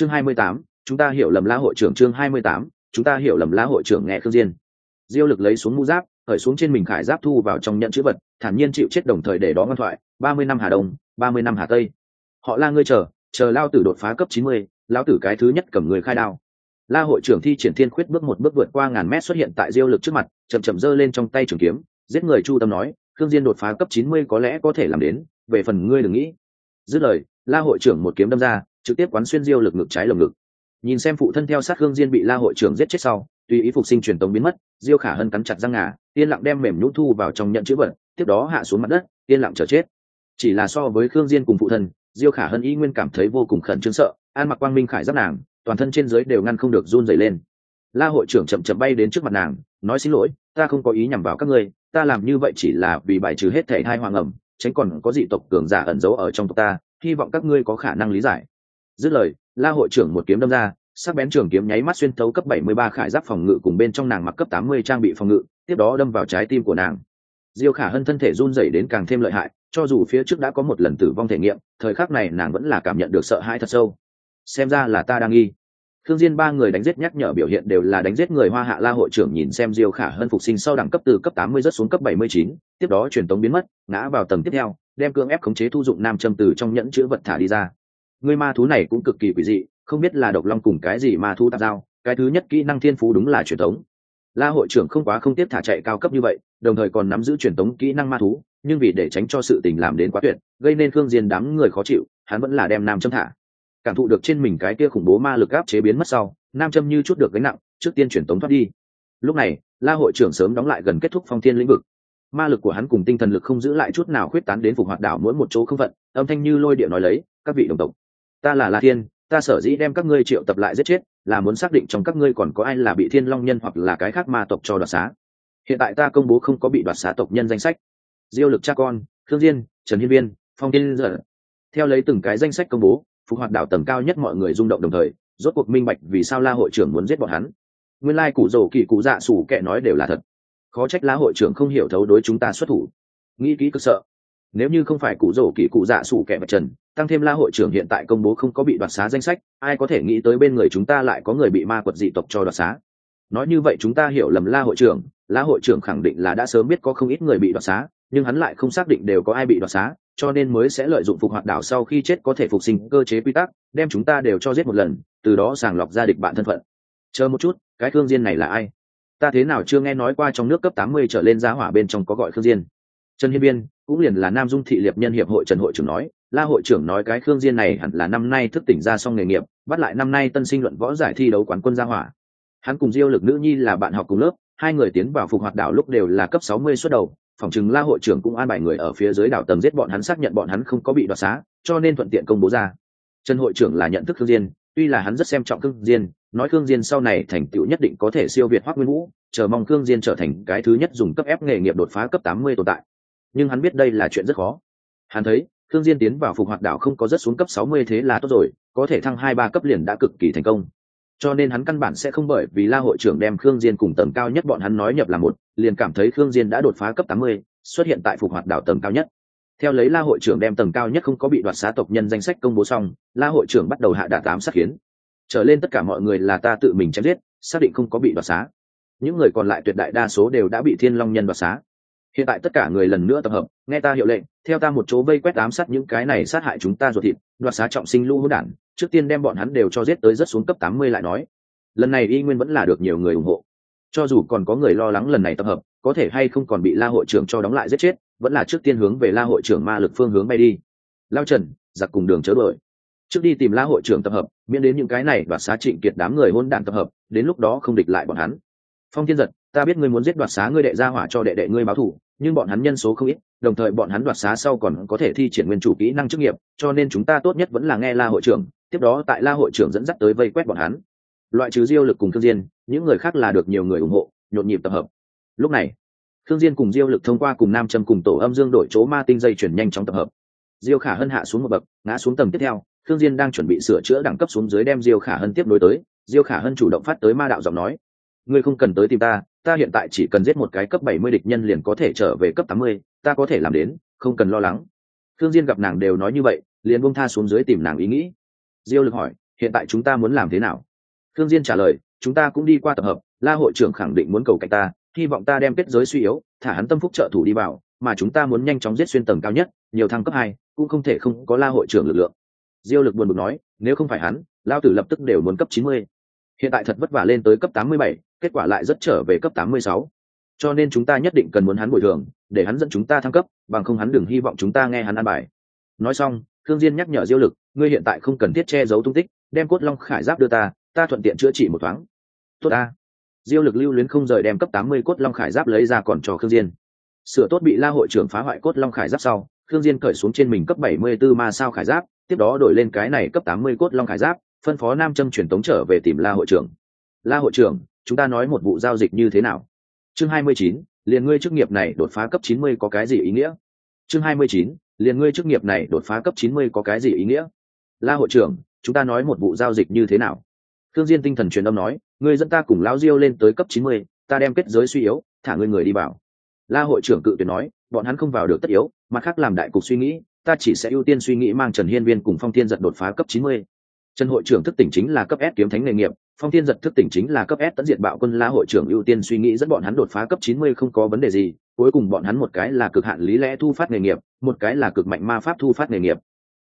chương hai mươi tám, chúng ta hiểu lầm la hội trưởng chương hai mươi tám, chúng ta hiểu lầm la hội trưởng nghe khương diên. Diêu lực lấy xuống mũ giáp, khởi xuống trên mình khải giáp thu vào trong nhận chữ vật, thản nhiên chịu chết đồng thời để đó ngoan thoại, ba mươi năm hà đông, ba mươi năm hà tây. Họ la ngươi chờ chờ lao tử đột phá cấp chín mươi, lao tử cái thứ nhất cầm người khai đao. La hội trưởng thi triển thiên khuyết bước một bước vượt qua ngàn mét xuất hiện tại diêu lực trước mặt, chậm chậm giơ lên trong tay trường kiếm, giết người chu tâm nói, khương diên đột phá cấp chín mươi có lẽ có thể làm đến, về phần ngươi đừng nghĩ. Dứt lời, la hội trưởng một kiếm đâm ra trực tiếp quán xuyên diêu lực ngực trái lồng ngực. Nhìn xem phụ thân theo sát hương diên bị la hội trưởng giết chết sau, tùy ý phục sinh truyền tống biến mất, diêu khả hân cắn chặt răng ngà, yên lặng đem mềm nhũ thu vào trong nhận chữ vật, tiếp đó hạ xuống mặt đất, yên lặng chờ chết. Chỉ là so với khương diên cùng phụ thân, diêu khả hân y nguyên cảm thấy vô cùng khẩn trương sợ, an mặc quang minh khải giáp nàng, toàn thân trên dưới đều ngăn không được run rẩy lên. La hội trưởng chậm chậm bay đến trước mặt nàng, nói xin lỗi, ta không có ý nhằm vào các ngươi, ta làm như vậy chỉ là vì bài trừ hết thể hai hoàng ẩm, tránh còn có dị tộc cường giả ẩn giấu ở trong tộc ta, hy vọng các ngươi có khả năng lý giải dứt lời la hội trưởng một kiếm đâm ra sắc bén trường kiếm nháy mắt xuyên thấu cấp 73 khải giáp phòng ngự cùng bên trong nàng mặc cấp 80 trang bị phòng ngự tiếp đó đâm vào trái tim của nàng. Diêu khả hân thân thể run rẩy đến càng thêm lợi hại cho dù phía trước đã có một lần tử vong thể nghiệm thời khắc này nàng vẫn là cảm nhận được sợ hãi thật sâu. Xem ra là ta đang nghi. Thương Diên ba người đánh giết nhắc nhở biểu hiện đều là đánh giết người Hoa Hạ La hội trưởng nhìn xem Diêu Khả Hân phục sinh sau đẳng cấp từ cấp 80 rất xuống cấp 79, tiếp đó truyền tống biến mất, ngã vào tầng tiếp theo, đem cương ép khống chế thu dụng nam châm từ trong nhẫn chứa vật thả đi ra. Ngươi ma thú này cũng cực kỳ quỷ dị, không biết là độc long cùng cái gì ma thú tạp giao, cái thứ nhất kỹ năng thiên phú đúng là truyền tống. La hội trưởng không quá không tiếp thả chạy cao cấp như vậy, đồng thời còn nắm giữ truyền tống kỹ năng ma thú, nhưng vì để tránh cho sự tình làm đến quá tuyệt, gây nên Thương Diên đám người khó chịu, hắn vẫn là đem nam châm thả. Cảm thụ được trên mình cái kia khủng bố ma lực áp chế biến mất sau nam châm như chút được gánh nặng trước tiên truyền tống thoát đi. Lúc này la hội trưởng sớm đóng lại gần kết thúc phong thiên lĩnh vực. Ma lực của hắn cùng tinh thần lực không giữ lại chút nào khuyết tán đến phục hoạt đảo mỗi một chỗ không vận âm thanh như lôi địa nói lấy các vị đồng tộc ta là la thiên, ta sở dĩ đem các ngươi triệu tập lại giết chết, là muốn xác định trong các ngươi còn có ai là bị thiên long nhân hoặc là cái khác ma tộc cho đoạt xá. Hiện tại ta công bố không có bị đoạt xá tộc nhân danh sách. Diêu lực cha con, Thương diên, trần hiên viên, phong tiên dở. Theo lấy từng cái danh sách công bố, phục hoạt đảo tầng cao nhất mọi người rung động đồng thời, rốt cuộc minh bạch vì sao la hội trưởng muốn giết bọn hắn. Nguyên lai cụ rổ kỳ cụ dạ sủ kệ nói đều là thật. Khó trách la hội trưởng không hiểu thấu đối chúng ta xuất thủ. Nghĩ kỹ cực sợ nếu như không phải cụ rổ kỳ cụ dạ sủ kẻ mặt trần, tăng thêm la hội trưởng hiện tại công bố không có bị đoạt xá danh sách, ai có thể nghĩ tới bên người chúng ta lại có người bị ma quật dị tộc cho đoạt xá? Nói như vậy chúng ta hiểu lầm la hội trưởng, la hội trưởng khẳng định là đã sớm biết có không ít người bị đoạt xá, nhưng hắn lại không xác định đều có ai bị đoạt xá, cho nên mới sẽ lợi dụng phục hoạt đảo sau khi chết có thể phục sinh cơ chế quy tắc, đem chúng ta đều cho giết một lần, từ đó sàng lọc ra địch bạn thân phận. Chờ một chút, cái thương diên này là ai? Ta thế nào chưa nghe nói qua trong nước cấp tám mươi trở lên giá hỏa bên trong có gọi thương diên. Trần hiên biên cũng liền là nam dung thị liệp nhân hiệp hội trần hội trưởng nói, la hội trưởng nói cái khương diên này hẳn là năm nay thức tỉnh ra xong nghề nghiệp, bắt lại năm nay tân sinh luận võ giải thi đấu quán quân gia hỏa. Hắn cùng diêu lực nữ nhi là bạn học cùng lớp, hai người tiến vào phục hoạt đảo lúc đều là cấp sáu mươi xuất đầu, phòng chừng la hội trưởng cũng an bài người ở phía dưới đảo tầng giết bọn hắn xác nhận bọn hắn không có bị đoạt xá, cho nên thuận tiện công bố ra. Trần hội trưởng là nhận thức khương diên, tuy là hắn rất xem trọng khương diên, nói khương diên sau này thành tựu nhất định có thể siêu việt hoắc nguyên vũ, chờ mong khương diên trở thành cái thứ nhất dùng cấp ép nghề nghiệp đột phá cấp tám mươi tồn tại nhưng hắn biết đây là chuyện rất khó. Hắn thấy thương diên tiến vào phục hoạt đảo không có rất xuống cấp sáu mươi thế là tốt rồi có thể thăng hai ba cấp liền đã cực kỳ thành công. Cho nên hắn căn bản sẽ không bởi vì la hội trưởng đem khương diên cùng tầng cao nhất bọn hắn nói nhập là một liền cảm thấy khương diên đã đột phá cấp 80, xuất hiện tại phục hoạt đảo tầng cao nhất. Theo lấy la hội trưởng đem tầng cao nhất không có bị đoạt xá tộc nhân danh sách công bố xong la hội trưởng bắt đầu hạ đả tám sát khiến. Trở lên tất cả mọi người là ta tự mình chém giết xác định không có bị đoạt xá. Những người còn lại tuyệt đại đa số đều đã bị thiên long nhân đoạt xá hiện tại tất cả người lần nữa tập hợp, nghe ta hiệu lệnh, theo ta một chỗ vây quét ám sát những cái này sát hại chúng ta ruột thịt, đoạt xá trọng sinh lũ hỗn đản, trước tiên đem bọn hắn đều cho giết tới rất xuống cấp tám mươi lại nói. Lần này y nguyên vẫn là được nhiều người ủng hộ. Cho dù còn có người lo lắng lần này tập hợp, có thể hay không còn bị la hội trưởng cho đóng lại giết chết, vẫn là trước tiên hướng về la hội trưởng ma lực phương hướng bay đi. Lao trần, giặc cùng đường chớ đuổi. Trước đi tìm la hội trưởng tập hợp, miễn đến những cái này và xá trịnh kiệt đám người hôn đạn tập hợp, đến lúc đó không địch lại bọn hắn. Phong thiên giật ta biết ngươi muốn giết đoạt xá ngươi đệ ra hỏa cho đệ đệ ngươi báo thủ, nhưng bọn hắn nhân số không ít, đồng thời bọn hắn đoạt xá sau còn có thể thi triển nguyên chủ kỹ năng chức nghiệp, cho nên chúng ta tốt nhất vẫn là nghe la hội trưởng, tiếp đó tại la hội trưởng dẫn dắt tới vây quét bọn hắn. Loại trừ diêu lực cùng thương diên, những người khác là được nhiều người ủng hộ, nhộn nhịp tập hợp. Lúc này thương diên cùng diêu lực thông qua cùng nam châm cùng tổ âm dương đổi chỗ ma tinh dây chuyển nhanh chóng tập hợp. Diêu khả hân hạ xuống một bậc, ngã xuống tầng tiếp theo thương diên đang chuẩn bị sửa chữa đẳng cấp xuống dưới đem diêu khả hân tiếp nối tới. Diêu khả hân chủ động phát tới ma đạo giọng nói, ngươi không cần tới tìm ta ta hiện tại chỉ cần giết một cái cấp 70 địch nhân liền có thể trở về cấp 80, ta có thể làm đến không cần lo lắng. Thương diên gặp nàng đều nói như vậy liền buông tha xuống dưới tìm nàng ý nghĩ. Diêu lực hỏi hiện tại chúng ta muốn làm thế nào? Thương diên trả lời chúng ta cũng đi qua tập hợp la hội trưởng khẳng định muốn cầu cạnh ta hy vọng ta đem kết giới suy yếu thả hắn tâm phúc trợ thủ đi vào mà chúng ta muốn nhanh chóng giết xuyên tầng cao nhất nhiều thăng cấp hai cũng không thể không có la hội trưởng lực lượng. Diêu lực buồn bực nói nếu không phải hắn lao tử lập tức đều muốn cấp chín mươi. Hiện tại thật vất vả lên tới cấp tám mươi bảy kết quả lại rất trở về cấp tám mươi sáu. Cho nên chúng ta nhất định cần muốn hắn bồi thường, để hắn dẫn chúng ta thăng cấp, bằng không hắn đừng hy vọng chúng ta nghe hắn ăn bài. Nói xong thương diên nhắc nhở diêu lực, ngươi hiện tại không cần thiết che giấu tung tích, đem cốt long khải giáp đưa ta ta thuận tiện chữa trị một thoáng. Tốt a? diêu lực lưu luyến không rời đem cấp tám mươi cốt long khải giáp lấy ra còn cho Thương diên. Sửa tốt bị la hội trưởng phá hoại cốt long khải giáp sau Thương diên cởi xuống trên mình cấp bảy mươi 74 ma sao khải giáp, tiếp đó đổi lên cái này cấp tám mươi cốt long khải giáp, phân phó nam châm truyền tống trở về tìm la hội trưởng. La hội trưởng chúng ta nói một vụ giao dịch như thế nào? Chương hai mươi chín, liền ngươi chức nghiệp này đột phá cấp chín mươi có cái gì ý nghĩa? Chương hai mươi chín, liền ngươi chức nghiệp này đột phá cấp chín mươi có cái gì ý nghĩa? La hội trưởng, chúng ta nói một vụ giao dịch như thế nào? Thương diên tinh thần truyền âm nói, ngươi dẫn ta cùng lão diêu lên tới cấp chín mươi, ta đem kết giới suy yếu, thả ngươi người đi vào. La hội trưởng cự tuyệt nói, bọn hắn không vào được tất yếu, mặt khác làm đại cục suy nghĩ, ta chỉ sẽ ưu tiên suy nghĩ mang trần hiên viên cùng phong thiên giật đột phá cấp chín mươi trần hội trưởng thức tỉnh chính là cấp s kiếm thánh nghề nghiệp, phong thiên giật thức tỉnh chính là cấp s tận diện bạo quân la hội trưởng ưu tiên suy nghĩ dẫn bọn hắn đột phá cấp chín mươi không có vấn đề gì, cuối cùng bọn hắn một cái là cực hạn lý lẽ thu phát nghề nghiệp, một cái là cực mạnh ma pháp thu phát nghề nghiệp.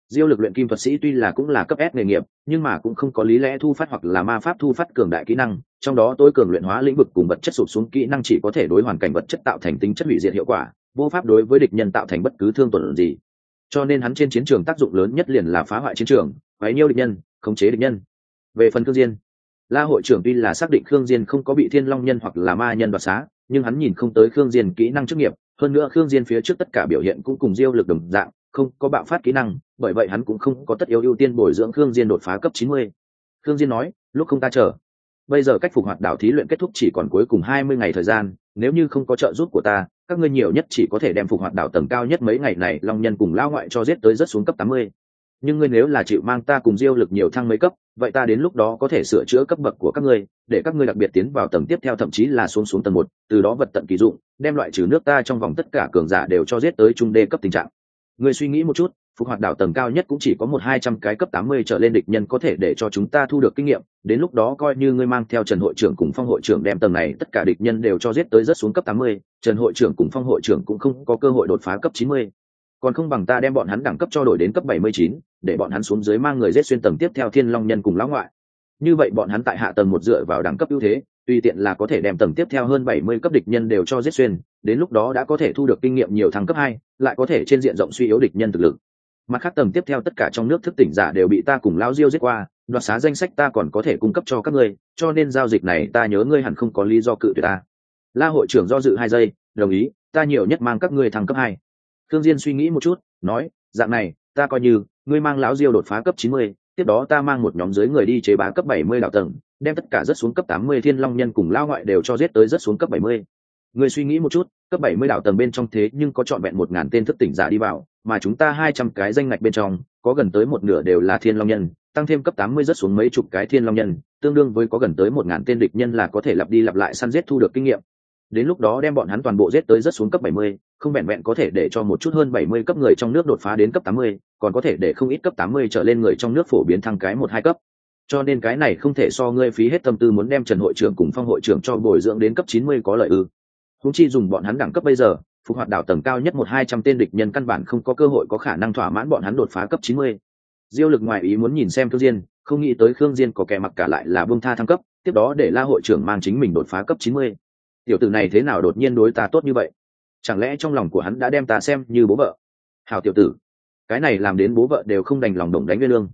Diêu lực luyện kim thuật sĩ tuy là cũng là cấp s nghề nghiệp, nhưng mà cũng không có lý lẽ thu phát hoặc là ma pháp thu phát cường đại kỹ năng, trong đó tối cường luyện hóa lĩnh vực cùng vật chất sụp xuống kỹ năng chỉ có thể đối hoàn cảnh vật chất tạo thành tính chất hủy diệt hiệu quả, vô pháp đối với địch nhân tạo thành bất cứ thương tổn gì. Cho nên hắn trên chiến trường tác dụng lớn nhất liền là phá hoại chiến trường quấy nhiêu địch nhân khống chế địch nhân. Về phần khương diên, la hội trưởng tuy là xác định khương diên không có bị thiên long nhân hoặc là ma nhân đoạt xá, nhưng hắn nhìn không tới khương diên kỹ năng chức nghiệp, hơn nữa khương diên phía trước tất cả biểu hiện cũng cùng diêu lực đồng dạng, không có bạo phát kỹ năng, bởi vậy hắn cũng không có tất yếu ưu tiên bồi dưỡng khương diên đột phá cấp 90. khương diên nói, lúc không ta chờ. Bây giờ cách phục hoạt đảo thí luyện kết thúc chỉ còn cuối cùng 20 ngày thời gian, nếu như không có trợ giúp của ta, các ngươi nhiều nhất chỉ có thể đem phục hoạt đảo tầng cao nhất mấy ngày này long nhân cùng lao ngoại cho giết tới rất xuống cấp 80 nhưng ngươi nếu là chịu mang ta cùng diêu lực nhiều thăng mấy cấp, vậy ta đến lúc đó có thể sửa chữa cấp bậc của các ngươi, để các ngươi đặc biệt tiến vào tầng tiếp theo, thậm chí là xuống xuống tầng một, từ đó vật tận kỳ dụng, đem loại trừ nước ta trong vòng tất cả cường giả đều cho giết tới trung đê cấp tình trạng. Ngươi suy nghĩ một chút, phục hoạt đảo tầng cao nhất cũng chỉ có một hai trăm cái cấp tám mươi trở lên địch nhân có thể để cho chúng ta thu được kinh nghiệm, đến lúc đó coi như ngươi mang theo trần hội trưởng cùng phong hội trưởng đem tầng này tất cả địch nhân đều cho giết tới rất xuống cấp tám mươi, trần hội trưởng cùng phong hội trưởng cũng không có cơ hội đột phá cấp chín mươi còn không bằng ta đem bọn hắn đẳng cấp cho đổi đến cấp bảy mươi chín, để bọn hắn xuống dưới mang người giết xuyên tầng tiếp theo thiên long nhân cùng lão ngoại. Như vậy bọn hắn tại hạ tầng một dựa vào đẳng cấp ưu thế, tùy tiện là có thể đem tầng tiếp theo hơn bảy mươi cấp địch nhân đều cho giết xuyên, đến lúc đó đã có thể thu được kinh nghiệm nhiều thăng cấp hai, lại có thể trên diện rộng suy yếu địch nhân thực lực. Mặt khác tầng tiếp theo tất cả trong nước thức tỉnh giả đều bị ta cùng lao diêu giết qua, đoạt xá danh sách ta còn có thể cung cấp cho các ngươi, cho nên giao dịch này ta nhớ ngươi hẳn không có lý do cự tuyệt ta. La hội trưởng do dự hai giây, đồng ý, ta nhiều nhất mang các ngươi thăng cấp hai thương diên suy nghĩ một chút, nói, dạng này, ta coi như, ngươi mang lão diêu đột phá cấp chín mươi, tiếp đó ta mang một nhóm dưới người đi chế bá cấp bảy mươi đạo tầng, đem tất cả rất xuống cấp tám mươi thiên long nhân cùng lao ngoại đều cho giết tới rất xuống cấp bảy mươi. Ngươi suy nghĩ một chút, cấp bảy mươi đạo tầng bên trong thế nhưng có trọn vẹn một ngàn tên thức tỉnh giả đi vào, mà chúng ta hai trăm cái danh ngạch bên trong, có gần tới một nửa đều là thiên long nhân, tăng thêm cấp tám mươi rất xuống mấy chục cái thiên long nhân, tương đương với có gần tới một ngàn tên địch nhân là có thể lặp đi lặp lại săn giết thu được kinh nghiệm đến lúc đó đem bọn hắn toàn bộ giết tới rất xuống cấp 70, không bèn bèn có thể để cho một chút hơn 70 cấp người trong nước đột phá đến cấp 80, còn có thể để không ít cấp 80 trở lên người trong nước phổ biến thăng cái một hai cấp. Cho nên cái này không thể so ngươi phí hết tâm tư muốn đem Trần hội trưởng cùng Phong hội trưởng cho bồi dưỡng đến cấp 90 có lợi ư? Chúng chi dùng bọn hắn đẳng cấp bây giờ, phục hoạt đảo tầng cao nhất một hai trăm tên địch nhân căn bản không có cơ hội có khả năng thỏa mãn bọn hắn đột phá cấp 90. Diêu Lực ngoài ý muốn nhìn xem Khương Diên, không nghĩ tới Khương Diên có kẻ mặc cả lại là buông tha thăng cấp, tiếp đó để La hội trưởng mang chính mình đột phá cấp 90 tiểu tử này thế nào đột nhiên đối ta tốt như vậy? Chẳng lẽ trong lòng của hắn đã đem ta xem như bố vợ? Hào tiểu tử, cái này làm đến bố vợ đều không đành lòng đồng đánh với lương.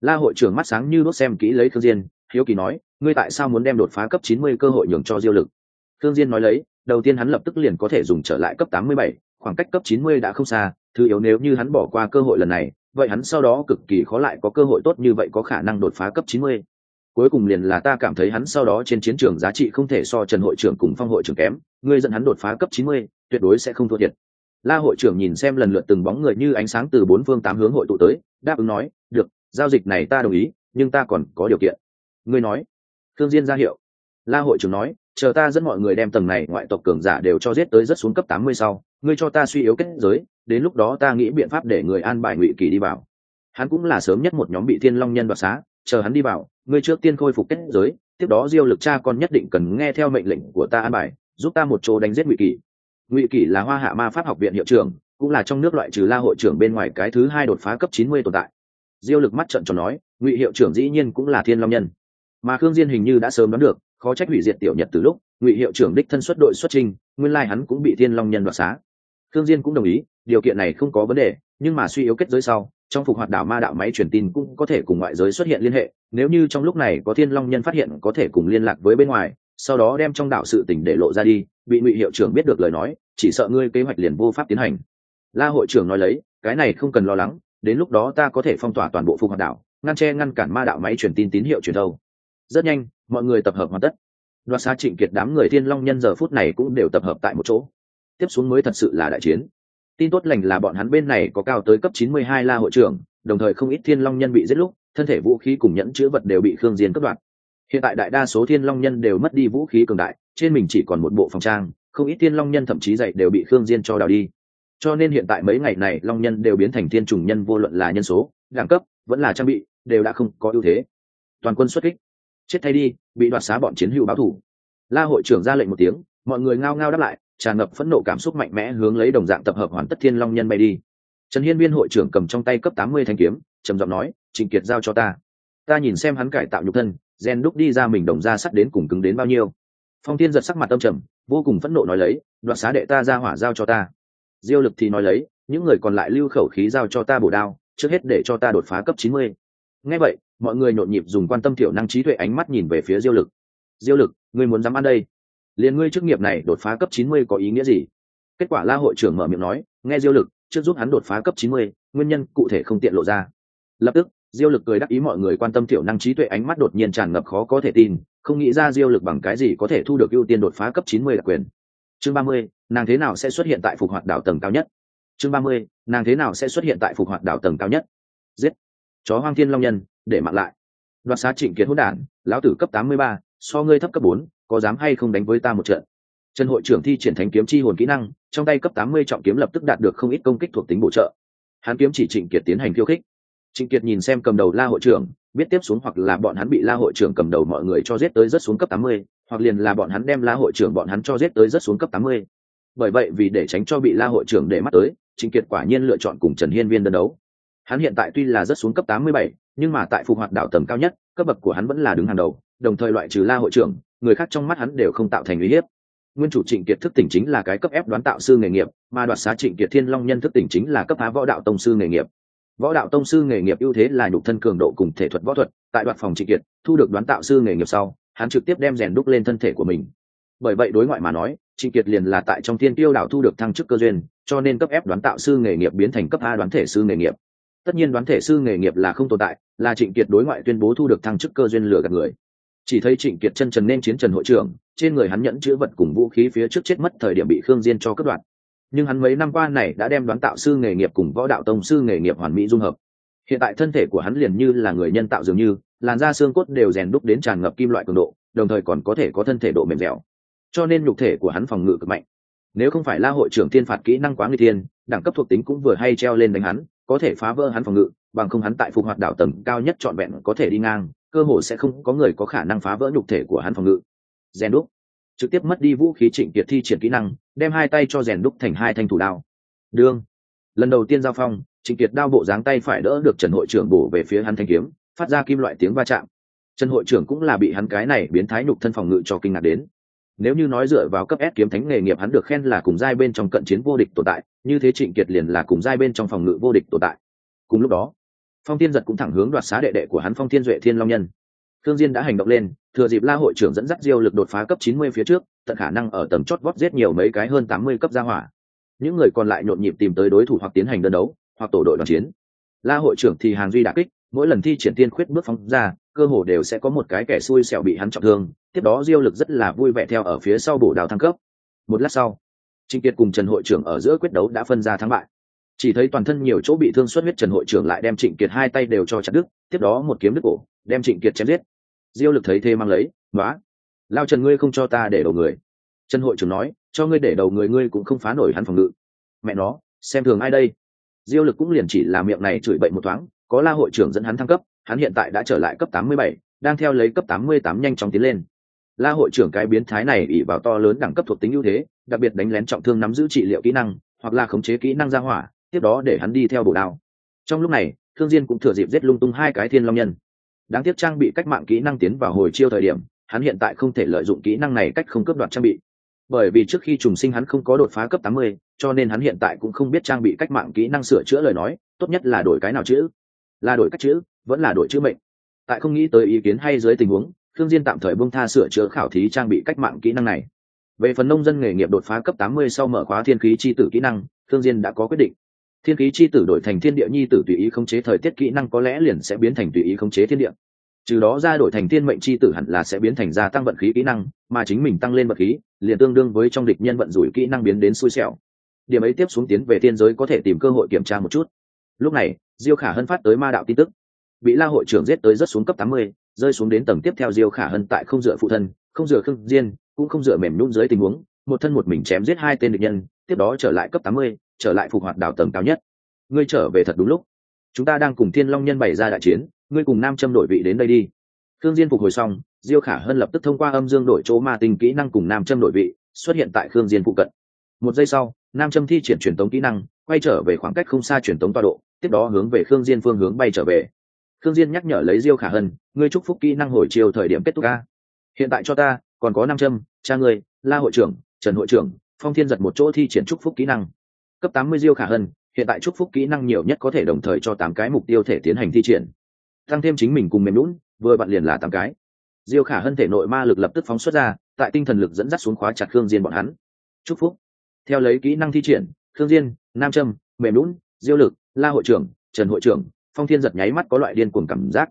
La hội trưởng mắt sáng như đốt xem kỹ lấy thương diên, hiếu kỳ nói, ngươi tại sao muốn đem đột phá cấp chín mươi cơ hội nhường cho diêu lực? Thương diên nói lấy, đầu tiên hắn lập tức liền có thể dùng trở lại cấp tám mươi bảy, khoảng cách cấp chín mươi đã không xa, thứ yếu nếu như hắn bỏ qua cơ hội lần này, vậy hắn sau đó cực kỳ khó lại có cơ hội tốt như vậy có khả năng đột phá cấp chín mươi cuối cùng liền là ta cảm thấy hắn sau đó trên chiến trường giá trị không thể so trần hội trưởng cùng phong hội trưởng kém, ngươi dẫn hắn đột phá cấp chín mươi, tuyệt đối sẽ không thua thiệt. La hội trưởng nhìn xem lần lượt từng bóng người như ánh sáng từ bốn phương tám hướng hội tụ tới, đáp ứng nói, được, giao dịch này ta đồng ý, nhưng ta còn có điều kiện. Ngươi nói. Thương diên ra hiệu. La hội trưởng nói, chờ ta dẫn mọi người đem tầng này ngoại tộc cường giả đều cho giết tới rất xuống cấp tám mươi sau, ngươi cho ta suy yếu kết giới, đến lúc đó ta nghĩ biện pháp để người an bài ngụy kỳ đi vào. Hắn cũng là sớm nhất một nhóm bị thiên long nhân đoạt xá chờ hắn đi vào, ngươi trước tiên khôi phục kết giới, tiếp đó diêu lực cha con nhất định cần nghe theo mệnh lệnh của ta an bài, giúp ta một chỗ đánh giết ngụy kỷ. Ngụy kỷ là hoa hạ ma pháp học viện hiệu trưởng, cũng là trong nước loại trừ la hội trưởng bên ngoài cái thứ hai đột phá cấp chín mươi tồn tại. Diêu lực mắt trận cho nói, ngụy hiệu trưởng dĩ nhiên cũng là thiên long nhân. Mà khương diên hình như đã sớm đoán được, khó trách hủy diệt tiểu nhật từ lúc, ngụy hiệu trưởng đích thân xuất đội xuất trình nguyên lai hắn cũng bị thiên long nhân đoạt xá. Khương diên cũng đồng ý, điều kiện này không có vấn đề, nhưng mà suy yếu kết giới sau trong phục hoạt đảo ma đạo máy truyền tin cũng có thể cùng ngoại giới xuất hiện liên hệ, nếu như trong lúc này có thiên long nhân phát hiện có thể cùng liên lạc với bên ngoài, sau đó đem trong đạo sự tình để lộ ra đi, bị ngụy hiệu trưởng biết được lời nói, chỉ sợ ngươi kế hoạch liền vô pháp tiến hành. La hội trưởng nói lấy, cái này không cần lo lắng, đến lúc đó ta có thể phong tỏa toàn bộ phục hoạt đảo, ngăn che ngăn cản ma đạo máy truyền tin tín hiệu truyền thâu rất nhanh, mọi người tập hợp hoàn tất. Đoạt xa trịnh kiệt đám người thiên long nhân giờ phút này cũng đều tập hợp tại một chỗ. Tiếp xuống mới thật sự là đại chiến tin tốt lành là bọn hắn bên này có cao tới cấp 92 la hội trưởng, đồng thời không ít thiên long nhân bị giết lúc, thân thể vũ khí cùng nhẫn chứa vật đều bị khương diên cướp đoạt. Hiện tại đại đa số thiên long nhân đều mất đi vũ khí cường đại, trên mình chỉ còn một bộ phòng trang, không ít thiên long nhân thậm chí dạy đều bị khương diên cho đào đi. Cho nên hiện tại mấy ngày này long nhân đều biến thành thiên trùng nhân vô luận là nhân số, đẳng cấp, vẫn là trang bị, đều đã không có ưu thế. Toàn quân xuất kích. Chết thay đi, bị đoạt xá bọn chiến hữu báo thủ. La hội trưởng ra lệnh một tiếng, mọi người ngao ngao đáp lại tràn ngập phẫn nộ cảm xúc mạnh mẽ hướng lấy đồng dạng tập hợp hoàn tất thiên long nhân bay đi. Trần hiên viên hội trưởng cầm trong tay cấp tám mươi thanh kiếm, trầm giọng nói, trịnh kiệt giao cho ta. Ta nhìn xem hắn cải tạo nhục thân, gen đúc đi ra mình đồng ra sắt đến cùng cứng đến bao nhiêu. Phong thiên giật sắc mặt tâm trầm, vô cùng phẫn nộ nói lấy, đoạt xá đệ ta ra hỏa giao cho ta. Diêu lực thì nói lấy, những người còn lại lưu khẩu khí giao cho ta bổ đao, trước hết để cho ta đột phá cấp chín mươi. Ngay vậy, mọi người nhộn nhịp dùng quan tâm thiểu năng trí tuệ ánh mắt nhìn về phía diêu lực. Diêu lực, ngươi muốn dám ăn đây? Liền ngươi chức nghiệp này đột phá cấp chín mươi có ý nghĩa gì? Kết quả la hội trưởng mở miệng nói, nghe diêu lực, trước giúp hắn đột phá cấp chín mươi, nguyên nhân cụ thể không tiện lộ ra. Lập tức, diêu lực cười đắc ý mọi người quan tâm tiểu năng trí tuệ ánh mắt đột nhiên tràn ngập khó có thể tin, không nghĩ ra diêu lực bằng cái gì có thể thu được ưu tiên đột phá cấp chín mươi đặc quyền. Chương ba mươi, nàng thế nào sẽ xuất hiện tại phục hoạt đảo tầng cao nhất? Chương ba mươi, nàng thế nào sẽ xuất hiện tại phục hoạt đảo tầng cao nhất? Giết! Chó hoang thiên long nhân, để mạng lại. Đoạt xá trịnh kiệt hỗn đản, lão tử cấp tám mươi ba, so ngươi thấp cấp bốn có dám hay không đánh với ta một trận? Trần hội trưởng thi triển thánh kiếm chi hồn kỹ năng, trong tay cấp tám mươi trọng kiếm lập tức đạt được không ít công kích thuộc tính bổ trợ. Hắn kiếm chỉ trịnh kiệt tiến hành khiêu khích. Trịnh kiệt nhìn xem cầm đầu la hội trưởng, biết tiếp xuống hoặc là bọn hắn bị la hội trưởng cầm đầu mọi người cho giết tới rất xuống cấp tám mươi, hoặc liền là bọn hắn đem la hội trưởng bọn hắn cho giết tới rất xuống cấp tám mươi. Bởi vậy vì để tránh cho bị la hội trưởng để mắt tới, trịnh kiệt quả nhiên lựa chọn cùng trần hiên viên đơn đấu. Hắn hiện tại tuy là rất xuống cấp tám mươi bảy, nhưng mà tại phục hoạt đảo tầm cao nhất, cấp bậc của hắn vẫn là đứng hàng đầu, đồng thời loại trừ la hội trưởng người khác trong mắt hắn đều không tạo thành uy hiếp. Nguyên chủ trịnh kiệt thức tỉnh chính là cái cấp ép đoán tạo sư nghề nghiệp, mà đoạt xá trịnh kiệt thiên long nhân thức tỉnh chính là cấp phá võ đạo tông sư nghề nghiệp. Võ đạo tông sư nghề nghiệp ưu thế là nhục thân cường độ cùng thể thuật võ thuật, tại đoạt phòng trịnh kiệt, thu được đoán tạo sư nghề nghiệp sau, hắn trực tiếp đem rèn đúc lên thân thể của mình. Bởi vậy đối ngoại mà nói, trịnh kiệt liền là tại trong thiên tiêu đảo thu được thăng chức cơ duyên, cho nên cấp ép đoán tạo sư nghề nghiệp biến thành cấp a đoán thể sư nghề nghiệp. Tất nhiên đoán thể sư nghề nghiệp là không tồn tại, là trịnh kiệt đối ngoại tuyên bố thu được thăng chức cơ duyên lừa gạt người chỉ thấy trịnh kiệt chân trần nên chiến trần hội trưởng, trên người hắn nhẫn chữ vật cùng vũ khí phía trước chết mất thời điểm bị khương diên cho cất đoạn nhưng hắn mấy năm qua này đã đem đoán tạo sư nghề nghiệp cùng võ đạo tông sư nghề nghiệp hoàn mỹ dung hợp. Hiện tại thân thể của hắn liền như là người nhân tạo dường như, làn da xương cốt đều rèn đúc đến tràn ngập kim loại cường độ, đồng thời còn có thể có thân thể độ mềm dẻo. Cho nên nhục thể của hắn phòng ngự cực mạnh. Nếu không phải la hội trưởng thiên phạt kỹ năng quá nguy thiên đẳng cấp thuộc tính cũng vừa hay treo lên đánh hắn, có thể phá vỡ hắn phòng ngự, bằng không hắn tại phục hoạt đảo tầng cao nhất trọn vẹn có thể đi ngang cơ hồ sẽ không có người có khả năng phá vỡ nhục thể của hắn phòng ngự. Rèn đúc. Trực tiếp mất đi vũ khí trịnh kiệt thi triển kỹ năng đem hai tay cho rèn đúc thành hai thanh thủ đao. Đương. Lần đầu tiên giao phong trịnh kiệt đao bộ dáng tay phải đỡ được trần hội trưởng bổ về phía hắn thanh kiếm phát ra kim loại tiếng va chạm. Trần hội trưởng cũng là bị hắn cái này biến thái nhục thân phòng ngự cho kinh ngạc đến. Nếu như nói dựa vào cấp S kiếm thánh nghề nghiệp hắn được khen là cùng giai bên trong cận chiến vô địch tồn tại, như thế Trịnh Kiệt liền là cùng giai bên trong phòng ngự vô địch tồn tại. Cùng lúc đó, Phong Thiên giật cũng thẳng hướng đoạt xá đệ đệ của hắn Phong Thiên Duệ Thiên Long Nhân. Thương Diên đã hành động lên, thừa dịp La hội trưởng dẫn dắt Diêu lực đột phá cấp 90 phía trước, tận khả năng ở tầng chót vót giết nhiều mấy cái hơn 80 cấp gia hỏa. Những người còn lại nhộn nhịp tìm tới đối thủ hoặc tiến hành đơn đấu, hoặc tổ đội đoàn chiến. La hội trưởng thì hàng duy đả kích, mỗi lần thi triển tiên khuyết bước phóng ra, cơ hồ đều sẽ có một cái kẻ xui xẻo bị hắn trọng thương, tiếp đó Diêu lực rất là vui vẻ theo ở phía sau bổ đào thăng cấp. Một lát sau, Trịnh Kiệt cùng Trần hội trưởng ở giữa quyết đấu đã phân ra thắng bại. Chỉ thấy toàn thân nhiều chỗ bị thương xuất huyết Trần hội trưởng lại đem Trịnh Kiệt hai tay đều cho chặt đứt, tiếp đó một kiếm đứt cổ, đem Trịnh Kiệt chém giết. Diêu lực thấy thế mang lấy, nói lao Trần ngươi không cho ta để đầu người." Trần hội trưởng nói, "Cho ngươi để đầu người ngươi cũng không phá nổi hắn phòng ngự." Mẹ nó, xem thường ai đây? Diêu lực cũng liền chỉ là miệng này chửi bậy một thoáng, có La hội trưởng dẫn hắn thăng cấp, hắn hiện tại đã trở lại cấp 87, đang theo lấy cấp 88 nhanh chóng tiến lên la hội trưởng cái biến thái này ỉ vào to lớn đẳng cấp thuộc tính ưu thế đặc biệt đánh lén trọng thương nắm giữ trị liệu kỹ năng hoặc là khống chế kỹ năng ra hỏa tiếp đó để hắn đi theo bổ đao. Trong lúc này thương diên cũng thừa dịp giết lung tung hai cái thiên long nhân. Đáng tiếc trang bị cách mạng kỹ năng tiến vào hồi chiêu thời điểm hắn hiện tại không thể lợi dụng kỹ năng này cách không cướp đoạt trang bị. Bởi vì trước khi trùng sinh hắn không có đột phá cấp 80, cho nên hắn hiện tại cũng không biết trang bị cách mạng kỹ năng sửa chữa lời nói tốt nhất là đổi cái nào chữ. Là đổi cách chữ vẫn là đổi chữ mệnh. Tại không nghĩ tới ý kiến hay dưới tình huống thương diên tạm thời buông tha sửa chữa khảo thí trang bị cách mạng kỹ năng này. Về phần nông dân nghề nghiệp đột phá cấp 80 sau mở khóa thiên khí chi tử kỹ năng thương diên đã có quyết định thiên khí chi tử đổi thành thiên địa nhi tử tùy ý khống chế thời tiết kỹ năng có lẽ liền sẽ biến thành tùy ý khống chế thiên địa. Trừ đó ra đổi thành thiên mệnh chi tử hẳn là sẽ biến thành gia tăng vận khí kỹ năng mà chính mình tăng lên vận khí liền tương đương với trong địch nhân vận rủi kỹ năng biến đến xui xẻo. Điểm ấy tiếp xuống tiến về thiên giới có thể tìm cơ hội kiểm tra một chút. Lúc này diêu khả hân phát tới ma đạo tin tức. Bị la hội trưởng giết tới rất xuống cấp 80, rơi xuống đến tầng tiếp theo diêu khả hân tại không dựa phụ thân không dựa khương diên cũng không dựa mềm nhún dưới tình huống một thân một mình chém giết hai tên địch nhân tiếp đó trở lại cấp 80, trở lại phục hoạt đảo tầng cao nhất. Ngươi trở về thật đúng lúc. Chúng ta đang cùng thiên long nhân bày ra đại chiến, ngươi cùng nam châm đổi vị đến đây đi. Khương diên phục hồi xong, diêu khả hân lập tức thông qua âm dương đổi chỗ ma tinh kỹ năng cùng nam châm đổi vị, xuất hiện tại khương diên phụ cận. Một giây sau, nam châm thi triển truyền tống kỹ năng, quay trở về khoảng cách không xa truyền tống tọa độ, tiếp đó hướng về khương diên phương hướng bay trở về. Khương diên nhắc nhở lấy diêu khả hân, ngươi chúc phúc kỹ năng hồi chiều thời điểm kết thúc a. Hiện tại cho ta, còn có nam châm, cha ngươi, la hội trưởng, trần hội trưởng, phong thiên giật một chỗ thi triển chúc phúc kỹ năng cấp tám mươi diêu khả hân hiện tại chúc phúc kỹ năng nhiều nhất có thể đồng thời cho tám cái mục tiêu thể tiến hành thi triển. Tăng thêm chính mình cùng mềm lún vừa bạn liền là tám cái. Diêu khả hân thể nội ma lực lập tức phóng xuất ra, tại tinh thần lực dẫn dắt xuống khóa chặt khương diên bọn hắn. Chúc phúc. Theo lấy kỹ năng thi triển, khương diên, nam trâm mềm lún diêu lực, la hội trưởng, trần hội trưởng, phong thiên giật nháy mắt có loại điên cuồng cảm giác.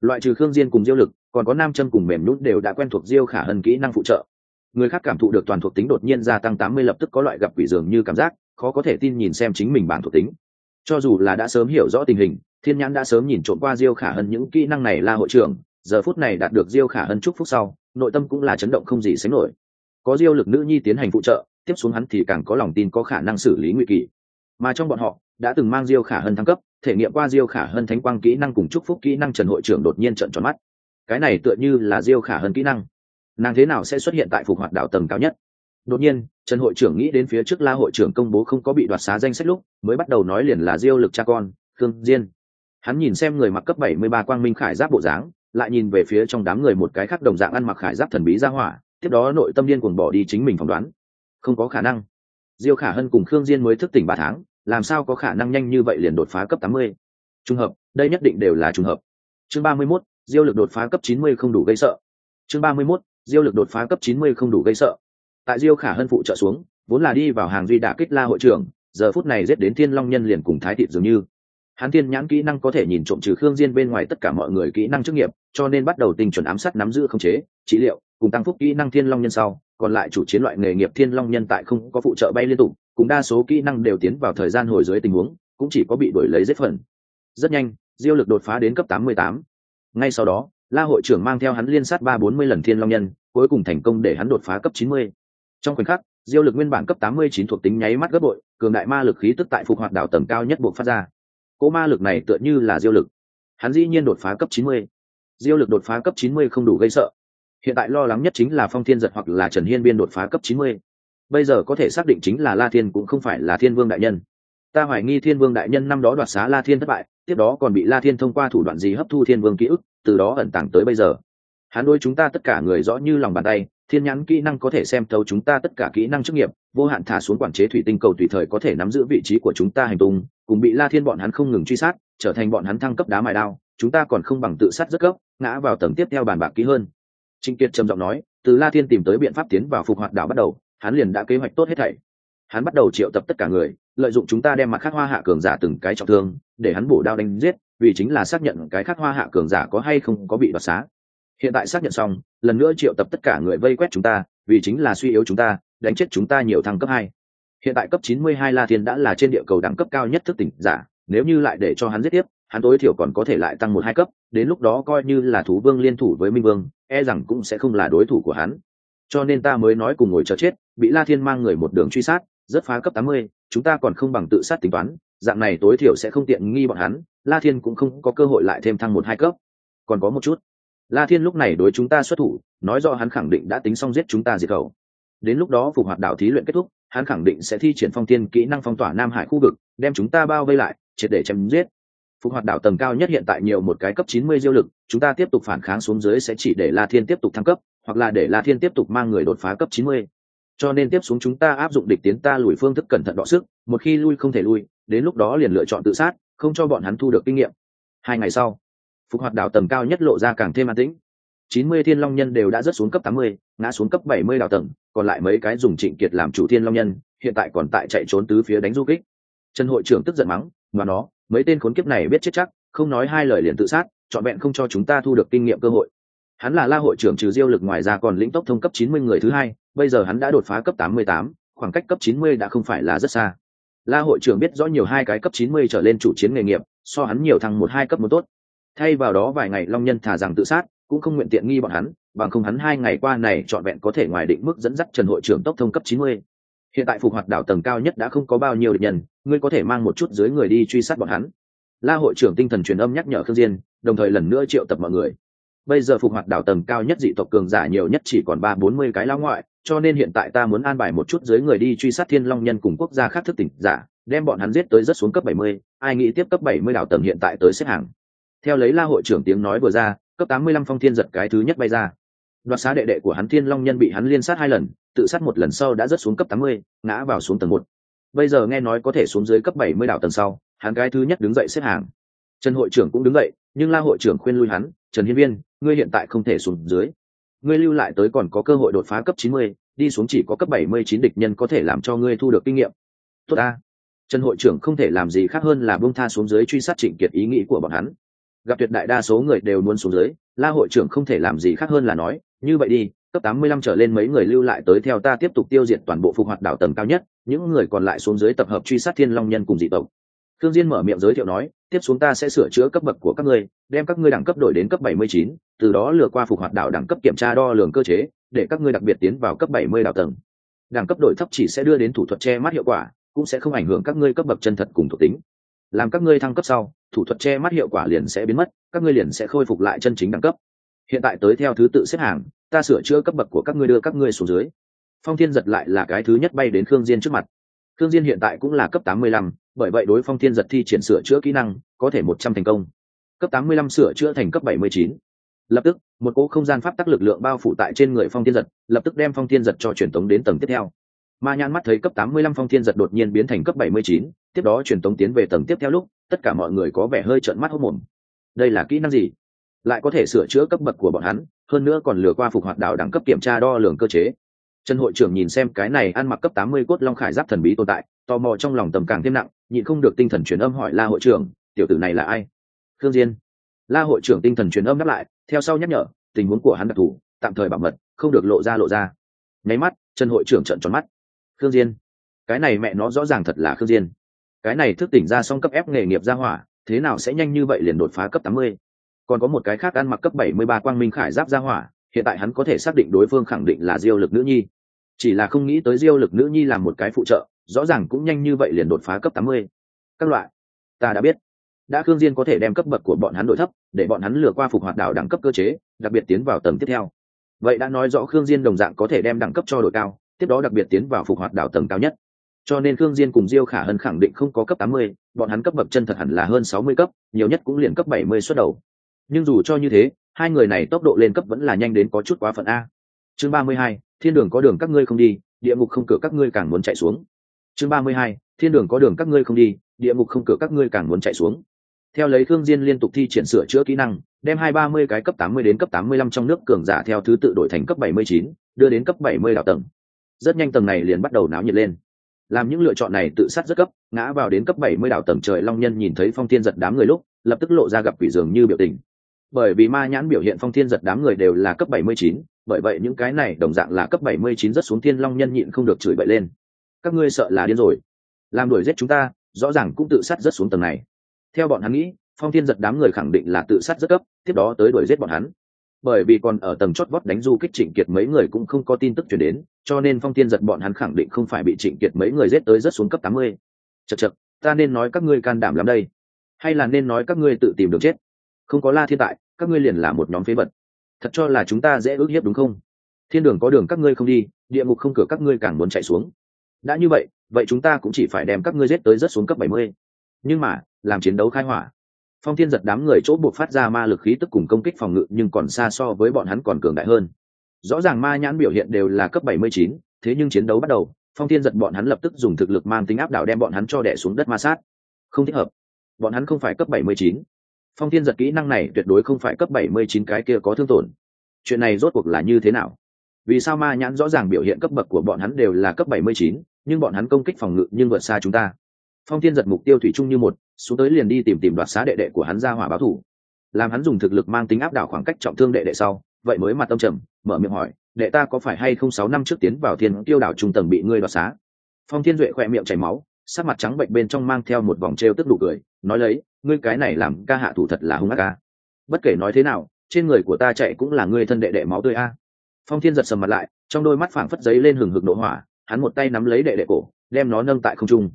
Loại trừ khương diên cùng diêu lực, còn có nam châm cùng mềm nhún đều đã quen thuộc diêu khả hân kỹ năng phụ trợ. Người khác cảm thụ được toàn thuộc tính đột nhiên gia tăng tám mươi lập tức có loại gặp quỷ dường như cảm giác khó có thể tin nhìn xem chính mình bản thuộc tính. Cho dù là đã sớm hiểu rõ tình hình, thiên nhãn đã sớm nhìn trộm qua diêu khả hân những kỹ năng này là hội trưởng, giờ phút này đạt được diêu khả hân chúc phúc sau, nội tâm cũng là chấn động không gì sánh nổi. Có diêu lực nữ nhi tiến hành phụ trợ, tiếp xuống hắn thì càng có lòng tin có khả năng xử lý nguy kỳ. Mà trong bọn họ, đã từng mang diêu khả hân thăng cấp, thể nghiệm qua diêu khả hân thánh quang kỹ năng cùng chúc phúc kỹ năng trần hội trưởng đột nhiên trận tròn mắt. Cái này tựa như là diêu khả hân kỹ năng. Nàng thế nào sẽ xuất hiện tại phục hoạt đạo tầng cao nhất? Đột nhiên trần hội trưởng nghĩ đến phía trước la hội trưởng công bố không có bị đoạt xá danh sách lúc mới bắt đầu nói liền là diêu lực cha con khương diên. Hắn nhìn xem người mặc cấp bảy mươi ba quang minh khải giáp bộ dáng lại nhìn về phía trong đám người một cái khác đồng dạng ăn mặc khải giáp thần bí ra hỏa tiếp đó nội tâm điên cuồng bỏ đi chính mình phỏng đoán. Không có khả năng. Diêu khả hân cùng khương diên mới thức tỉnh ba tháng làm sao có khả năng nhanh như vậy liền đột phá cấp tám mươi? Trùng hợp đây nhất định đều là trùng hợp. Chương ba mươi 31, diêu lực đột phá cấp chín mươi không đủ gây sợ. Chương ba mươi 31, diêu lực đột phá cấp chín mươi không đủ gây sợ tại diêu khả hân phụ trợ xuống, vốn là đi vào hàng duy đả kích la hội trưởng, giờ phút này giết đến thiên long nhân liền cùng thái thịt dường như hắn thiên nhãn kỹ năng có thể nhìn trộm trừ khương diên bên ngoài tất cả mọi người kỹ năng chức nghiệp, cho nên bắt đầu tình chuẩn ám sát nắm giữ không chế, trị liệu, cùng tăng phúc kỹ năng thiên long nhân sau còn lại chủ chiến loại nghề nghiệp thiên long nhân tại không có phụ trợ bay liên tục, cùng đa số kỹ năng đều tiến vào thời gian hồi dưới tình huống, cũng chỉ có bị đuổi lấy giết phần rất nhanh, diêu lực đột phá đến cấp 88. ngay sau đó, la hội trưởng mang theo hắn liên sát ba bốn mươi lần thiên long nhân, cuối cùng thành công để hắn đột phá cấp 90 trong khoảnh khắc, diêu lực nguyên bản cấp 89 thuộc tính nháy mắt gấp bội, cường đại ma lực khí tức tại phục hoạt đảo tầng cao nhất buộc phát ra. Cỗ ma lực này tựa như là diêu lực. Hắn dĩ nhiên đột phá cấp 90. diêu lực đột phá cấp 90 không đủ gây sợ. Hiện tại lo lắng nhất chính là phong thiên giật hoặc là trần hiên biên đột phá cấp 90 bây giờ có thể xác định chính là la thiên cũng không phải là thiên vương đại nhân. Ta hoài nghi thiên vương đại nhân năm đó đoạt xá la thiên thất bại, tiếp đó còn bị la thiên thông qua thủ đoạn gì hấp thu thiên vương ký ức, từ đó ẩn tàng tới bây giờ. Hắn đôi chúng ta tất cả người rõ như lòng bàn tay thiên nhãn kỹ năng có thể xem thấu chúng ta tất cả kỹ năng chức nghiệp, vô hạn thả xuống quản chế thủy tinh cầu tùy thời có thể nắm giữ vị trí của chúng ta hành tung, cùng bị la thiên bọn hắn không ngừng truy sát, trở thành bọn hắn thăng cấp đá mài đao, chúng ta còn không bằng tự sát rất gấp, ngã vào tầng tiếp theo bàn bạc kỹ hơn. Trinh kiệt trầm giọng nói, từ la thiên tìm tới biện pháp tiến vào phục hoạt đảo bắt đầu, hắn liền đã kế hoạch tốt hết thảy. Hắn bắt đầu triệu tập tất cả người, lợi dụng chúng ta đem mặt khắc hoa hạ cường giả từng cái trọng thương, để hắn bổ đao đánh giết, vì chính là xác nhận cái khắc hoa hạ cường giả có hay không có bị đoạt xá hiện tại xác nhận xong, lần nữa triệu tập tất cả người vây quét chúng ta, vì chính là suy yếu chúng ta, đánh chết chúng ta nhiều thăng cấp hai. Hiện tại cấp 92 la thiên đã là trên địa cầu đẳng cấp cao nhất thức tỉnh giả, nếu như lại để cho hắn giết tiếp, hắn tối thiểu còn có thể lại tăng một hai cấp, đến lúc đó coi như là thú vương liên thủ với minh vương e rằng cũng sẽ không là đối thủ của hắn. Cho nên ta mới nói cùng ngồi chờ chết, bị la thiên mang người một đường truy sát, rất phá cấp tám mươi, chúng ta còn không bằng tự sát tính toán, dạng này tối thiểu sẽ không tiện nghi bọn hắn, la thiên cũng không có cơ hội lại thêm thăng một hai cấp. Còn có một chút la thiên lúc này đối chúng ta xuất thủ, nói rõ hắn khẳng định đã tính xong giết chúng ta diệt khẩu. Đến lúc đó phục hoạt đạo thí luyện kết thúc, hắn khẳng định sẽ thi triển phong tiên kỹ năng phong tỏa nam hải khu vực, đem chúng ta bao vây lại, triệt để chém giết. Phục hoạt đạo tầng cao nhất hiện tại nhiều một cái cấp chín mươi diêu lực, chúng ta tiếp tục phản kháng xuống dưới sẽ chỉ để la thiên tiếp tục thăng cấp, hoặc là để la thiên tiếp tục mang người đột phá cấp chín mươi. Cho nên tiếp xuống chúng ta áp dụng địch tiến ta lùi phương thức cẩn thận đọ sức, một khi lui không thể lui, đến lúc đó liền lựa chọn tự sát, không cho bọn hắn thu được kinh nghiệm. Hai ngày sau phục hoạt đảo tầng cao nhất lộ ra càng thêm an tĩnh. Chín mươi thiên long nhân đều đã rớt xuống cấp tám mươi, ngã xuống cấp bảy mươi đảo tầng, còn lại mấy cái dùng trịnh kiệt làm chủ thiên long nhân, hiện tại còn tại chạy trốn tứ phía đánh du kích. Trần hội trưởng tức giận mắng và nó, mấy tên khốn kiếp này biết chết chắc, không nói hai lời liền tự sát, trọn vẹn không cho chúng ta thu được kinh nghiệm cơ hội. Hắn là la hội trưởng trừ diêu lực ngoài ra còn lĩnh tốc thông cấp chín mươi người thứ hai, bây giờ hắn đã đột phá cấp tám mươi tám, khoảng cách cấp chín mươi đã không phải là rất xa. La hội trưởng biết rõ nhiều hai cái cấp chín mươi trở lên chủ chiến nghề nghiệp, so hắn nhiều thăng một hai cấp một tốt thay vào đó vài ngày long nhân thả rằng tự sát, cũng không nguyện tiện nghi bọn hắn, bằng không hắn hai ngày qua này trọn vẹn có thể ngoài định mức dẫn dắt trần hội trưởng tốc thông cấp chín mươi. Hiện tại phục hoạt đảo tầng cao nhất đã không có bao nhiêu địch nhân, ngươi có thể mang một chút dưới người đi truy sát bọn hắn. La hội trưởng tinh thần truyền âm nhắc nhở khương diên, đồng thời lần nữa triệu tập mọi người. Bây giờ phục hoạt đảo tầng cao nhất dị tộc cường giả nhiều nhất chỉ còn ba bốn mươi cái lao ngoại, cho nên hiện tại ta muốn an bài một chút dưới người đi truy sát thiên long nhân cùng quốc gia khác thức tỉnh giả, đem bọn hắn giết tới rất xuống cấp bảy mươi, ai nghĩ tiếp cấp bảy mươi đảo tầng hiện tại tới xếp hàng theo lấy la hội trưởng tiếng nói vừa ra, cấp tám mươi lăm phong thiên giật cái thứ nhất bay ra. Đoạt xá đệ đệ của hắn thiên long nhân bị hắn liên sát hai lần, tự sát một lần sau đã rớt xuống cấp tám mươi, ngã vào xuống tầng một. Bây giờ nghe nói có thể xuống dưới cấp bảy mươi đảo tầng sau, hắn cái thứ nhất đứng dậy xếp hàng. Trần hội trưởng cũng đứng dậy, nhưng la hội trưởng khuyên lui hắn, trần hiên viên, ngươi hiện tại không thể xuống dưới. Ngươi lưu lại tới còn có cơ hội đột phá cấp chín mươi, đi xuống chỉ có cấp bảy mươi chín địch nhân có thể làm cho ngươi thu được kinh nghiệm. Tốt ta. Trần hội trưởng không thể làm gì khác hơn là bông tha xuống dưới truy sát trịnh kiệt ý nghĩ của bọn hắn gặp tuyệt đại đa số người đều muốn xuống dưới la hội trưởng không thể làm gì khác hơn là nói như vậy đi cấp tám mươi lăm trở lên mấy người lưu lại tới theo ta tiếp tục tiêu diệt toàn bộ phục hoạt đảo tầng cao nhất những người còn lại xuống dưới tập hợp truy sát thiên long nhân cùng dị tộc. Thương diên mở miệng giới thiệu nói tiếp xuống ta sẽ sửa chữa cấp bậc của các ngươi đem các ngươi đẳng cấp đổi đến cấp bảy mươi chín, từ đó lừa qua phục hoạt đảo đẳng cấp kiểm tra đo lường cơ chế để các ngươi đặc biệt tiến vào cấp bảy mươi đảo tầng. Đẳng cấp đổi thấp chỉ sẽ đưa đến thủ thuật che mắt hiệu quả cũng sẽ không ảnh hưởng các ngươi cấp bậc chân thật cùng thuộc tính. Làm các ngươi thăng cấp sau thủ thuật che mắt hiệu quả liền sẽ biến mất các ngươi liền sẽ khôi phục lại chân chính đẳng cấp. Hiện tại tới theo thứ tự xếp hàng ta sửa chữa cấp bậc của các ngươi đưa các ngươi xuống dưới. Phong thiên giật lại là cái thứ nhất bay đến khương diên trước mặt. Khương diên hiện tại cũng là cấp tám mươi lăm, bởi vậy đối phong thiên giật thi triển sửa chữa kỹ năng có thể một trăm thành công. Cấp tám mươi lăm sửa chữa thành cấp bảy mươi chín. Lập tức một cỗ không gian pháp tắc lực lượng bao phủ tại trên người phong thiên giật lập tức đem phong thiên giật cho truyền tống đến tầng tiếp theo. Ma nhãn mắt thấy cấp tám mươi lăm phong thiên giật đột nhiên biến thành cấp bảy mươi chín tiếp đó truyền tống tiến về tầng tiếp theo lúc tất cả mọi người có vẻ hơi trợn mắt hốt mồm. Đây là kỹ năng gì? Lại có thể sửa chữa cấp bậc của bọn hắn, hơn nữa còn lừa qua phục hoạt đạo đẳng cấp kiểm tra đo lường cơ chế. Trần hội trưởng nhìn xem cái này ăn mặc cấp tám mươi cốt long khải giáp thần bí tồn tại, tò mò trong lòng tầm càng thêm nặng, nhịn không được tinh thần truyền âm hỏi la hội trưởng, tiểu tử này là ai? Khương diên. La hội trưởng tinh thần truyền âm đáp lại, theo sau nhắc nhở, tình huống của hắn đặc thù, tạm thời bảo mật, không được lộ ra lộ ra. Nháy mắt, trần hội trưởng trợn tròn mắt. Khương diên. Cái này mẹ nó rõ ràng thật là khương diên cái này thức tỉnh ra xong cấp ép nghề nghiệp ra hỏa, thế nào sẽ nhanh như vậy liền đột phá cấp tám mươi? Còn có một cái khác ăn mặc cấp bảy mươi ba quang minh khải giáp ra hỏa, hiện tại hắn có thể xác định đối phương khẳng định là diêu lực nữ nhi. Chỉ là không nghĩ tới diêu lực nữ nhi làm một cái phụ trợ, rõ ràng cũng nhanh như vậy liền đột phá cấp tám mươi. Các loại, ta đã biết. Đã khương diên có thể đem cấp bậc của bọn hắn đội thấp, để bọn hắn lừa qua phục hoạt đảo đẳng cấp cơ chế, đặc biệt tiến vào tầng tiếp theo. Vậy đã nói rõ khương diên đồng dạng có thể đem đẳng cấp cho đội cao, tiếp đó đặc biệt tiến vào phục hoạt đảo tầng cao nhất cho nên khương diên cùng diêu khả hân khẳng định không có cấp tám mươi, bọn hắn cấp bậc chân thật hẳn là hơn sáu mươi cấp, nhiều nhất cũng liền cấp bảy mươi xuất đầu. Nhưng dù cho như thế, hai người này tốc độ lên cấp vẫn là nhanh đến có chút quá phận a. Chương ba mươi hai, thiên đường có đường các ngươi không đi, địa ngục không cửa các ngươi càng muốn chạy xuống. Chương ba mươi hai, thiên đường có đường các ngươi không đi, địa ngục không cửa các ngươi càng muốn chạy xuống. Theo lấy khương diên liên tục thi triển sửa chữa kỹ năng, đem hai ba mươi cái cấp tám mươi đến cấp tám mươi lăm trong nước cường giả theo thứ tự đổi thành cấp bảy mươi chín, đưa đến cấp bảy mươi đảo tầng. Rất nhanh tầng này liền bắt đầu náo nhiệt lên làm những lựa chọn này tự sát rất cấp, ngã vào đến cấp bảy mươi đảo tầng trời long nhân nhìn thấy phong thiên giật đám người lúc, lập tức lộ ra gặp quỷ dường như biểu tình. Bởi vì ma nhãn biểu hiện phong thiên giật đám người đều là cấp bảy mươi chín, bởi vậy những cái này đồng dạng là cấp bảy mươi chín rất xuống thiên long nhân nhịn không được chửi bậy lên. Các ngươi sợ là điên rồi. Làm đuổi giết chúng ta, rõ ràng cũng tự sát rất xuống tầng này. Theo bọn hắn nghĩ, phong thiên giật đám người khẳng định là tự sát rất cấp, tiếp đó tới đuổi giết bọn hắn bởi vì còn ở tầng chót vót đánh du kích trịnh kiệt mấy người cũng không có tin tức chuyển đến, cho nên phong tiên giật bọn hắn khẳng định không phải bị trịnh kiệt mấy người giết tới rất xuống cấp tám mươi. Chật chật ta nên nói các ngươi can đảm lắm đây. Hay là nên nói các ngươi tự tìm được chết? Không có la thiên tại, các ngươi liền là một nhóm phế vật. Thật cho là chúng ta dễ ước hiếp đúng không? Thiên đường có đường các ngươi không đi, địa ngục không cửa các ngươi càng muốn chạy xuống. Đã như vậy vậy chúng ta cũng chỉ phải đem các ngươi giết tới rất xuống cấp bảy mươi. Nhưng mà, làm chiến đấu khai hỏa phong thiên giật đám người chỗ buộc phát ra ma lực khí tức cùng công kích phòng ngự nhưng còn xa so với bọn hắn còn cường đại hơn. Rõ ràng ma nhãn biểu hiện đều là cấp bảy mươi chín, thế nhưng chiến đấu bắt đầu, phong thiên giật bọn hắn lập tức dùng thực lực mang tính áp đảo đem bọn hắn cho đẻ xuống đất ma sát. Không thích hợp. Bọn hắn không phải cấp bảy mươi chín. Phong thiên giật kỹ năng này tuyệt đối không phải cấp bảy mươi chín cái kia có thương tổn. Chuyện này rốt cuộc là như thế nào? Vì sao ma nhãn rõ ràng biểu hiện cấp bậc của bọn hắn đều là cấp bảy mươi chín, nhưng bọn hắn công kích phòng ngự nhưng vượt xa chúng ta? Phong thiên giật mục tiêu thủy chung như một xuống tới liền đi tìm tìm đoạt xá đệ đệ của hắn ra hỏa báo thủ. Làm hắn dùng thực lực mang tính áp đảo khoảng cách trọng thương đệ đệ sau, vậy mới mặt tâm trầm, mở miệng hỏi, đệ ta có phải hay không sáu năm trước tiến vào thiên tiêu đảo trung tầng bị ngươi đoạt xá? Phong thiên duệ khỏe miệng chảy máu, sắc mặt trắng bệnh bên trong mang theo một vòng t r e o tức đủ cười, nói lấy, ngươi cái này làm ca hạ thủ thật là hung ác ca bất kể nói thế nào, trên người của ta chạy cũng là ngươi thân đệ đệ máu tươi a. Phong thiên giật sầm mặt lại, trong đôi mắt phảng phất giấy lên hừng hực nổ hỏa, hắn một tay nắm lấy đệ đệ cổ, đem nó nâng tại không trung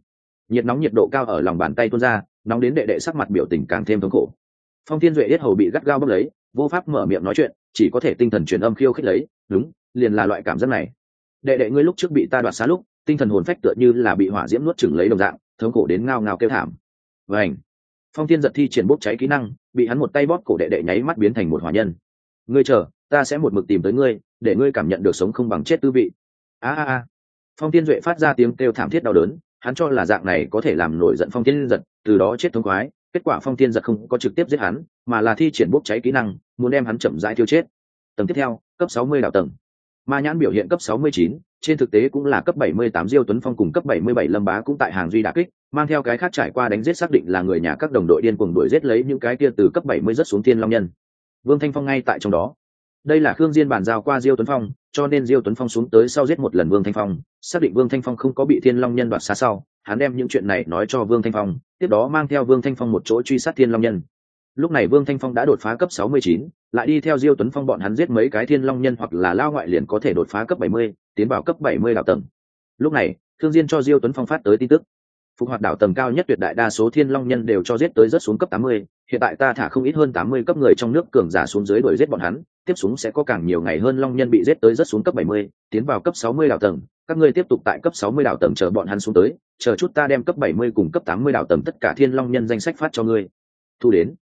nhiệt nóng nhiệt độ cao ở lòng bàn tay tuôn ra, nóng đến đệ đệ sắc mặt biểu tình càng thêm thống khổ. Phong thiên duệ yết hầu bị gắt gao bốc lấy, vô pháp mở miệng nói chuyện, chỉ có thể tinh thần truyền âm khiêu khích lấy, đúng, liền là loại cảm giác này. Đệ đệ ngươi lúc trước bị ta đoạt xá lúc, tinh thần hồn phách tựa như là bị hỏa diễm nuốt chừng lấy đồng dạng, thống khổ đến ngao ngao kêu thảm. Vảnh phong thiên giật thi triển bốc cháy kỹ năng, bị hắn một tay bóp, cổ đệ đệ nháy mắt biến thành một hỏa nhân. Ngươi chờ, ta sẽ một mực tìm tới ngươi, để ngươi cảm nhận được sống không bằng chết tư vị. A a a. Phong thiên duệ phát ra tiếng kêu thảm thiết đau đớn hắn cho là dạng này có thể làm nổi giận phong thiên giật từ đó chết thống khoái kết quả phong thiên giật không có trực tiếp giết hắn mà là thi triển bốc cháy kỹ năng muốn đem hắn chậm rãi tiêu chết. Tầng tiếp theo cấp 60 đảo tầng. Ma nhãn biểu hiện cấp 69, trên thực tế cũng là cấp 78 diêu tuấn phong cùng cấp 77 lâm bá cũng tại hàng duy đả kích mang theo cái khác trải qua đánh giết xác định là người nhà các đồng đội điên cuồng đuổi giết lấy những cái kia từ cấp 70 rất xuống thiên long nhân. Vương thanh phong ngay tại trong đó đây là khương diên bàn giao qua diêu tuấn phong cho nên diêu tuấn phong xuống tới sau giết một lần vương thanh phong xác định vương thanh phong không có bị thiên long nhân đoạt xa sau hắn đem những chuyện này nói cho vương thanh phong tiếp đó mang theo vương thanh phong một chỗ truy sát thiên long nhân. Lúc này vương thanh phong đã đột phá cấp 69, lại đi theo diêu tuấn phong bọn hắn giết mấy cái thiên long nhân hoặc là lao ngoại liền có thể đột phá cấp 70, tiến vào cấp 70 đảo tầng. Lúc này thương diên cho diêu tuấn phong phát tới tin tức. Phục hoạt đảo tầng cao nhất tuyệt đại đa số thiên long nhân đều cho giết tới rất xuống cấp 80, hiện tại ta thả không ít hơn 80 cấp người trong nước cường giả xuống dưới đuổi giết bọn hắn tiếp xuống sẽ có càng nhiều ngày hơn long nhân bị giết tới rất xuống cấp 70, tiến vào cấp 60 đảo tầng. Các ngươi tiếp tục tại cấp 60 đảo tầng chờ bọn hắn xuống tới chờ chút ta đem cấp 70 cùng cấp 80 đảo tầng tất cả thiên long nhân danh sách phát cho ngươi. Thu đến.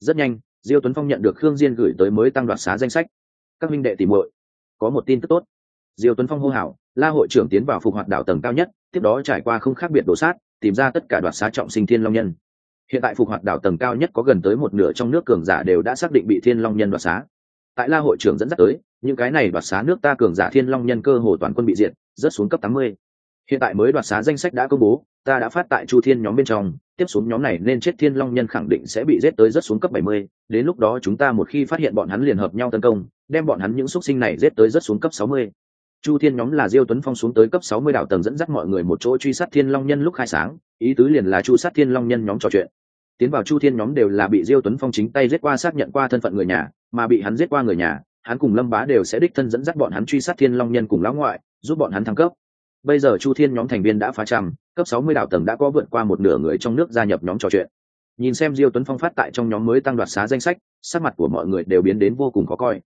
Rất nhanh diêu tuấn phong nhận được khương diên gửi tới mới tăng đoạt xá danh sách. Các minh đệ tỉ muội có một tin tức tốt. Diêu tuấn phong hô hào la hội trưởng tiến vào phục hoạt đảo tầng cao nhất tiếp đó trải qua không khác biệt đổ sát tìm ra tất cả đoạt xá trọng sinh thiên long nhân. Hiện tại phục hoạt đảo tầng cao nhất có gần tới một nửa trong nước cường giả đều đã xác định bị thiên long nhân đoạt xá tại la hội trưởng dẫn dắt tới những cái này đoạt xá nước ta cường giả thiên long nhân cơ hồ toàn quân bị diệt rất xuống cấp 80. hiện tại mới đoạt xá danh sách đã công bố ta đã phát tại chu thiên nhóm bên trong tiếp xuống nhóm này nên chết thiên long nhân khẳng định sẽ bị giết tới rất xuống cấp 70, đến lúc đó chúng ta một khi phát hiện bọn hắn liền hợp nhau tấn công đem bọn hắn những xuất sinh này giết tới rất xuống cấp 60. chu thiên nhóm là diêu tuấn phong xuống tới cấp 60 đảo tầng dẫn dắt mọi người một chỗ truy sát thiên long nhân lúc khai sáng ý tứ liền là chu sát thiên long nhân nhóm trò chuyện tiến vào chu thiên nhóm đều là bị diêu tuấn phong chính tay giết qua xác nhận qua thân phận người nhà mà bị hắn giết qua người nhà, hắn cùng lâm bá đều sẽ đích thân dẫn dắt bọn hắn truy sát thiên long nhân cùng lão ngoại, giúp bọn hắn thăng cấp. Bây giờ chu thiên nhóm thành viên đã phá trăm, cấp sáu mươi đạo tầng đã có vượt qua một nửa người trong nước gia nhập nhóm trò chuyện. Nhìn xem diêu tuấn phong phát tại trong nhóm mới tăng đoạt xá danh sách, sắc mặt của mọi người đều biến đến vô cùng khó coi.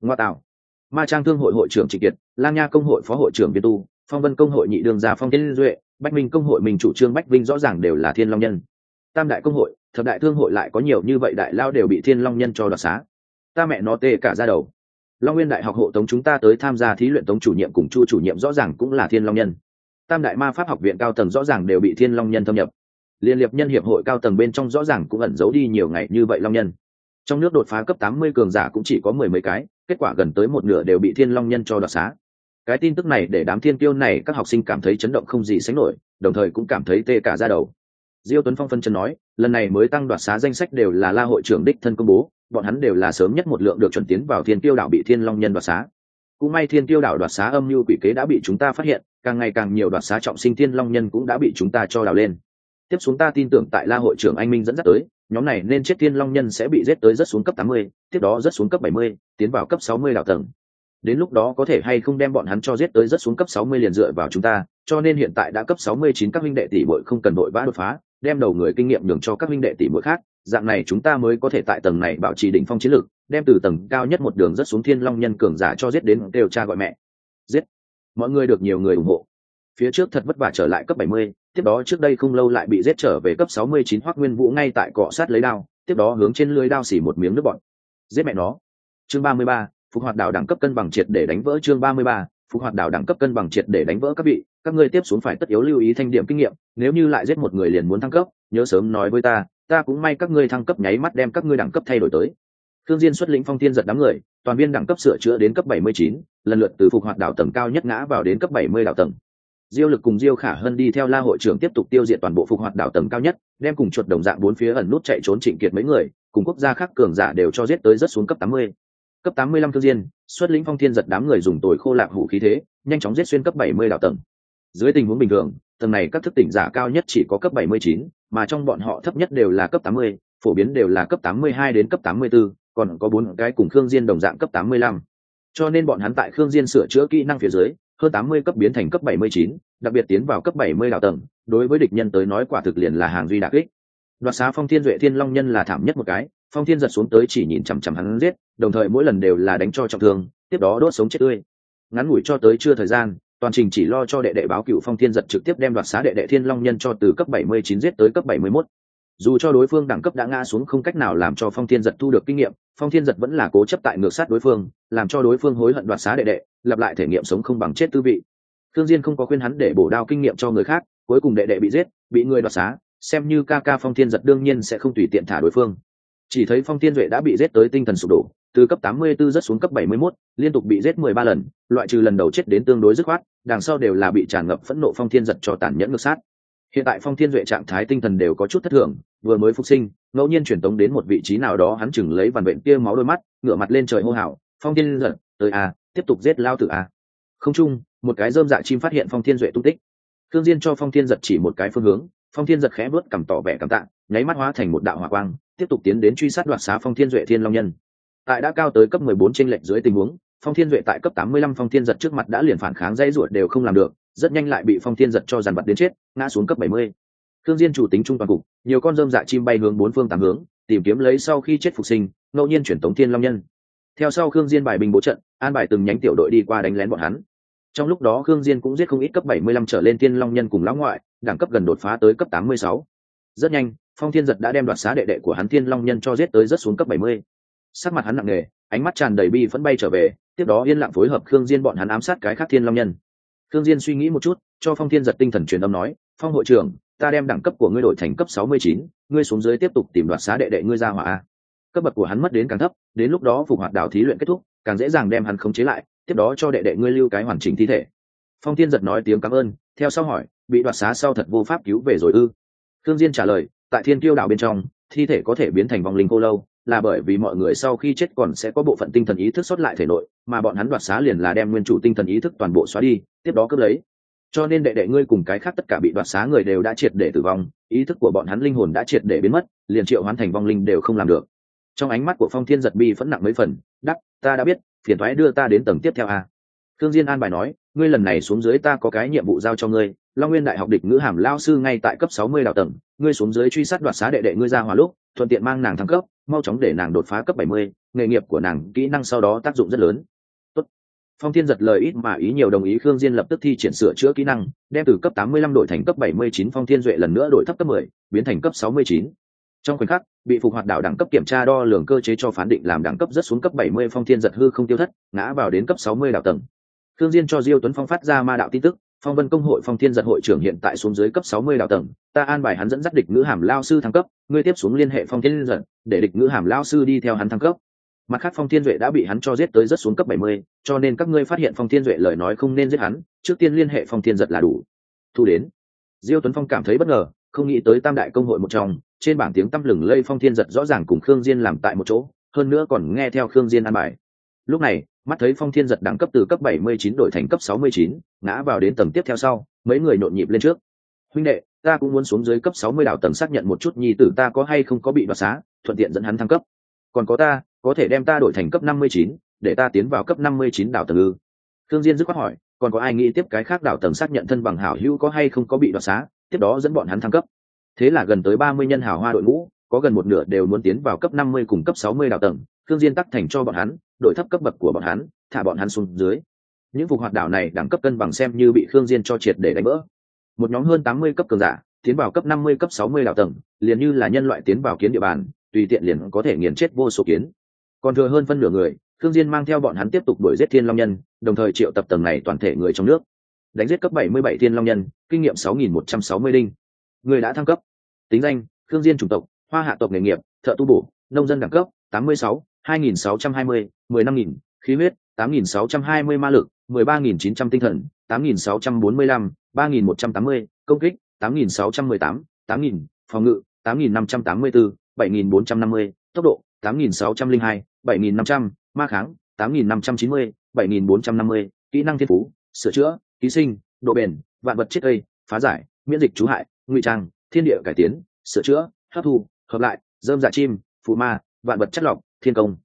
Ngoa tạo. Ma trang thương hội hội trưởng trịnh kiệt, lang nha công hội phó hội trưởng viên tu, phong vân công hội nhị đường gia phong thiên duệ, bách minh công hội mình chủ trương bách vinh rõ ràng đều là thiên long nhân. Tam đại công hội, thập đại thương hội lại có nhiều như vậy đại lao đều bị thiên long nhân cho đoạt xá ta mẹ nó tê cả ra đầu. Long nguyên đại học hộ tống chúng ta tới tham gia thí luyện tống chủ nhiệm cùng chu chủ nhiệm rõ ràng cũng là thiên long nhân. Tam đại ma pháp học viện cao tầng rõ ràng đều bị thiên long nhân thâm nhập. Liên liệp nhân hiệp hội cao tầng bên trong rõ ràng cũng ẩn giấu đi nhiều ngày như vậy long nhân. Trong nước đột phá cấp tám mươi cường giả cũng chỉ có mười mấy cái, kết quả gần tới một nửa đều bị thiên long nhân cho đoạt xá. Cái tin tức này để đám thiên tiêu này, các học sinh cảm thấy chấn động không gì sánh nổi, đồng thời cũng cảm thấy tê cả ra đầu. Diêu tuấn phong phân chân nói, lần này mới tăng đoạt xá danh sách đều là la hội trưởng đích thân công bố bọn hắn đều là sớm nhất một lượng được chuẩn tiến vào thiên tiêu đảo bị thiên long nhân đoạt xá. Cũng may thiên tiêu đảo đoạt xá âm mưu quỷ kế đã bị chúng ta phát hiện càng ngày càng nhiều đoạt xá trọng sinh thiên long nhân cũng đã bị chúng ta cho đào lên. Tiếp xuống ta tin tưởng tại la hội trưởng anh minh dẫn dắt tới nhóm này nên chết thiên long nhân sẽ bị giết tới rất xuống cấp 80, tiếp đó rất xuống cấp 70, tiến vào cấp 60 đảo tầng. Đến lúc đó có thể hay không đem bọn hắn cho giết tới rất xuống cấp 60 liền dựa vào chúng ta cho nên hiện tại đã cấp 69 các minh đệ tỷ bội không cần đội vã đột phá đem đầu người kinh nghiệm nhường cho các huynh đệ tỷ muội khác dạng này chúng ta mới có thể tại tầng này bảo trì đỉnh phong chiến lược đem từ tầng cao nhất một đường rất xuống thiên long nhân cường giả cho giết đến đều cha gọi mẹ giết mọi người được nhiều người ủng hộ phía trước thật vất vả trở lại cấp 70, tiếp đó trước đây không lâu lại bị giết trở về cấp 69 Hoắc Nguyên Vũ ngay tại cọ sát lấy đao, tiếp đó hướng trên lưới đao xỉ một miếng nước bọn. Giết mẹ nó. Chương 33, phục hoạt đảo đẳng cấp cân bằng triệt để đánh vỡ chương 33, phục hoạt đảo đẳng cấp cân bằng triệt để đánh vỡ các vị, các ngươi tiếp xuống phải tất yếu lưu ý thanh điểm kinh nghiệm, nếu như lại giết một người liền muốn thăng cấp, nhớ sớm nói với ta, ta cũng may các ngươi thăng cấp nháy mắt đem các ngươi đẳng cấp thay đổi tới. Thương Diên xuất lĩnh phong thiên giật đám người, toàn viên đẳng cấp sửa chữa đến cấp 79, lần lượt từ phục hoạt đảo tầng cao nhất ngã vào đến cấp 70 đảo tầng diêu lực cùng diêu khả hân đi theo la hội trưởng tiếp tục tiêu diệt toàn bộ phục hoạt đảo tầng cao nhất đem cùng chuột đồng dạng bốn phía ẩn nút chạy trốn trịnh kiệt mấy người cùng quốc gia khác cường giả đều cho giết tới rất xuống cấp 80. cấp 85 thương diên xuất lĩnh phong thiên giật đám người dùng tồi khô lạc hủ khí thế nhanh chóng giết xuyên cấp 70 đảo tầng dưới tình huống bình thường tầng này các thức tỉnh giả cao nhất chỉ có cấp 79, mà trong bọn họ thấp nhất đều là cấp 80, phổ biến đều là cấp 82 đến cấp 84, còn có bốn cái cùng khương diên đồng dạng cấp 85. cho nên bọn hắn tại khương diên sửa chữa kỹ năng phía dưới hơn 80 cấp biến thành cấp 79, đặc biệt tiến vào cấp 70 đạo tầng, đối với địch nhân tới nói quả thực liền là hàng duy đặc kích. Đoạt xá Phong Thiên Duệ Thiên Long nhân là thảm nhất một cái, Phong Thiên giật xuống tới chỉ nhìn chằm chằm hắn giết, đồng thời mỗi lần đều là đánh cho trọng thương, tiếp đó đốt sống chết tươi. Ngắn ngủi cho tới chưa thời gian, toàn trình chỉ lo cho đệ đệ báo cựu Phong Thiên giật trực tiếp đem đoạt xá đệ đệ Thiên Long nhân cho từ cấp 79 giết tới cấp 71. Dù cho đối phương đẳng cấp đã ngã xuống không cách nào làm cho Phong Thiên giật thu được kinh nghiệm, Phong Thiên giật vẫn là cố chấp tại ngược sát đối phương, làm cho đối phương hối hận đoạt xá đệ đệ, lặp lại thể nghiệm sống không bằng chết tư vị. Thương diên không có khuyên hắn để bổ đao kinh nghiệm cho người khác cuối cùng đệ đệ bị giết bị người đoạt xá xem như ca ca phong thiên giật đương nhiên sẽ không tùy tiện thả đối phương. Chỉ thấy phong thiên duệ đã bị giết tới tinh thần sụp đổ từ cấp 84 rất xuống cấp 71, liên tục bị giết 13 lần loại trừ lần đầu chết đến tương đối dứt khoát đằng sau đều là bị tràn ngập phẫn nộ phong thiên giật cho tàn nhẫn ngược sát. Hiện tại phong thiên duệ trạng thái tinh thần đều có chút thất thường, vừa mới phục sinh, ngẫu nhiên chuyển tống đến một vị trí nào đó hắn chừng lấy vằn vện kia máu đôi mắt, ngửa mặt lên trời hô hào, phong thiên giật, tới a, tiếp tục giết lao tử a. Không chung, một cái dơm dạ chim phát hiện phong thiên duệ tung tích. Thương diên cho phong thiên giật chỉ một cái phương hướng, phong thiên giật khẽ vớt cầm tỏ vẻ cảm tạ, nháy mắt hóa thành một đạo hỏa quang, tiếp tục tiến đến truy sát đoạt xá phong thiên duệ thiên long nhân. Tại đã cao tới cấp 14 trên lệnh dưới tình huống phong thiên duệ tại cấp 85 phong thiên giật trước mặt đã liền phản kháng dây ruột đều không làm được, rất nhanh lại bị phong thiên giật cho dàn vật đến chết, ngã xuống cấp 70. thương diên chủ tính trung toàn cục, nhiều con rơm dạ chim bay hướng bốn phương tám hướng, tìm kiếm lấy sau khi chết phục sinh, ngẫu nhiên chuyển tống thiên long nhân theo sau khương diên bài binh bố trận, an bài từng nhánh tiểu đội đi qua đánh lén bọn hắn trong lúc đó khương diên cũng giết không ít cấp 75 trở lên Thiên long nhân cùng lão ngoại, đẳng cấp gần đột phá tới cấp 86. rất nhanh, phong thiên giật đã đem đoạt xá đệ đệ của hắn Thiên long nhân cho giết tới rất xuống cấp 70. sắc mặt hắn nặng nề, ánh mắt tràn đầy bi phẫn bay trở về tiếp đó yên lặng phối hợp khương diên bọn hắn ám sát cái khác thiên long nhân. Khương diên suy nghĩ một chút cho phong thiên giật tinh thần truyền âm nói phong hội trưởng ta đem đẳng cấp của ngươi đổi thành cấp 69, ngươi xuống dưới tiếp tục tìm đoạt xá đệ đệ ngươi ra hỏa cấp bậc của hắn mất đến càng thấp đến lúc đó phục hoạt đảo thí luyện kết thúc càng dễ dàng đem hắn khống chế lại tiếp đó cho đệ đệ ngươi lưu cái hoàn chỉnh thi thể. Phong thiên giật nói tiếng cảm ơn theo sau hỏi bị đoạt xá sau thật vô pháp cứu về rồi ư? Thương diên trả lời tại thiên tiêu đảo bên trong thi thể có thể biến thành vong linh cô lâu là bởi vì mọi người sau khi chết còn sẽ có bộ phận tinh thần ý thức sót lại thể nội, mà bọn hắn đoạt xá liền là đem nguyên chủ tinh thần ý thức toàn bộ xóa đi, tiếp đó cướp lấy. Cho nên đệ đệ ngươi cùng cái khác tất cả bị đoạt xá người đều đã triệt để tử vong, ý thức của bọn hắn linh hồn đã triệt để biến mất, liền triệu hoán thành vong linh đều không làm được. Trong ánh mắt của phong thiên giật bi phẫn nặng mấy phần, đắc, ta đã biết, phiền thoái đưa ta đến tầng tiếp theo a thương diên an bài nói, ngươi lần này xuống dưới ta có cái nhiệm vụ giao cho ngươi, long nguyên đại học địch ngữ hàm lao sư ngay tại cấp sáu mươi đào tầng, ngươi xuống dưới truy sát đoạt xá đệ đệ ngươi ra hòa lúc, thuận tiện mang nàng thăng cấp, mau chóng để nàng đột phá cấp bảy mươi, nghề nghiệp của nàng kỹ năng sau đó tác dụng rất lớn. Tốt. phong thiên giật lời ít mà ý nhiều đồng ý, khương diên lập tức thi triển sửa chữa kỹ năng, đem từ cấp tám mươi lăm đổi thành cấp bảy mươi chín, phong thiên duệ lần nữa đổi thấp cấp mười, biến thành cấp sáu mươi chín. Trong khoảnh khắc, bị phục hoạt đảo đẳng cấp kiểm tra đo lường cơ chế cho phán định làm đẳng cấp rất xuống cấp 70 phong thiên giật hư không tiêu thất, ngã vào đến cấp 60 đảo tầng thương diên cho diêu tuấn phong phát ra ma đạo tin tức phong vân công hội phong thiên giật hội trưởng hiện tại xuống dưới cấp 60 đạo tầng ta an bài hắn dẫn dắt địch ngữ hàm lao sư thăng cấp ngươi tiếp xuống liên hệ phong thiên giật để địch ngữ hàm lao sư đi theo hắn thăng cấp. Mặt khác phong thiên duệ đã bị hắn cho giết tới rất xuống cấp 70, cho nên các ngươi phát hiện phong thiên duệ lời nói không nên giết hắn trước tiên liên hệ phong thiên giật là đủ. Thu đến. Diêu tuấn phong cảm thấy bất ngờ không nghĩ tới tam đại công hội một trong trên bảng tiếng tăm lừng lây phong thiên giật rõ ràng cùng khương diên làm tại một chỗ hơn nữa còn nghe theo khương diên an bài. Lúc này mắt thấy phong thiên giật đẳng cấp từ cấp 79 đổi thành cấp 69, ngã vào đến tầng tiếp theo sau mấy người nhộn nhịp lên trước. Huynh đệ ta cũng muốn xuống dưới cấp 60 đảo tầng xác nhận một chút nhi tử ta có hay không có bị đoạt xá thuận tiện dẫn hắn thăng cấp. Còn có ta có thể đem ta đổi thành cấp 59, để ta tiến vào cấp 59 đảo tầng ư. Thương diên dứt khoát hỏi còn có ai nghĩ tiếp cái khác đảo tầng xác nhận thân bằng hảo hữu có hay không có bị đoạt xá tiếp đó dẫn bọn hắn thăng cấp? Thế là gần tới ba mươi nhân hảo hoa đội ngũ có gần một nửa đều muốn tiến vào cấp năm mươi cùng cấp sáu mươi đảo tầng thương diên tắc thành cho bọn hắn, đội thấp cấp bậc của bọn hắn, thả bọn hắn xuống dưới. Những phục hoạt đảo này đẳng cấp cân bằng xem như bị khương diên cho triệt để đánh bỡ. một nhóm hơn tám mươi cấp cường giả, tiến vào cấp năm mươi, cấp sáu mươi đảo tầng, liền như là nhân loại tiến vào kiến địa bàn, tùy tiện liền có thể nghiền chết vô số kiến. Còn thừa hơn phân nửa người, khương diên mang theo bọn hắn tiếp tục đuổi giết thiên long nhân, đồng thời triệu tập tầng này toàn thể người trong nước. Đánh giết cấp bảy mươi bảy thiên long nhân, kinh nghiệm sáu nghìn một trăm sáu mươi đinh. Người đã thăng cấp. Tính danh, khương diên chủng tộc, hoa hạ tộc nghề nghiệp, thợ tu bổ, nông dân đẳng cấp, tám mươi sáu hai nghìn sáu trăm hai mươi, mười năm nghìn, khí huyết, tám nghìn sáu trăm hai mươi, ma lực, mười ba nghìn chín trăm tinh thần, tám nghìn sáu trăm bốn mươi lăm, ba nghìn một trăm tám mươi, công kích, tám nghìn sáu trăm mười tám tám nghìn, phòng ngự, tám nghìn năm trăm tám mươi bốn bảy nghìn bốn trăm năm mươi, tốc độ, tám nghìn sáu trăm linh hai, bảy nghìn năm trăm, ma kháng, tám nghìn năm trăm chín mươi, bảy nghìn bốn trăm năm mươi, kỹ năng thiên phú, sửa chữa, ký sinh, độ bền, vạn vật chết cây phá giải, miễn dịch trú hại, ngụy trang, thiên địa cải tiến, sửa chữa, hấp thu, hợp lại, dơm dạ chim, phù ma, vạn vật chất lọc thiên công.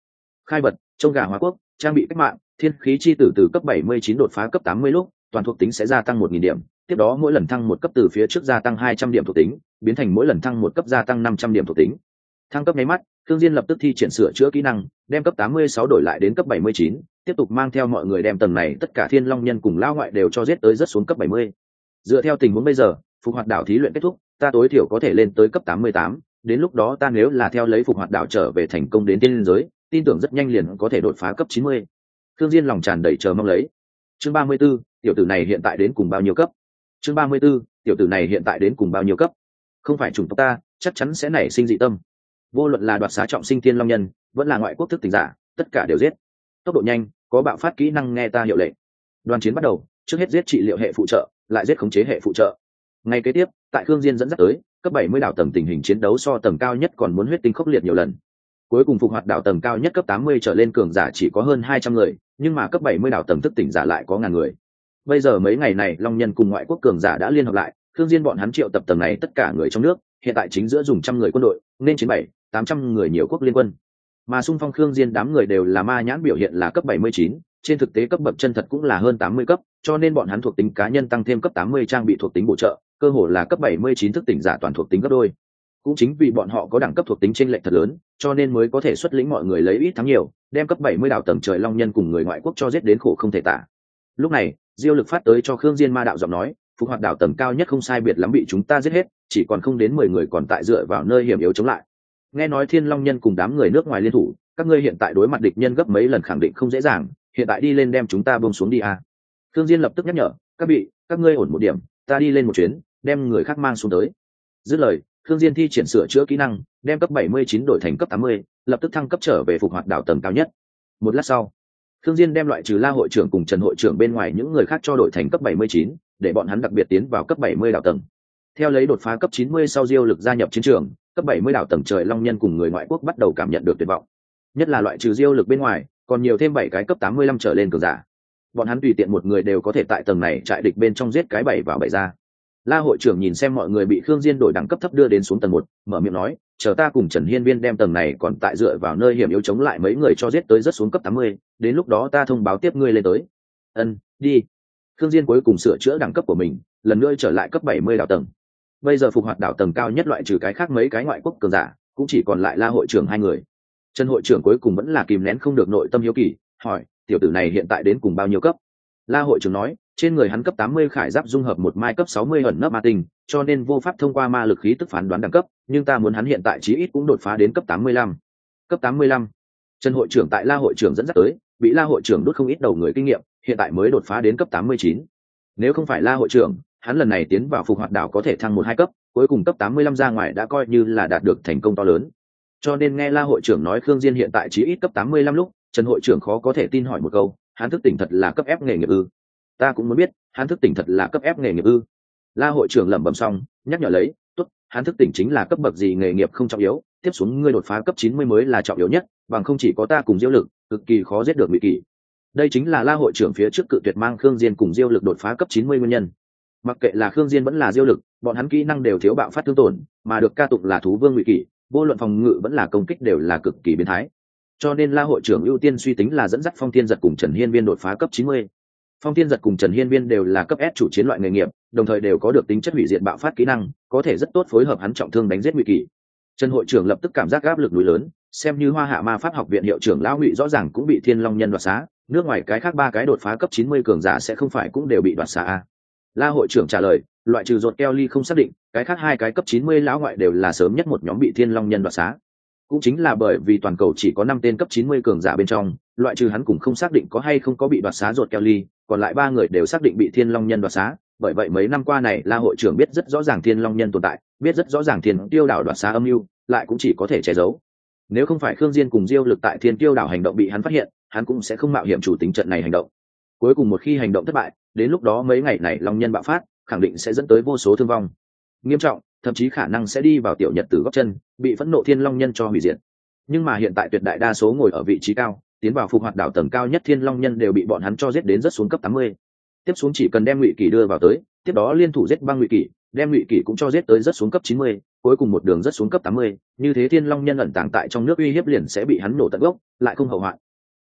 Khai vật trông gà hóa quốc trang bị cách mạng thiên khí chi tử từ cấp 79 đột phá cấp 80 lúc toàn thuộc tính sẽ gia tăng 1.000 điểm tiếp đó mỗi lần thăng một cấp từ phía trước gia tăng 200 điểm thuộc tính biến thành mỗi lần thăng một cấp gia tăng 500 điểm thuộc tính. Thăng cấp nháy mắt thương diên lập tức thi triển sửa chữa kỹ năng đem cấp 86 đổi lại đến cấp 79, tiếp tục mang theo mọi người đem tầng này tất cả thiên long nhân cùng lao ngoại đều cho giết tới rất xuống cấp 70. dựa theo tình huống bây giờ phục hoạt đảo thí luyện kết thúc ta tối thiểu có thể lên tới cấp 88, đến lúc đó ta nếu là theo lấy phục hoạt đảo trở về thành công đến tiên giới tin tưởng rất nhanh liền có thể đột phá cấp 90. thương diên lòng tràn đầy chờ mong lấy. Chương 34, tiểu tử này hiện tại đến cùng bao nhiêu cấp? Chương 34, tiểu tử này hiện tại đến cùng bao nhiêu cấp? Không phải chủng tộc ta chắc chắn sẽ nảy sinh dị tâm. Vô luận là đoạt xá trọng sinh thiên long nhân vẫn là ngoại quốc thức tình giả tất cả đều giết. Tốc độ nhanh có bạo phát kỹ năng nghe ta hiệu lệnh. Đoàn chiến bắt đầu trước hết giết trị liệu hệ phụ trợ lại giết khống chế hệ phụ trợ. Ngay kế tiếp tại khương diên dẫn dắt tới cấp 70 đảo tầng tình hình chiến đấu so tầng cao nhất còn muốn huyết tinh khốc liệt nhiều lần. Cuối cùng phục hoạt đảo tầng cao nhất cấp 80 trở lên cường giả chỉ có hơn 200 người nhưng mà cấp 70 đảo tầng thức tỉnh giả lại có ngàn người. Bây giờ mấy ngày này long nhân cùng ngoại quốc cường giả đã liên hợp lại thương diên bọn hắn triệu tập tầng này tất cả người trong nước hiện tại chính giữa dùng trăm người quân đội nên chiến bảy tám trăm người nhiều quốc liên quân. Mà xung phong khương diên đám người đều là ma nhãn biểu hiện là cấp 79, trên thực tế cấp bậc chân thật cũng là hơn 80 cấp cho nên bọn hắn thuộc tính cá nhân tăng thêm cấp 80 trang bị thuộc tính bổ trợ cơ hồ là cấp 79 thức tỉnh giả toàn thuộc tính gấp đôi. Cũng chính vì bọn họ có đẳng cấp thuộc tính chênh lệch thật lớn, cho nên mới có thể xuất lĩnh mọi người lấy ít thắng nhiều, đem cấp 70 đảo tầng trời long nhân cùng người ngoại quốc cho giết đến khổ không thể tả. Lúc này, diêu lực phát tới cho khương diên ma đạo giọng nói, phục hoạt đảo tầng cao nhất không sai biệt lắm bị chúng ta giết hết, chỉ còn không đến mười người còn tại dựa vào nơi hiểm yếu chống lại. Nghe nói thiên long nhân cùng đám người nước ngoài liên thủ, các ngươi hiện tại đối mặt địch nhân gấp mấy lần khẳng định không dễ dàng, hiện tại đi lên đem chúng ta bông xuống đi à. Khương diên lập tức nhắc nhở, các vị, các ngươi ổn một điểm, ta đi lên một chuyến đem người khác mang xuống tới. Dứt lời thương diên thi triển sửa chữa kỹ năng đem cấp 79 đổi thành cấp 80, lập tức thăng cấp trở về phục hoạt đảo tầng cao nhất. Một lát sau thương diên đem loại trừ la hội trưởng cùng trần hội trưởng bên ngoài những người khác cho đổi thành cấp 79, để bọn hắn đặc biệt tiến vào cấp 70 đảo tầng. Theo lấy đột phá cấp 90 sau diêu lực gia nhập chiến trường cấp 70 đảo tầng trời long nhân cùng người ngoại quốc bắt đầu cảm nhận được tuyệt vọng. Nhất là loại trừ diêu lực bên ngoài còn nhiều thêm bảy cái cấp 85 trở lên cường giả. Bọn hắn tùy tiện một người đều có thể tại tầng này trại địch bên trong giết cái bảy vào bảy ra la hội trưởng nhìn xem mọi người bị khương diên đổi đẳng cấp thấp đưa đến xuống tầng một mở miệng nói chờ ta cùng trần hiên viên đem tầng này còn tại dựa vào nơi hiểm yếu chống lại mấy người cho giết tới rất xuống cấp 80, đến lúc đó ta thông báo tiếp ngươi lên tới. Ân đi. Khương diên cuối cùng sửa chữa đẳng cấp của mình lần nữa trở lại cấp 70 đảo tầng. Bây giờ phục hoạt đảo tầng cao nhất loại trừ cái khác mấy cái ngoại quốc cường giả cũng chỉ còn lại la hội trưởng hai người. Trần hội trưởng cuối cùng vẫn là kìm nén không được nội tâm hiếu kỳ hỏi tiểu tử này hiện tại đến cùng bao nhiêu cấp? La hội trưởng nói trên người hắn cấp 80 khải giáp dung hợp một mai cấp 60 ẩn nấp ma tinh, cho nên vô pháp thông qua ma lực khí tức phán đoán đẳng cấp, nhưng ta muốn hắn hiện tại chí ít cũng đột phá đến cấp 85. cấp 85. trần hội trưởng tại la hội trưởng dẫn dắt tới, bị la hội trưởng đốt không ít đầu người kinh nghiệm, hiện tại mới đột phá đến cấp 89. nếu không phải la hội trưởng, hắn lần này tiến vào phục hoạt đảo có thể thăng một hai cấp, cuối cùng cấp 85 ra ngoài đã coi như là đạt được thành công to lớn cho nên nghe la hội trưởng nói khương diên hiện tại chí ít cấp 85 lúc, trần hội trưởng khó có thể tin hỏi một câu, hắn thức tỉnh thật là cấp ép nghề nghiệp ư ta cũng muốn biết, hắn thức tỉnh thật là cấp ép nghề nghiệp ư? La hội trưởng lẩm bẩm xong, nhắc nhở lấy, tốt, hắn thức tỉnh chính là cấp bậc gì nghề nghiệp không trọng yếu, tiếp xuống ngươi đột phá cấp 90 mới là trọng yếu nhất, bằng không chỉ có ta cùng diêu lực, cực kỳ khó giết được mỹ kỳ đây chính là la hội trưởng phía trước cự tuyệt mang khương diên cùng diêu lực đột phá cấp 90 nguyên nhân. Mặc kệ là khương diên vẫn là diêu lực, bọn hắn kỹ năng đều thiếu bạo phát thương tổn, mà được ca tụng là thú vương ngụy kỷ, vô luận phòng ngự vẫn là công kích đều là cực kỳ biến thái. Cho nên la hội trưởng ưu tiên suy tính là dẫn dắt phong thiên giật cùng trần hiên viên đột phá cấp 90 phong thiên giật cùng trần hiên viên đều là cấp s chủ chiến loại nghề nghiệp, đồng thời đều có được tính chất hủy diệt bạo phát kỹ năng, có thể rất tốt phối hợp hắn trọng thương đánh giết nguy kỳ trần hội trưởng lập tức cảm giác áp lực núi lớn, xem như hoa hạ ma pháp học viện hiệu trưởng lão ngụy rõ ràng cũng bị thiên long nhân đoạt xá, nước ngoài cái khác ba cái đột phá cấp chín mươi cường giả sẽ không phải cũng đều bị đoạt xá a la hội trưởng trả lời, loại trừ ruột keo ly không xác định, cái khác hai cái cấp chín mươi lão ngoại đều là sớm nhất một nhóm bị thiên long nhân đoạt xá cũng chính là bởi vì toàn cầu chỉ có năm tên cấp chín mươi cường giả bên trong, loại trừ hắn cũng không xác định có hay không có bị đoạt xá ruột Kelly còn lại ba người đều xác định bị thiên long nhân đoạt xá. Bởi vậy mấy năm qua này, la hội trưởng biết rất rõ ràng thiên long nhân tồn tại, biết rất rõ ràng thiên tiêu đảo đoạt xá âm mưu, lại cũng chỉ có thể che giấu. Nếu không phải khương diên cùng diêu lực tại thiên tiêu đảo hành động bị hắn phát hiện, hắn cũng sẽ không mạo hiểm chủ tính trận này hành động. Cuối cùng một khi hành động thất bại, đến lúc đó mấy ngày này long nhân bạo phát, khẳng định sẽ dẫn tới vô số thương vong. Nghiêm trọng thậm chí khả năng sẽ đi vào tiểu nhật tử góc chân, bị phẫn nộ thiên long nhân cho hủy diệt. Nhưng mà hiện tại tuyệt đại đa số ngồi ở vị trí cao, tiến vào phục hoạt đảo tầng cao nhất thiên long nhân đều bị bọn hắn cho giết đến rất xuống cấp tám mươi. Tiếp xuống chỉ cần đem ngụy kỷ đưa vào tới, tiếp đó liên thủ giết băng ngụy kỷ, đem ngụy kỷ cũng cho giết tới rất xuống cấp chín mươi, cuối cùng một đường rất xuống cấp tám mươi. Như thế thiên long nhân ẩn tàng tại trong nước uy hiếp liền sẽ bị hắn nổ tận gốc, lại không hậu hoạn.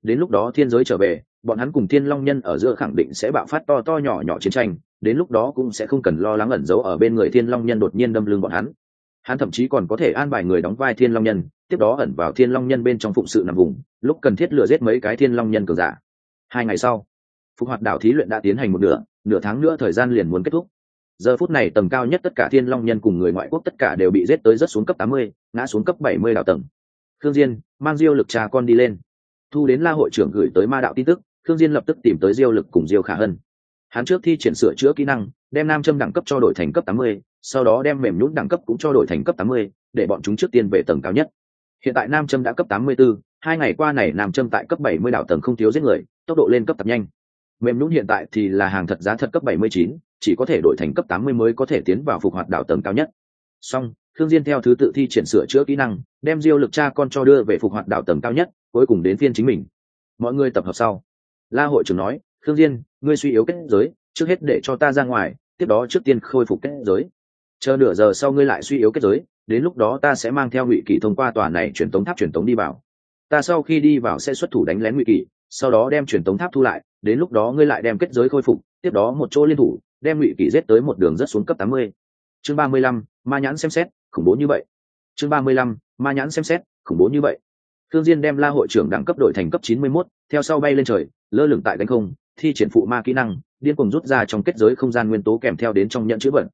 Đến lúc đó thiên giới trở về, bọn hắn cùng thiên long nhân ở giữa khẳng định sẽ bạo phát to to nhỏ nhỏ chiến tranh đến lúc đó cũng sẽ không cần lo lắng ẩn giấu ở bên người thiên long nhân đột nhiên đâm lưng bọn hắn. Hắn thậm chí còn có thể an bài người đóng vai thiên long nhân, tiếp đó ẩn vào thiên long nhân bên trong phụng sự nằm vùng, lúc cần thiết lừa giết mấy cái thiên long nhân cờ giả. Hai ngày sau, phục hoạt đảo thí luyện đã tiến hành một nửa nửa tháng nữa thời gian liền muốn kết thúc. Giờ phút này tầng cao nhất tất cả thiên long nhân cùng người ngoại quốc tất cả đều bị giết tới rất xuống cấp tám mươi, ngã xuống cấp bảy mươi đảo tầng. Thương diên, mang diêu lực cha con đi lên. Thu đến la hội trưởng gửi tới ma đạo tin tức thương diên lập tức tìm tới diêu lực cùng diêu khả hân hắn trước thi triển sửa chữa kỹ năng đem nam châm đẳng cấp cho đổi thành cấp tám mươi sau đó đem mềm nhũn đẳng cấp cũng cho đổi thành cấp tám mươi để bọn chúng trước tiên về tầng cao nhất. Hiện tại nam châm đã cấp tám mươi 84, hai ngày qua này nam châm tại cấp bảy mươi đảo tầng không thiếu giết người tốc độ lên cấp tập nhanh. Mềm nhũn hiện tại thì là hàng thật giá thật cấp bảy mươi chín, chỉ có thể đổi thành cấp tám mươi mới có thể tiến vào phục hoạt đảo tầng cao nhất. Song thương diên theo thứ tự thi triển sửa chữa kỹ năng đem diêu lực cha con cho đưa về phục hoạt đảo tầng cao nhất cuối cùng đến phiên chính mình. Mọi người tập hợp sau. La hội trưởng nói thương diên, ngươi suy yếu kết giới, trước hết để cho ta ra ngoài, tiếp đó trước tiên khôi phục kết giới. Chờ nửa giờ sau ngươi lại suy yếu kết giới, đến lúc đó ta sẽ mang theo ngụy kỷ thông qua tòa này truyền tống tháp truyền tống đi vào. Ta sau khi đi vào sẽ xuất thủ đánh lén ngụy kỷ, sau đó đem truyền tống tháp thu lại, đến lúc đó ngươi lại đem kết giới khôi phục, tiếp đó một chỗ liên thủ, đem ngụy kỷ giết tới một đường rất xuống cấp tám mươi. Chương ba mươi lăm, ma nhãn xem xét, khủng bố như vậy. Chương ba mươi lăm, ma nhãn xem xét, khủng bố như vậy thương diên đem la hội trưởng đẳng cấp đổi thành cấp 91, theo sau bay lên trời lơ lửng tại cánh không thi triển phụ ma kỹ năng điên cuồng rút ra trong kết giới không gian nguyên tố kèm theo đến trong nhận chữ vận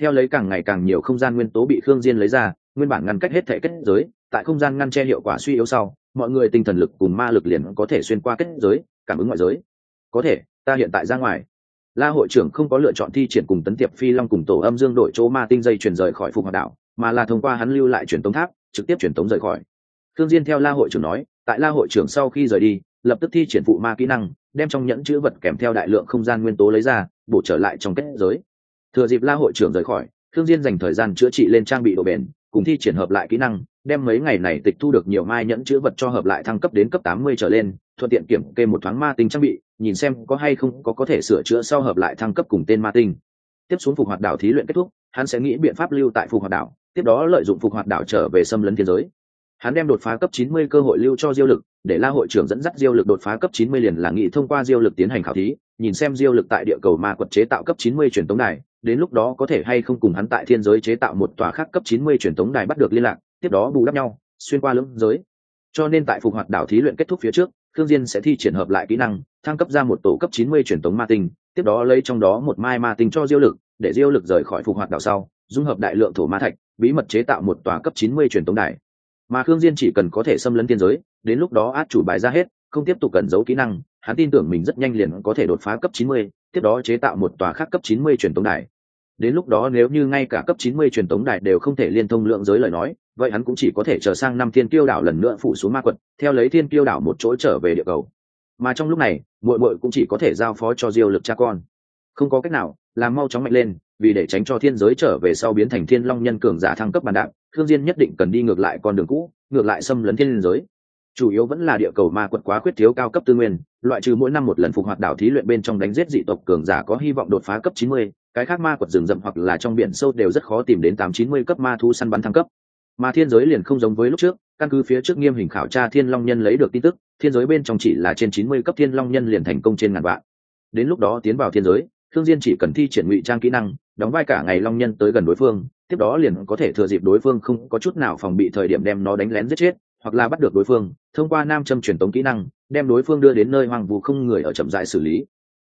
theo lấy càng ngày càng nhiều không gian nguyên tố bị Thương diên lấy ra nguyên bản ngăn cách hết thể kết giới tại không gian ngăn che hiệu quả suy yếu sau mọi người tinh thần lực cùng ma lực liền có thể xuyên qua kết giới cảm ứng ngoại giới. Có thể ta hiện tại ra ngoài. La hội trưởng không có lựa chọn thi triển cùng tấn tiệp phi long cùng tổ âm dương đội chỗ ma tinh dây chuyển rời khỏi phục hoạt đảo mà là thông qua hắn lưu lại truyền tống tháp trực tiếp truyền tống rời khỏi thương diên theo la hội trưởng nói, tại la hội trưởng sau khi rời đi, lập tức thi triển phụ ma kỹ năng, đem trong nhẫn chữ vật kèm theo đại lượng không gian nguyên tố lấy ra, bổ trở lại trong kết giới. Thừa dịp la hội trưởng rời khỏi thương diên dành thời gian chữa trị lên trang bị độ bền, cùng thi triển hợp lại kỹ năng, đem mấy ngày này tịch thu được nhiều mai nhẫn chữ vật cho hợp lại thăng cấp đến cấp tám mươi trở lên, thuận tiện kiểm kê một thoáng ma tinh trang bị, nhìn xem có hay không có có thể sửa chữa sau hợp lại thăng cấp cùng tên ma tinh. Tiếp xuống phục hoạt đảo thí luyện kết thúc, hắn sẽ nghĩ biện pháp lưu tại phục hoạt đảo, tiếp đó lợi dụng phục hoạt đảo trở về xâm lấn thiên giới hắn đem đột phá cấp 90 cơ hội lưu cho diêu lực, để la hội trưởng dẫn dắt diêu lực đột phá cấp 90 liền là nghị thông qua diêu lực tiến hành khảo thí, nhìn xem diêu lực tại địa cầu ma quật chế tạo cấp 90 truyền tống đài, đến lúc đó có thể hay không cùng hắn tại thiên giới chế tạo một tòa khác cấp 90 truyền tống đài bắt được liên lạc, tiếp đó bù đắp nhau, xuyên qua lưỡng giới. Cho nên tại phục hoạt đảo thí luyện kết thúc phía trước thương diên sẽ thi triển hợp lại kỹ năng, thăng cấp ra một tổ cấp 90 truyền tống ma tinh, tiếp đó lấy trong đó một mai ma tinh cho diêu lực, để diêu lực rời khỏi phục hoạt đảo sau, dung hợp đại lượng thổ ma thạch, bí mật chế tạo một tòa cấp 90 truyền tống đài mà khương diên chỉ cần có thể xâm lấn tiên giới đến lúc đó át chủ bài ra hết không tiếp tục cần giấu kỹ năng hắn tin tưởng mình rất nhanh liền có thể đột phá cấp 90, tiếp đó chế tạo một tòa khác cấp 90 truyền tống đài. Đến lúc đó nếu như ngay cả cấp 90 truyền tống đài đều không thể liên thông lượng giới lời nói vậy hắn cũng chỉ có thể chờ sang năm thiên tiêu đảo lần nữa phủ xuống ma quật theo lấy thiên tiêu đảo một chỗ trở về địa cầu. Mà trong lúc này muội muội cũng chỉ có thể giao phó cho diêu lực cha con. Không có cách nào làm mau chóng mạnh lên vì để tránh cho thiên giới trở về sau biến thành thiên long nhân cường giả thăng cấp bàn đạp thương diên nhất định cần đi ngược lại con đường cũ ngược lại xâm lấn thiên giới. Chủ yếu vẫn là địa cầu ma quật quá khuyết thiếu cao cấp tư nguyên loại trừ mỗi năm một lần phục hoạt đảo thí luyện bên trong đánh giết dị tộc cường giả có hy vọng đột phá cấp 90, cái khác ma quật rừng rậm hoặc là trong biển sâu đều rất khó tìm đến 890 cấp ma thú săn bắn thăng cấp. Mà thiên giới liền không giống với lúc trước căn cứ phía trước nghiêm hình khảo tra thiên long nhân lấy được tin tức thiên giới bên trong chỉ là trên 90 cấp thiên long nhân liền thành công trên ngàn vạn. Đến lúc đó tiến vào thiên giới thương diên chỉ cần thi triển ngụy trang kỹ năng đóng vai cả ngày long nhân tới gần đối phương tiếp đó liền có thể thừa dịp đối phương không có chút nào phòng bị thời điểm đem nó đánh lén giết chết hoặc là bắt được đối phương thông qua nam châm truyền tống kỹ năng đem đối phương đưa đến nơi hoang vu không người ở chậm rãi xử lý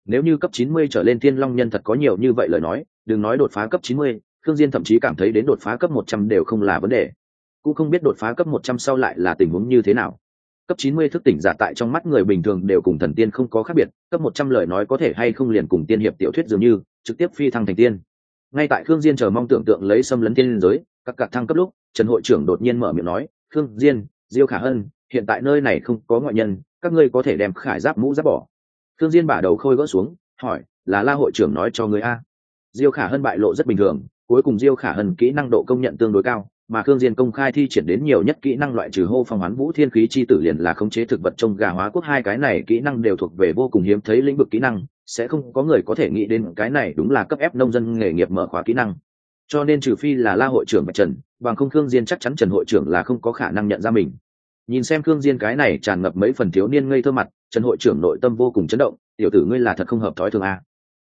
nếu như cấp 90 trở lên thiên long nhân thật có nhiều như vậy lời nói đừng nói đột phá cấp 90, Thương Diên thậm chí cảm thấy đến đột phá cấp 100 đều không là vấn đề. Cũng không biết đột phá cấp 100 sau lại là tình huống như thế nào. Cấp 90 thức tỉnh giả tại trong mắt người bình thường đều cùng thần tiên không có khác biệt, cấp 100 lời nói có thể hay không liền cùng tiên hiệp tiểu thuyết dường như, trực tiếp phi thăng thành tiên. Ngay tại Khương Diên chờ mong tưởng tượng lấy xâm lấn tiên giới, các cạc thăng cấp lúc, Trần hội trưởng đột nhiên mở miệng nói, "Khương Diên, Diêu Khả Hân, hiện tại nơi này không có ngoại nhân, các ngươi có thể đem khải giáp mũ giáp bỏ." Khương Diên bả đầu khôi gỡ xuống, hỏi, "Là La hội trưởng nói cho ngươi a?" Diêu Khả Hân bại lộ rất bình thường, cuối cùng diêu khả hân kỹ năng độ công nhận tương đối cao mà khương diên công khai thi triển đến nhiều nhất kỹ năng loại trừ hô phong hoán vũ thiên khí chi tử liền là khống chế thực vật trong gà hóa quốc hai cái này kỹ năng đều thuộc về vô cùng hiếm thấy lĩnh vực kỹ năng, sẽ không có người có thể nghĩ đến cái này đúng là cấp ép nông dân nghề nghiệp mở khóa kỹ năng. Cho nên trừ phi là la hội trưởng bạch trần, bằng không khương diên chắc chắn trần hội trưởng là không có khả năng nhận ra mình. Nhìn xem khương diên cái này tràn ngập mấy phần thiếu niên ngây thơ mặt, trần hội trưởng nội tâm vô cùng chấn động, tiểu tử ngươi là thật không hợp thói thường a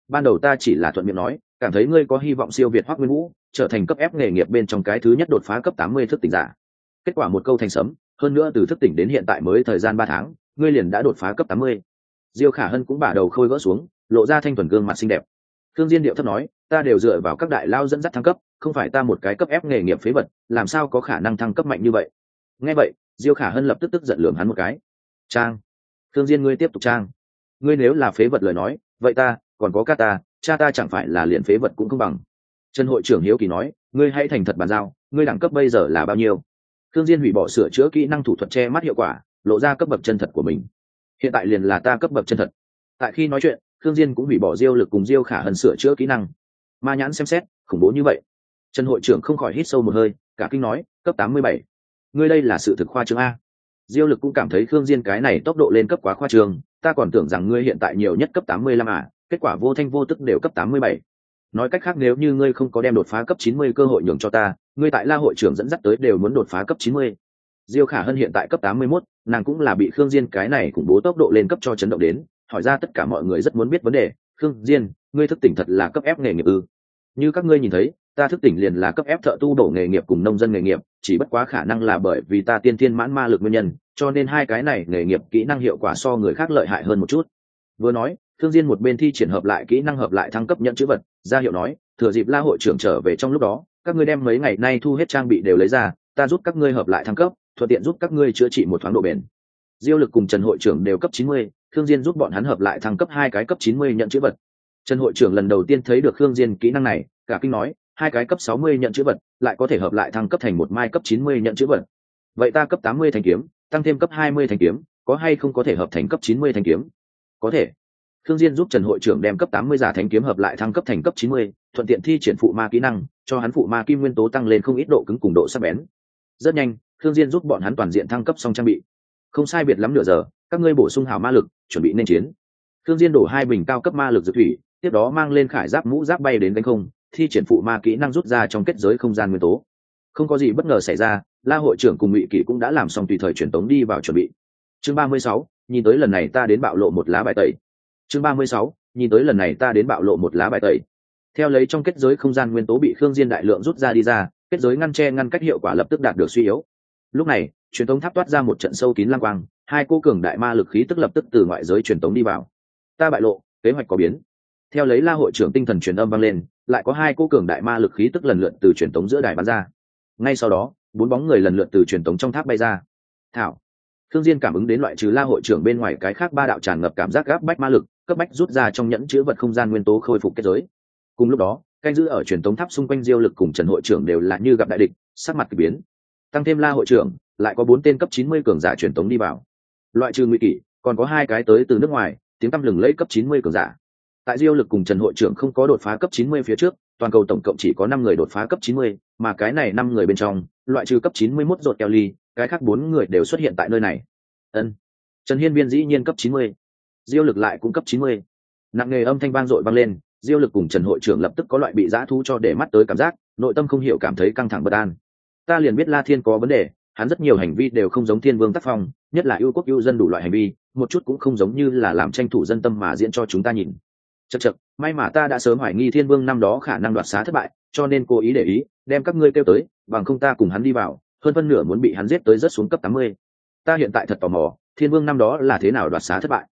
ban đầu ta chỉ là thuận miệng nói, cảm thấy ngươi có hy vọng siêu việt hoác nguyên vũ, trở thành cấp ép nghề nghiệp bên trong cái thứ nhất đột phá cấp tám mươi thức tỉnh giả. Kết quả một câu thành sấm, hơn nữa từ thức tỉnh đến hiện tại mới thời gian ba tháng, ngươi liền đã đột phá cấp tám mươi. Diêu khả hân cũng bả đầu khôi gỡ xuống, lộ ra thanh thuần gương mặt xinh đẹp. Thương diên điệu thấp nói, ta đều dựa vào các đại lao dẫn dắt thăng cấp, không phải ta một cái cấp ép nghề nghiệp phế vật, làm sao có khả năng thăng cấp mạnh như vậy? Nghe vậy, diêu khả hân lập tức tức giận lườm hắn một cái. Trang. Thương diên ngươi tiếp tục trang. Ngươi nếu là phế vật lời nói, vậy ta còn có ca ta, cha ta chẳng phải là liền phế vật cũng không bằng. Trần hội trưởng hiếu kỳ nói, ngươi hãy thành thật bàn giao, ngươi đẳng cấp bây giờ là bao nhiêu? Thương diên hủy bỏ sửa chữa kỹ năng thủ thuật che mắt hiệu quả, lộ ra cấp bậc chân thật của mình. Hiện tại liền là ta cấp bậc chân thật. Tại khi nói chuyện thương diên cũng hủy bỏ diêu lực cùng diêu khả hân sửa chữa kỹ năng. Ma nhãn xem xét, khủng bố như vậy. Trần hội trưởng không khỏi hít sâu một hơi, cả kinh nói, cấp tám mươi bảy. Ngươi đây là sự thực khoa trương a. Diêu lực cũng cảm thấy khương diên cái này tốc độ lên cấp quá khoa trương, ta còn tưởng rằng ngươi hiện tại nhiều nhất cấp tám mươi lăm à kết quả vô thanh vô tức đều cấp tám mươi bảy. Nói cách khác nếu như ngươi không có đem đột phá cấp chín mươi cơ hội nhường cho ta ngươi tại la hội trưởng dẫn dắt tới đều muốn đột phá cấp chín mươi. Diêu khả hân hiện tại cấp tám mươi 81, nàng cũng là bị khương diên cái này khủng bố tốc độ lên cấp cho chấn động đến hỏi ra tất cả mọi người rất muốn biết vấn đề. Khương diên ngươi thức tỉnh thật là cấp ép nghề nghiệp ư? Như các ngươi nhìn thấy ta thức tỉnh liền là cấp ép thợ tu đổ nghề nghiệp cùng nông dân nghề nghiệp chỉ bất quá khả năng là bởi vì ta tiên thiên mãn ma lực nguyên nhân cho nên hai cái này nghề nghiệp kỹ năng hiệu quả so người khác lợi hại hơn một chút. Vừa nói thương diên một bên thi triển hợp lại kỹ năng hợp lại thăng cấp nhận chữ vật ra hiệu nói thừa dịp la hội trưởng trở về trong lúc đó các ngươi đem mấy ngày nay thu hết trang bị đều lấy ra ta giúp các ngươi hợp lại thăng cấp thuận tiện giúp các ngươi chữa trị một thoáng độ bền. Diêu lực cùng trần hội trưởng đều cấp chín mươi, thương diên giúp bọn hắn hợp lại thăng cấp hai cái cấp chín mươi nhận chữ vật. Trần hội trưởng lần đầu tiên thấy được thương diên kỹ năng này cả kinh nói hai cái cấp sáu mươi nhận chữ vật lại có thể hợp lại thăng cấp thành một mai cấp chín mươi nhận chữ vật. Vậy ta cấp tám mươi thành kiếm tăng thêm cấp hai mươi thành kiếm có hay không có thể hợp thành cấp chín mươi thành kiếm? Có thể. Thương Diên giúp Trần hội trưởng đem cấp 80 giả thánh kiếm hợp lại thăng cấp thành cấp 90, thuận tiện thi triển phụ ma kỹ năng, cho hắn phụ ma kim nguyên tố tăng lên không ít độ cứng cùng độ sắc bén. Rất nhanh, Thương Diên giúp bọn hắn toàn diện thăng cấp xong trang bị. Không sai biệt lắm nửa giờ, các ngươi bổ sung hào ma lực, chuẩn bị nên chiến. Thương Diên đổ hai bình cao cấp ma lực dự thủy, tiếp đó mang lên khải giáp mũ giáp bay đến cánh không, thi triển phụ ma kỹ năng rút ra trong kết giới không gian nguyên tố. Không có gì bất ngờ xảy ra, La hội trưởng cùng Ngụy Kỷ cũng đã làm xong tùy thời truyền tống đi vào chuẩn bị. Chương 36, nhìn tới lần này ta đến bạo lộ một lá bài tẩy chương ba mươi sáu, nhìn tới lần này ta đến bạo lộ một lá bài tẩy. Theo lấy trong kết giới không gian nguyên tố bị khương diên đại lượng rút ra đi ra, kết giới ngăn che ngăn cách hiệu quả lập tức đạt được suy yếu. Lúc này, truyền tống tháp toát ra một trận sâu kín lang quang, hai cô cường đại ma lực khí tức lập tức từ ngoại giới truyền tống đi vào. Ta bại lộ, kế hoạch có biến. Theo lấy la hội trưởng tinh thần truyền âm vang lên, lại có hai cô cường đại ma lực khí tức lần lượt từ truyền tống giữa đài bắn ra. Ngay sau đó, bốn bóng người lần lượt từ truyền tống trong tháp bay ra. Thảo. Thương diên cảm ứng đến loại trừ la hội trưởng bên ngoài cái khác ba đạo tràn ngập cảm giác gáp bách ma lực cấp bách rút ra trong nhẫn chứa vật không gian nguyên tố khôi phục kết giới. Cùng lúc đó, canh giữ ở truyền tống tháp xung quanh diêu lực cùng trần hội trưởng đều là như gặp đại địch, sắc mặt kỳ biến. Tăng thêm la hội trưởng, lại có bốn tên cấp chín mươi cường giả truyền tống đi vào. Loại trừ nguy kỷ, còn có hai cái tới từ nước ngoài, tiếng tăm lừng lấy cấp chín mươi cường giả. Tại diêu lực cùng trần hội trưởng không có đột phá cấp chín mươi phía trước, toàn cầu tổng cộng chỉ có năm người đột phá cấp chín mươi, mà cái này năm người bên trong, loại trừ cấp chín mươi 91 rột keo ly cái khác bốn người đều xuất hiện tại nơi này. Ân. Trần hiên viên dĩ nhiên cấp chín mươi diêu lực lại cung cấp chín mươi. Nặng nghề âm thanh vang dội vang lên, diêu lực cùng trần hội trưởng lập tức có loại bị giã thu cho để mắt tới cảm giác, nội tâm không hiểu cảm thấy căng thẳng bất an. Ta liền biết la thiên có vấn đề, hắn rất nhiều hành vi đều không giống thiên vương tác phong, nhất là ưu quốc ưu dân đủ loại hành vi, một chút cũng không giống như là làm tranh thủ dân tâm mà diễn cho chúng ta nhìn. Chật chật may mà ta đã sớm hoài nghi thiên vương năm đó khả năng đoạt xá thất bại, cho nên cố ý để ý, đem các ngươi kêu tới, bằng không ta cùng hắn đi vào, hơn phân nửa muốn bị hắn giết tới rất xuống cấp tám mươi. Ta hiện tại thật tò mò, thiên vương năm đó là thế nào đoạt xá thất bại?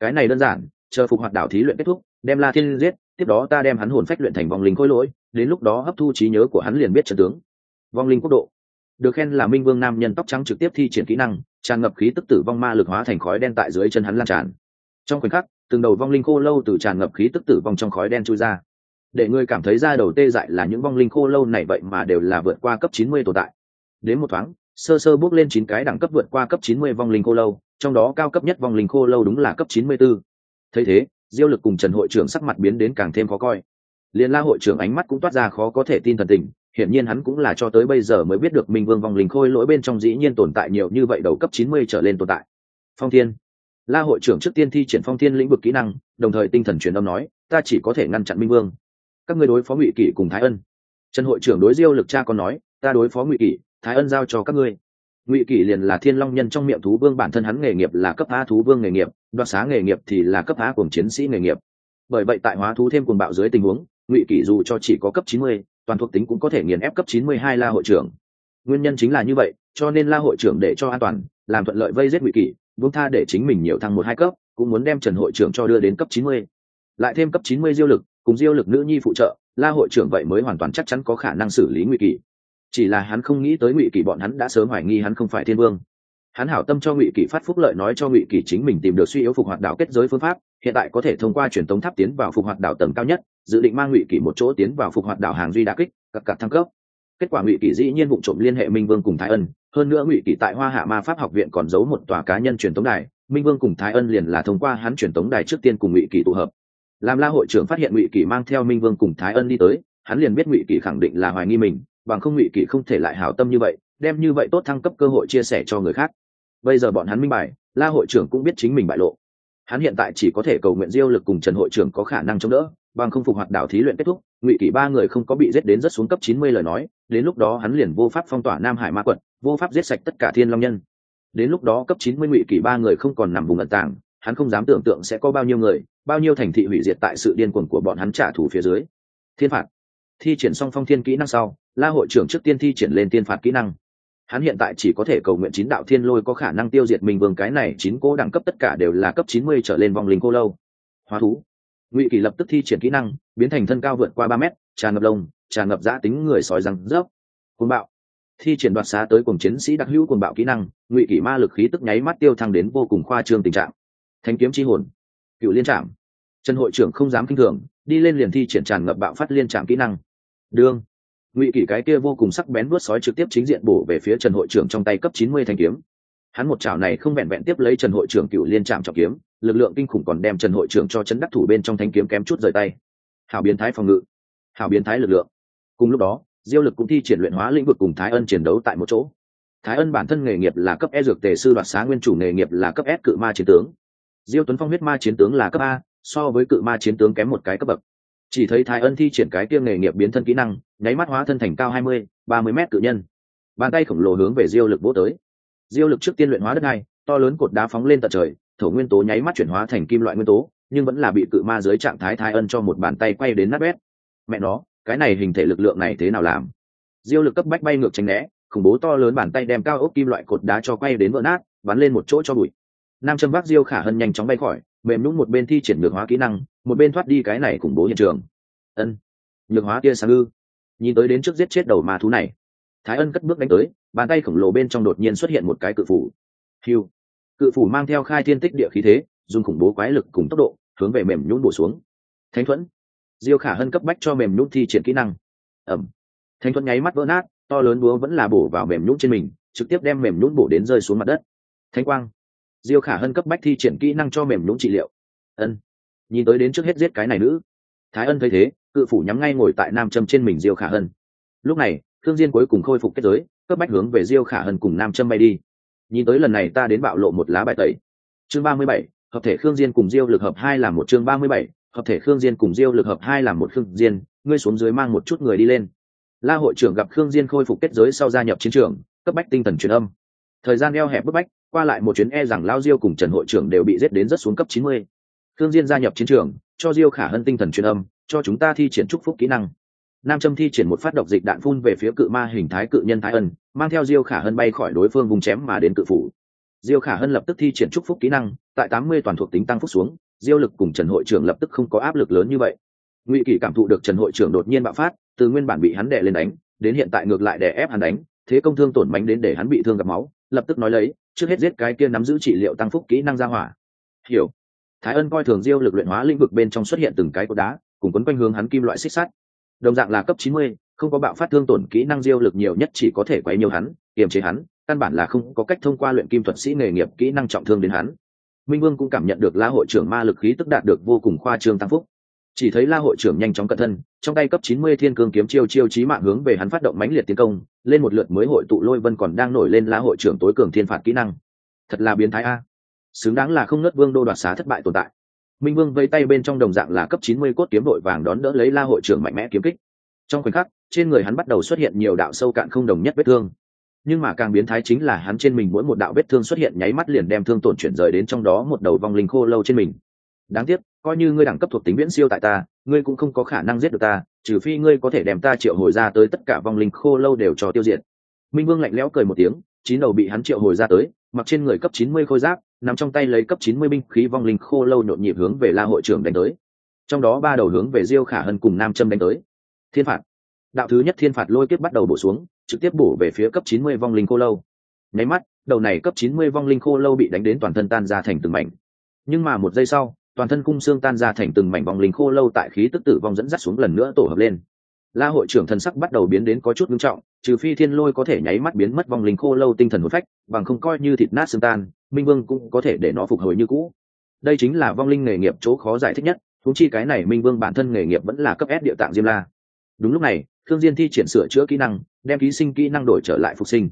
Cái này đơn giản, chờ phục hoạt đảo thí luyện kết thúc, đem la thiên giết, tiếp đó ta đem hắn hồn phách luyện thành vòng linh khôi lỗi, đến lúc đó hấp thu trí nhớ của hắn liền biết trận tướng. Vong linh quốc độ. Được khen là minh vương nam nhân tóc trắng trực tiếp thi triển kỹ năng, tràn ngập khí tức tử vong ma lực hóa thành khói đen tại dưới chân hắn lan tràn. Trong khoảnh khắc, từng đầu vong linh khô lâu từ tràn ngập khí tức tử vong trong khói đen chui ra. Để ngươi cảm thấy ra đầu tê dại là những vong linh khô lâu này vậy mà đều là vượt qua cấp chín mươi tồn tại. Đến một thoáng, sơ sơ bước lên chín cái đẳng cấp vượt qua cấp chín mươi vong linh khô lâu trong đó cao cấp nhất vong linh khô lâu đúng là cấp chín mươi 94. thấy thế, diêu lực cùng trần hội trưởng sắc mặt biến đến càng thêm khó coi. Liên la hội trưởng ánh mắt cũng toát ra khó có thể tin thần tình, hiển nhiên hắn cũng là cho tới bây giờ mới biết được minh vương vong linh khôi lỗi bên trong dĩ nhiên tồn tại nhiều như vậy đầu cấp chín mươi trở lên tồn tại. Phong thiên. La hội trưởng trước tiên thi triển phong thiên lĩnh vực kỹ năng, đồng thời tinh thần truyền âm nói, ta chỉ có thể ngăn chặn minh vương. Các người đối phó ngụy kỷ cùng thái ân. Trần hội trưởng đối diêu lực cha còn nói, ta đối phó ngụy kỷ, thái ân giao cho các ngươi ngụy kỷ liền là thiên long nhân trong miệng thú vương, bản thân hắn nghề nghiệp là cấp a thú vương nghề nghiệp, đoạt xá nghề nghiệp thì là cấp a cùng chiến sĩ nghề nghiệp. Bởi vậy tại hóa thú thêm cuồng bạo dưới tình huống, ngụy kỷ dù cho chỉ có cấp chín mươi, toàn thuộc tính cũng có thể nghiền ép cấp chín mươi hai la hội trưởng. Nguyên nhân chính là như vậy, cho nên la hội trưởng để cho an toàn, làm thuận lợi vây giết ngụy kỷ Vương tha để chính mình nhiều thăng một hai cấp, cũng muốn đem trần hội trưởng cho đưa đến cấp chín mươi. Lại thêm cấp chín mươi diêu lực, cùng diêu lực nữ nhi phụ trợ, la hội trưởng vậy mới hoàn toàn chắc chắn có khả năng xử lý ngụy kỷ chỉ là hắn không nghĩ tới ngụy kỷ bọn hắn đã sớm hoài nghi hắn không phải thiên vương. Hắn hảo tâm cho ngụy kỷ phát phúc lợi nói cho ngụy kỷ chính mình tìm được suy yếu phục hoạt đạo kết giới phương pháp, hiện tại có thể thông qua truyền tống tháp tiến vào phục hoạt đạo tầng cao nhất, dự định mang ngụy kỷ một chỗ tiến vào phục hoạt đạo hàng duy đa kích, cặp cặp thăng cấp. Kết quả ngụy kỷ dĩ nhiên vụ trộm liên hệ minh vương cùng thái ân, hơn nữa ngụy kỷ tại hoa hạ ma pháp học viện còn giấu một tòa cá nhân truyền tống đài, minh vương cùng thái ân liền là thông qua hắn truyền tống đài trước tiên cùng ngụy kỷ tụ hợp. Làm la hội trưởng phát hiện ngụy kỷ mang theo minh vương cùng thái ân đi tới, hắn liền biết ngụy kỷ khẳng định là hoài nghi mình bằng không ngụy kỷ không thể lại hảo tâm như vậy, đem như vậy tốt thăng cấp cơ hội chia sẻ cho người khác. Bây giờ bọn hắn minh bài, la hội trưởng cũng biết chính mình bại lộ. Hắn hiện tại chỉ có thể cầu nguyện diêu lực cùng trần hội trưởng có khả năng chống đỡ, bằng không phục hoạt đảo thí luyện kết thúc, ngụy kỷ ba người không có bị giết đến rất xuống cấp chín mươi lời nói, đến lúc đó hắn liền vô pháp phong tỏa nam hải ma quận, vô pháp giết sạch tất cả thiên long nhân. Đến lúc đó cấp chín mươi ngụy kỷ ba người không còn nằm vùng ẩn tàng, hắn không dám tưởng tượng sẽ có bao nhiêu người, bao nhiêu thành thị hủy diệt tại sự điên cuồng của bọn hắn trả thù phía dưới. Thiên phạt thi triển xong phong thiên kỹ năng sau, la hội trưởng trước tiên thi triển lên tiên phạt kỹ năng. Hắn hiện tại chỉ có thể cầu nguyện chín đạo thiên lôi có khả năng tiêu diệt mình vương cái này chín cố đẳng cấp tất cả đều là cấp chín mươi trở lên vòng linh cô lâu. Hóa thú. Ngụy kỳ lập tức thi triển kỹ năng, biến thành thân cao vượt qua ba mét tràn ngập lông tràn ngập giã tính người sói răng rớp. Côn bạo. Thi triển đoạt xá tới cùng chiến sĩ đặc hữu côn bạo kỹ năng, ngụy kỷ ma lực khí tức nháy mắt tiêu thăng đến vô cùng khoa trương tình trạng. Thanh kiếm chi hồn. Cựu liên trạm. Trần hội trưởng không dám kinh thường, đi lên liền thi triển tràn ngập bạo phát liên trạm kỹ năng đương. Ngụy kỷ cái kia vô cùng sắc bén vuốt sói trực tiếp chính diện bổ về phía trần hội trưởng trong tay cấp chín mươi thanh kiếm. Hắn một chảo này không vẹn vẹn tiếp lấy trần hội trưởng cựu liên trạm trọng kiếm, lực lượng kinh khủng còn đem trần hội trưởng cho chấn đắc thủ bên trong thanh kiếm kém chút rời tay. Hào biến thái phòng ngự hào biến thái lực lượng. Cùng lúc đó, diêu lực cũng thi triển luyện hóa lĩnh vực cùng thái ân chiến đấu tại một chỗ. Thái ân bản thân nghề nghiệp là cấp e dược tề sư đoạt xá, nguyên chủ nghề nghiệp là cấp s cự ma chiến tướng. Diêu tuấn phong huyết ma chiến tướng là cấp a, so với cự ma chiến tướng kém một cái cấp bậc chỉ thấy thái ân thi triển cái kia nghề nghiệp biến thân kỹ năng, nháy mắt hóa thân thành cao hai mươi, ba mươi m cự nhân. Bàn tay khổng lồ hướng về diêu lực vỗ tới. Diêu lực trước tiên luyện hóa đất này, to lớn cột đá phóng lên tận trời, thổ nguyên tố nháy mắt chuyển hóa thành kim loại nguyên tố, nhưng vẫn là bị cự ma dưới trạng thái thái ân cho một bàn tay quay đến nát bét. Mẹ nó, cái này hình thể lực lượng này thế nào làm? Diêu lực cấp bách bay ngược tránh né, khủng bố to lớn bàn tay đem cao ốc kim loại cột đá cho quay đến vỡ nát, bắn lên một chỗ cho bụi. Nam châm vác diêu khả hân nhanh chóng bay khỏi mềm nhún một bên thi triển nhược hóa kỹ năng, một bên thoát đi cái này khủng bố hiện trường. Ân, nhược hóa tia sáng ư? Nhìn tới đến trước giết chết đầu ma thú này, thái ân cất bước đánh tới, bàn tay khổng lồ bên trong đột nhiên xuất hiện một cái cự phủ. Hiu cự phủ mang theo khai thiên tích địa khí thế, dùng khủng bố quái lực cùng tốc độ, hướng về mềm nhún bổ xuống. Thánh thuẫn. Diêu khả hân cấp bách cho mềm nhún thi triển kỹ năng. Ẩm. Thánh thuẫn nháy mắt vỡ nát, to lớn búa vẫn là bổ vào mềm nhún trên mình, trực tiếp đem mềm nhún bổ đến rơi xuống mặt đất. Thánh quang diêu khả hân cấp bách thi triển kỹ năng cho mềm nhũng trị liệu. Ân. Nhìn tới đến trước hết giết cái này nữ. Thái ân thấy thế, cự phủ nhắm ngay ngồi tại nam châm trên mình diêu khả hân. Lúc này thương diên cuối cùng khôi phục kết giới, cấp bách hướng về diêu khả hân cùng nam châm bay đi. Nhìn tới lần này ta đến bạo lộ một lá bài tẩy. Chương ba mươi bảy, hợp thể khương diên cùng diêu lực hợp hai làm một chương ba mươi bảy, hợp thể khương diên cùng diêu lực hợp hai làm một khương diên, ngươi xuống dưới mang một chút người đi lên. La hội trưởng gặp khương diên khôi phục kết giới sau gia nhập chiến trường, cấp bách tinh thần truyền âm. Thời gian eo hẹp bức bách qua lại một chuyến e rằng lao diêu cùng trần hội trưởng đều bị giết đến rất xuống cấp chín mươi. Thương diên gia nhập chiến trường, cho diêu khả hân tinh thần truyền âm, cho chúng ta thi triển trúc phúc kỹ năng. Nam châm thi triển một phát độc dịch đạn phun về phía cự ma hình thái cự nhân thái ân, mang theo diêu khả hân bay khỏi đối phương vùng chém mà đến cự phủ. Diêu khả hân lập tức thi triển trúc phúc kỹ năng, tại tám mươi toàn thuộc tính tăng phúc xuống, diêu lực cùng trần hội trưởng lập tức không có áp lực lớn như vậy. Ngụy kỷ cảm thụ được trần hội trưởng đột nhiên bạo phát, từ nguyên bản bị hắn đè lên đánh, đến hiện tại ngược lại đè ép hắn đánh, thế công thương tổn bánh đến để hắn bị thương gặp máu, lập tức nói lấy trước hết giết cái kia nắm giữ trị liệu tăng phúc kỹ năng ra hỏa. Hiểu. Thái ân coi thường diêu lực luyện hóa lĩnh vực bên trong xuất hiện từng cái cột đá, cùng quấn quanh hướng hắn kim loại xích sắt. Đồng dạng là cấp chín mươi, không có bạo phát thương tổn kỹ năng diêu lực nhiều nhất chỉ có thể quấy nhiều hắn, kiềm chế hắn, căn bản là không có cách thông qua luyện kim thuật sĩ nghề nghiệp kỹ năng trọng thương đến hắn. Minh vương cũng cảm nhận được la hội trưởng ma lực khí tức đạt được vô cùng khoa trương tăng phúc chỉ thấy la hội trưởng nhanh chóng cận thân, trong tay cấp chín mươi thiên cương kiếm chiêu chiêu chí mạng hướng về hắn phát động mãnh liệt tiến công, lên một lượt mới hội tụ lôi vân còn đang nổi lên la hội trưởng tối cường thiên phạt kỹ năng. Thật là biến thái a. Xứng đáng là không nớt vương đô đoạt xá thất bại tồn tại. Minh vương vây tay bên trong đồng dạng là cấp chín mươi cốt kiếm đội vàng đón đỡ lấy la hội trưởng mạnh mẽ kiếm kích. Trong khoảnh khắc, trên người hắn bắt đầu xuất hiện nhiều đạo sâu cạn không đồng nhất vết thương. Nhưng mà càng biến thái chính là hắn trên mình mỗi một đạo vết thương xuất hiện nháy mắt liền đem thương tổn chuyển rời đến trong đó một đầu vong linh khô lâu trên mình. Đáng tiếc coi như ngươi đẳng cấp thuộc tính viễn siêu tại ta, ngươi cũng không có khả năng giết được ta, trừ phi ngươi có thể đem ta triệu hồi ra tới tất cả vong linh khô lâu đều cho tiêu diệt. Minh vương lạnh lẽo cười một tiếng, chín đầu bị hắn triệu hồi ra tới, mặc trên người cấp chín mươi khôi giáp, nằm trong tay lấy cấp chín mươi binh khí vong linh khô lâu nhộn nhịp hướng về la hội trưởng đánh tới. Trong đó ba đầu hướng về diêu khả hân cùng nam châm đánh tới. Thiên phạt. Đạo thứ nhất thiên phạt lôi kiếp bắt đầu bổ xuống, trực tiếp bổ về phía cấp chín mươi vong linh khô lâu. Nháy mắt, đầu này cấp chín mươi vong linh khô lâu bị đánh đến toàn thân tan ra thành từng mảnh. Nhưng mà một giây sau toàn thân cung xương tan ra thành từng mảnh vong linh khô lâu tại khí tức tử vong dẫn dắt xuống lần nữa tổ hợp lên. La hội trưởng thần sắc bắt đầu biến đến có chút nghiêm trọng, trừ phi thiên lôi có thể nháy mắt biến mất vong linh khô lâu tinh thần hồn phách, bằng không coi như thịt nát xương tan, minh vương cũng có thể để nó phục hồi như cũ. Đây chính là vong linh nghề nghiệp chỗ khó giải thích nhất thú chi cái này minh vương bản thân nghề nghiệp vẫn là cấp s địa tạng diêm la. Đúng lúc này thương diên thi triển sửa chữa kỹ năng, đem ký sinh kỹ năng đổi trở lại phục sinh.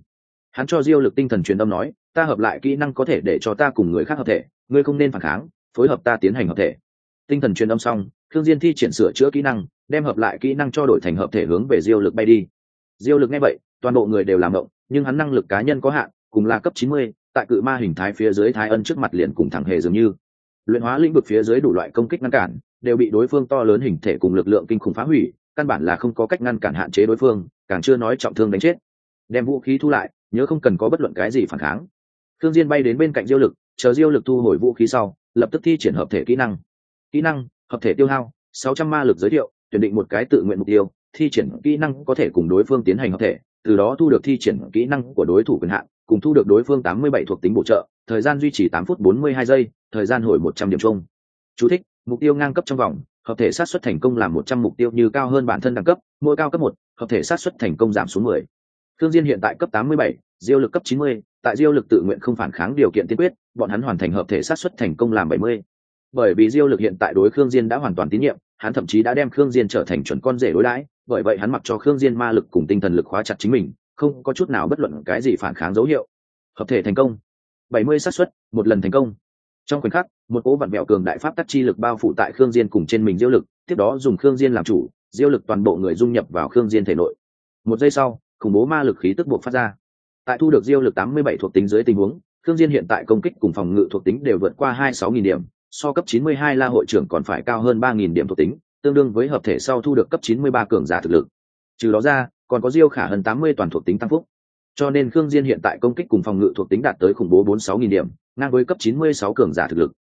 Hắn cho diêu lực tinh thần truyền âm nói, ta hợp lại kỹ năng có thể để cho ta cùng người khác hợp thể, ngươi không nên phản kháng phối hợp ta tiến hành hợp thể. Tinh thần truyền âm xong thương diên thi triển sửa chữa kỹ năng đem hợp lại kỹ năng cho đổi thành hợp thể hướng về diêu lực bay đi. Diêu lực nghe vậy toàn bộ người đều làm động nhưng hắn năng lực cá nhân có hạn cùng là cấp 90, tại cự ma hình thái phía dưới thái ân trước mặt liền cùng thẳng hề dường như. Luyện hóa lĩnh vực phía dưới đủ loại công kích ngăn cản đều bị đối phương to lớn hình thể cùng lực lượng kinh khủng phá hủy căn bản là không có cách ngăn cản hạn chế đối phương càng chưa nói trọng thương đánh chết. Đem vũ khí thu lại nhớ không cần có bất luận cái gì phản kháng. Thương diên bay đến bên cạnh diêu lực chờ diêu lực thu hồi vũ khí sau lập tức thi triển hợp thể kỹ năng kỹ năng hợp thể tiêu hao 600 ma lực giới thiệu tuyển định một cái tự nguyện mục tiêu thi triển kỹ năng có thể cùng đối phương tiến hành hợp thể từ đó thu được thi triển kỹ năng của đối thủ quyền hạn cùng thu được đối phương 87 thuộc tính bổ trợ thời gian duy trì 8 phút 42 giây thời gian hồi 100 điểm chung chú thích mục tiêu ngang cấp trong vòng hợp thể sát xuất thành công làm 100 mục tiêu như cao hơn bản thân đẳng cấp mỗi cao cấp một hợp thể sát xuất thành công giảm xuống 10. Thương Diên hiện tại cấp 87, Diêu lực cấp 90, tại Diêu lực tự nguyện không phản kháng điều kiện tiên quyết, bọn hắn hoàn thành hợp thể sát xuất thành công làm 70. Bởi vì Diêu lực hiện tại đối Khương Diên đã hoàn toàn tín nhiệm, hắn thậm chí đã đem Khương Diên trở thành chuẩn con rể đối đãi, bởi vậy hắn mặc cho Khương Diên ma lực cùng tinh thần lực khóa chặt chính mình, không có chút nào bất luận cái gì phản kháng dấu hiệu. Hợp thể thành công. 70 xác suất, một lần thành công. Trong khoảnh khắc, một cỗ vặn mẹo cường đại pháp tắc chi lực bao phủ tại Khương Diên cùng trên mình Diêu lực, tiếp đó dùng Khương Diên làm chủ, Diêu lực toàn bộ người dung nhập vào Khương Diên thể nội. Một giây sau, khủng bố ma lực khí tức buộc phát ra. Tại thu được Diêu lực 87 thuộc tính dưới tình huống, thương Diên hiện tại công kích cùng phòng ngự thuộc tính đều vượt qua 26.000 điểm, so cấp 92 La hội trưởng còn phải cao hơn 3.000 điểm thuộc tính, tương đương với hợp thể sau thu được cấp 93 cường giả thực lực. Trừ đó ra, còn có Diêu Khả hơn 80 toàn thuộc tính tăng phúc. Cho nên Khương Diên hiện tại công kích cùng phòng ngự thuộc tính đạt tới khủng bố 46000 điểm, ngang với cấp 96 cường giả thực lực.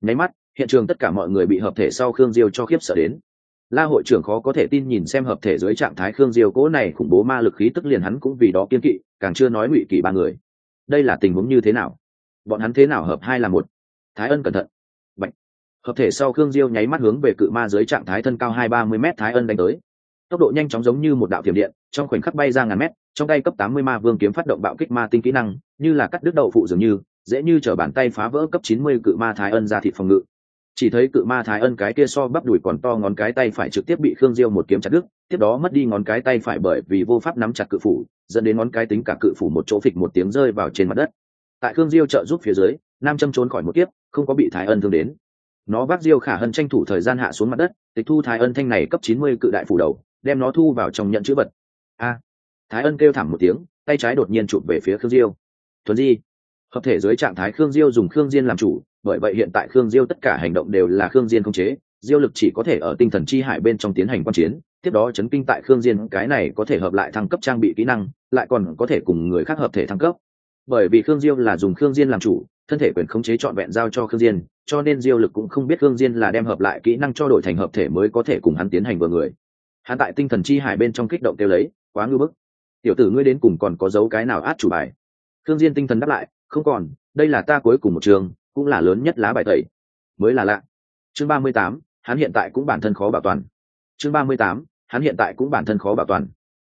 Nháy mắt, hiện trường tất cả mọi người bị hợp thể sau Khương Diêu cho khiếp sợ đến. La hội trưởng khó có thể tin nhìn xem hợp thể dưới trạng thái Khương Diêu cố này khủng bố ma lực khí tức liền hắn cũng vì đó kiên kỵ, càng chưa nói ngụy kỵ ba người. Đây là tình huống như thế nào? Bọn hắn thế nào hợp hai là một? Thái Ân cẩn thận. Bạch. Hợp thể sau Khương Diêu nháy mắt hướng về cự ma dưới trạng thái thân cao hai ba mươi m Thái Ân đánh tới. Tốc độ nhanh chóng giống như một đạo thiểm điện, trong khoảnh khắc bay ra ngàn mét, trong tay cấp tám mươi ma vương kiếm phát động bạo kích ma tinh kỹ năng, như là cắt đứt đầu phụ dường như, dễ như trở bàn tay phá vỡ cấp chín mươi cự ma Thái Ân ra thịt phòng ngự chỉ thấy cự ma thái ân cái kia so bắp đùi còn to ngón cái tay phải trực tiếp bị khương diêu một kiếm chặt đứt, tiếp đó mất đi ngón cái tay phải bởi vì vô pháp nắm chặt cự phủ, dẫn đến ngón cái tính cả cự phủ một chỗ phịch một tiếng rơi vào trên mặt đất. Tại khương diêu trợ giúp phía dưới, nam châm trốn khỏi một kiếp, không có bị thái ân thương đến. Nó vác diêu khả hân tranh thủ thời gian hạ xuống mặt đất, tịch thu thái ân thanh này cấp chín mươi cự đại phủ đầu, đem nó thu vào trong nhận chữ vật. A! Thái ân kêu thảm một tiếng, tay trái đột nhiên chụp về phía khương diêu. Thuần di! Hợp thể dưới trạng thái khương diêu dùng khương diên làm chủ bởi vậy hiện tại khương diêu tất cả hành động đều là khương diên khống chế, diêu lực chỉ có thể ở tinh thần chi hải bên trong tiến hành quan chiến, tiếp đó chấn kinh tại khương diên, cái này có thể hợp lại thăng cấp trang bị kỹ năng, lại còn có thể cùng người khác hợp thể thăng cấp. Bởi vì khương diêu là dùng khương diên làm chủ, thân thể quyền khống chế trọn vẹn giao cho khương diên, cho nên diêu lực cũng không biết khương diên là đem hợp lại kỹ năng cho đổi thành hợp thể mới có thể cùng hắn tiến hành vừa người. Hắn tại tinh thần chi hải bên trong kích động kêu lấy, quá ngưu bức. Tiểu tử ngươi đến cùng còn có dấu cái nào át chủ bài? Khương diên tinh thần đáp lại, không còn, đây là ta cuối cùng một trường cũng là lớn nhất lá bài tẩy. Mới là lạ. Chương ba mươi tám, hắn hiện tại cũng bản thân khó bảo toàn. Chương ba mươi tám, hắn hiện tại cũng bản thân khó bảo toàn.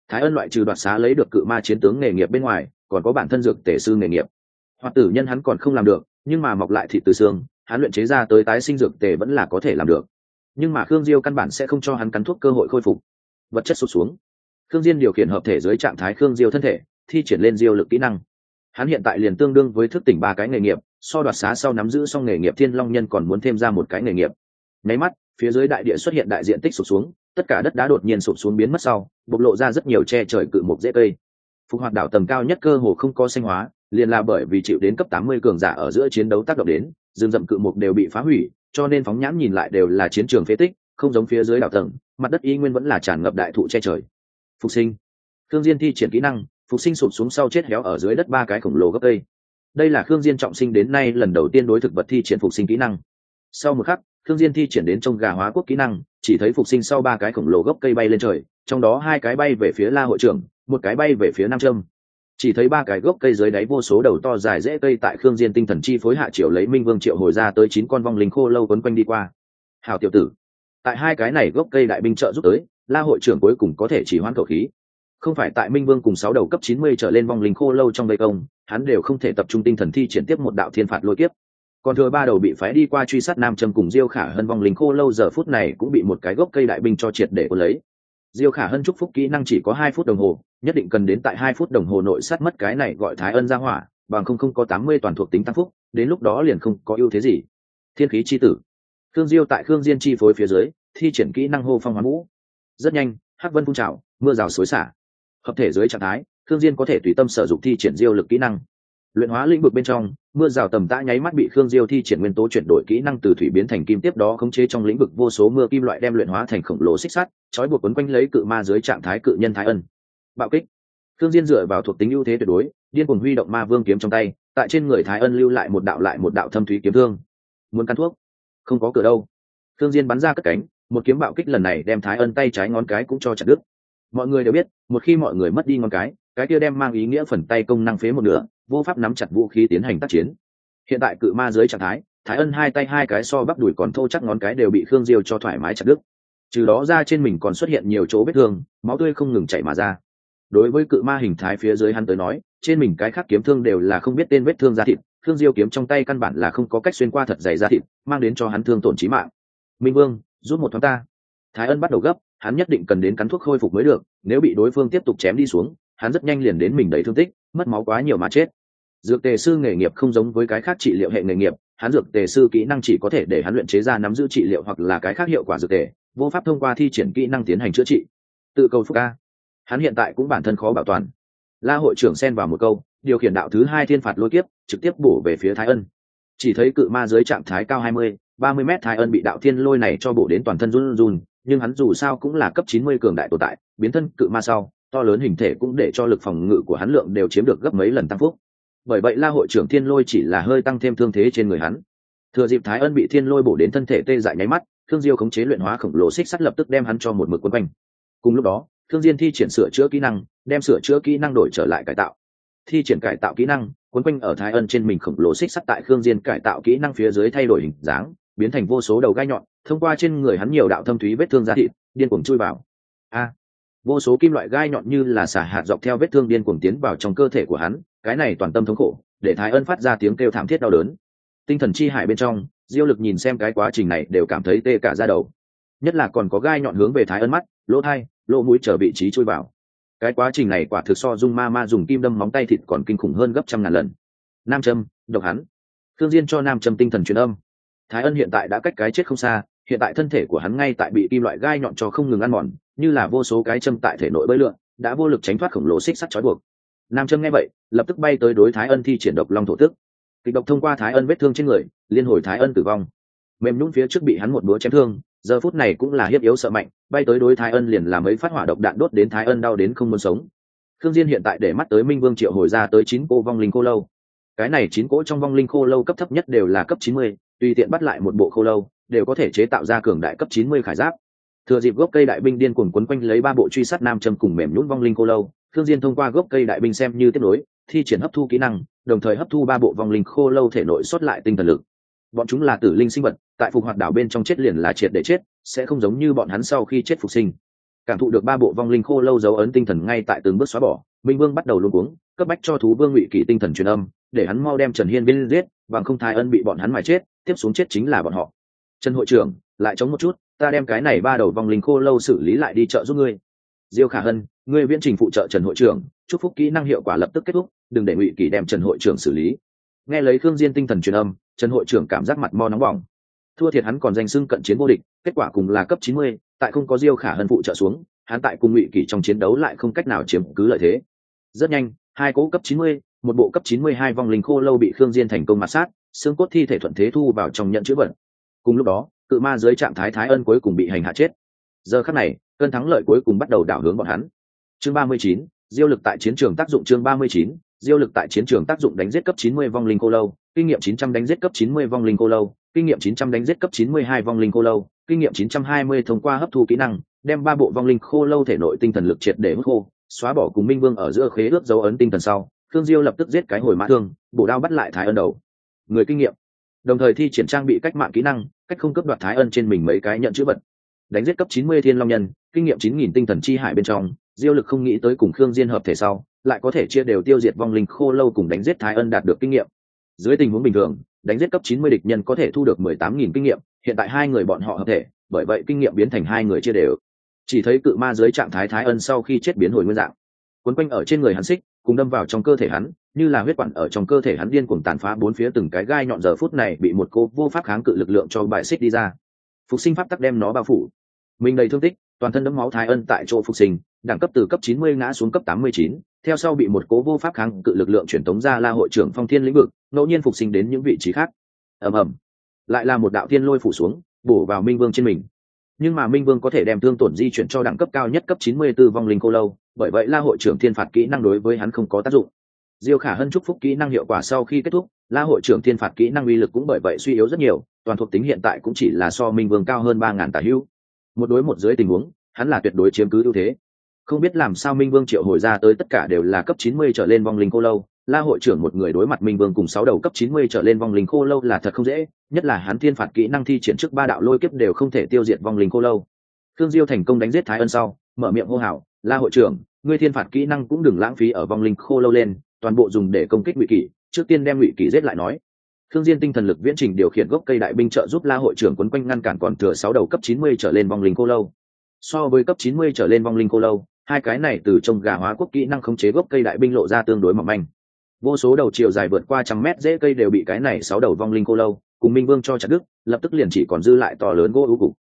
Thái ân loại trừ đoạt xá lấy được cự ma chiến tướng nghề nghiệp bên ngoài còn có bản thân dược tể sư nghề nghiệp. Hoặc tử nhân hắn còn không làm được nhưng mà mọc lại thịt từ xương hắn luyện chế ra tới tái sinh dược tể vẫn là có thể làm được. Nhưng mà khương diêu căn bản sẽ không cho hắn cắn thuốc cơ hội khôi phục. Vật chất sụt xuống. Khương diên điều khiển hợp thể dưới trạng thái khương diêu thân thể thi triển lên diêu lực kỹ năng. Hắn hiện tại liền tương đương với thức tỉnh ba cái nghề nghiệp so đoạt xá sau nắm giữ xong nghề nghiệp thiên long nhân còn muốn thêm ra một cái nghề nghiệp. Nháy mắt, phía dưới đại địa xuất hiện đại diện tích sụp xuống, tất cả đất đá đột nhiên sụp xuống biến mất sau, bộc lộ ra rất nhiều che trời cự mục dễ cây. Phục hoạt đảo tầng cao nhất cơ hồ không có sinh hóa, liền là bởi vì chịu đến cấp 80 cường giả ở giữa chiến đấu tác động đến, rừng rậm cự mục đều bị phá hủy, cho nên phóng nhãn nhìn lại đều là chiến trường phế tích, không giống phía dưới đảo tầng, mặt đất y nguyên vẫn là tràn ngập đại thụ che trời. Phục sinh. Thương diên thi triển kỹ năng, phục sinh sụp xuống sau chết héo ở dưới đất ba cái khổng lồ gấp cây đây là khương diên trọng sinh đến nay lần đầu tiên đối thực vật thi triển phục sinh kỹ năng. Sau một khắc, khương diên thi triển đến trong gà hóa quốc kỹ năng, chỉ thấy phục sinh sau ba cái khổng lồ gốc cây bay lên trời, trong đó hai cái bay về phía la hội trưởng, một cái bay về phía nam trâm. Chỉ thấy ba cái gốc cây dưới đáy vô số đầu to dài dễ cây tại khương diên tinh thần chi phối hạ triệu lấy minh vương triệu hồi ra tới chín con vong linh khô lâu quấn quanh đi qua. Hào tiểu tử, tại hai cái này gốc cây đại binh trợ giúp tới, la hội trưởng cuối cùng có thể chỉ hoãn khẩu khí. Không phải tại minh vương cùng sáu đầu cấp chín mươi trở lên vong linh khô lâu trong vây công hắn đều không thể tập trung tinh thần thi triển tiếp một đạo thiên phạt lôi kiếp. Còn thừa ba đầu bị phái đi qua truy sát nam châm cùng diêu khả hân vong linh khô lâu giờ phút này cũng bị một cái gốc cây đại binh cho triệt để quân lấy. Diêu khả hân chúc phúc kỹ năng chỉ có hai phút đồng hồ, nhất định cần đến tại hai phút đồng hồ nội sát mất cái này gọi thái ân ra hỏa, bằng không không có tám mươi toàn thuộc tính tăng phúc, đến lúc đó liền không có ưu thế gì. Thiên khí chi tử. Khương diêu tại khương diên chi phối phía dưới, thi triển kỹ năng hô phong hoán vũ. Rất nhanh, hắc vân phun trào, mưa rào xối xả. Hợp thể dưới trạng thái khương diên có thể tùy tâm sử dụng thi triển diêu lực kỹ năng. Luyện hóa lĩnh vực bên trong, mưa rào tầm tã nháy mắt bị khương diêu thi triển nguyên tố chuyển đổi kỹ năng từ thủy biến thành kim tiếp đó khống chế trong lĩnh vực vô số mưa kim loại đem luyện hóa thành khổng lồ xích sắt, trói buộc quấn quanh lấy cự ma dưới trạng thái cự nhân thái ân. Bạo kích. Khương diên dựa vào thuộc tính ưu thế tuyệt đối, điên cuồng huy động ma vương kiếm trong tay, tại trên người thái ân lưu lại một đạo lại một đạo thâm thúy kiếm thương. Muốn can thuốc? Không có cửa đâu. Khương diên bắn ra cất cánh, một kiếm bạo kích lần này đem thái ân tay trái ngón cái cũng cho chặt đứt. Mọi người đều biết, một khi mọi người mất đi ngón cái cái kia đem mang ý nghĩa phần tay công năng phế một nửa, vô pháp nắm chặt vũ khí tiến hành tác chiến. Hiện tại cự ma dưới trạng thái thái ân hai tay hai cái so bắp đùi còn thô chắc ngón cái đều bị khương diêu cho thoải mái chặt đứt. Trừ đó ra trên mình còn xuất hiện nhiều chỗ vết thương, máu tươi không ngừng chảy mà ra. Đối với cự ma hình thái phía dưới hắn tới nói, trên mình cái khác kiếm thương đều là không biết tên vết thương da thịt, khương diêu kiếm trong tay căn bản là không có cách xuyên qua thật dày da thịt, mang đến cho hắn thương tổn trí mạng. Minh vương, rút một thoáng ta. Thái ân bắt đầu gấp, hắn nhất định cần đến cắn thuốc khôi phục mới được, nếu bị đối phương tiếp tục chém đi xuống hắn rất nhanh liền đến mình đầy thương tích, mất máu quá nhiều mà chết. Dược tề sư nghề nghiệp không giống với cái khác trị liệu hệ nghề nghiệp, hắn dược tề sư kỹ năng chỉ có thể để hắn luyện chế ra nắm giữ trị liệu hoặc là cái khác hiệu quả dược tề, vô pháp thông qua thi triển kỹ năng tiến hành chữa trị. Tự cầu phúc ca. Hắn hiện tại cũng bản thân khó bảo toàn. La hội trưởng xen vào một câu, điều khiển đạo thứ hai thiên phạt lôi kiếp, trực tiếp bổ về phía thái ân. Chỉ thấy cự ma dưới trạng thái cao hai mươi, ba mươi m thái ân bị đạo thiên lôi này cho bổ đến toàn thân run run, nhưng hắn dù sao cũng là cấp chín mươi cường đại tồn tại, biến thân cự ma sau to lớn hình thể cũng để cho lực phòng ngự của hắn lượng đều chiếm được gấp mấy lần tăng phúc. Bởi vậy la hội trưởng thiên lôi chỉ là hơi tăng thêm thương thế trên người hắn. Thừa dịp thái ân bị thiên lôi bổ đến thân thể tê dại nháy mắt thương diêu khống chế luyện hóa khổng lồ xích sắt lập tức đem hắn cho một mực quân quanh. Cùng lúc đó thương diên thi triển sửa chữa kỹ năng, đem sửa chữa kỹ năng đổi trở lại cải tạo. Thi triển cải tạo kỹ năng, quấn quanh ở thái ân trên mình khổng lồ xích sắt tại khương diên cải tạo kỹ năng phía dưới thay đổi hình dáng, biến thành vô số đầu gai nhọn, thông qua trên người hắn nhiều đạo thâm thúy vết thương da thịt, điên cuồng chui vào. A! Vô số kim loại gai nhọn như là xả hạt dọc theo vết thương điên cuồng tiến vào trong cơ thể của hắn, cái này toàn tâm thống khổ, để thái ân phát ra tiếng kêu thảm thiết đau đớn. Tinh thần chi hải bên trong, diêu lực nhìn xem cái quá trình này đều cảm thấy tê cả ra đầu. Nhất là còn có gai nhọn hướng về thái ân mắt, lỗ thai, lỗ mũi trở vị trí chui vào. Cái quá trình này quả thực so dung ma ma dùng kim đâm móng tay thịt còn kinh khủng hơn gấp trăm ngàn lần. Nam châm, độc hắn. Thương diên cho nam châm tinh thần truyền âm. Thái ân hiện tại đã cách cái chết không xa hiện tại thân thể của hắn ngay tại bị kim loại gai nhọn cho không ngừng ăn mòn như là vô số cái châm tại thể nội bơi lượn đã vô lực tránh thoát khổng lồ xích sắt trói buộc. Nam châm nghe vậy lập tức bay tới đối thái ân thi triển độc long thổ tức. Kịch độc thông qua thái ân vết thương trên người liên hồi thái ân tử vong. Mềm nhún phía trước bị hắn một búa chém thương giờ phút này cũng là hiếp yếu sợ mạnh bay tới đối thái ân liền làm ấy phát hỏa độc đạn đốt đến thái ân đau đến không muốn sống. Thương diên hiện tại để mắt tới minh vương triệu hồi ra tới chín cô vong linh khô lâu. Cái này chín cỗ trong vong linh khô lâu cấp thấp nhất đều là cấp chín mươi, tùy tiện bắt lại một bộ khô lâu đều có thể chế tạo ra cường đại cấp chín mươi khải giáp. Thừa dịp gốc cây đại binh điên cuồng quấn quanh lấy ba bộ truy sát nam châm cùng mềm nhún vong linh khô lâu, thương diên thông qua gốc cây đại binh xem như tiếp nối, thi triển hấp thu kỹ năng, đồng thời hấp thu ba bộ vong linh khô lâu thể nội xuất lại tinh thần lực. Bọn chúng là tử linh sinh vật, tại phục hoạt đảo bên trong chết liền là triệt để chết, sẽ không giống như bọn hắn sau khi chết phục sinh. Cảm thụ được ba bộ vong linh khô lâu dấu ấn tinh thần ngay tại từng bước xóa bỏ, minh vương bắt đầu luôn cuống, cấp bách cho thú vương ngụy kỳ tinh thần truyền âm, để hắn mau đem trần hiên biên giết, bằng không thái ân bị bọn hắn mài chết, tiếp xuống chết chính là bọn họ trần hội trưởng lại chống một chút ta đem cái này ba đầu vong linh khô lâu xử lý lại đi chợ giúp ngươi. Diêu khả hân ngươi viễn trình phụ trợ trần hội trưởng chúc phúc kỹ năng hiệu quả lập tức kết thúc đừng để ngụy kỷ đem trần hội trưởng xử lý. Nghe lấy khương diên tinh thần truyền âm trần hội trưởng cảm giác mặt mo nóng bỏng. Thua thiệt hắn còn danh xưng cận chiến vô địch kết quả cùng là cấp chín mươi, tại không có diêu khả hân phụ trợ xuống hắn tại cùng ngụy kỷ trong chiến đấu lại không cách nào chiếm cứ lợi thế. Rất nhanh hai cỗ cấp chín mươi, một bộ cấp chín mươi hai vong linh khô lâu bị khương diên thành công mạt sát xương cốt thi thể thuận thế thu vào trong nhận chữ vật cùng lúc đó, cự ma dưới trạng thái thái ân cuối cùng bị hành hạ chết. Giờ khắc này, cơn thắng lợi cuối cùng bắt đầu đảo hướng bọn hắn. Chương ba mươi chín, diêu lực tại chiến trường tác dụng chương ba mươi chín, diêu lực tại chiến trường tác dụng đánh giết cấp chín mươi vong linh cô lâu, kinh nghiệm chín trăm đánh giết cấp chín mươi vong linh cô lâu, kinh nghiệm chín trăm đánh giết cấp chín mươi hai vong linh cô lâu, kinh nghiệm chín trăm hai mươi thông qua hấp thu kỹ năng, đem ba bộ vong linh khô lâu thể nội tinh thần lực triệt để hút khô, xóa bỏ cùng minh vương ở giữa khế ước dấu ấn tinh thần sau thương diêu lập tức giết cái hồi mã thương, bổ đao bắt lại thái ân đầu. Người kinh nghiệm đồng thời thi triển trang bị cách mạng kỹ năng, cách không cấp đoạt thái ân trên mình mấy cái nhận chữ vật. Đánh giết cấp chín mươi thiên long nhân, kinh nghiệm chín nghìn tinh thần chi hải bên trong, diêu lực không nghĩ tới cùng khương diên hợp thể sau, lại có thể chia đều tiêu diệt vong linh khô lâu cùng đánh giết thái ân đạt được kinh nghiệm. Dưới tình huống bình thường, đánh giết cấp chín mươi địch nhân có thể thu được mười tám nghìn kinh nghiệm, hiện tại hai người bọn họ hợp thể, bởi vậy kinh nghiệm biến thành hai người chia đều. Chỉ thấy cự ma dưới trạng thái thái ân sau khi chết biến hồi nguyên dạng. Quấn quanh ở trên người hắn xích, cùng đâm vào trong cơ thể hắn như là huyết quản ở trong cơ thể hắn điên cuồng tàn phá bốn phía từng cái gai nhọn giờ phút này bị một cô vô pháp kháng cự lực lượng cho bại xích đi ra. Phục sinh pháp tắc đem nó bao phủ. Mình đầy thương tích toàn thân đấm máu thái ân tại chỗ phục sinh đẳng cấp từ cấp 90 ngã xuống cấp 89, theo sau bị một cố vô pháp kháng cự lực lượng truyền tống ra la hội trưởng phong thiên lĩnh vực ngẫu nhiên phục sinh đến những vị trí khác. Ầm ầm. Lại là một đạo thiên lôi phủ xuống bổ vào minh vương trên mình. Nhưng mà minh vương có thể đem thương tổn di chuyển cho đẳng cấp cao nhất cấp 94 vong linh cô lâu bởi vậy la hội trưởng thiên phạt kỹ năng đối với hắn không có tác dụng diêu khả hân chúc phúc kỹ năng hiệu quả sau khi kết thúc, la hội trưởng thiên phạt kỹ năng uy lực cũng bởi vậy suy yếu rất nhiều, toàn thuộc tính hiện tại cũng chỉ là so minh vương cao hơn ba ngàn tả hữu. Một đối một dưới tình huống, hắn là tuyệt đối chiếm cứ ưu thế. Không biết làm sao minh vương triệu hồi ra tới tất cả đều là cấp chín mươi trở lên vong linh cô lâu, la hội trưởng một người đối mặt minh vương cùng sáu đầu cấp chín mươi trở lên vong linh khô lâu là thật không dễ, nhất là hắn thiên phạt kỹ năng thi triển trước ba đạo lôi kiếp đều không thể tiêu diệt vong linh khô lâu. Thương diêu thành công đánh giết thái ân sau, mở miệng hô hào, la hội trưởng, ngươi thiên phạt kỹ năng cũng đừng lãng phí ở vong linh khô lâu lên toàn bộ dùng để công kích ngụy kỷ, trước tiên đem ngụy kỷ giết lại nói. Thương diên tinh thần lực viễn trình điều khiển gốc cây đại binh trợ giúp la hội trưởng quấn quanh ngăn cản còn thừa sáu đầu cấp chín mươi trở lên vong linh cô lâu. So với cấp chín mươi trở lên vong linh cô lâu, hai cái này từ trong gà hóa quốc kỹ năng khống chế gốc cây đại binh lộ ra tương đối mỏng manh. Vô số đầu chiều dài vượt qua trăm mét dễ cây đều bị cái này sáu đầu vong linh cô lâu cùng minh vương cho chặt đứt, lập tức liền chỉ còn dư lại to lớn gỗ ưu cục.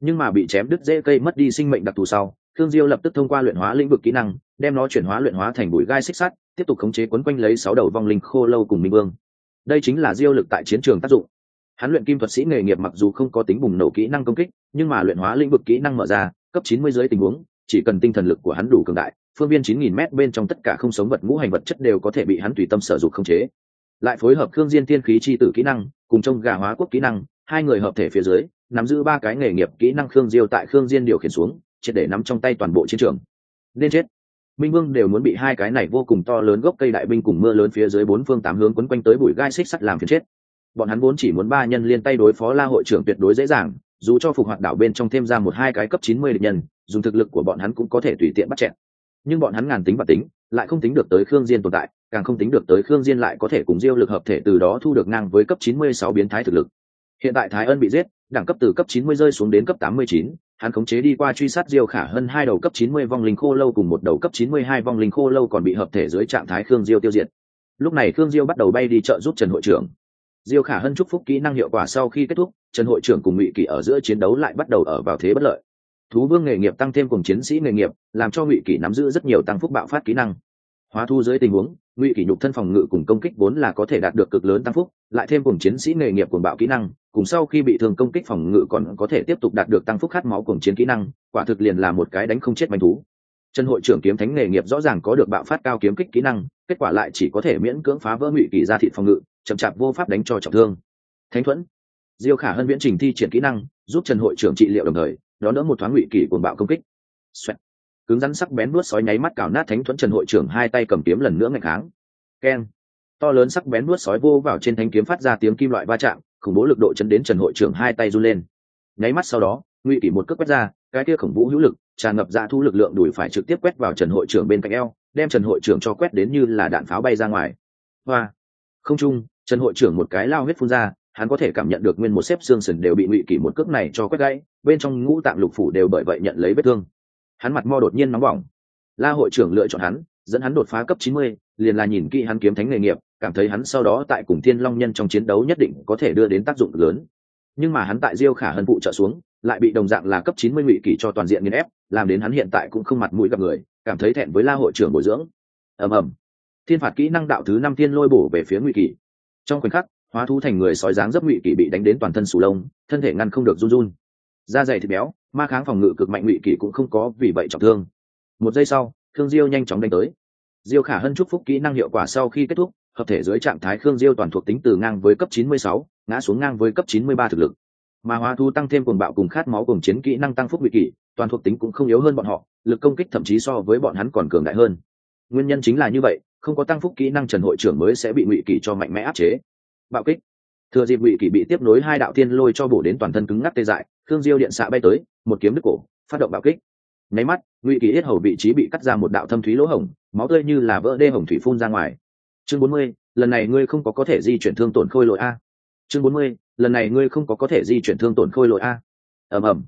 Nhưng mà bị chém đứt dễ cây mất đi sinh mệnh đặc thù sau thương diêu lập tức thông qua luyện hóa lĩnh vực kỹ năng, đem nó chuyển hóa luyện hóa thành bụi gai xích sắt, tiếp tục khống chế quấn quanh lấy sáu đầu vong linh khô lâu cùng minh vương. Đây chính là diêu lực tại chiến trường tác dụng. Hắn luyện kim thuật sĩ nghề nghiệp mặc dù không có tính bùng nổ kỹ năng công kích, nhưng mà luyện hóa lĩnh vực kỹ năng mở ra, cấp chín mươi dưới tình huống, chỉ cần tinh thần lực của hắn đủ cường đại, phương viên chín nghìn m bên trong tất cả không sống vật ngũ hành vật chất đều có thể bị hắn tùy tâm sở dụng khống chế. Lại phối hợp khương diên tiên khí chi tử kỹ năng, cùng trong gà hóa quốc kỹ năng, hai người hợp thể phía dưới, nắm giữ ba cái nghề nghiệp kỹ năng khương diêu tại khương diên điều khiển xuống triệt để nắm trong tay toàn bộ chiến trường. Nên chết. Minh vương đều muốn bị hai cái này vô cùng to lớn gốc cây đại binh cùng mưa lớn phía dưới bốn phương tám hướng quấn quanh tới bụi gai xích sắt làm phiền chết. Bọn hắn vốn chỉ muốn ba nhân liên tay đối phó la hội trưởng tuyệt đối dễ dàng, dù cho phục hoạt đảo bên trong thêm ra một hai cái cấp chín mươi địch nhân, dùng thực lực của bọn hắn cũng có thể tùy tiện bắt chẹn nhưng bọn hắn ngàn tính và tính, lại không tính được tới khương diên tồn tại, càng không tính được tới khương diên lại có thể cùng diêu lực hợp thể từ đó thu được ngang với cấp chín mươi sáu biến thái thực lực. Hiện tại thái ân bị giết, đẳng cấp từ cấp chín mươi rơi xuống đến cấp tám mươi chín hắn khống chế đi qua truy sát diêu khả hơn hai đầu cấp chín mươi vong linh khô lâu cùng một đầu cấp chín mươi hai vong linh khô lâu còn bị hợp thể dưới trạng thái khương diêu tiêu diệt. Lúc này khương diêu bắt đầu bay đi trợ giúp trần hội trưởng. Diêu khả hân chúc phúc kỹ năng hiệu quả sau khi kết thúc, trần hội trưởng cùng ngụy kỷ ở giữa chiến đấu lại bắt đầu ở vào thế bất lợi. Thú vương nghề nghiệp tăng thêm cùng chiến sĩ nghề nghiệp, làm cho ngụy kỷ nắm giữ rất nhiều tăng phúc bạo phát kỹ năng hóa thu dưới tình huống, ngụy kỷ nhục thân phòng ngự cùng công kích vốn là có thể đạt được cực lớn tăng phúc, lại thêm cùng chiến sĩ nghề nghiệp cuồng bạo kỹ năng, cùng sau khi bị thương công kích phòng ngự còn có thể tiếp tục đạt được tăng phúc khát máu cùng chiến kỹ năng, quả thực liền là một cái đánh không chết manh thú. Trần hội trưởng kiếm thánh nghề nghiệp rõ ràng có được bạo phát cao kiếm kích kỹ năng, kết quả lại chỉ có thể miễn cưỡng phá vỡ ngụy kỷ ra thị phòng ngự, chậm chạp vô pháp đánh cho trọng thương. Thánh thuẫn, diêu khả hân viễn trình thi triển kỹ năng, giúp trần hội trưởng trị liệu đồng thời, đón đỡ một thoáng ngụy kỷ cuồng bạo công kích. Xoẹt cứng rắn sắc bén nuốt sói nháy mắt cào nát thánh thuẫn trần hội trưởng hai tay cầm kiếm lần nữa ngạch kháng. Keng. To lớn sắc bén nuốt sói vô vào trên thanh kiếm phát ra tiếng kim loại va chạm, khủng bố lực độ chấn đến trần hội trưởng hai tay run lên. Nháy mắt sau đó, ngụy kỷ một cước quét ra, cái kia khổng vũ hữu lực, tràn ngập ra thu lực lượng đuổi phải trực tiếp quét vào trần hội trưởng bên cạnh eo, đem trần hội trưởng cho quét đến như là đạn pháo bay ra ngoài. Hoa. Không trung trần hội trưởng một cái lao huyết phun ra, hắn có thể cảm nhận được nguyên một xếp xương sườn đều bị ngụy kỷ một cước này cho quét gãy, bên trong ngũ tạng lục phủ đều bởi vậy nhận lấy vết thương hắn mặt mo đột nhiên nóng bỏng. La hội trưởng lựa chọn hắn, dẫn hắn đột phá cấp chín mươi, liền là nhìn kỹ hắn kiếm thánh nghề nghiệp, cảm thấy hắn sau đó tại cùng thiên long nhân trong chiến đấu nhất định có thể đưa đến tác dụng lớn. Nhưng mà hắn tại diêu khả hân phụ trợ xuống, lại bị đồng dạng là cấp chín mươi ngụy kỷ cho toàn diện nghiên ép, làm đến hắn hiện tại cũng không mặt mũi gặp người, cảm thấy thẹn với la hội trưởng bồi dưỡng. Ầm ầm. Thiên phạt kỹ năng đạo thứ năm thiên lôi bổ về phía ngụy kỷ. Trong khoảnh khắc, hóa thú thành người sói dáng dấp ngụy kỷ bị đánh đến toàn thân sù lông, thân thể ngăn không được run run. Da dày thịt béo ma kháng phòng ngự cực mạnh ngụy kỷ cũng không có vì vậy trọng thương. Một giây sau thương diêu nhanh chóng đánh tới. Diêu khả hân chúc phúc kỹ năng hiệu quả sau khi kết thúc hợp thể dưới trạng thái khương diêu toàn thuộc tính từ ngang với cấp 96, ngã xuống ngang với cấp 93 thực lực. Mà hóa thu tăng thêm cuồng bạo cùng khát máu cùng chiến kỹ năng tăng phúc ngụy kỷ toàn thuộc tính cũng không yếu hơn bọn họ lực công kích thậm chí so với bọn hắn còn cường đại hơn. Nguyên nhân chính là như vậy không có tăng phúc kỹ năng trần hội trưởng mới sẽ bị ngụy kỷ cho mạnh mẽ áp chế. Bạo kích. Thừa dịp ngụy kỷ bị tiếp nối hai đạo tiên lôi cho bổ đến toàn thân cứng ngắc tê dại khương diêu điện xạ bay tới, một kiếm đứt cổ, phát động bạo kích. Nháy mắt, ngụy kỳ yết hầu vị trí bị cắt ra một đạo thâm thúy lỗ hổng, máu tươi như là vỡ đê hồng thủy phun ra ngoài. Chương bốn mươi, lần này ngươi không có có thể di chuyển thương tổn khôi lội a. Chương bốn mươi, lần này ngươi không có có thể di chuyển thương tổn khôi lội a. Ầm ầm.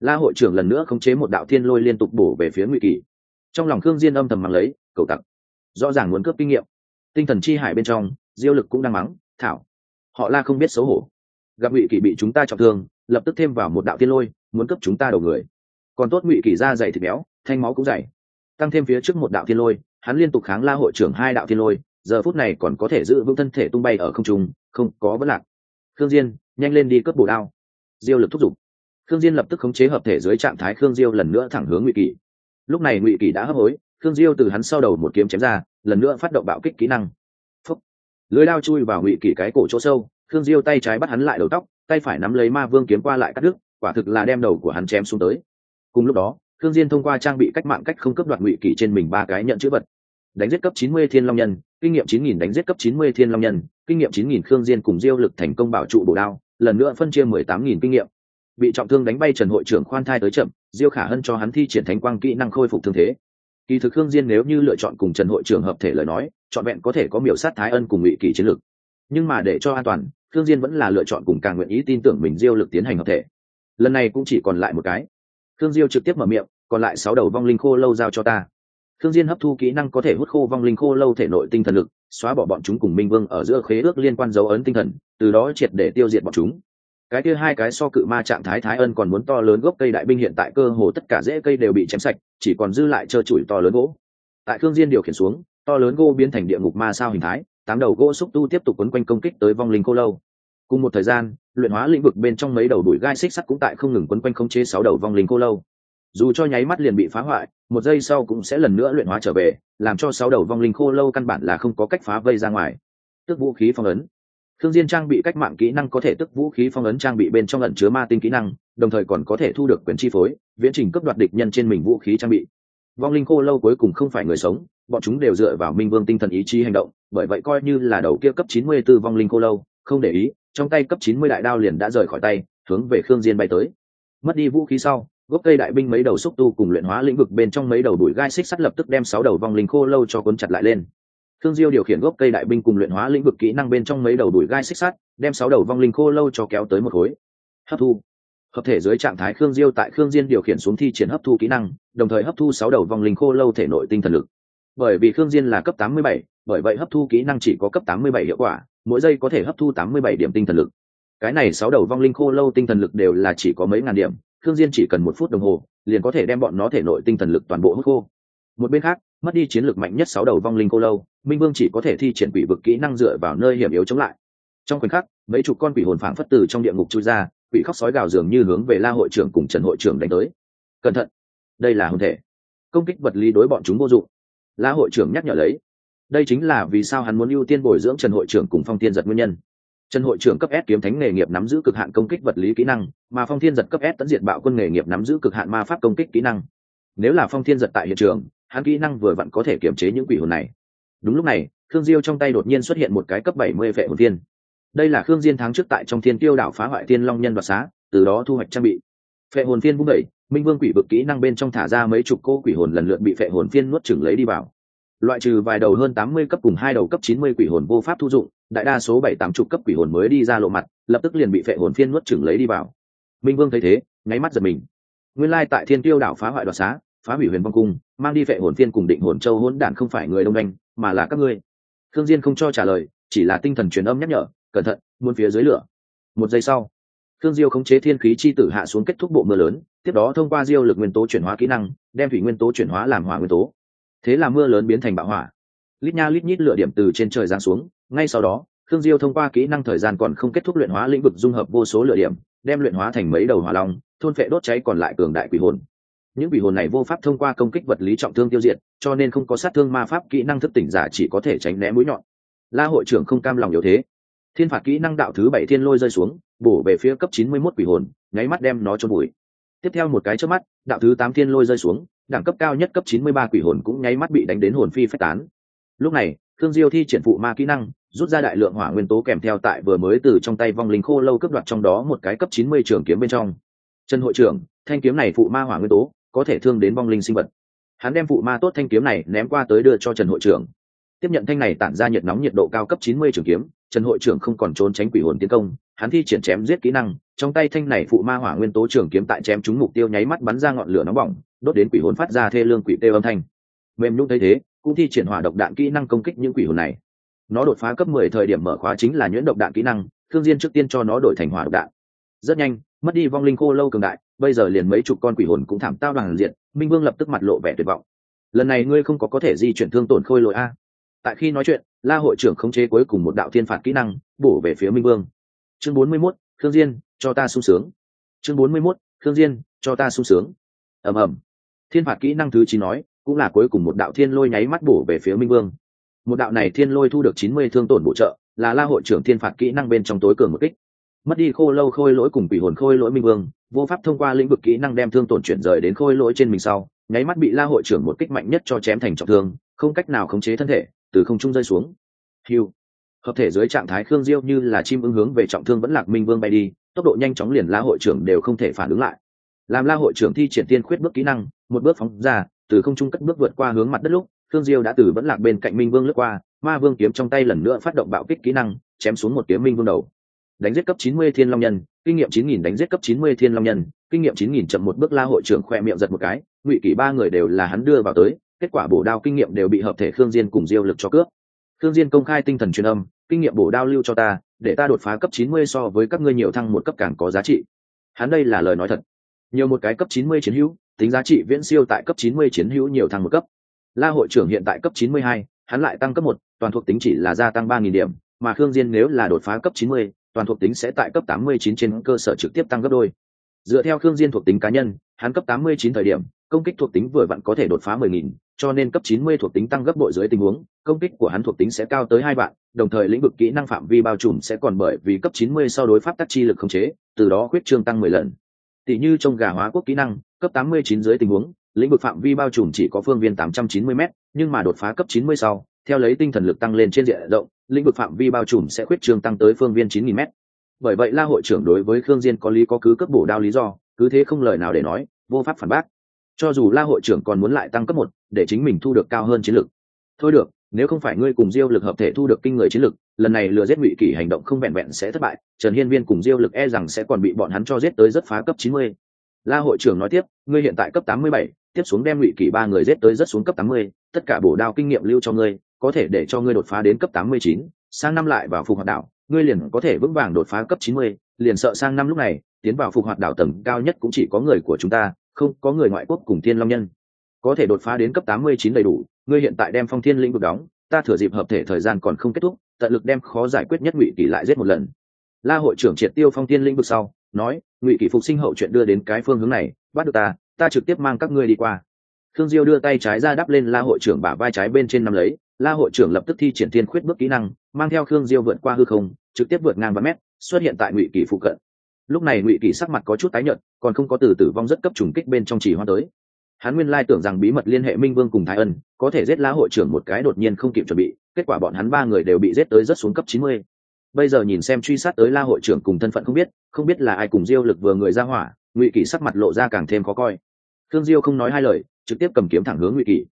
La hội trưởng lần nữa khống chế một đạo thiên lôi liên tục bổ về phía ngụy kỳ. Trong lòng khương diên âm thầm mắng lấy, cầu tặc. Rõ ràng muốn cướp kinh nghiệm. Tinh thần chi hải bên trong, diêu lực cũng đang mắng, thảo. Họ la không biết xấu hổ gặp ngụy kỳ bị chúng ta trọng thương, lập tức thêm vào một đạo thiên lôi, muốn cướp chúng ta đầu người. Còn tốt ngụy kỳ da dày thịt béo, thanh máu cũng dày. Tăng thêm phía trước một đạo thiên lôi, hắn liên tục kháng la hội trưởng hai đạo thiên lôi, giờ phút này còn có thể giữ vững thân thể tung bay ở không trung, không có vấn lạc. Khương diên, nhanh lên đi cướp bổ đao. Diêu lực thúc giục. Khương diên lập tức khống chế hợp thể dưới trạng thái khương diêu lần nữa thẳng hướng ngụy kỳ lúc này ngụy kỳ đã hấp hối, khương diêu từ hắn sau đầu một kiếm chém ra, lần nữa phát động bạo kích kỹ năng. Phúc. Lưới đao chui vào ngụy kỳ cái cổ chỗ sâu khương diêu tay trái bắt hắn lại đầu tóc, tay phải nắm lấy ma vương kiếm qua lại cắt đứt, quả thực là đem đầu của hắn chém xuống tới. Cùng lúc đó, khương diên thông qua trang bị cách mạng cách không cấp đoạt ngụy kỳ trên mình ba cái nhận chữ vật. Đánh giết cấp 90 thiên long nhân, kinh nghiệm 9.000 đánh giết cấp 90 thiên long nhân, kinh nghiệm 9.000 khương diên cùng diêu lực thành công bảo trụ bổ đao, lần nữa phân chia 18.000 kinh nghiệm. Bị trọng thương đánh bay trần hội trưởng khoan thai tới chậm, diêu khả hân cho hắn thi triển thánh quang kỹ năng khôi phục thương thế. Kỳ thực khương diên nếu như lựa chọn cùng trần hội trưởng hợp thể lời nói chọn vẹn có thể có miểu sát thái ân cùng ngụy kỳ chiến lực nhưng mà để cho an toàn khương diên vẫn là lựa chọn cùng càng nguyện ý tin tưởng mình diêu lực tiến hành hợp thể lần này cũng chỉ còn lại một cái khương diêu trực tiếp mở miệng còn lại sáu đầu vong linh khô lâu giao cho ta Thương Diên hấp thu kỹ năng có thể hút khô vong linh khô lâu thể nội tinh thần lực, xóa bỏ bọn chúng cùng Minh Vương ở giữa khế ước liên quan dấu ấn tinh thần, từ đó triệt để tiêu diệt bọn chúng. Cái kia hai cái so cự ma trạng thái Thái Ân còn muốn to lớn gốc cây đại binh hiện tại cơ hồ tất cả rễ cây đều bị chém sạch, chỉ còn dư lại trơ trụi to lớn gỗ. Tại Thương Diên điều khiển xuống, to lớn gỗ biến thành địa ngục ma sao hình thái, tám đầu gỗ xúc tu tiếp tục quấn quanh công kích tới vong linh khô lâu. Cùng một thời gian, luyện hóa lĩnh vực bên trong mấy đầu đuổi gai xích sắt cũng tại không ngừng quấn quanh khống chế sáu đầu vong linh khô lâu. Dù cho nháy mắt liền bị phá hoại một giây sau cũng sẽ lần nữa luyện hóa trở về làm cho sáu đầu vong linh khô lâu căn bản là không có cách phá vây ra ngoài. Tức vũ khí phong ấn. Thương diên trang bị cách mạng kỹ năng có thể tức vũ khí phong ấn trang bị bên trong ẩn chứa ma tinh kỹ năng đồng thời còn có thể thu được quyền chi phối viễn trình cấp đoạt địch nhân trên mình vũ khí trang bị. Vong linh khô lâu cuối cùng không phải người sống bọn chúng đều dựa vào minh vương tinh thần ý chí hành động, bởi vậy coi như là đầu kia cấp 94 vong linh cô lâu, không để ý, trong tay cấp 90 đại đao liền đã rời khỏi tay, hướng về khương diên bay tới. Mất đi vũ khí sau, gốc cây đại binh mấy đầu xúc tu cùng luyện hóa lĩnh vực bên trong mấy đầu đuổi gai xích sắt lập tức đem sáu đầu vong linh khô lâu cho cuốn chặt lại lên. Thương diêu điều khiển gốc cây đại binh cùng luyện hóa lĩnh vực kỹ năng bên trong mấy đầu đuổi gai xích sắt, đem sáu đầu vong linh khô lâu cho kéo tới một khối. Hấp thu. Hợp thể dưới trạng thái khương diêu tại khương diên điều khiển xuống thi triển hấp thu kỹ năng, đồng thời hấp thu sáu đầu vong linh khô lâu thể nội tinh thần lực bởi vì khương diên là cấp 87, bởi vậy hấp thu kỹ năng chỉ có cấp 87 hiệu quả mỗi giây có thể hấp thu 87 điểm tinh thần lực. Cái này sáu đầu vong linh khô lâu tinh thần lực đều là chỉ có mấy ngàn điểm Khương Diên chỉ cần một phút đồng hồ, liền có thể đem bọn nó thể nội tinh thần lực toàn bộ hút khô. Một bên khác, mất đi chiến lược mạnh nhất sáu đầu vong linh cô lâu minh vương chỉ có thể thi triển quỷ vực kỹ năng dựa vào nơi hiểm yếu chống lại. Trong khoảnh khắc mấy chục con quỷ hồn phảng phất từ trong địa ngục chui ra quỷ khóc sói gào dường như hướng về la hội trưởng cùng trần hội trưởng đánh tới. Cẩn thận! Đây là hồn thể. Công kích vật lý đối bọn chúng vô dụng la hội trưởng nhắc nhở lấy. Đây chính là vì sao hắn muốn ưu tiên bồi dưỡng trần hội trưởng cùng phong thiên giật nguyên nhân. Trần hội trưởng cấp s kiếm thánh nghề nghiệp nắm giữ cực hạn công kích vật lý kỹ năng, mà phong thiên giật cấp s tấn diệt bạo quân nghề nghiệp nắm giữ cực hạn ma pháp công kích kỹ năng. Nếu là phong thiên giật tại hiện trường, hắn kỹ năng vừa vặn có thể kiểm chế những quỷ hồn này. Đúng lúc này, khương diêu trong tay đột nhiên xuất hiện một cái cấp bảy mươi vệ hồn thiên. Đây là khương diên tháng trước tại trong thiên tiêu đảo phá hoại thiên long nhân đoạt xá, từ đó thu hoạch trang bị phệ hồn phiên vung đẩy, minh vương quỷ vực kỹ năng bên trong thả ra mấy chục cô quỷ hồn lần lượt bị phệ hồn phiên nuốt chửng lấy đi vào. Loại trừ vài đầu hơn tám mươi cấp cùng hai đầu cấp chín mươi quỷ hồn vô pháp thu dụng, đại đa số bảy tám chục cấp quỷ hồn mới đi ra lộ mặt, lập tức liền bị phệ hồn phiên nuốt chửng lấy đi vào. Minh vương thấy thế, nháy mắt giật mình. Nguyên lai tại thiên tiêu đảo phá hoại đoạt xá, phá hủy huyền vong cung, mang đi phệ hồn phiên cùng định hồn châu hỗn đản không phải người đông đanh, mà là các ngươi. Thương diên không cho trả lời, chỉ là tinh thần truyền âm nhắc nhở, cẩn thận muôn phía dưới lửa. Một giây sau thương diêu khống chế thiên khí chi tử hạ xuống kết thúc bộ mưa lớn, tiếp đó thông qua diêu lực nguyên tố chuyển hóa kỹ năng, đem thủy nguyên tố chuyển hóa làm hỏa nguyên tố. Thế là mưa lớn biến thành bạo hỏa. Lít nha lít nhít lửa điểm từ trên trời giáng xuống, ngay sau đó thương diêu thông qua kỹ năng thời gian còn không kết thúc luyện hóa lĩnh vực dung hợp vô số lửa điểm, đem luyện hóa thành mấy đầu hỏa long, thôn phệ đốt cháy còn lại cường đại quỷ hồn. Những quỷ hồn này vô pháp thông qua công kích vật lý trọng thương tiêu diệt, cho nên không có sát thương ma pháp kỹ năng thức tỉnh giả chỉ có thể tránh né mũi nhọn. La hội trưởng không cam lòng yếu thế. Thiên phạt kỹ năng đạo thứ bảy thiên lôi rơi xuống bổ về phía cấp chín mươi 91 quỷ hồn, nháy mắt đem nó chôn bụi tiếp theo một cái chớp mắt, đạo thứ tám thiên lôi rơi xuống, đẳng cấp cao nhất cấp chín mươi ba quỷ hồn cũng nháy mắt bị đánh đến hồn phi phách tán. Lúc này thương diêu thi triển phụ ma kỹ năng, rút ra đại lượng hỏa nguyên tố kèm theo tại vừa mới từ trong tay vong linh khô lâu cướp đoạt trong đó một cái cấp chín mươi trường kiếm bên trong. Trần hội trưởng, thanh kiếm này phụ ma hỏa nguyên tố, có thể thương đến vong linh sinh vật. Hắn đem phụ ma tốt thanh kiếm này ném qua tới đưa cho trần hội trưởng. Tiếp nhận thanh này tản ra nhiệt nóng nhiệt độ cao cấp chín mươi trường kiếm, trần hội trưởng không còn trốn tránh quỷ hồn tiến công hắn thi triển chém giết kỹ năng, trong tay thanh này phụ ma hỏa nguyên tố trường kiếm tại chém chúng mục tiêu nháy mắt bắn ra ngọn lửa nóng bỏng, đốt đến quỷ hồn phát ra thê lương quỷ tê âm thanh. Mềm nhung thấy thế, cũng thi triển hỏa độc đạn kỹ năng công kích những quỷ hồn này. Nó đột phá cấp mười thời điểm mở khóa chính là nhuyễn độc đạn kỹ năng, thương diên trước tiên cho nó đổi thành hỏa độc đạn. Rất nhanh, mất đi vong linh khô lâu cường đại, bây giờ liền mấy chục con quỷ hồn cũng thảm tao đoàn diện, minh vương lập tức mặt lộ vẻ tuyệt vọng. Lần này ngươi không có có thể di chuyển thương tổn khôi lỗi a. Tại khi nói chuyện, la hội trưởng khống chế cuối cùng một đạo thiên phạt kỹ năng, bổ về phía minh vương chương bốn mươi 41, thương diên cho ta sung sướng. Chương bốn mươi 41, thương diên cho ta sung sướng. Ầm ầm. Thiên phạt kỹ năng thứ chín nói cũng là cuối cùng một đạo thiên lôi nháy mắt bổ về phía minh vương. Một đạo này thiên lôi thu được chín mươi thương tổn bổ trợ là la hội trưởng thiên phạt kỹ năng bên trong tối cường một kích. Mất đi khô lâu khôi lỗi cùng quỷ hồn khôi lỗi minh vương vô pháp thông qua lĩnh vực kỹ năng đem thương tổn chuyển rời đến khôi lỗi trên mình sau nháy mắt bị la hội trưởng một kích mạnh nhất cho chém thành trọng thương không cách nào khống chế thân thể từ không trung rơi xuống. Hiu hợp thể dưới trạng thái khương diêu như là chim ưng hướng về trọng thương vẫn lạc minh vương bay đi, tốc độ nhanh chóng liền la hội trưởng đều không thể phản ứng lại. Làm la hội trưởng thi triển tiên khuyết bước kỹ năng, một bước phóng ra, từ không trung cất bước vượt qua hướng mặt đất lúc, khương diêu đã từ vẫn lạc bên cạnh minh vương lướt qua, ma vương kiếm trong tay lần nữa phát động bạo kích kỹ năng, chém xuống một kiếm minh vương đầu. Đánh giết cấp 90 thiên long nhân, kinh nghiệm 9000 đánh giết cấp 90 thiên long nhân, kinh nghiệm 9000 chậm một bước la hội trưởng khoe miệng giật một cái, ngụy kỷ ba người đều là hắn đưa vào tới, kết quả bổ đao kinh nghiệm đều bị hợp thể khương diên cùng diêu lực cho cướp thương diên công khai tinh thần truyền âm kinh nghiệm bổ đao lưu cho ta để ta đột phá cấp 90 so với các ngươi nhiều thăng một cấp càng có giá trị. Hắn đây là lời nói thật. Nhiều một cái cấp 90 chiến hữu tính giá trị viễn siêu tại cấp 90 chiến hữu nhiều thăng một cấp. La hội trưởng hiện tại cấp 92, hắn lại tăng cấp một toàn thuộc tính chỉ là gia tăng 3.000 điểm mà khương diên nếu là đột phá cấp 90, toàn thuộc tính sẽ tại cấp 89 trên cơ sở trực tiếp tăng gấp đôi. Dựa theo khương diên thuộc tính cá nhân hắn cấp 89 thời điểm công kích thuộc tính vừa vặn có thể đột phá 10.000, cho nên cấp 90 thuộc tính tăng gấp bội dưới tình huống, công kích của hắn thuộc tính sẽ cao tới hai vạn, đồng thời lĩnh vực kỹ năng phạm vi bao trùm sẽ còn bởi vì cấp 90 sau đối pháp tác chi lực khống chế, từ đó khuyết trương tăng 10 lần. Tỷ như trong gà hóa quốc kỹ năng, cấp 89 dưới tình huống, lĩnh vực phạm vi bao trùm chỉ có phương viên 890m, nhưng mà đột phá cấp 90 sau, theo lấy tinh thần lực tăng lên trên diện rộng, lĩnh vực phạm vi bao trùm sẽ khuyết trương tăng tới phương viên 9000m. Bởi vậy La hội trưởng đối với Khương Diên có lý có cứ cấp bổ đao lý do, cứ thế không lời nào để nói, vô pháp phản bác cho dù la hội trưởng còn muốn lại tăng cấp một, để chính mình thu được cao hơn chiến lược. Thôi được, nếu không phải ngươi cùng diêu lực hợp thể thu được kinh người chiến lược, lần này lừa giết ngụy kỷ hành động không vẹn vẹn sẽ thất bại, trần hiên viên cùng diêu lực e rằng sẽ còn bị bọn hắn cho giết tới rất phá cấp chín mươi. La hội trưởng nói tiếp, ngươi hiện tại cấp tám mươi bảy, tiếp xuống đem ngụy kỷ ba người giết tới rất xuống cấp tám mươi, tất cả bổ đao kinh nghiệm lưu cho ngươi, có thể để cho ngươi đột phá đến cấp tám mươi chín, sang năm lại vào phục hoạt đảo, ngươi liền có thể vững vàng đột phá cấp chín mươi, liền sợ sang năm lúc này, tiến vào phục hoạt đảo tầng cao nhất cũng chỉ có người của chúng ta không, có người ngoại quốc cùng thiên long nhân. Có thể đột phá đến cấp tám mươi chín đầy đủ, ngươi hiện tại đem phong thiên lĩnh vực đóng, ta thừa dịp hợp thể thời gian còn không kết thúc, tận lực đem khó giải quyết nhất ngụy kỳ lại giết một lần. La hội trưởng triệt tiêu phong thiên lĩnh vực sau, nói, ngụy kỳ phục sinh hậu chuyện đưa đến cái phương hướng này, bắt được ta ta trực tiếp mang các ngươi đi qua. Thương diêu đưa tay trái ra đắp lên la hội trưởng bả vai trái bên trên nắm lấy, la hội trưởng lập tức thi triển thiên khuyết bước kỹ năng, mang theo khương diêu vượt qua hư không, trực tiếp vượt ngang ba mét, xuất hiện tại ngụy kỳ phụ cận lúc này ngụy kỷ sắc mặt có chút tái nhợt, còn không có từ tử vong rất cấp trùng kích bên trong chỉ hoa tới. Hắn nguyên lai tưởng rằng bí mật liên hệ minh vương cùng thái ân, có thể giết la hội trưởng một cái đột nhiên không kịp chuẩn bị, kết quả bọn hắn ba người đều bị giết tới rất xuống cấp chín mươi. Bây giờ nhìn xem truy sát tới la hội trưởng cùng thân phận không biết không biết là ai cùng diêu lực vừa người ra hỏa, ngụy kỷ sắc mặt lộ ra càng thêm khó coi. Thương diêu không nói hai lời, trực tiếp cầm kiếm thẳng hướng ngụy kỷ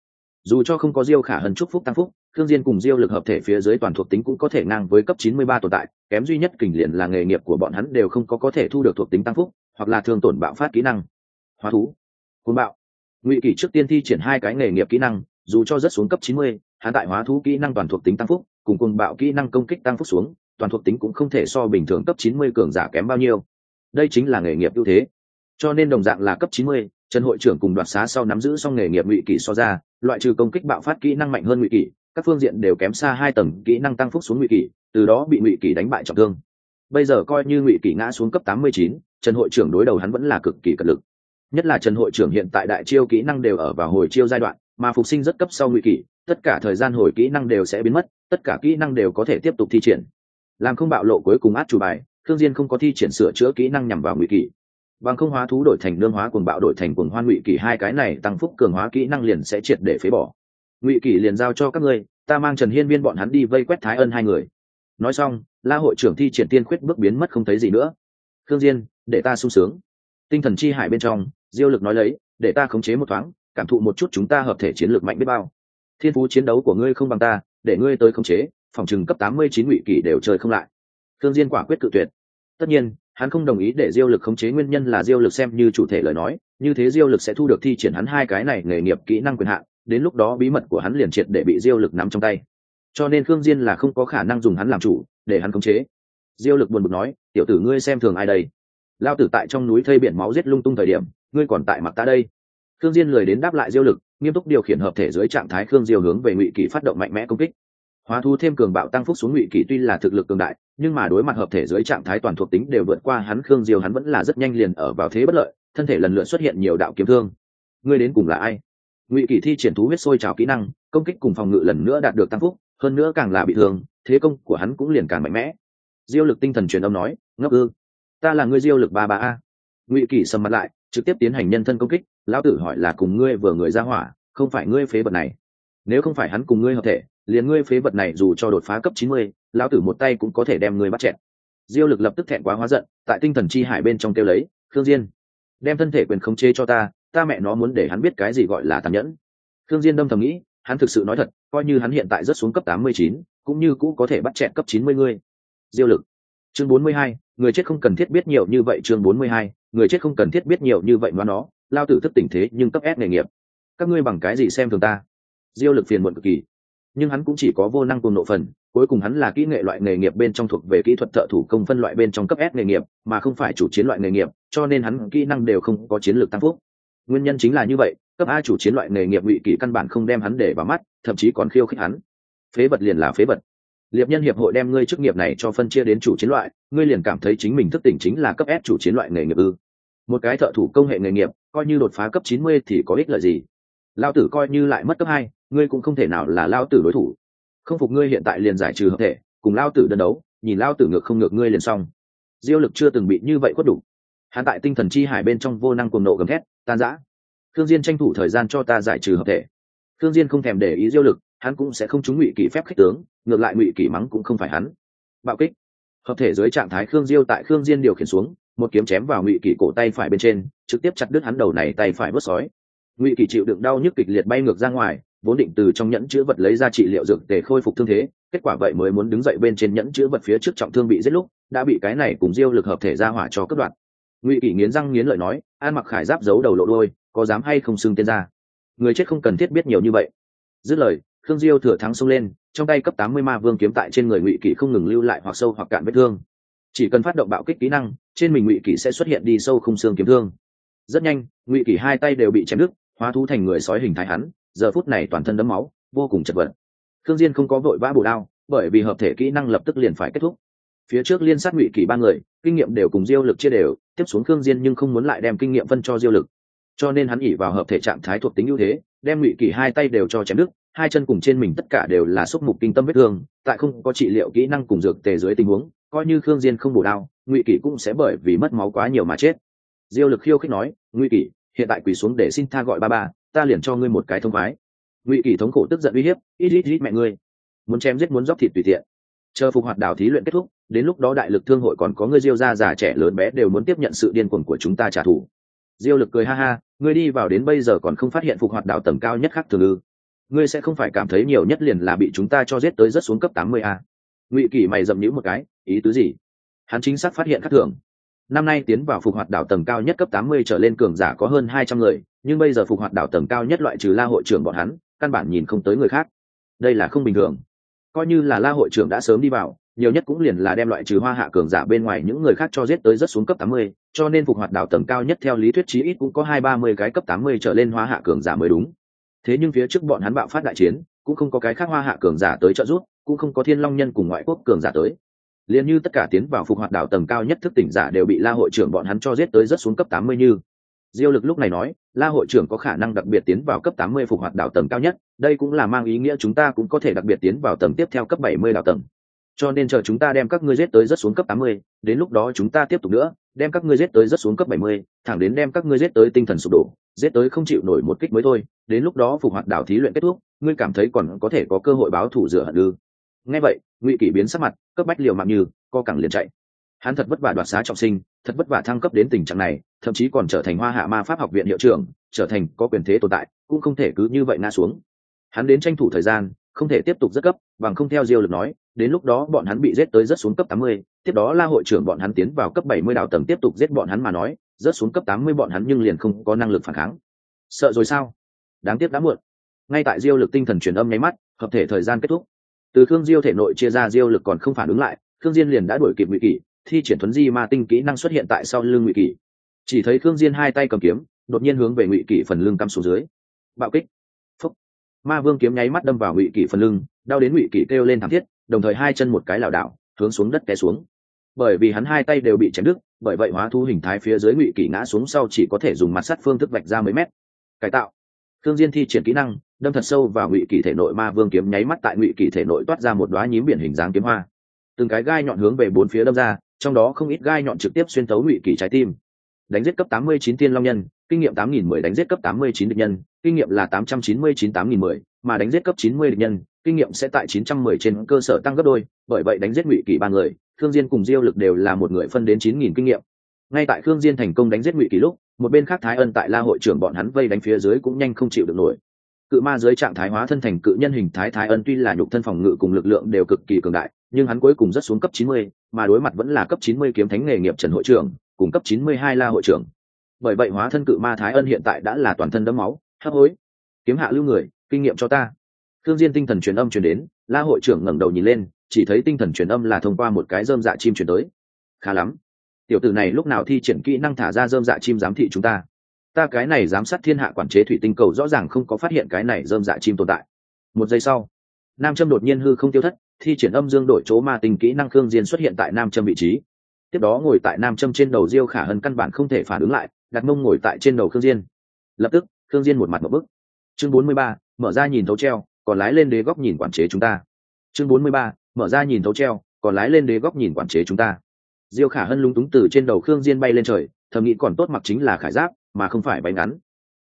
dù cho không có diêu khả hân chúc phúc tăng phúc thương diên cùng diêu lực hợp thể phía dưới toàn thuộc tính cũng có thể ngang với cấp 93 tồn tại kém duy nhất kình liền là nghề nghiệp của bọn hắn đều không có có thể thu được thuộc tính tăng phúc hoặc là thương tổn bạo phát kỹ năng. Hóa thú cuồng bạo. Ngụy kỷ trước tiên thi triển hai cái nghề nghiệp kỹ năng dù cho rất xuống cấp 90, hắn tại hóa thú kỹ năng toàn thuộc tính tăng phúc cùng cuồng bạo kỹ năng công kích tăng phúc xuống toàn thuộc tính cũng không thể so bình thường cấp 90 cường giả kém bao nhiêu. Đây chính là nghề nghiệp ưu thế. Cho nên đồng dạng là cấp 90, trần hội trưởng cùng đoạt xá sau nắm giữ xong nghề nghiệp ngụy kỷ so ra loại trừ công kích bạo phát kỹ năng mạnh hơn ngụy kỷ các phương diện đều kém xa hai tầng kỹ năng tăng phúc xuống ngụy kỷ từ đó bị ngụy kỷ đánh bại trọng thương. Bây giờ coi như ngụy kỷ ngã xuống cấp 89, trần hội trưởng đối đầu hắn vẫn là cực kỳ cật lực. Nhất là trần hội trưởng hiện tại đại chiêu kỹ năng đều ở vào hồi chiêu giai đoạn mà phục sinh rất cấp sau ngụy kỷ tất cả thời gian hồi kỹ năng đều sẽ biến mất tất cả kỹ năng đều có thể tiếp tục thi triển. Làm không bạo lộ cuối cùng át chủ bài thương diên không có thi triển sửa chữa kỹ năng nhằm vào ngụy kỷ bằng không hóa thú đổi thành nương hóa cuồng bạo đổi thành cuồng hoan ngụy kỷ hai cái này tăng phúc cường hóa kỹ năng liền sẽ triệt để phế bỏ. Ngụy kỷ liền giao cho các ngươi, ta mang trần hiên viên bọn hắn đi vây quét thái ân hai người. Nói xong, la hội trưởng thi triển tiên khuyết bước biến mất không thấy gì nữa. Khương diên, để ta sung sướng. Tinh thần chi hải bên trong, diêu lực nói lấy, để ta khống chế một thoáng, cảm thụ một chút chúng ta hợp thể chiến lược mạnh biết bao. Thiên phú chiến đấu của ngươi không bằng ta, để ngươi tới khống chế, phòng trừng cấp tám mươi chín ngụy kỷ đều chơi không lại. Khương diên quả quyết cự tuyệt. Tất nhiên hắn không đồng ý để diêu lực khống chế nguyên nhân là diêu lực xem như chủ thể lời nói, như thế diêu lực sẽ thu được thi triển hắn hai cái này nghề nghiệp kỹ năng quyền hạn, đến lúc đó bí mật của hắn liền triệt để bị diêu lực nắm trong tay. Cho nên khương diên là không có khả năng dùng hắn làm chủ, để hắn khống chế. Diêu lực buồn bực nói, tiểu tử ngươi xem thường ai đây? Lao tử tại trong núi thây biển máu giết lung tung thời điểm, ngươi còn tại mặt ta đây. Khương diên lười đến đáp lại diêu lực, nghiêm túc điều khiển hợp thể dưới trạng thái khương diêu hướng về ngụy kỳ phát động mạnh mẽ công kích hóa thu thêm cường bạo tăng phúc xuống ngụy kỳ tuy là thực lực cường đại, nhưng mà đối mặt hợp thể dưới trạng thái toàn thuộc tính đều vượt qua hắn, khương diêu hắn vẫn là rất nhanh liền ở vào thế bất lợi, thân thể lần lượt xuất hiện nhiều đạo kiếm thương. Ngươi đến cùng là ai? Ngụy kỳ thi triển thú huyết sôi trào kỹ năng, công kích cùng phòng ngự lần nữa đạt được tăng phúc, hơn nữa càng là bị thương, thế công của hắn cũng liền càng mạnh mẽ. Diêu lực tinh thần truyền âm nói, ngốc ư? Ta là ngươi diêu lực ba ba a. Ngụy kỳ sầm mặt lại, trực tiếp tiến hành nhân thân công kích, lão tử hỏi là cùng ngươi vừa người ra hỏa, không phải ngươi phế vật này. Nếu không phải hắn cùng ngươi hợp thể liền ngươi phế vật này dù cho đột phá cấp chín mươi, lão tử một tay cũng có thể đem ngươi bắt chẹn diêu lực lập tức thẹn quá hóa giận, tại tinh thần chi hải bên trong kêu lấy, khương diên, đem thân thể quyền khống chế cho ta ta mẹ nó muốn để hắn biết cái gì gọi là tàn nhẫn. Khương diên đâm thầm nghĩ, hắn thực sự nói thật, coi như hắn hiện tại rất xuống cấp tám mươi chín, cũng như cũ có thể bắt chẹn cấp chín mươi ngươi. Diêu lực, chương bốn mươi hai, người chết không cần thiết biết nhiều như vậy chương bốn mươi hai, người chết không cần thiết biết nhiều như vậy mà nó, lao tử thức tỉnh thế nhưng cấp ép nghề nghiệp. Các ngươi bằng cái gì xem thường ta? Diêu lực phiền muộn cực kỳ nhưng hắn cũng chỉ có vô năng cùng nộ phần, cuối cùng hắn là kỹ nghệ loại nghề nghiệp bên trong thuộc về kỹ thuật thợ thủ công phân loại bên trong cấp S nghề nghiệp, mà không phải chủ chiến loại nghề nghiệp, cho nên hắn kỹ năng đều không có chiến lược tăng phúc. Nguyên nhân chính là như vậy, cấp a chủ chiến loại nghề nghiệp ngụy kỷ căn bản không đem hắn để vào mắt, thậm chí còn khiêu khích hắn. Phế vật liền là phế vật. Liệp nhân hiệp hội đem ngươi chức nghiệp này cho phân chia đến chủ chiến loại, ngươi liền cảm thấy chính mình thức tỉnh chính là cấp S chủ chiến loại nghề nghiệp ư. Một cái thợ thủ công hệ nghề nghiệp, coi như đột phá cấp chín mươi thì có ích lợi gì? Lao tử coi như lại mất cấp hai ngươi cũng không thể nào là lao tử đối thủ. Không phục ngươi hiện tại liền giải trừ hợp thể, cùng lao tử đơn đấu, nhìn lao tử ngược không ngược ngươi liền xong. Diêu lực chưa từng bị như vậy khuất đủ. Hắn tại tinh thần chi hải bên trong vô năng cuồng nộ gầm thét, tan giã thương diên tranh thủ thời gian cho ta giải trừ hợp thể. Thương diên không thèm để ý diêu lực, hắn cũng sẽ không trúng ngụy kỷ phép khích tướng, ngược lại ngụy kỷ mắng cũng không phải hắn. Bạo kích. Hợp thể dưới trạng thái khương diêu tại khương diên điều khiển xuống, một kiếm chém vào ngụy kỷ cổ tay phải bên trên, trực tiếp chặt đứt hắn đầu này tay phải bớt sói. Ngụy kỷ chịu đựng đau nhức kịch liệt bay ngược ra ngoài vốn định từ trong nhẫn chứa vật lấy ra trị liệu dược để khôi phục thương thế, kết quả vậy mới muốn đứng dậy bên trên nhẫn chứa vật phía trước trọng thương bị giết lúc, đã bị cái này cùng diêu lực hợp thể ra hỏa cho cất đoạn ngụy kỷ nghiến răng nghiến lợi nói, an mặc khải giáp giấu đầu lộ đôi có dám hay không xưng tên ra? Người chết không cần thiết biết nhiều như vậy. Dứt lời, khương diêu thừa thắng xông lên, trong tay cấp tám mươi ma vương kiếm tại trên người ngụy kỷ không ngừng lưu lại hoặc sâu hoặc cạn vết thương. Chỉ cần phát động bạo kích kỹ năng, trên mình ngụy kỷ sẽ xuất hiện đi sâu không xương kiếm thương. Rất nhanh, ngụy kỷ hai tay đều bị chém đứt, hóa thú thành người sói hình thái hắn giờ phút này toàn thân đấm máu vô cùng chật vật. Thương diên không có vội vã bổ đao bởi vì hợp thể kỹ năng lập tức liền phải kết thúc. Phía trước liên sát ngụy kỳ ba người kinh nghiệm đều cùng diêu lực chia đều tiếp xuống khương diên nhưng không muốn lại đem kinh nghiệm phân cho diêu lực. Cho nên hắn ỉ vào hợp thể trạng thái thuộc tính ưu thế đem ngụy kỳ hai tay đều cho chém đứt hai chân cùng trên mình tất cả đều là xúc mục kinh tâm vết thương tại không có trị liệu kỹ năng cùng dược tề dưới tình huống coi như khương diên không bổ đao ngụy kỳ cũng sẽ bởi vì mất máu quá nhiều mà chết. Diêu lực khiêu khích nói ngụy kỳ, hiện tại quỳ xuống để xin tha gọi ba ba ta liền cho ngươi một cái thông khoái. Ngụy kỷ thống khổ tức giận uy hiếp, ít ít ít mẹ ngươi, muốn chém giết muốn dóc thịt tùy tiện. Chờ phục hoạt đảo thí luyện kết thúc, đến lúc đó đại lực thương hội còn có ngươi diêu gia già trẻ lớn bé đều muốn tiếp nhận sự điên cuồng của chúng ta trả thù. Diêu lực cười ha ha, ngươi đi vào đến bây giờ còn không phát hiện phục hoạt đảo tầng cao nhất khác thường ư? Ngươi sẽ không phải cảm thấy nhiều nhất liền là bị chúng ta cho giết tới rất xuống cấp tám mươi a. Ngụy kỷ mày dậm nhữ một cái, ý tứ gì? Hắn chính xác phát hiện khác thường. Năm nay tiến vào phục hoạt đảo tầng cao nhất cấp tám mươi trở lên cường giả có hơn hai trăm người nhưng bây giờ phục hoạt đảo tầng cao nhất loại trừ la hội trưởng bọn hắn, căn bản nhìn không tới người khác. Đây là không bình thường. Coi như là la hội trưởng đã sớm đi vào, nhiều nhất cũng liền là đem loại trừ hoa hạ cường giả bên ngoài những người khác cho giết tới rất xuống cấp tám mươi, cho nên phục hoạt đảo tầng cao nhất theo lý thuyết chí ít cũng có hai ba mươi cái cấp tám mươi trở lên hoa hạ cường giả mới đúng. Thế nhưng phía trước bọn hắn bạo phát đại chiến, cũng không có cái khác hoa hạ cường giả tới trợ giúp, cũng không có thiên long nhân cùng ngoại quốc cường giả tới. Liền như tất cả tiến vào phục hoạt đảo tầng cao nhất thức tỉnh giả đều bị la hội trưởng bọn hắn cho giết tới rất xuống cấp tám mươi như diêu lực lúc này nói, la hội trưởng có khả năng đặc biệt tiến vào cấp tám mươi phục hoạt đảo tầng cao nhất, đây cũng là mang ý nghĩa chúng ta cũng có thể đặc biệt tiến vào tầng tiếp theo cấp bảy mươi đảo tầng. Cho nên chờ chúng ta đem các ngươi giết tới rất xuống cấp tám mươi, đến lúc đó chúng ta tiếp tục nữa, đem các ngươi giết tới rất xuống cấp bảy mươi, thẳng đến đem các ngươi giết tới tinh thần sụp đổ, giết tới không chịu nổi một kích mới thôi, đến lúc đó phục hoạt đảo thí luyện kết thúc, ngươi cảm thấy còn có thể có cơ hội báo thủ rửa hận ư? Nghe vậy, ngụy kỷ biến sắc mặt, cấp bách liều mạng như, co cẳng liền chạy. Hắn thật vất vả đoạt xá trọng sinh thật vất vả thăng cấp đến tình trạng này, thậm chí còn trở thành hoa hạ ma pháp học viện hiệu trưởng, trở thành có quyền thế tồn tại, cũng không thể cứ như vậy ngã xuống. Hắn đến tranh thủ thời gian, không thể tiếp tục rất cấp, bằng không theo diêu lực nói, đến lúc đó bọn hắn bị giết tới rất xuống cấp tám mươi, tiếp đó la hội trưởng bọn hắn tiến vào cấp bảy mươi đào tầng tiếp tục giết bọn hắn mà nói rớt xuống cấp tám mươi bọn hắn nhưng liền không có năng lực phản kháng. Sợ rồi sao? Đáng tiếc đã muộn. Ngay tại diêu lực tinh thần truyền âm nháy mắt, hợp thể thời gian kết thúc. Từ khương diêu thể nội chia ra, diêu lực còn không phản ứng lại, khương diên liền đã đuổi kịp ngụy kỷ thi triển thuấn di ma tinh kỹ năng xuất hiện tại sau lưng ngụy kỷ. Chỉ thấy khương diên hai tay cầm kiếm, đột nhiên hướng về ngụy kỷ phần lưng cắm xuống dưới. Bạo kích. Phúc. Ma vương kiếm nháy mắt đâm vào ngụy kỷ phần lưng, đau đến ngụy kỷ kêu lên thảm thiết, đồng thời hai chân một cái lảo đảo, hướng xuống đất té xuống. Bởi vì hắn hai tay đều bị chém đứt, bởi vậy hóa thu hình thái phía dưới ngụy kỷ ngã xuống sau chỉ có thể dùng mặt sắt phương thức vạch ra mấy mét. Cải tạo. Thương diên thi triển kỹ năng, đâm thật sâu vào ngụy kỷ thể nội ma vương kiếm nháy mắt tại ngụy kỷ thể nội toát ra một đóa nhím biển hình dáng kiếm hoa. Từng cái gai nhọn hướng về bốn phía đâm ra trong đó không ít gai nhọn trực tiếp xuyên tấu ngụy kỷ trái tim đánh giết cấp 89 tiên long nhân kinh nghiệm 8.010 đánh giết cấp 89 địch nhân kinh nghiệm là 899 8.010 mà đánh giết cấp 90 địch nhân kinh nghiệm sẽ tại 910 trên cơ sở tăng gấp đôi bởi vậy đánh giết ngụy kỷ ba người thương Diên cùng Diêu Lực đều là một người phân đến 9000 kinh nghiệm. Ngay tại thương Diên thành công đánh giết Ngụy Kỳ lúc, một bên khác Thái Ân tại La hội trưởng bọn hắn vây đánh phía dưới cũng nhanh không chịu được nổi. Cự ma dưới trạng thái hóa thân thành cự nhân hình thái Thái Ân tuy là nhục thân phòng ngự cùng lực lượng đều cực kỳ cường đại, nhưng hắn cuối cùng rất xuống cấp 90, mà đối mặt vẫn là cấp 90 kiếm thánh nghề nghiệp Trần hội trưởng, cùng cấp 92 La hội trưởng. Bởi vậy hóa thân cự ma Thái Ân hiện tại đã là toàn thân đẫm máu, hấp hối. Kiếm hạ lưu người, kinh nghiệm cho ta. thương Diên tinh thần truyền âm truyền đến, La hội trưởng ngẩng đầu nhìn lên, chỉ thấy tinh thần truyền âm là thông qua một cái dơm dạ chim truyền tới khá lắm tiểu tử này lúc nào thi triển kỹ năng thả ra dơm dạ chim giám thị chúng ta ta cái này giám sát thiên hạ quản chế thủy tinh cầu rõ ràng không có phát hiện cái này dơm dạ chim tồn tại một giây sau nam châm đột nhiên hư không tiêu thất thi triển âm dương đổi chỗ ma tình kỹ năng khương diên xuất hiện tại nam châm vị trí. Tiếp đó ngồi tại nam châm trên đầu diêu khả hân căn bản không thể phản ứng lại đặt mông ngồi tại trên đầu khương diên. Lập tức khương diên một mặt một bức. Chương 43, mở ra nhìn thấu treo còn lái lên đế góc nhìn quản chế chúng ta. Chương 43, mở ra nhìn thấu treo còn lái lên đế góc nhìn quản chế chúng ta. Diêu khả hân lúng túng từ trên đầu khương diên bay lên trời thầm nghĩ còn tốt mặc chính là khải giáp mà không phải bay ngắn.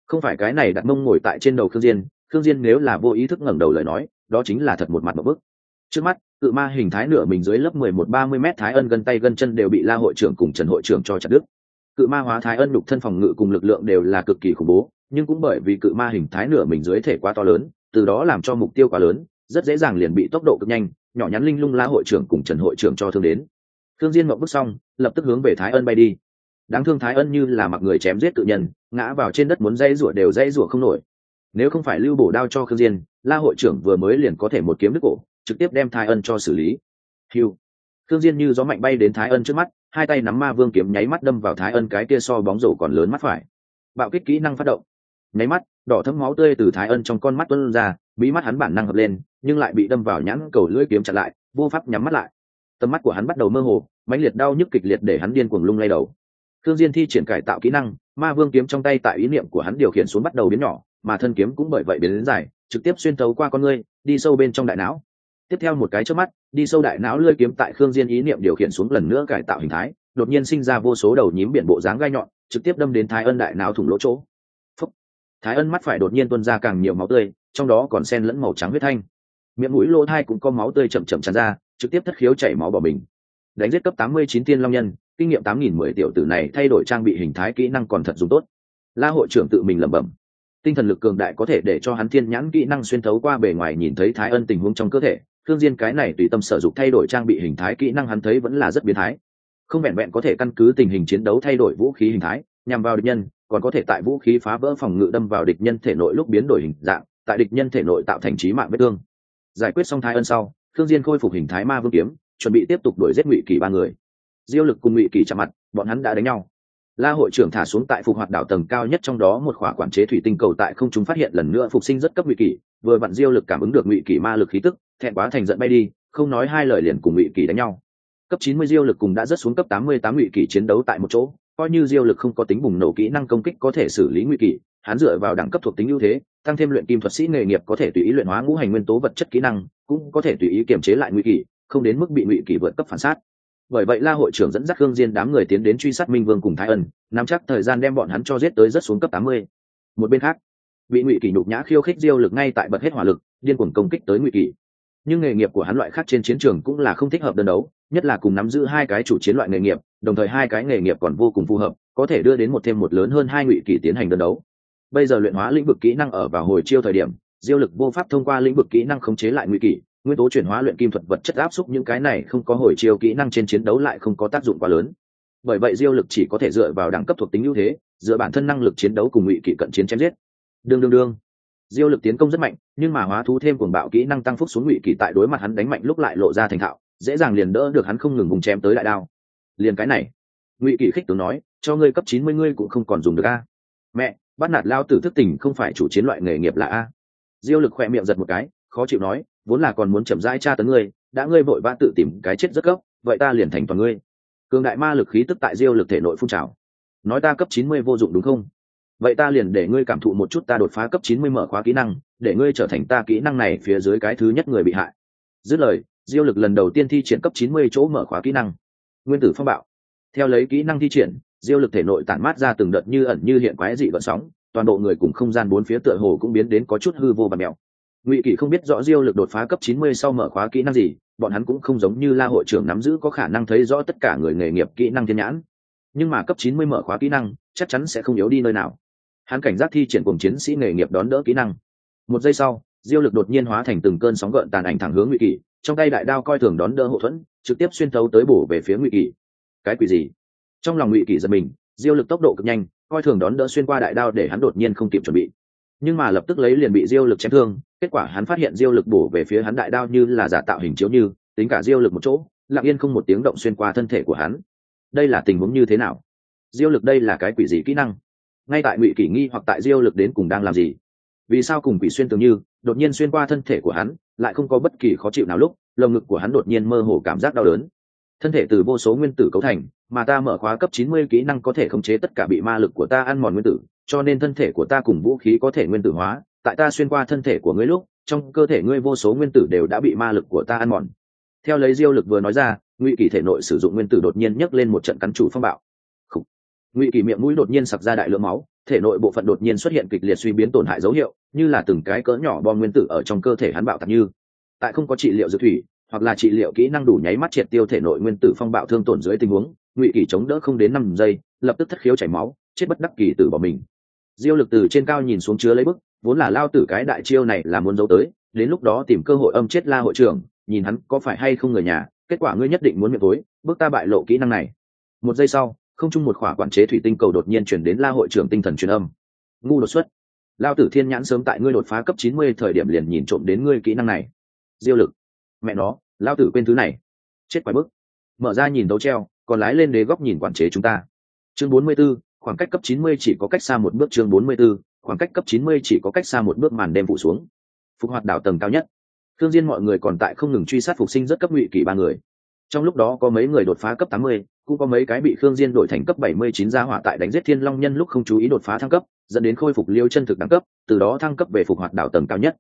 Không phải cái này đặt mông ngồi tại trên đầu khương diên khương diên nếu là vô ý thức ngẩng đầu lời nói đó chính là thật một mặt một bức trước mắt, cự ma hình thái nửa mình dưới lớp mười một ba mươi m thái ân gân tay gân chân đều bị la hội trưởng cùng trần hội trưởng cho chặt đứt. Cự ma hóa thái ân đục thân phòng ngự cùng lực lượng đều là cực kỳ khủng bố, nhưng cũng bởi vì cự ma hình thái nửa mình dưới thể quá to lớn, từ đó làm cho mục tiêu quá lớn, rất dễ dàng liền bị tốc độ cực nhanh, nhỏ nhắn linh lung la hội trưởng cùng trần hội trưởng cho thương đến. Thương diên mộng bước xong, lập tức hướng về thái ân bay đi. Đáng thương thái ân như là mặc người chém giết tự nhân, ngã vào trên đất muốn dây rủa đều dây rủa không nổi. Nếu không phải lưu bổ đao cho khương diên, la hội trưởng vừa mới liền có thể một kiếm đứt cổ trực tiếp đem thái ân cho xử lý. Hiu thương diên như gió mạnh bay đến thái ân trước mắt, hai tay nắm ma vương kiếm nháy mắt đâm vào thái ân cái kia so bóng rổ còn lớn mắt phải. Bạo kích kỹ năng phát động. Nháy mắt, đỏ thấm máu tươi từ thái ân trong con mắt tuôn ra, bí mắt hắn bản năng hợp lên, nhưng lại bị đâm vào nhãn cầu lưỡi kiếm chặn lại, vô pháp nhắm mắt lại. Tầm mắt của hắn bắt đầu mơ hồ, mãnh liệt đau nhức kịch liệt để hắn điên cuồng lung lay đầu. Thương diên thi triển cải tạo kỹ năng, ma vương kiếm trong tay tại ý niệm của hắn điều khiển xuống bắt đầu biến nhỏ, mà thân kiếm cũng bởi vậy biến đến dài, trực tiếp xuyên tấu qua con ngươi, đi sâu bên trong đại não tiếp theo một cái chớp mắt, đi sâu đại não lơi kiếm tại khương diên ý niệm điều khiển xuống lần nữa cải tạo hình thái, đột nhiên sinh ra vô số đầu nhím biển bộ dáng gai nhọn, trực tiếp đâm đến thái ân đại não thủng lỗ chỗ. Phúc. thái ân mắt phải đột nhiên tuôn ra càng nhiều máu tươi, trong đó còn xen lẫn màu trắng huyết thanh. Miệng mũi lỗ thai cũng có máu tươi chậm chậm tràn ra, trực tiếp thất khiếu chảy máu bỏ mình. Đánh giết cấp 89 tiên long nhân, kinh nghiệm 8.010 tiểu tử này thay đổi trang bị hình thái kỹ năng còn thật dùng tốt. La hội trưởng tự mình lẩm bẩm. Tinh thần lực cường đại có thể để cho hắn thiên nhãn kỹ năng xuyên thấu qua bề ngoài nhìn thấy thái ân tình huống trong cơ thể thương diên cái này tùy tâm sở dục thay đổi trang bị hình thái kỹ năng hắn thấy vẫn là rất biến thái. Không vẹn vẹn có thể căn cứ tình hình chiến đấu thay đổi vũ khí hình thái, nhằm vào địch nhân, còn có thể tại vũ khí phá vỡ phòng ngự đâm vào địch nhân thể nội lúc biến đổi hình dạng, tại địch nhân thể nội tạo thành trí mạng vết thương. Giải quyết xong thái ân sau thương diên khôi phục hình thái ma vương kiếm, chuẩn bị tiếp tục đuổi giết ngụy kỳ ba người. Diêu lực cùng ngụy kỳ chạm mặt, bọn hắn đã đánh nhau. La hội trưởng thả xuống tại phục hoạt đảo tầng cao nhất trong đó một khỏa quản chế thủy tinh cầu tại không chúng phát hiện lần nữa phục sinh rất cấp ngụy kỳ, vừa vặn diêu lực cảm ứng được ngụy kỳ ma lực khí tức thẹn quá thành giận bay đi, không nói hai lời liền cùng ngụy kỳ đánh nhau. Cấp 90 diêu lực cùng đã rất xuống cấp 88 ngụy kỳ chiến đấu tại một chỗ, coi như diêu lực không có tính bùng nổ kỹ năng công kích có thể xử lý ngụy kỳ, hắn dựa vào đẳng cấp thuộc tính ưu thế, tăng thêm luyện kim thuật sĩ nghề nghiệp có thể tùy ý luyện hóa ngũ hành nguyên tố vật chất kỹ năng, cũng có thể tùy ý kiềm chế lại ngụy kỳ, không đến mức bị ngụy kỳ vượt cấp phản sát. Bởi vậy la hội trưởng dẫn dắt hương diên đám người tiến đến truy sát minh vương cùng thái ân, nắm chắc thời gian đem bọn hắn cho giết tới rất xuống cấp 80. một bên khác, bị ngụy kỳ nhục nhã khiêu khích diêu lực ngay tại bật hết hỏa lực, điên cuồng công kích tới ngụy kỳ nhưng nghề nghiệp của hắn loại khác trên chiến trường cũng là không thích hợp đơn đấu, nhất là cùng nắm giữ hai cái chủ chiến loại nghề nghiệp, đồng thời hai cái nghề nghiệp còn vô cùng phù hợp, có thể đưa đến một thêm một lớn hơn hai ngụy kỳ tiến hành đơn đấu. Bây giờ luyện hóa lĩnh vực kỹ năng ở vào hồi chiêu thời điểm, diêu lực vô pháp thông qua lĩnh vực kỹ năng khống chế lại ngụy kỳ, nguyên tố chuyển hóa luyện kim thuật vật chất áp xúc những cái này không có hồi chiêu kỹ năng trên chiến đấu lại không có tác dụng quá lớn. Bởi vậy diêu lực chỉ có thể dựa vào đẳng cấp thuộc tính ưu thế, dựa bản thân năng lực chiến đấu cùng ngụy kỳ cận chiến chém giết. Đương đương đương diêu lực tiến công rất mạnh, nhưng mà hóa thú thêm cuồng bạo kỹ năng tăng phúc xuống ngụy kỳ tại đối mặt hắn đánh mạnh lúc lại lộ ra thành thạo, dễ dàng liền đỡ được hắn không ngừng vùng chém tới đại đao. Liền cái này, ngụy kỳ khích tướng nói, cho ngươi cấp chín mươi ngươi cũng không còn dùng được a. Mẹ, bắt nạt lao tử thức tình không phải chủ chiến loại nghề nghiệp là a. Diêu lực khỏe miệng giật một cái, khó chịu nói, vốn là còn muốn chậm rãi tra tấn ngươi, đã ngươi vội vã tự tìm cái chết rất gấp vậy ta liền thành toàn ngươi. Cường đại ma lực khí tức tại diêu lực thể nội phun trào. Nói ta cấp chín mươi vô dụng đúng không? Vậy ta liền để ngươi cảm thụ một chút ta đột phá cấp chín mươi mở khóa kỹ năng, để ngươi trở thành ta kỹ năng này phía dưới cái thứ nhất người bị hại. Dứt lời, diêu lực lần đầu tiên thi triển cấp chín mươi chỗ mở khóa kỹ năng. Nguyên tử phong bạo. Theo lấy kỹ năng thi triển, diêu lực thể nội tản mát ra từng đợt như ẩn như hiện quái dị gợn sóng, toàn bộ người cùng không gian bốn phía tựa hồ cũng biến đến có chút hư vô và mèo. Ngụy kỷ không biết rõ diêu lực đột phá cấp chín mươi sau mở khóa kỹ năng gì, bọn hắn cũng không giống như la hội trưởng nắm giữ có khả năng thấy rõ tất cả người nghề nghiệp kỹ năng thiên nhãn. Nhưng mà cấp chín mươi mở khóa kỹ năng, chắc chắn sẽ không yếu đi nơi nào hắn cảnh giác thi triển cùng chiến sĩ nghề nghiệp đón đỡ kỹ năng. Một giây sau, diêu lực đột nhiên hóa thành từng cơn sóng gợn tàn ảnh thẳng hướng ngụy Kỵ. trong tay đại đao coi thường đón đỡ hậu thuẫn, trực tiếp xuyên thấu tới bổ về phía ngụy Kỵ. cái quỷ gì? Trong lòng ngụy Kỵ giật mình, diêu lực tốc độ cực nhanh, coi thường đón đỡ xuyên qua đại đao để hắn đột nhiên không kịp chuẩn bị. Nhưng mà lập tức lấy liền bị diêu lực chém thương, kết quả hắn phát hiện diêu lực bổ về phía hắn đại đao như là giả tạo hình chiếu như, tính cả diêu lực một chỗ, lặng yên không một tiếng động xuyên qua thân thể của hắn. Đây là tình huống như thế nào? Diêu lực đây là cái quỷ gì kỹ năng? Ngay tại ngụy kỷ nghi hoặc tại diêu lực đến cùng đang làm gì? Vì sao cùng quỷ xuyên tường như, đột nhiên xuyên qua thân thể của hắn, lại không có bất kỳ khó chịu nào lúc, lồng ngực của hắn đột nhiên mơ hồ cảm giác đau đớn. Thân thể từ vô số nguyên tử cấu thành, mà ta mở khóa cấp chín mươi kỹ năng có thể khống chế tất cả bị ma lực của ta ăn mòn nguyên tử, cho nên thân thể của ta cùng vũ khí có thể nguyên tử hóa. Tại ta xuyên qua thân thể của ngươi lúc, trong cơ thể ngươi vô số nguyên tử đều đã bị ma lực của ta ăn mòn. Theo lấy diêu lực vừa nói ra, ngụy kỳ thể nội sử dụng nguyên tử đột nhiên nhấc lên một trận cắn chủ phong bạo ngụy kỳ miệng mũi đột nhiên sặc ra đại lượng máu, thể nội bộ phận đột nhiên xuất hiện kịch liệt suy biến tổn hại dấu hiệu, như là từng cái cỡ nhỏ bom nguyên tử ở trong cơ thể hắn bạo tạc như. Tại không có trị liệu dược thủy, hoặc là trị liệu kỹ năng đủ nháy mắt triệt tiêu thể nội nguyên tử phong bạo thương tổn dưới tình huống, ngụy kỳ chống đỡ không đến năm giây, lập tức thất khiếu chảy máu, chết bất đắc kỳ tử bỏ mình. Diêu lực từ trên cao nhìn xuống chứa lấy bức, vốn là lao tử cái đại chiêu này là muốn giấu tới, đến lúc đó tìm cơ hội âm chết la hội trưởng, nhìn hắn có phải hay không người nhà, kết quả ngươi nhất định muốn miệng tối, bước ta bại lộ kỹ năng này. Một giây sau không chung một khỏa quản chế thủy tinh cầu đột nhiên chuyển đến la hội trưởng tinh thần truyền âm. Ngu đột xuất. Lao tử thiên nhãn sớm tại ngươi đột phá cấp chín mươi thời điểm liền nhìn trộm đến ngươi kỹ năng này. Diêu lực. Mẹ nó lao tử quên thứ này. Chết quái bức. Mở ra nhìn đấu treo còn lái lên đế góc nhìn quản chế chúng ta. Chương bốn mươi 44, khoảng cách cấp chín mươi chỉ có cách xa một bước chương bốn mươi 44, khoảng cách cấp 90 chỉ có cách xa một bước màn đêm phủ xuống. Phục hoạt đảo tầng cao nhất. Thương diên mọi người còn tại không ngừng truy sát phục sinh rất cấp ngụy kỳ ba người trong lúc đó có mấy người đột phá cấp 80, cũng có mấy cái bị khương diên đổi thành cấp 79 gia hỏa tại đánh giết thiên long nhân lúc không chú ý đột phá thăng cấp dẫn đến khôi phục liêu chân thực đẳng cấp từ đó thăng cấp về phục hoạt đảo tầng cao nhất.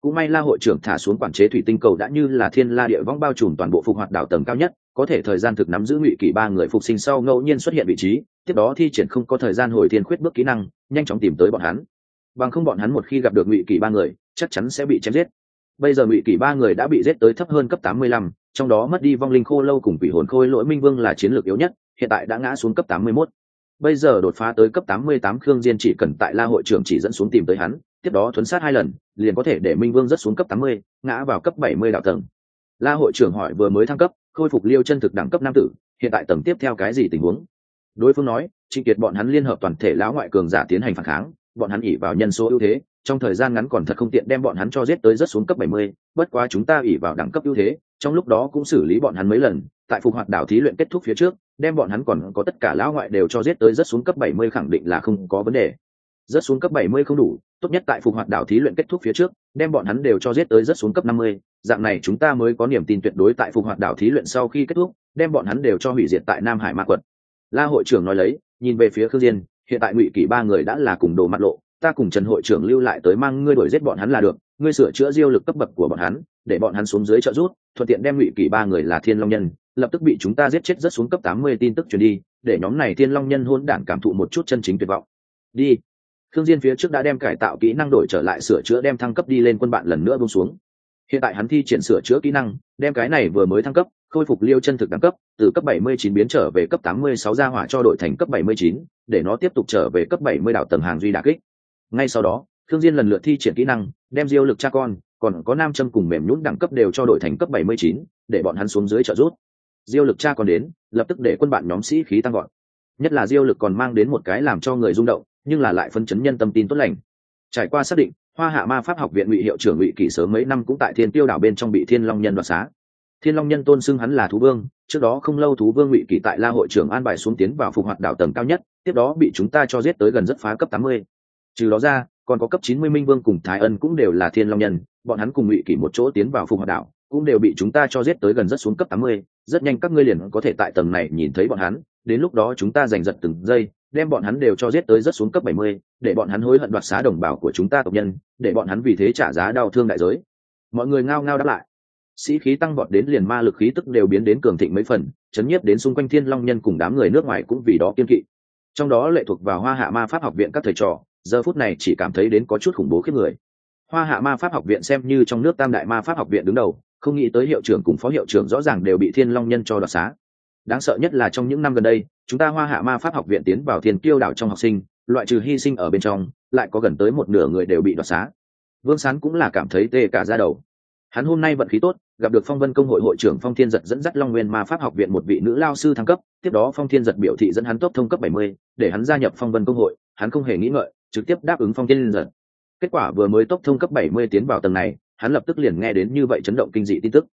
Cũng may la hội trưởng thả xuống quản chế thủy tinh cầu đã như là thiên la địa vong bao trùm toàn bộ phục hoạt đảo tầng cao nhất có thể thời gian thực nắm giữ ngụy kỳ ba người phục sinh sau ngẫu nhiên xuất hiện vị trí tiếp đó thi triển không có thời gian hồi thiên khuyết bước kỹ năng nhanh chóng tìm tới bọn hắn. Bằng không bọn hắn một khi gặp được ngụy kỳ ba người chắc chắn sẽ bị chém giết. Bây giờ ngụy kỳ ba người đã bị giết tới thấp hơn cấp 85, trong đó mất đi vong linh khô lâu cùng quỷ hồn khôi lỗi minh vương là chiến lược yếu nhất hiện tại đã ngã xuống cấp 81. bây giờ đột phá tới cấp 88 khương diên chỉ cần tại la hội trưởng chỉ dẫn xuống tìm tới hắn tiếp đó thuấn sát hai lần liền có thể để minh vương rất xuống cấp 80, ngã vào cấp 70 đạo tầng. La hội trưởng hỏi vừa mới thăng cấp khôi phục liêu chân thực đẳng cấp nam tử hiện tại tầng tiếp theo cái gì tình huống? Đối phương nói trịnh kiệt bọn hắn liên hợp toàn thể lão ngoại cường giả tiến hành phản kháng bọn hắn ỉ vào nhân số ưu thế trong thời gian ngắn còn thật không tiện đem bọn hắn cho giết tới rất xuống cấp 70, bất quá chúng ta ủy vào đẳng cấp ưu thế trong lúc đó cũng xử lý bọn hắn mấy lần tại phục hoạt đảo thí luyện kết thúc phía trước đem bọn hắn còn có tất cả lão ngoại đều cho giết tới rất xuống cấp 70 khẳng định là không có vấn đề. Rất xuống cấp 70 không đủ tốt nhất tại phục hoạt đảo thí luyện kết thúc phía trước đem bọn hắn đều cho giết tới rất xuống cấp 50, dạng này chúng ta mới có niềm tin tuyệt đối tại phục hoạt đảo thí luyện sau khi kết thúc đem bọn hắn đều cho hủy diệt tại nam hải ma quận la hội trưởng nói lấy nhìn về phía khương diên hiện tại ngụy kỷ ba người đã là cùng đồ mặt lộ ta cùng trần hội trưởng lưu lại tới mang ngươi đuổi giết bọn hắn là được ngươi sửa chữa diêu lực cấp bậc của bọn hắn để bọn hắn xuống dưới trợ rút thuận tiện đem ngụy kỷ ba người là thiên long nhân lập tức bị chúng ta giết chết rất xuống cấp 80 tin tức truyền đi để nhóm này thiên long nhân hôn đản cảm thụ một chút chân chính tuyệt vọng đi thương Diên phía trước đã đem cải tạo kỹ năng đổi trở lại sửa chữa đem thăng cấp đi lên quân bạn lần nữa buông xuống. Hiện tại hắn thi triển sửa chữa kỹ năng, đem cái này vừa mới thăng cấp, khôi phục liêu chân thực đẳng cấp, từ cấp 79 biến trở về cấp 86 gia hỏa cho đội thành cấp 79, để nó tiếp tục trở về cấp 70 đảo tầng hàng duy đả kích. Ngay sau đó, thương Diên lần lượt thi triển kỹ năng, đem diêu lực cha con, còn có nam châm cùng mềm nhũn đẳng cấp đều cho đội thành cấp 79, để bọn hắn xuống dưới trợ giúp. Diêu lực cha còn đến, lập tức để quân bạn nhóm sĩ khí tăng vọt. Nhất là diêu lực còn mang đến một cái làm cho người rung động, nhưng là lại phân chấn nhân tâm tin tốt lành trải qua xác định hoa hạ ma pháp học viện ngụy hiệu trưởng ngụy kỷ sớm mấy năm cũng tại thiên tiêu đảo bên trong bị thiên long nhân đoạt xá thiên long nhân tôn xưng hắn là thú vương trước đó không lâu thú vương ngụy kỷ tại la hội trưởng an bài xuống tiến vào phục hoạt đảo tầng cao nhất tiếp đó bị chúng ta cho giết tới gần rất phá cấp tám mươi trừ đó ra còn có cấp chín mươi minh vương cùng thái ân cũng đều là thiên long nhân bọn hắn cùng ngụy kỷ một chỗ tiến vào phùng hoạt đảo cũng đều bị chúng ta cho giết tới gần rất xuống cấp tám mươi rất nhanh các ngươi liền có thể tại tầng này nhìn thấy bọn hắn đến lúc đó chúng ta giành giật từng giây đem bọn hắn đều cho giết tới rất xuống cấp 70, để bọn hắn hối hận đoạt xá đồng bào của chúng ta tộc nhân, để bọn hắn vì thế trả giá đau thương đại giới. Mọi người ngao ngao đáp lại. Sĩ khí tăng vọt đến liền ma lực khí tức đều biến đến cường thịnh mấy phần, chấn nhiếp đến xung quanh Thiên Long nhân cùng đám người nước ngoài cũng vì đó kiên kỵ. Trong đó lệ thuộc vào Hoa Hạ Ma Pháp học viện các thầy trò, giờ phút này chỉ cảm thấy đến có chút khủng bố khiếp người. Hoa Hạ Ma Pháp học viện xem như trong nước Tam đại Ma Pháp học viện đứng đầu, không nghĩ tới hiệu trưởng cùng phó hiệu trưởng rõ ràng đều bị Thiên Long nhân cho đoạt xá. Đáng sợ nhất là trong những năm gần đây, chúng ta hoa hạ ma pháp học viện tiến vào thiên kiêu đảo trong học sinh loại trừ hy sinh ở bên trong lại có gần tới một nửa người đều bị đoạt xá vương sán cũng là cảm thấy tê cả ra đầu hắn hôm nay vận khí tốt gặp được phong vân công hội hội trưởng phong thiên giật dẫn dắt long nguyên ma pháp học viện một vị nữ lao sư thăng cấp tiếp đó phong thiên giật biểu thị dẫn hắn tốt thông cấp bảy mươi để hắn gia nhập phong vân công hội hắn không hề nghĩ ngợi trực tiếp đáp ứng phong thiên giật kết quả vừa mới tốc thông cấp bảy mươi tiến vào tầng này hắn lập tức liền nghe đến như vậy chấn động kinh dị tin tức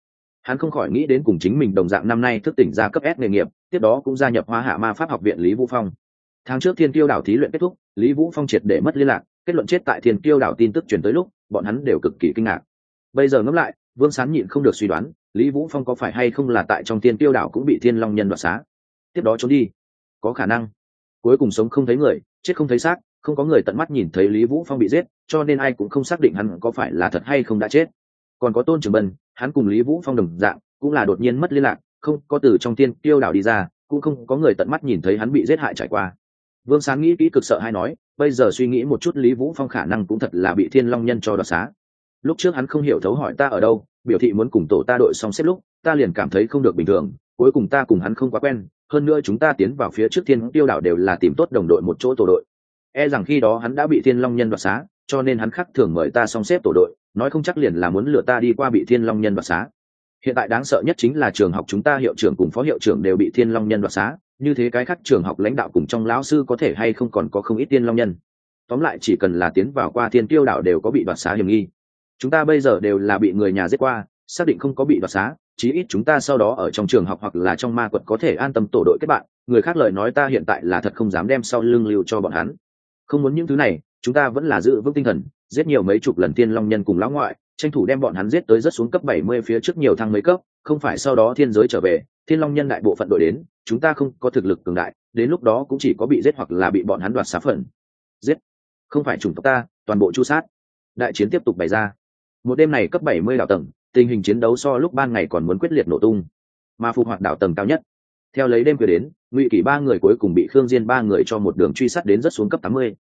hắn không khỏi nghĩ đến cùng chính mình đồng dạng năm nay thức tỉnh ra cấp S nghề nghiệp, tiếp đó cũng gia nhập Hoa Hạ Ma Pháp học viện Lý Vũ Phong. Tháng trước Thiên tiêu đảo thí luyện kết thúc, Lý Vũ Phong triệt để mất liên lạc, kết luận chết tại Thiên tiêu đảo tin tức truyền tới lúc, bọn hắn đều cực kỳ kinh ngạc. Bây giờ ngẫm lại, Vương Sán nhịn không được suy đoán, Lý Vũ Phong có phải hay không là tại trong Thiên tiêu đảo cũng bị Thiên Long nhân đoạt xá. Tiếp đó trốn đi. Có khả năng. Cuối cùng sống không thấy người, chết không thấy xác, không có người tận mắt nhìn thấy Lý Vũ Phong bị giết, cho nên ai cũng không xác định hắn có phải là thật hay không đã chết. Còn có Tôn Trường Bân, hắn cùng Lý Vũ Phong đồng dạng, cũng là đột nhiên mất liên lạc không có từ trong tiên tiêu đảo đi ra cũng không có người tận mắt nhìn thấy hắn bị giết hại trải qua. Vương sáng nghĩ kỹ cực sợ hay nói bây giờ suy nghĩ một chút lý vũ phong khả năng cũng thật là bị thiên long nhân cho đoạt xá. Lúc trước hắn không hiểu thấu hỏi ta ở đâu biểu thị muốn cùng tổ ta đội xong xếp lúc ta liền cảm thấy không được bình thường cuối cùng ta cùng hắn không quá quen hơn nữa chúng ta tiến vào phía trước thiên tiêu đảo đều là tìm tốt đồng đội một chỗ tổ đội e rằng khi đó hắn đã bị thiên long nhân đoạt xá, cho nên hắn khắc thường mời ta song xếp tổ đội, nói không chắc liền là muốn lừa ta đi qua bị thiên long nhân đoạt xá. Hiện tại đáng sợ nhất chính là trường học chúng ta hiệu trưởng cùng phó hiệu trưởng đều bị thiên long nhân đoạt xá, như thế cái khác trường học lãnh đạo cùng trong lão sư có thể hay không còn có không ít tiên long nhân. Tóm lại chỉ cần là tiến vào qua thiên tiêu đảo đều có bị đoạt xá hiểm nghi. Chúng ta bây giờ đều là bị người nhà giết qua, xác định không có bị đoạt xá, chí ít chúng ta sau đó ở trong trường học hoặc là trong ma quật có thể an tâm tổ đội kết bạn. Người khác lời nói ta hiện tại là thật không dám đem sau lưng lưu cho bọn hắn không muốn những thứ này, chúng ta vẫn là giữ vững tinh thần, giết nhiều mấy chục lần thiên long nhân cùng lão ngoại, tranh thủ đem bọn hắn giết tới rất xuống cấp bảy mươi phía trước nhiều thăng mấy cấp, không phải sau đó thiên giới trở về, thiên long nhân đại bộ phận đội đến, chúng ta không có thực lực cường đại, đến lúc đó cũng chỉ có bị giết hoặc là bị bọn hắn đoạt xá phần. Giết. Không phải chủng tộc ta, toàn bộ chu sát. Đại chiến tiếp tục bày ra. Một đêm này cấp bảy mươi đảo tầng, tình hình chiến đấu so lúc ban ngày còn muốn quyết liệt nổ tung. Mà phục hoạt đảo tầng cao nhất theo lấy đêm khuya đến, ngụy kỷ ba người cuối cùng bị khương diên ba người cho một đường truy sát đến rất xuống cấp tám mươi.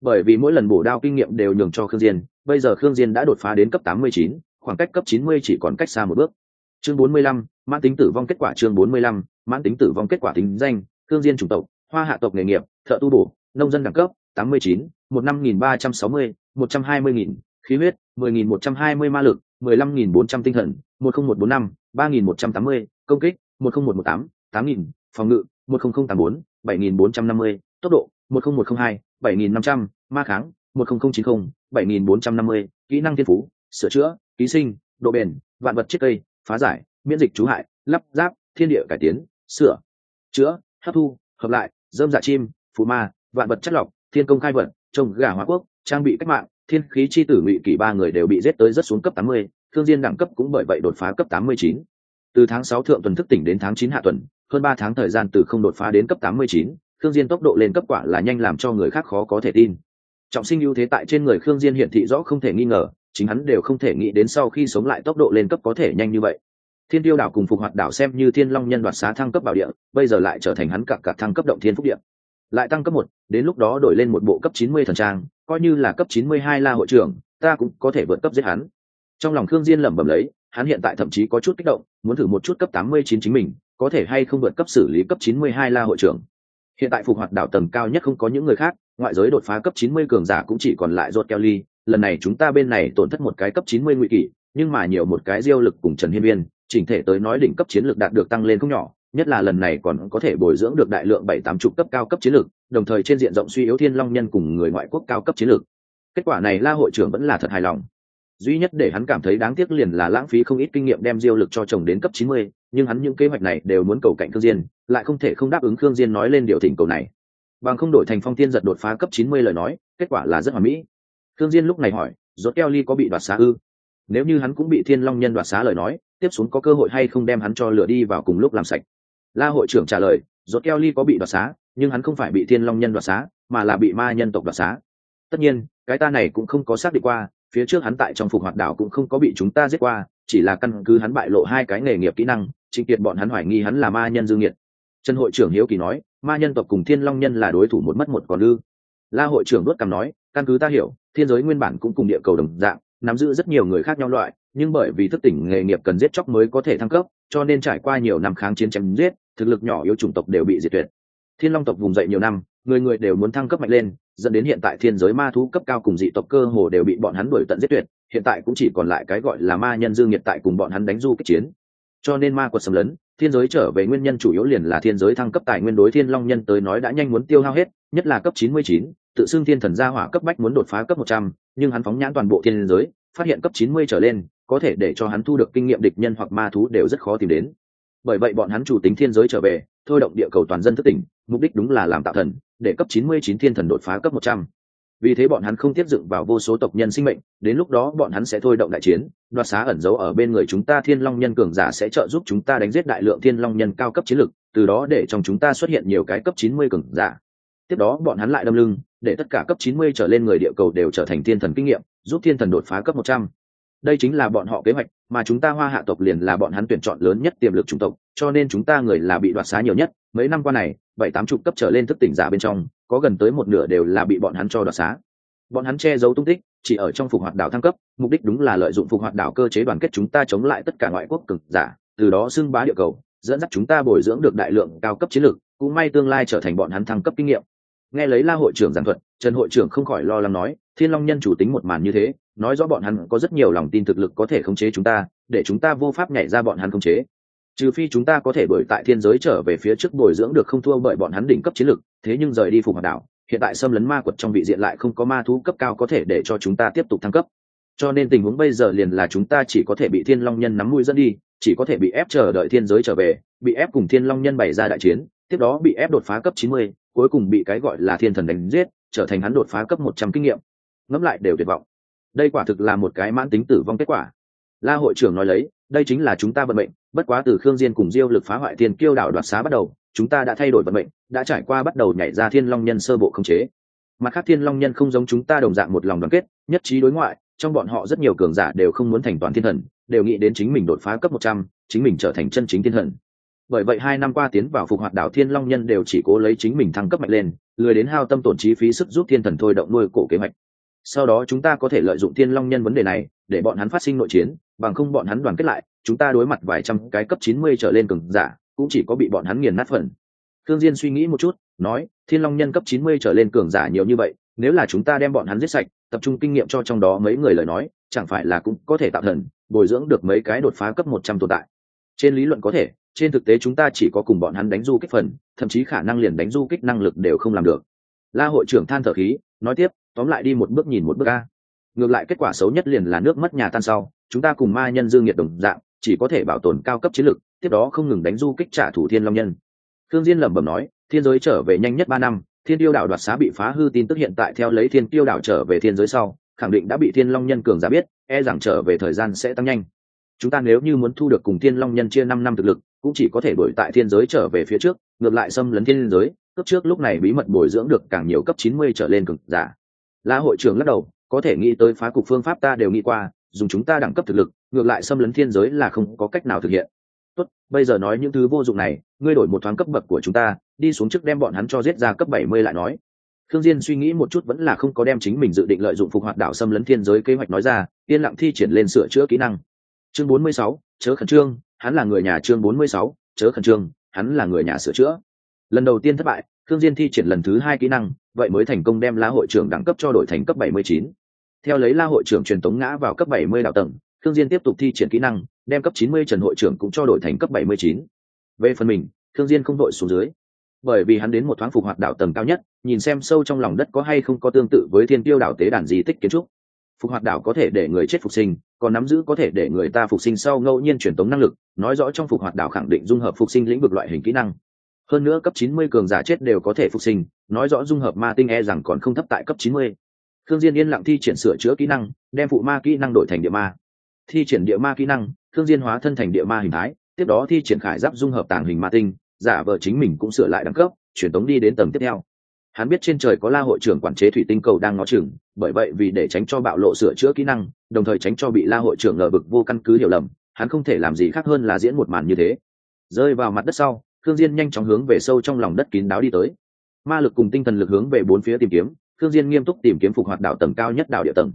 Bởi vì mỗi lần bổ đao kinh nghiệm đều nhường cho khương diên, bây giờ khương diên đã đột phá đến cấp tám mươi chín, khoảng cách cấp chín mươi chỉ còn cách xa một bước. Chương bốn mươi lăm, mãn tính tử vong kết quả chương bốn mươi lăm, mãn tính tử vong kết quả tính danh, khương diên chủng tộc, hoa hạ tộc nghề nghiệp, thợ tu bổ, nông dân đẳng cấp, tám mươi chín, một năm nghìn ba trăm sáu mươi, một trăm hai mươi nghìn, khí huyết, mười nghìn một trăm hai mươi ma lực, mười lăm nghìn bốn trăm tinh thần, một không một bốn năm, ba nghìn một trăm tám mươi, công kích, một không một một tám tám nghìn, phòng ngự, một không không tám bốn, bảy nghìn bốn trăm năm mươi, tốc độ, một không một không hai, bảy nghìn năm trăm, ma kháng, một không không chín không, bảy nghìn bốn trăm năm mươi, kỹ năng thiên phú, sửa chữa, ký sinh, độ bền, vạn vật chiết cây, phá giải, miễn dịch chú hại, lắp ráp, thiên địa cải tiến, sửa, chữa, hấp thu, hợp lại, dơm dạ chim, phù ma, vạn vật chất lọc, thiên công khai vật trồng gà hóa quốc, trang bị cách mạng, thiên khí chi tử ngụy kỷ ba người đều bị giết tới rất xuống cấp tám mươi, thương diên đẳng cấp cũng bởi vậy đột phá cấp tám mươi chín. Từ tháng sáu thượng tuần thức tỉnh đến tháng chín hạ tuần hơn ba tháng thời gian từ không đột phá đến cấp tám mươi chín, khương diên tốc độ lên cấp quả là nhanh làm cho người khác khó có thể tin. Trọng sinh ưu thế tại trên người khương diên hiện thị rõ không thể nghi ngờ, chính hắn đều không thể nghĩ đến sau khi sống lại tốc độ lên cấp có thể nhanh như vậy. Thiên tiêu đảo cùng phục hoạt đảo xem như thiên long nhân đoạt xá thăng cấp bảo địa, bây giờ lại trở thành hắn cặp cặp thăng cấp động thiên phúc địa. Lại tăng cấp một, đến lúc đó đổi lên một bộ cấp chín mươi thần trang, coi như là cấp chín mươi hai la hội trưởng, ta cũng có thể vượt cấp giết hắn. Trong lòng khương diên lẩm bẩm lấy, hắn hiện tại thậm chí có chút kích động, muốn thử một chút cấp tám mươi chín chính mình có thể hay không vượt cấp xử lý cấp chín mươi hai la hội trưởng. Hiện tại phục hoạt đảo tầng cao nhất không có những người khác, ngoại giới đột phá cấp chín mươi cường giả cũng chỉ còn lại rốt kelly lần này chúng ta bên này tổn thất một cái cấp chín mươi ngụy kỷ, nhưng mà nhiều một cái diêu lực cùng trần hiên viên, chỉnh thể tới nói đỉnh cấp chiến lược đạt được tăng lên không nhỏ, nhất là lần này còn có thể bồi dưỡng được đại lượng bảy tám chục cấp cao cấp chiến lược, đồng thời trên diện rộng suy yếu thiên long nhân cùng người ngoại quốc cao cấp chiến lược. Kết quả này la hội trưởng vẫn là thật hài lòng duy nhất để hắn cảm thấy đáng tiếc liền là lãng phí không ít kinh nghiệm đem diêu lực cho chồng đến cấp chín mươi, nhưng hắn những kế hoạch này đều muốn cầu cạnh khương diên, lại không thể không đáp ứng khương diên nói lên điều thỉnh cầu này. Bằng không đổi thành phong tiên giật đột phá cấp chín mươi lời nói, kết quả là rất hoàn mỹ. Khương diên lúc này hỏi, rốt Kelly có bị đoạt xá ư? Nếu như hắn cũng bị thiên long nhân đoạt xá lời nói, tiếp xuống có cơ hội hay không đem hắn cho lửa đi vào cùng lúc làm sạch? La hội trưởng trả lời, rốt Kelly có bị đoạt xá, nhưng hắn không phải bị thiên long nhân đoạt xá, mà là bị ma nhân tộc đoạt xá. Tất nhiên, cái ta này cũng không có xác định qua phía trước hắn tại trong phục hoạt đảo cũng không có bị chúng ta giết qua, chỉ là căn cứ hắn bại lộ hai cái nghề nghiệp kỹ năng trịnh kiệt bọn hắn hoài nghi hắn là ma nhân dương nhiệt. Trần hội trưởng hiếu kỳ nói, ma nhân tộc cùng thiên long nhân là đối thủ một mất một còn ư la hội trưởng đốt cằm nói, căn cứ ta hiểu, thiên giới nguyên bản cũng cùng địa cầu đồng dạng, nắm giữ rất nhiều người khác nhau loại, nhưng bởi vì thức tỉnh nghề nghiệp cần giết chóc mới có thể thăng cấp, cho nên trải qua nhiều năm kháng chiến chém giết, thực lực nhỏ yếu chủng tộc đều bị diệt tuyệt. Thiên long tộc vùng dậy nhiều năm người người đều muốn thăng cấp mạnh lên dẫn đến hiện tại thiên giới ma thú cấp cao cùng dị tộc cơ hồ đều bị bọn hắn đuổi tận giết tuyệt hiện tại cũng chỉ còn lại cái gọi là ma nhân dương nhiệt tại cùng bọn hắn đánh du kích chiến. Cho nên ma quật xâm lấn thiên giới trở về nguyên nhân chủ yếu liền là thiên giới thăng cấp tài nguyên đối thiên long nhân tới nói đã nhanh muốn tiêu hao hết nhất là cấp 99, tự xưng thiên thần gia hỏa cấp bách muốn đột phá cấp 100, nhưng hắn phóng nhãn toàn bộ thiên giới phát hiện cấp 90 trở lên có thể để cho hắn thu được kinh nghiệm địch nhân hoặc ma thú đều rất khó tìm đến. Bởi vậy bọn hắn chủ tính thiên giới trở về thôi động địa cầu toàn dân thức tỉnh, mục đích đúng là làm tạo thần, để cấp 99 thiên thần đột phá cấp 100 vì thế bọn hắn không tiếp dựng vào vô số tộc nhân sinh mệnh, đến lúc đó bọn hắn sẽ thôi động đại chiến, đoạt xá ẩn giấu ở bên người chúng ta thiên long nhân cường giả sẽ trợ giúp chúng ta đánh giết đại lượng thiên long nhân cao cấp chiến lực, từ đó để trong chúng ta xuất hiện nhiều cái cấp chín mươi cường giả. Tiếp đó bọn hắn lại đâm lưng, để tất cả cấp chín mươi trở lên người địa cầu đều trở thành thiên thần kinh nghiệm, giúp thiên thần đột phá cấp một trăm đây chính là bọn họ kế hoạch, mà chúng ta hoa hạ tộc liền là bọn hắn tuyển chọn lớn nhất tiềm lực chủng tộc, cho nên chúng ta người là bị đoạt xá nhiều nhất. Mấy năm qua này, bảy tám chục cấp trở lên thức tỉnh giả bên trong, có gần tới một nửa đều là bị bọn hắn cho đoạt xá. Bọn hắn che giấu tung tích, chỉ ở trong phục hoạt đảo thăng cấp, mục đích đúng là lợi dụng phục hoạt đảo cơ chế đoàn kết chúng ta chống lại tất cả ngoại quốc cực giả, từ đó xưng bá địa cầu, dẫn dắt chúng ta bồi dưỡng được đại lượng cao cấp chiến lược, cũng may tương lai trở thành bọn hắn thăng cấp kinh nghiệm. Nghe lấy la hội trưởng giảng thuật, trần hội trưởng không khỏi lo lắng nói, thiên long nhân chủ tính một màn như thế nói rõ bọn hắn có rất nhiều lòng tin thực lực có thể khống chế chúng ta, để chúng ta vô pháp nhảy ra bọn hắn khống chế. Trừ phi chúng ta có thể đổi tại thiên giới trở về phía trước bồi dưỡng được không thua bởi bọn hắn đỉnh cấp chiến lực, thế nhưng rời đi phục hoạt đảo, hiện tại xâm lấn ma quật trong vị diện lại không có ma thú cấp cao có thể để cho chúng ta tiếp tục thăng cấp. Cho nên tình huống bây giờ liền là chúng ta chỉ có thể bị thiên long nhân nắm mũi dẫn đi, chỉ có thể bị ép chờ đợi thiên giới trở về, bị ép cùng thiên long nhân bày ra đại chiến, tiếp đó bị ép đột phá cấp chín mươi, cuối cùng bị cái gọi là thiên thần đánh giết, trở thành hắn đột phá cấp một trăm kinh nghiệm. Ngẫm lại đều tuyệt vọng đây quả thực là một cái mãn tính tử vong kết quả. La hội trưởng nói lấy, đây chính là chúng ta vận mệnh, bất quá từ khương diên cùng diêu lực phá hoại thiên kiêu đảo đoạt xá bắt đầu, chúng ta đã thay đổi vận mệnh, đã trải qua bắt đầu nhảy ra thiên long nhân sơ bộ không chế. Mặt khác thiên long nhân không giống chúng ta đồng dạng một lòng đoàn kết, nhất trí đối ngoại, trong bọn họ rất nhiều cường giả đều không muốn thành toàn thiên thần, đều nghĩ đến chính mình đột phá cấp một trăm, chính mình trở thành chân chính thiên thần. Bởi vậy hai năm qua tiến vào phục hoạt đảo thiên long nhân đều chỉ cố lấy chính mình thăng cấp mạnh lên, lười đến hao tâm tổn chi phí sức giúp thiên thần thôi động nuôi cổ kế hoạch sau đó chúng ta có thể lợi dụng thiên long nhân vấn đề này để bọn hắn phát sinh nội chiến, bằng không bọn hắn đoàn kết lại, chúng ta đối mặt vài trăm cái cấp chín mươi trở lên cường giả, cũng chỉ có bị bọn hắn nghiền nát phần. Thương diên suy nghĩ một chút, nói, thiên long nhân cấp chín mươi trở lên cường giả nhiều như vậy, nếu là chúng ta đem bọn hắn giết sạch, tập trung kinh nghiệm cho trong đó mấy người lời nói, chẳng phải là cũng có thể tạo thần, bồi dưỡng được mấy cái đột phá cấp một trăm tồn tại. Trên lý luận có thể, trên thực tế chúng ta chỉ có cùng bọn hắn đánh du kích phần, thậm chí khả năng liền đánh du kích năng lực đều không làm được. La hội trưởng than thở khí, nói tiếp tóm lại đi một bước nhìn một bước a. Ngược lại kết quả xấu nhất liền là nước mất nhà tan sau, chúng ta cùng ma nhân dương nhiệt đồng dạng, chỉ có thể bảo tồn cao cấp chiến lược tiếp đó không ngừng đánh du kích trả thủ thiên long nhân. Thương diên lẩm bẩm nói, thiên giới trở về nhanh nhất ba năm, thiên tiêu đảo đoạt xá bị phá hư tin tức hiện tại theo lấy thiên tiêu đảo trở về thiên giới sau, khẳng định đã bị thiên long nhân cường giả biết e rằng trở về thời gian sẽ tăng nhanh. Chúng ta nếu như muốn thu được cùng thiên long nhân chia năm năm thực lực, cũng chỉ có thể đổi tại thiên giới trở về phía trước, ngược lại xâm lấn thiên giới cấp trước lúc này bí mật bồi dưỡng được càng nhiều cấp chín mươi trở lên cường giả la hội trưởng lắc đầu có thể nghĩ tới phá cục phương pháp ta đều nghĩ qua dùng chúng ta đẳng cấp thực lực ngược lại xâm lấn thiên giới là không có cách nào thực hiện tốt bây giờ nói những thứ vô dụng này ngươi đổi một thoáng cấp bậc của chúng ta đi xuống trước đem bọn hắn cho giết ra cấp bảy mươi lại nói Thương Diên suy nghĩ một chút vẫn là không có đem chính mình dự định lợi dụng phục hoạt đảo xâm lấn thiên giới kế hoạch nói ra, yên lặng thi triển lên sửa chữa kỹ năng. Chương 46, chớ khẩn trương, hắn là người nhà chương 46, chớ khẩn trương, hắn là người nhà sửa chữa. Lần đầu tiên thất bại, Thương Diên thi triển lần thứ hai kỹ năng, vậy mới thành công đem La hội trưởng đẳng cấp cho đổi thành cấp 79. Theo lấy La hội trưởng truyền tống ngã vào cấp 70 đạo tầng, Thương Diên tiếp tục thi triển kỹ năng, đem cấp 90 Trần hội trưởng cũng cho đổi thành cấp 79. Về phần mình, Thương Diên không đội xuống dưới, bởi vì hắn đến một thoáng phục hoạt đạo tầng cao nhất, nhìn xem sâu trong lòng đất có hay không có tương tự với Thiên Tiêu đảo tế đàn di tích kiến trúc. Phục hoạt đảo có thể để người chết phục sinh, còn nắm giữ có thể để người ta phục sinh sau ngẫu nhiên truyền tống năng lực, nói rõ trong phục hoạt đảo khẳng định dung hợp phục sinh lĩnh vực loại hình kỹ năng. Hơn nữa cấp 90 cường giả chết đều có thể phục sinh, nói rõ dung hợp ma tinh e rằng còn không thấp tại cấp 90. Thương Diên yên lặng thi triển sửa chữa kỹ năng, đem phụ ma kỹ năng đổi thành địa ma. Thi triển địa ma kỹ năng, Thương Diên hóa thân thành địa ma hình thái, tiếp đó thi triển khải giáp dung hợp tàng hình ma tinh, giả vờ chính mình cũng sửa lại đẳng cấp, chuyển tống đi đến tầng tiếp theo. Hắn biết trên trời có La hội trưởng quản chế thủy tinh cầu đang ngó chừng, bởi vậy vì để tránh cho bạo lộ sửa chữa kỹ năng, đồng thời tránh cho bị La hội trưởng ngờ vực vô căn cứ hiểu lầm, hắn không thể làm gì khác hơn là diễn một màn như thế. Rơi vào mặt đất sau, Thương Diên nhanh chóng hướng về sâu trong lòng đất kín đáo đi tới. Ma lực cùng tinh thần lực hướng về bốn phía tìm kiếm, Thương Diên nghiêm túc tìm kiếm phục hoạt đảo tầng cao nhất đảo địa tầng.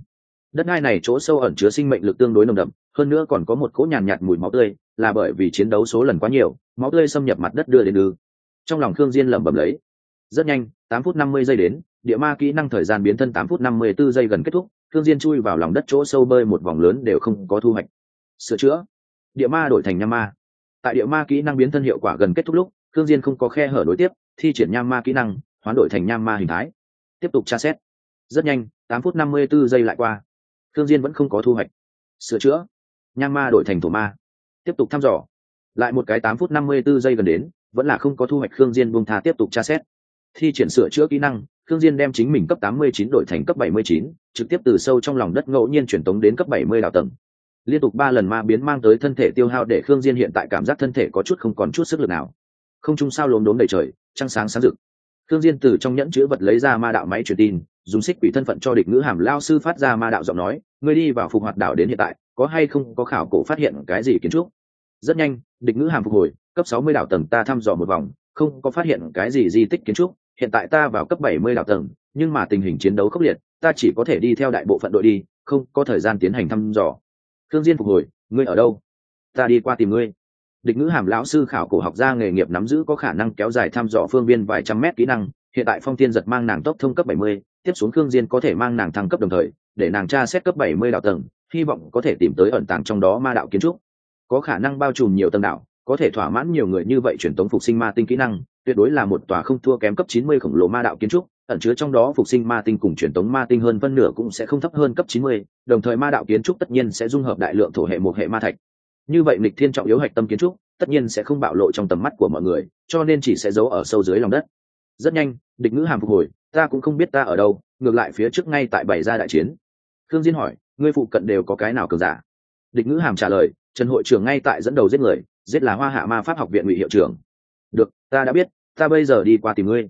Đất hai này chỗ sâu ẩn chứa sinh mệnh lực tương đối nồng đậm, hơn nữa còn có một cỗ nhàn nhạt, mùi máu tươi, là bởi vì chiến đấu số lần quá nhiều, máu tươi xâm nhập mặt đất đưa đến ư. Trong lòng Thương Diên lẩm bẩm lấy. Rất nhanh, tám phút năm mươi giây đến, địa ma kỹ năng thời gian biến thân tám phút năm mươi 54 giây gần kết thúc, Thương Diên chui vào lòng đất chỗ sâu bơi một vòng lớn đều không có thu hoạch. Sửa chữa. Địa ma đổi thành nham ma. Tại địa ma kỹ năng biến thân hiệu quả gần kết thúc lúc, Thương Diên không có khe hở đối tiếp, thi triển nham ma kỹ năng, hoán đổi thành nham ma hình thái. Tiếp tục tra xét. Rất nhanh, tám phút năm mươi 54 giây lại qua. Thương Diên vẫn không có thu hoạch. Sửa chữa. Nham ma đổi thành thổ ma. Tiếp tục thăm dò. Lại một cái tám phút năm mươi 54 giây gần đến, vẫn là không có thu hoạch khương Diên buông tha tiếp tục tra xét. Thi triển sửa chữa kỹ năng, khương Diên đem chính mình cấp tám mươi chín đổi thành cấp bảy mươi chín, trực tiếp từ sâu trong lòng đất ngẫu nhiên chuyển tống đến cấp bảy mươi đảo tầng. Liên tục ba lần ma biến mang tới thân thể tiêu hao để Khương Diên hiện tại cảm giác thân thể có chút không còn chút sức lực nào. Không trung sao lốm đốm đầy trời, trăng sáng sáng rực. Khương Diên từ trong nhẫn chứa vật lấy ra ma đạo máy truyền tin, dùng xích quỷ thân phận cho địch ngữ hàm lao sư phát ra ma đạo giọng nói ngươi đi vào phục hoạt đảo đến hiện tại có hay không có khảo cổ phát hiện cái gì kiến trúc rất nhanh địch ngữ hàm phục hồi cấp sáu mươi đảo tầng ta thăm dò một vòng không có phát hiện cái gì di tích kiến trúc hiện tại ta vào cấp bảy mươi đảo tầng nhưng mà tình hình chiến đấu khốc liệt ta chỉ có thể đi theo đại bộ phận đội đi không có thời gian tiến hành thăm dò thương diên phục hồi, ngươi ở đâu? Ta đi qua tìm ngươi. Địch ngữ hàm lão sư khảo cổ học gia nghề nghiệp nắm giữ có khả năng kéo dài thăm dò phương viên vài trăm mét kỹ năng, hiện tại phong tiên giật mang nàng tốc thông cấp bảy mươi, tiếp xuống khương diên có thể mang nàng thăng cấp đồng thời, để nàng tra xét cấp 70 đạo tầng, hy vọng có thể tìm tới ẩn tàng trong đó ma đạo kiến trúc. Có khả năng bao trùm nhiều tầng đạo có thể thỏa mãn nhiều người như vậy truyền tống phục sinh ma tinh kỹ năng, tuyệt đối là một tòa không thua kém cấp 90 khổng lồ ma đạo kiến trúc ẩn chứa trong đó phục sinh ma tinh cùng truyền tống ma tinh hơn phân nửa cũng sẽ không thấp hơn cấp 90, đồng thời ma đạo kiến trúc tất nhiên sẽ dung hợp đại lượng thổ hệ một hệ ma thạch. Như vậy lịch thiên trọng yếu hạch tâm kiến trúc tất nhiên sẽ không bạo lộ trong tầm mắt của mọi người cho nên chỉ sẽ giấu ở sâu dưới lòng đất. Rất nhanh địch ngữ hàm phục hồi ta cũng không biết ta ở đâu ngược lại phía trước ngay tại bảy gia đại chiến. Thương diên hỏi ngươi phụ cận đều có cái nào cường giả? Địch ngữ hàm trả lời trần hội trưởng ngay tại dẫn đầu giết người giết là hoa hạ ma pháp học viện ngụy hiệu trưởng. Được ta đã biết ta bây giờ đi qua tìm ngươi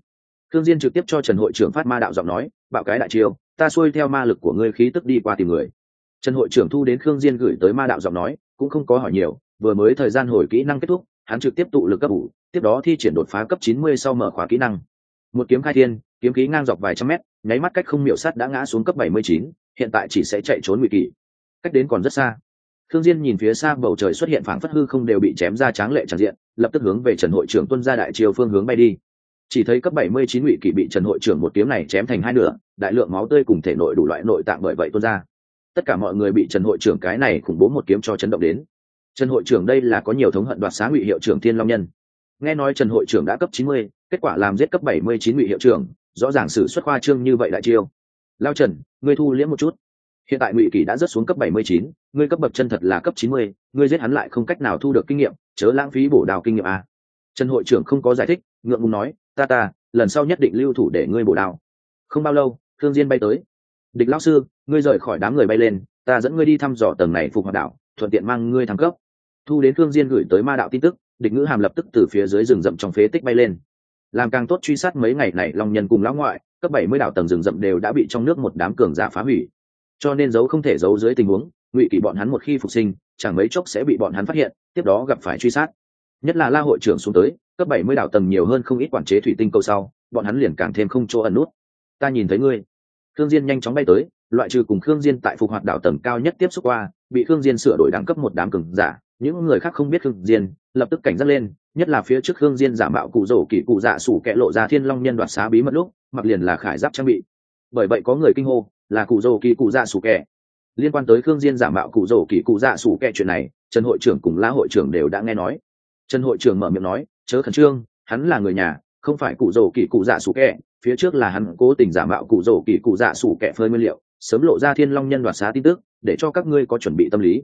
thương diên trực tiếp cho trần hội trưởng phát ma đạo giọng nói bạo cái đại chiêu ta xuôi theo ma lực của ngươi khí tức đi qua tìm người. Trần hội trưởng thu đến khương diên gửi tới ma đạo giọng nói cũng không có hỏi nhiều vừa mới thời gian hồi kỹ năng kết thúc hắn trực tiếp tụ lực cấp ủ tiếp đó thi triển đột phá cấp 90 sau mở khóa kỹ năng. Một kiếm khai thiên kiếm khí ngang dọc vài trăm mét nháy mắt cách không miệu sát đã ngã xuống cấp 79, hiện tại chỉ sẽ chạy trốn nguy kỳ cách đến còn rất xa. Thương Diên nhìn phía xa bầu trời xuất hiện phảng phất hư không đều bị chém ra tráng lệ tràn diện, lập tức hướng về Trần hội trưởng tuân ra đại triều phương hướng bay đi. Chỉ thấy cấp 79 ngụy kỵ bị Trần hội trưởng một kiếm này chém thành hai nửa, đại lượng máu tươi cùng thể nội đủ loại nội tạng bởi vậy tuôn ra. Tất cả mọi người bị Trần hội trưởng cái này khủng bố một kiếm cho chấn động đến. Trần hội trưởng đây là có nhiều thống hận đoạt xá ngụy hiệu trưởng Thiên Long Nhân. Nghe nói Trần hội trưởng đã cấp 90, kết quả làm giết cấp 79 ngụy hiệu trưởng, rõ ràng sự xuất khoa trương như vậy đại chiêu. Lao Trần, ngươi thu liễm một chút hiện tại ngụy kỳ đã rớt xuống cấp 79, ngươi cấp bậc chân thật là cấp 90, ngươi giết hắn lại không cách nào thu được kinh nghiệm chớ lãng phí bổ đào kinh nghiệm a trần hội trưởng không có giải thích ngượng ngùng nói ta ta, lần sau nhất định lưu thủ để ngươi bổ đao. Không bao lâu, thương diên bay tới. Địch lão sư, ngươi rời khỏi đám người bay lên, ta dẫn ngươi đi thăm dò tầng này phục hoạt đảo, thuận tiện mang ngươi thăng cấp. Thu đến thương diên gửi tới ma đạo tin tức, địch ngữ hàm lập tức từ phía dưới rừng rậm trong phế tích bay lên. Làm càng tốt truy sát mấy ngày này, long nhân cùng lão ngoại, cấp 70 đảo tầng rừng rậm đều đã bị trong nước một đám cường giả phá hủy. Cho nên giấu không thể giấu dưới tình huống, ngụy kỳ bọn hắn một khi phục sinh, chẳng mấy chốc sẽ bị bọn hắn phát hiện, tiếp đó gặp phải truy sát. Nhất là la hội trưởng xuống tới cấp bảy mươi đảo tầng nhiều hơn không ít quản chế thủy tinh câu sau, bọn hắn liền càng thêm không chỗ ẩn nút. Ta nhìn thấy ngươi. Khương diên nhanh chóng bay tới, loại trừ cùng khương diên tại phục hoạt đảo tầng cao nhất tiếp xúc qua, bị khương diên sửa đổi đẳng cấp một đám cường giả, những người khác không biết khương diên, lập tức cảnh giác lên, nhất là phía trước khương diên giả mạo cụ rổ kỳ cụ dạ sủ kẹ lộ ra thiên long nhân đoạt xá bí mật lúc, mặc liền là khải giáp trang bị. Bởi vậy có người kinh hô, là cụ rổ kỳ cụ dạ sủ kẹ liên quan tới khương diên giả mạo cụ rổ kỳ cụ dạ sủ kẹ chuyện này, trần hội trưởng cùng la hội trưởng đều đã nghe nói. Trần hội trưởng mở miệng nói chớ khẩn trương, hắn là người nhà, không phải cụ rổ kỳ cụ dạ sủ kẹ phía trước là hắn cố tình giả mạo cụ rổ kỳ cụ dạ sủ kẹ phơi nguyên liệu, sớm lộ ra thiên long nhân đoạt xá tin tức, để cho các ngươi có chuẩn bị tâm lý.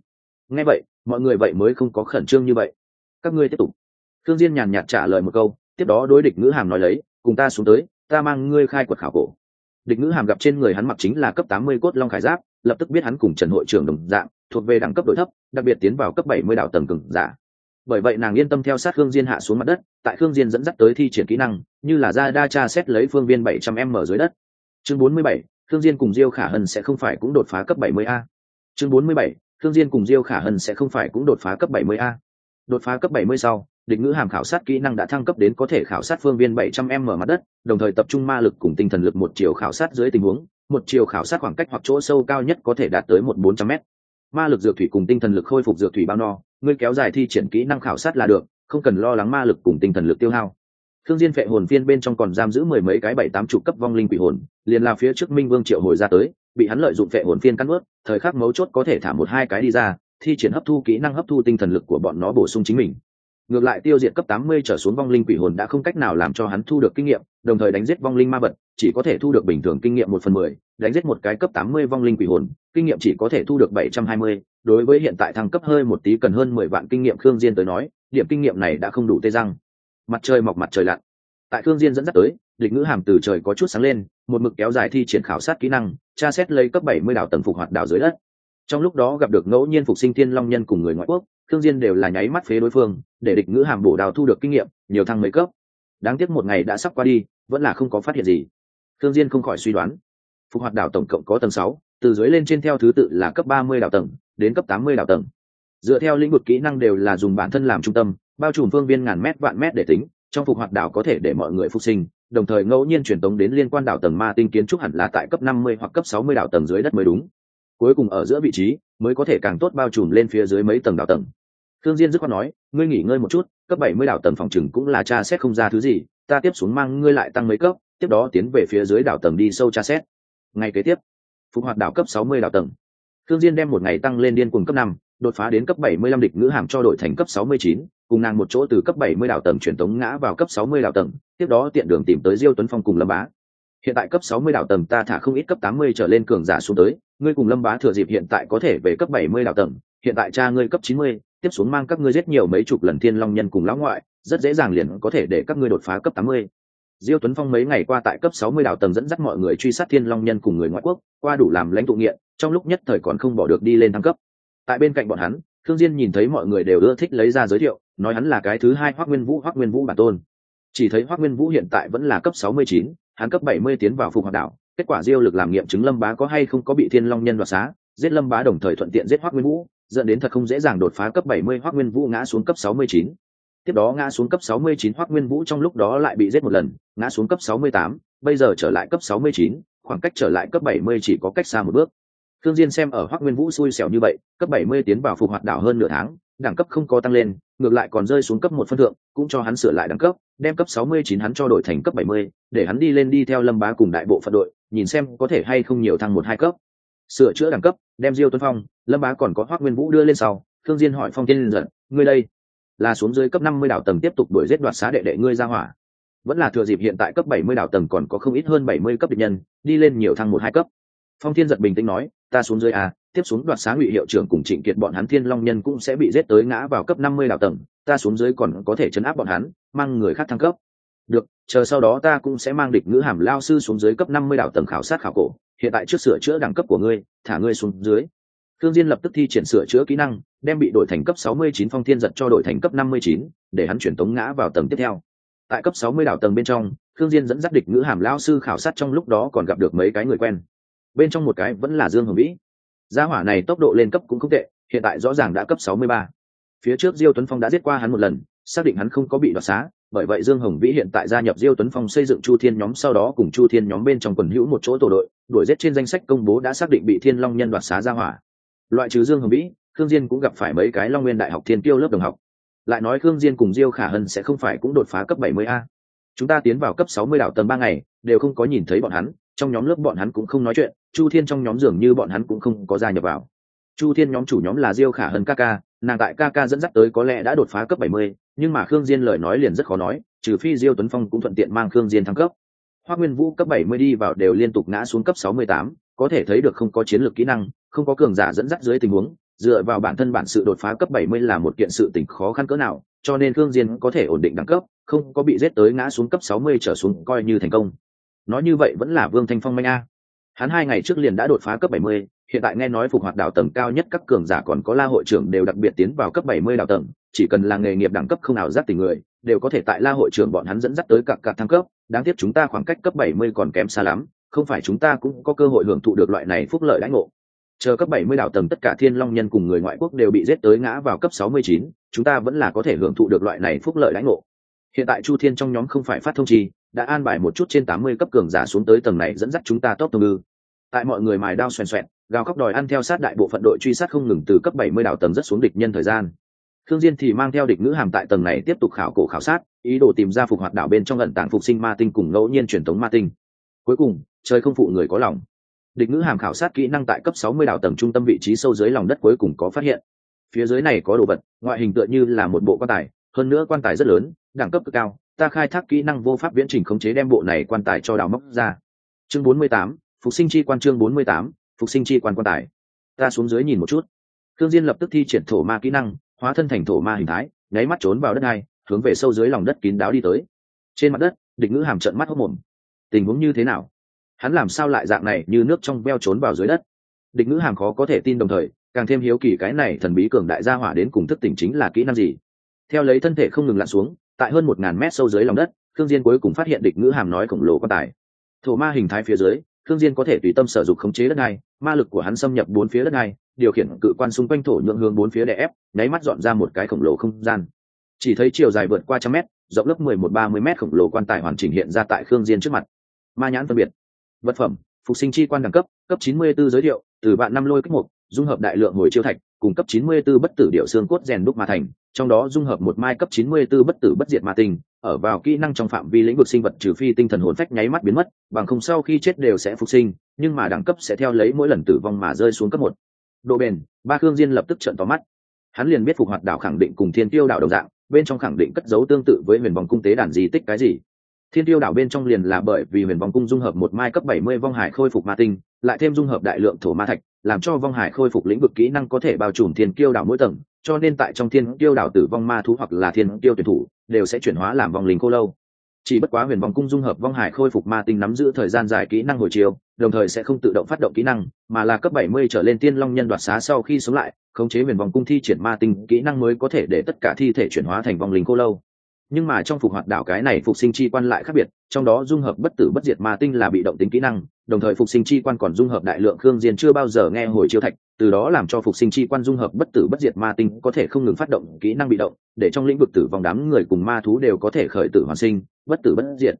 Nghe vậy, mọi người vậy mới không có khẩn trương như vậy. Các ngươi tiếp tục. Thương diên nhàn nhạt trả lời một câu, tiếp đó đối địch ngữ hàm nói lấy, cùng ta xuống tới, ta mang ngươi khai quật khảo cổ. Địch ngữ hàm gặp trên người hắn mặc chính là cấp tám mươi cốt long khải giáp, lập tức biết hắn cùng trần hội trưởng đồng dạng, thuộc về đẳng cấp đội thấp, đặc biệt tiến vào cấp bảy mươi đảo tầng cường giả bởi vậy nàng yên tâm theo sát khương diên hạ xuống mặt đất, tại khương diên dẫn dắt tới thi triển kỹ năng, như là ra đa tra xét lấy phương viên bảy trăm m dưới đất. Chương bốn mươi bảy, khương diên cùng diêu khả hân sẽ không phải cũng đột phá cấp bảy mươi a. Chương bốn mươi bảy, khương diên cùng diêu khả hân sẽ không phải cũng đột phá cấp bảy mươi a. Đột phá cấp bảy mươi sau, địch ngữ hàm khảo sát kỹ năng đã thăng cấp đến có thể khảo sát phương viên 700 m mặt đất, đồng thời tập trung ma lực cùng tinh thần lực một chiều khảo sát dưới tình huống, một chiều khảo sát khoảng cách hoặc chỗ sâu cao nhất có thể đạt tới một 400 m ma lực dược thủy cùng tinh thần lực khôi phục dược thủy bao no, ngươi kéo dài thi triển kỹ năng khảo sát là được, không cần lo lắng ma lực cùng tinh thần lực tiêu hao. Thương diên phệ hồn phiên bên trong còn giam giữ mười mấy cái bảy tám chục cấp vong linh quỷ hồn, liền là phía trước minh vương triệu hồi ra tới, bị hắn lợi dụng phệ hồn phiên cắt ướt thời khắc mấu chốt có thể thả một hai cái đi ra, thi triển hấp thu kỹ năng hấp thu tinh thần lực của bọn nó bổ sung chính mình ngược lại tiêu diệt cấp 80 trở xuống vong linh quỷ hồn đã không cách nào làm cho hắn thu được kinh nghiệm, đồng thời đánh giết vong linh ma vật, chỉ có thể thu được bình thường kinh nghiệm một phần mười, đánh giết một cái cấp 80 vong linh quỷ hồn, kinh nghiệm chỉ có thể thu được 720. đối với hiện tại thăng cấp hơi một tí cần hơn mười vạn kinh nghiệm khương diên tới nói, điểm kinh nghiệm này đã không đủ tê răng mặt trời mọc mặt trời lặn tại khương diên dẫn dắt tới, địch ngữ hàm từ trời có chút sáng lên, một mực kéo dài thi triển khảo sát kỹ năng, tra xét lấy cấp 70 đảo tầng phục hoạt đảo dưới đất trong lúc đó gặp được ngẫu nhiên phục sinh thiên long nhân cùng người ngoại quốc thương diên đều là nháy mắt phế đối phương, để địch ngữ hàm bổ đào thu được kinh nghiệm, nhiều thăng mấy cấp. Đáng tiếc một ngày đã sắp qua đi, vẫn là không có phát hiện gì. Thương diên không khỏi suy đoán. Phục hoạt đảo tổng cộng có tầng sáu, từ dưới lên trên theo thứ tự là cấp ba mươi đảo tầng, đến cấp tám mươi đảo tầng. Dựa theo lĩnh vực kỹ năng đều là dùng bản thân làm trung tâm, bao trùm phương viên ngàn mét, vạn mét để tính, trong phục hoạt đảo có thể để mọi người phục sinh, đồng thời ngẫu nhiên truyền tống đến liên quan đảo tầng ma tinh kiến trúc hẳn là tại cấp năm mươi hoặc cấp sáu mươi đảo tầng dưới đất mới đúng cuối cùng ở giữa vị trí, mới có thể càng tốt bao trùm lên phía dưới mấy tầng đảo tầng. Thương diên dứt khoát nói, ngươi nghỉ ngơi một chút, cấp bảy mươi đảo tầng phòng chừng cũng là tra xét không ra thứ gì, ta tiếp xuống mang ngươi lại tăng mấy cấp, tiếp đó tiến về phía dưới đảo tầng đi sâu tra xét. Ngày kế tiếp, phục hoạt đảo cấp sáu mươi đảo tầng. Thương diên đem một ngày tăng lên điên cuồng cấp năm, đột phá đến cấp bảy mươi lăm địch ngữ hàm cho đổi thành cấp sáu mươi chín, cùng nàng một chỗ từ cấp bảy mươi đảo tầng chuyển tống ngã vào cấp sáu mươi đảo tầng, tiếp đó tiện đường tìm tới diêu tuấn phong cùng lâm bá hiện tại cấp sáu mươi đảo tầng ta thả không ít cấp tám mươi trở lên cường giả xuống tới ngươi cùng lâm bá thừa dịp hiện tại có thể về cấp bảy mươi đảo tầng hiện tại cha ngươi cấp chín mươi tiếp xuống mang các ngươi giết nhiều mấy chục lần thiên long nhân cùng lão ngoại rất dễ dàng liền có thể để các ngươi đột phá cấp tám mươi. Diêu tuấn phong mấy ngày qua tại cấp sáu mươi đảo tầng dẫn dắt mọi người truy sát thiên long nhân cùng người ngoại quốc qua đủ làm lãnh tụ nghiện trong lúc nhất thời còn không bỏ được đi lên thăng cấp. Tại bên cạnh bọn hắn thương diên nhìn thấy mọi người đều ưa thích lấy ra giới thiệu nói hắn là cái thứ hai hoắc nguyên vũ hoắc nguyên vũ bản tôn. Chỉ thấy hoắc nguyên vũ hiện tại vẫn là cấp sáu mươi chín, hắn cấp bảy mươi tiến vào phục hoạt đảo kết quả diêu lực làm nghiệm chứng lâm bá có hay không có bị thiên long nhân đoạt xá giết lâm bá đồng thời thuận tiện giết hoắc nguyên vũ dẫn đến thật không dễ dàng đột phá cấp bảy mươi hoắc nguyên vũ ngã xuống cấp sáu mươi chín tiếp đó ngã xuống cấp 69 Hoắc Nguyên Vũ trong lúc đó lại bị giết một lần, ngã xuống cấp 68, bây giờ trở lại cấp 69, khoảng cách trở lại cấp 70 chỉ có cách xa một bước. Thương Diên xem ở Hoắc Nguyên Vũ xui xẻo như vậy, cấp 70 tiến vào phục hoạt đảo hơn nửa tháng, đẳng cấp không có tăng lên, ngược lại còn rơi xuống cấp một phân thượng, cũng cho hắn sửa lại đẳng cấp, đem cấp 69 hắn cho đổi thành cấp 70, để hắn đi lên đi theo Lâm Bá cùng đại bộ phận đội, nhìn xem có thể hay không nhiều thăng một hai cấp. Sửa chữa đẳng cấp, đem Diêu Tuấn Phong, Lâm Bá còn có Hoắc Nguyên Vũ đưa lên sau, Thương Diên hỏi Phong Tiên giận, ngươi đây, là xuống dưới cấp 50 đảo tầng tiếp tục đuổi giết đoạt xá đệ đệ ngươi ra hỏa vẫn là thừa dịp hiện tại cấp 70 đảo tầng còn có không ít hơn 70 cấp địch nhân đi lên nhiều thăng một hai cấp phong thiên giật bình tĩnh nói ta xuống dưới à tiếp xuống đoạt xá ngụy hiệu trưởng cùng trịnh kiệt bọn hắn thiên long nhân cũng sẽ bị giết tới ngã vào cấp 50 đảo tầng ta xuống dưới còn có thể chấn áp bọn hắn mang người khác thăng cấp được chờ sau đó ta cũng sẽ mang địch ngữ hàm lao sư xuống dưới cấp 50 đảo tầng khảo sát khảo cổ hiện tại trước sửa chữa đẳng cấp của ngươi thả ngươi xuống dưới Thương Diên lập tức thi triển sửa chữa kỹ năng, đem bị đổi thành cấp 69 phong thiên giật cho đổi thành cấp 59, để hắn chuyển tống ngã vào tầng tiếp theo. Tại cấp 60 đảo tầng bên trong, Thương Diên dẫn dắt địch ngữ hàm lão sư khảo sát trong lúc đó còn gặp được mấy cái người quen. Bên trong một cái vẫn là Dương Hồng Vĩ. Gia hỏa này tốc độ lên cấp cũng không tệ, hiện tại rõ ràng đã cấp 63. Phía trước Diêu Tuấn Phong đã giết qua hắn một lần, xác định hắn không có bị đoạt xá, bởi vậy Dương Hồng Vĩ hiện tại gia nhập Diêu Tuấn Phong xây dựng Chu Thiên nhóm sau đó cùng Chu Thiên nhóm bên trong quần hữu một chỗ tổ đội, đuổi giết trên danh sách công bố đã xác định bị Thiên Long nhân đoạt xá gia hỏa. Loại trừ dương hồng vĩ khương diên cũng gặp phải mấy cái long nguyên đại học thiên Kiêu lớp đồng học. Lại nói khương diên cùng diêu khả hân sẽ không phải cũng đột phá cấp 70 a. Chúng ta tiến vào cấp 60 đảo tầng ba ngày đều không có nhìn thấy bọn hắn trong nhóm lớp bọn hắn cũng không nói chuyện chu thiên trong nhóm dường như bọn hắn cũng không có gia nhập vào. Chu thiên nhóm chủ nhóm là diêu khả hân Kaka, nàng tại Kaka dẫn dắt tới có lẽ đã đột phá cấp 70, nhưng mà khương diên lời nói liền rất khó nói trừ phi diêu tuấn phong cũng thuận tiện mang khương diên thăng cấp. Hoa nguyên vũ cấp 70 đi vào đều liên tục ngã xuống cấp 68, có thể thấy được không có chiến lược kỹ năng không có cường giả dẫn dắt dưới tình huống dựa vào bản thân bản sự đột phá cấp 70 là một kiện sự tình khó khăn cỡ nào cho nên Khương diên có thể ổn định đẳng cấp không có bị giết tới ngã xuống cấp 60 trở xuống coi như thành công nói như vậy vẫn là vương thanh phong manh a. Hắn hai ngày trước liền đã đột phá cấp 70, hiện tại nghe nói phục hoạt đảo tầng cao nhất các cường giả còn có la hội trưởng đều đặc biệt tiến vào cấp 70 đảo tầng chỉ cần là nghề nghiệp đẳng cấp không nào giác tình người đều có thể tại la hội trưởng bọn hắn dẫn dắt tới cặp cặp thăng cấp. Đáng tiếc chúng ta khoảng cách cấp 70 còn kém xa lắm không phải chúng ta cũng có cơ hội hưởng thụ được loại này phúc lợi đãi ngộ. Chờ cấp 70 đảo tầng tất cả thiên long nhân cùng người ngoại quốc đều bị giết tới ngã vào cấp 69, chúng ta vẫn là có thể hưởng thụ được loại này phúc lợi đãi ngộ. Hiện tại chu thiên trong nhóm không phải phát thông chi đã an bài một chút trên 80 cấp cường giả xuống tới tầng này dẫn dắt chúng ta tốt tông ư. Tại mọi người mài đao xoèn xoẹn gào khóc đòi ăn theo sát đại bộ phận đội truy sát không ngừng từ cấp 70 đảo tầng rất xuống địch nhân thời gian. Thương Diên thì mang theo địch ngữ hàm tại tầng này tiếp tục khảo cổ khảo sát, ý đồ tìm ra phục hoạt đảo bên trong ẩn tàng phục sinh ma tinh cùng ngẫu nhiên truyền thống ma tinh. Cuối cùng, trời không phụ người có lòng. Địch ngữ hàm khảo sát kỹ năng tại cấp 60 đảo tầng trung tâm vị trí sâu dưới lòng đất cuối cùng có phát hiện. Phía dưới này có đồ vật ngoại hình tựa như là một bộ quan tài hơn nữa quan tài rất lớn đẳng cấp cực cao ta khai thác kỹ năng vô pháp viễn trình khống chế đem bộ này quan tài cho đào móc ra. Chương 48, phục sinh chi quan chương 48, phục sinh chi quan quan tài. Ta xuống dưới nhìn một chút. Thương diên lập tức thi triển thổ ma kỹ năng hóa thân thành thổ ma hình thái nháy mắt trốn vào đất này hướng về sâu dưới lòng đất kín đáo đi tới. Trên mặt đất địch ngữ hàm trận mắt hốc mồm. Tình huống như thế nào? Hắn làm sao lại dạng này như nước trong veo trốn vào dưới đất? Địch ngữ hàm khó có thể tin đồng thời càng thêm hiếu kỳ cái này thần bí cường đại gia hỏa đến cùng thức tỉnh chính là kỹ năng gì? Theo lấy thân thể không ngừng lặn xuống tại hơn một ngàn mét sâu dưới lòng đất thương diên cuối cùng phát hiện địch ngữ hàm nói khổng lồ quan tài. Thổ ma hình thái phía dưới thương diên có thể tùy tâm sở dụng khống chế đất này ma lực của hắn xâm nhập bốn phía đất này điều khiển cự quan xung quanh thổ nhượng hướng bốn phía đè ép nháy mắt dọn ra một cái khổng lồ không gian. Chỉ thấy chiều dài vượt qua trăm mét rộng lớp mười một ba mươi mét khổng lồ quan tài hoàn chỉnh hiện ra tại khương diên trước mặt. Ma nhãn phân biệt. Vật phẩm phục sinh chi quan đẳng cấp cấp 94 giới thiệu từ bạn năm lôi kích một, dung hợp đại lượng hồi chiêu thạch cùng cấp 94 bất tử điệu xương cốt rèn đúc mà thành, trong đó dung hợp một mai cấp 94 bất tử bất diệt ma tinh, ở vào kỹ năng trong phạm vi lĩnh vực sinh vật trừ phi tinh thần hồn phách nháy mắt biến mất, bằng không sau khi chết đều sẽ phục sinh, nhưng mà đẳng cấp sẽ theo lấy mỗi lần tử vong mà rơi xuống cấp một. Độ bền, ba khương diên lập tức trợn to mắt. Hắn liền biết phục hoạt đảo khẳng định cùng thiên tiêu đảo đồng dạng, bên trong khẳng định cất dấu tương tự với huyền vòng cung tế đàn di tích cái gì. Thiên tiêu đảo bên trong liền là bởi vì huyền vòng cung dung hợp một mai cấp 70 vong hải khôi phục ma tinh, lại thêm dung hợp đại lượng thổ ma thạch làm cho vong hải khôi phục lĩnh vực kỹ năng có thể bao trùm thiên kiêu đảo mỗi tầng, cho nên tại trong thiên kiêu đảo tử vong ma thú hoặc là thiên kiêu tuyển thủ, đều sẽ chuyển hóa làm vong linh cô lâu. Chỉ bất quá huyền vòng cung dung hợp vong hải khôi phục ma tinh nắm giữ thời gian dài kỹ năng hồi chiều, đồng thời sẽ không tự động phát động kỹ năng, mà là cấp 70 trở lên tiên long nhân đoạt xá sau khi sống lại, khống chế huyền vòng cung thi triển ma tinh kỹ năng mới có thể để tất cả thi thể chuyển hóa thành vong linh cô lâu. Nhưng mà trong phục hoạt đảo cái này phục sinh chi quan lại khác biệt, trong đó dung hợp bất tử bất diệt ma tinh là bị động tính kỹ năng đồng thời phục sinh chi quan còn dung hợp đại lượng khương diên chưa bao giờ nghe hồi chiêu thạch, từ đó làm cho phục sinh chi quan dung hợp bất tử bất diệt ma tinh có thể không ngừng phát động, kỹ năng bị động, để trong lĩnh vực tử vong đám người cùng ma thú đều có thể khởi tử hoàn sinh, bất tử bất diệt.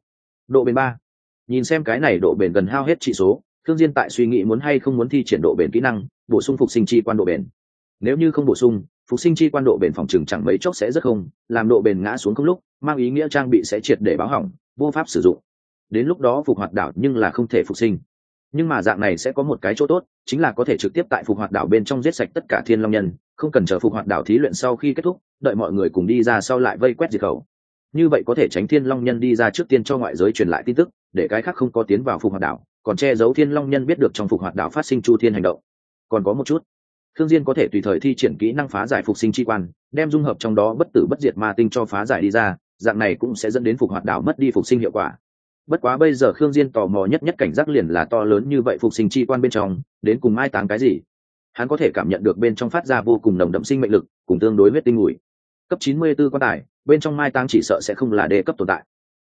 Độ bền ba. Nhìn xem cái này độ bền gần hao hết trị số, khương diên tại suy nghĩ muốn hay không muốn thi triển độ bền kỹ năng, bổ sung phục sinh chi quan độ bền. Nếu như không bổ sung, phục sinh chi quan độ bền phòng trường chẳng mấy chốc sẽ rất không, làm độ bền ngã xuống không lúc, mang ý nghĩa trang bị sẽ triệt để báo hỏng, vô pháp sử dụng đến lúc đó phục hoạt đảo nhưng là không thể phục sinh. Nhưng mà dạng này sẽ có một cái chỗ tốt, chính là có thể trực tiếp tại phục hoạt đảo bên trong giết sạch tất cả thiên long nhân, không cần chờ phục hoạt đảo thí luyện sau khi kết thúc, đợi mọi người cùng đi ra sau lại vây quét diệt khẩu. Như vậy có thể tránh thiên long nhân đi ra trước tiên cho ngoại giới truyền lại tin tức, để cái khác không có tiến vào phục hoạt đảo, còn che giấu thiên long nhân biết được trong phục hoạt đảo phát sinh chu thiên hành động. Còn có một chút thương diên có thể tùy thời thi triển kỹ năng phá giải phục sinh chi quan, đem dung hợp trong đó bất tử bất diệt ma tinh cho phá giải đi ra, dạng này cũng sẽ dẫn đến phục hoạt đảo mất đi phục sinh hiệu quả bất quá bây giờ khương diên tò mò nhất nhất cảnh giác liền là to lớn như vậy phục sinh chi quan bên trong, đến cùng mai táng cái gì? Hắn có thể cảm nhận được bên trong phát ra vô cùng nồng đậm sinh mệnh lực, cùng tương đối huyết tinh ngủi cấp 94 quan tài, bên trong mai táng chỉ sợ sẽ không là đề cấp tồn tại.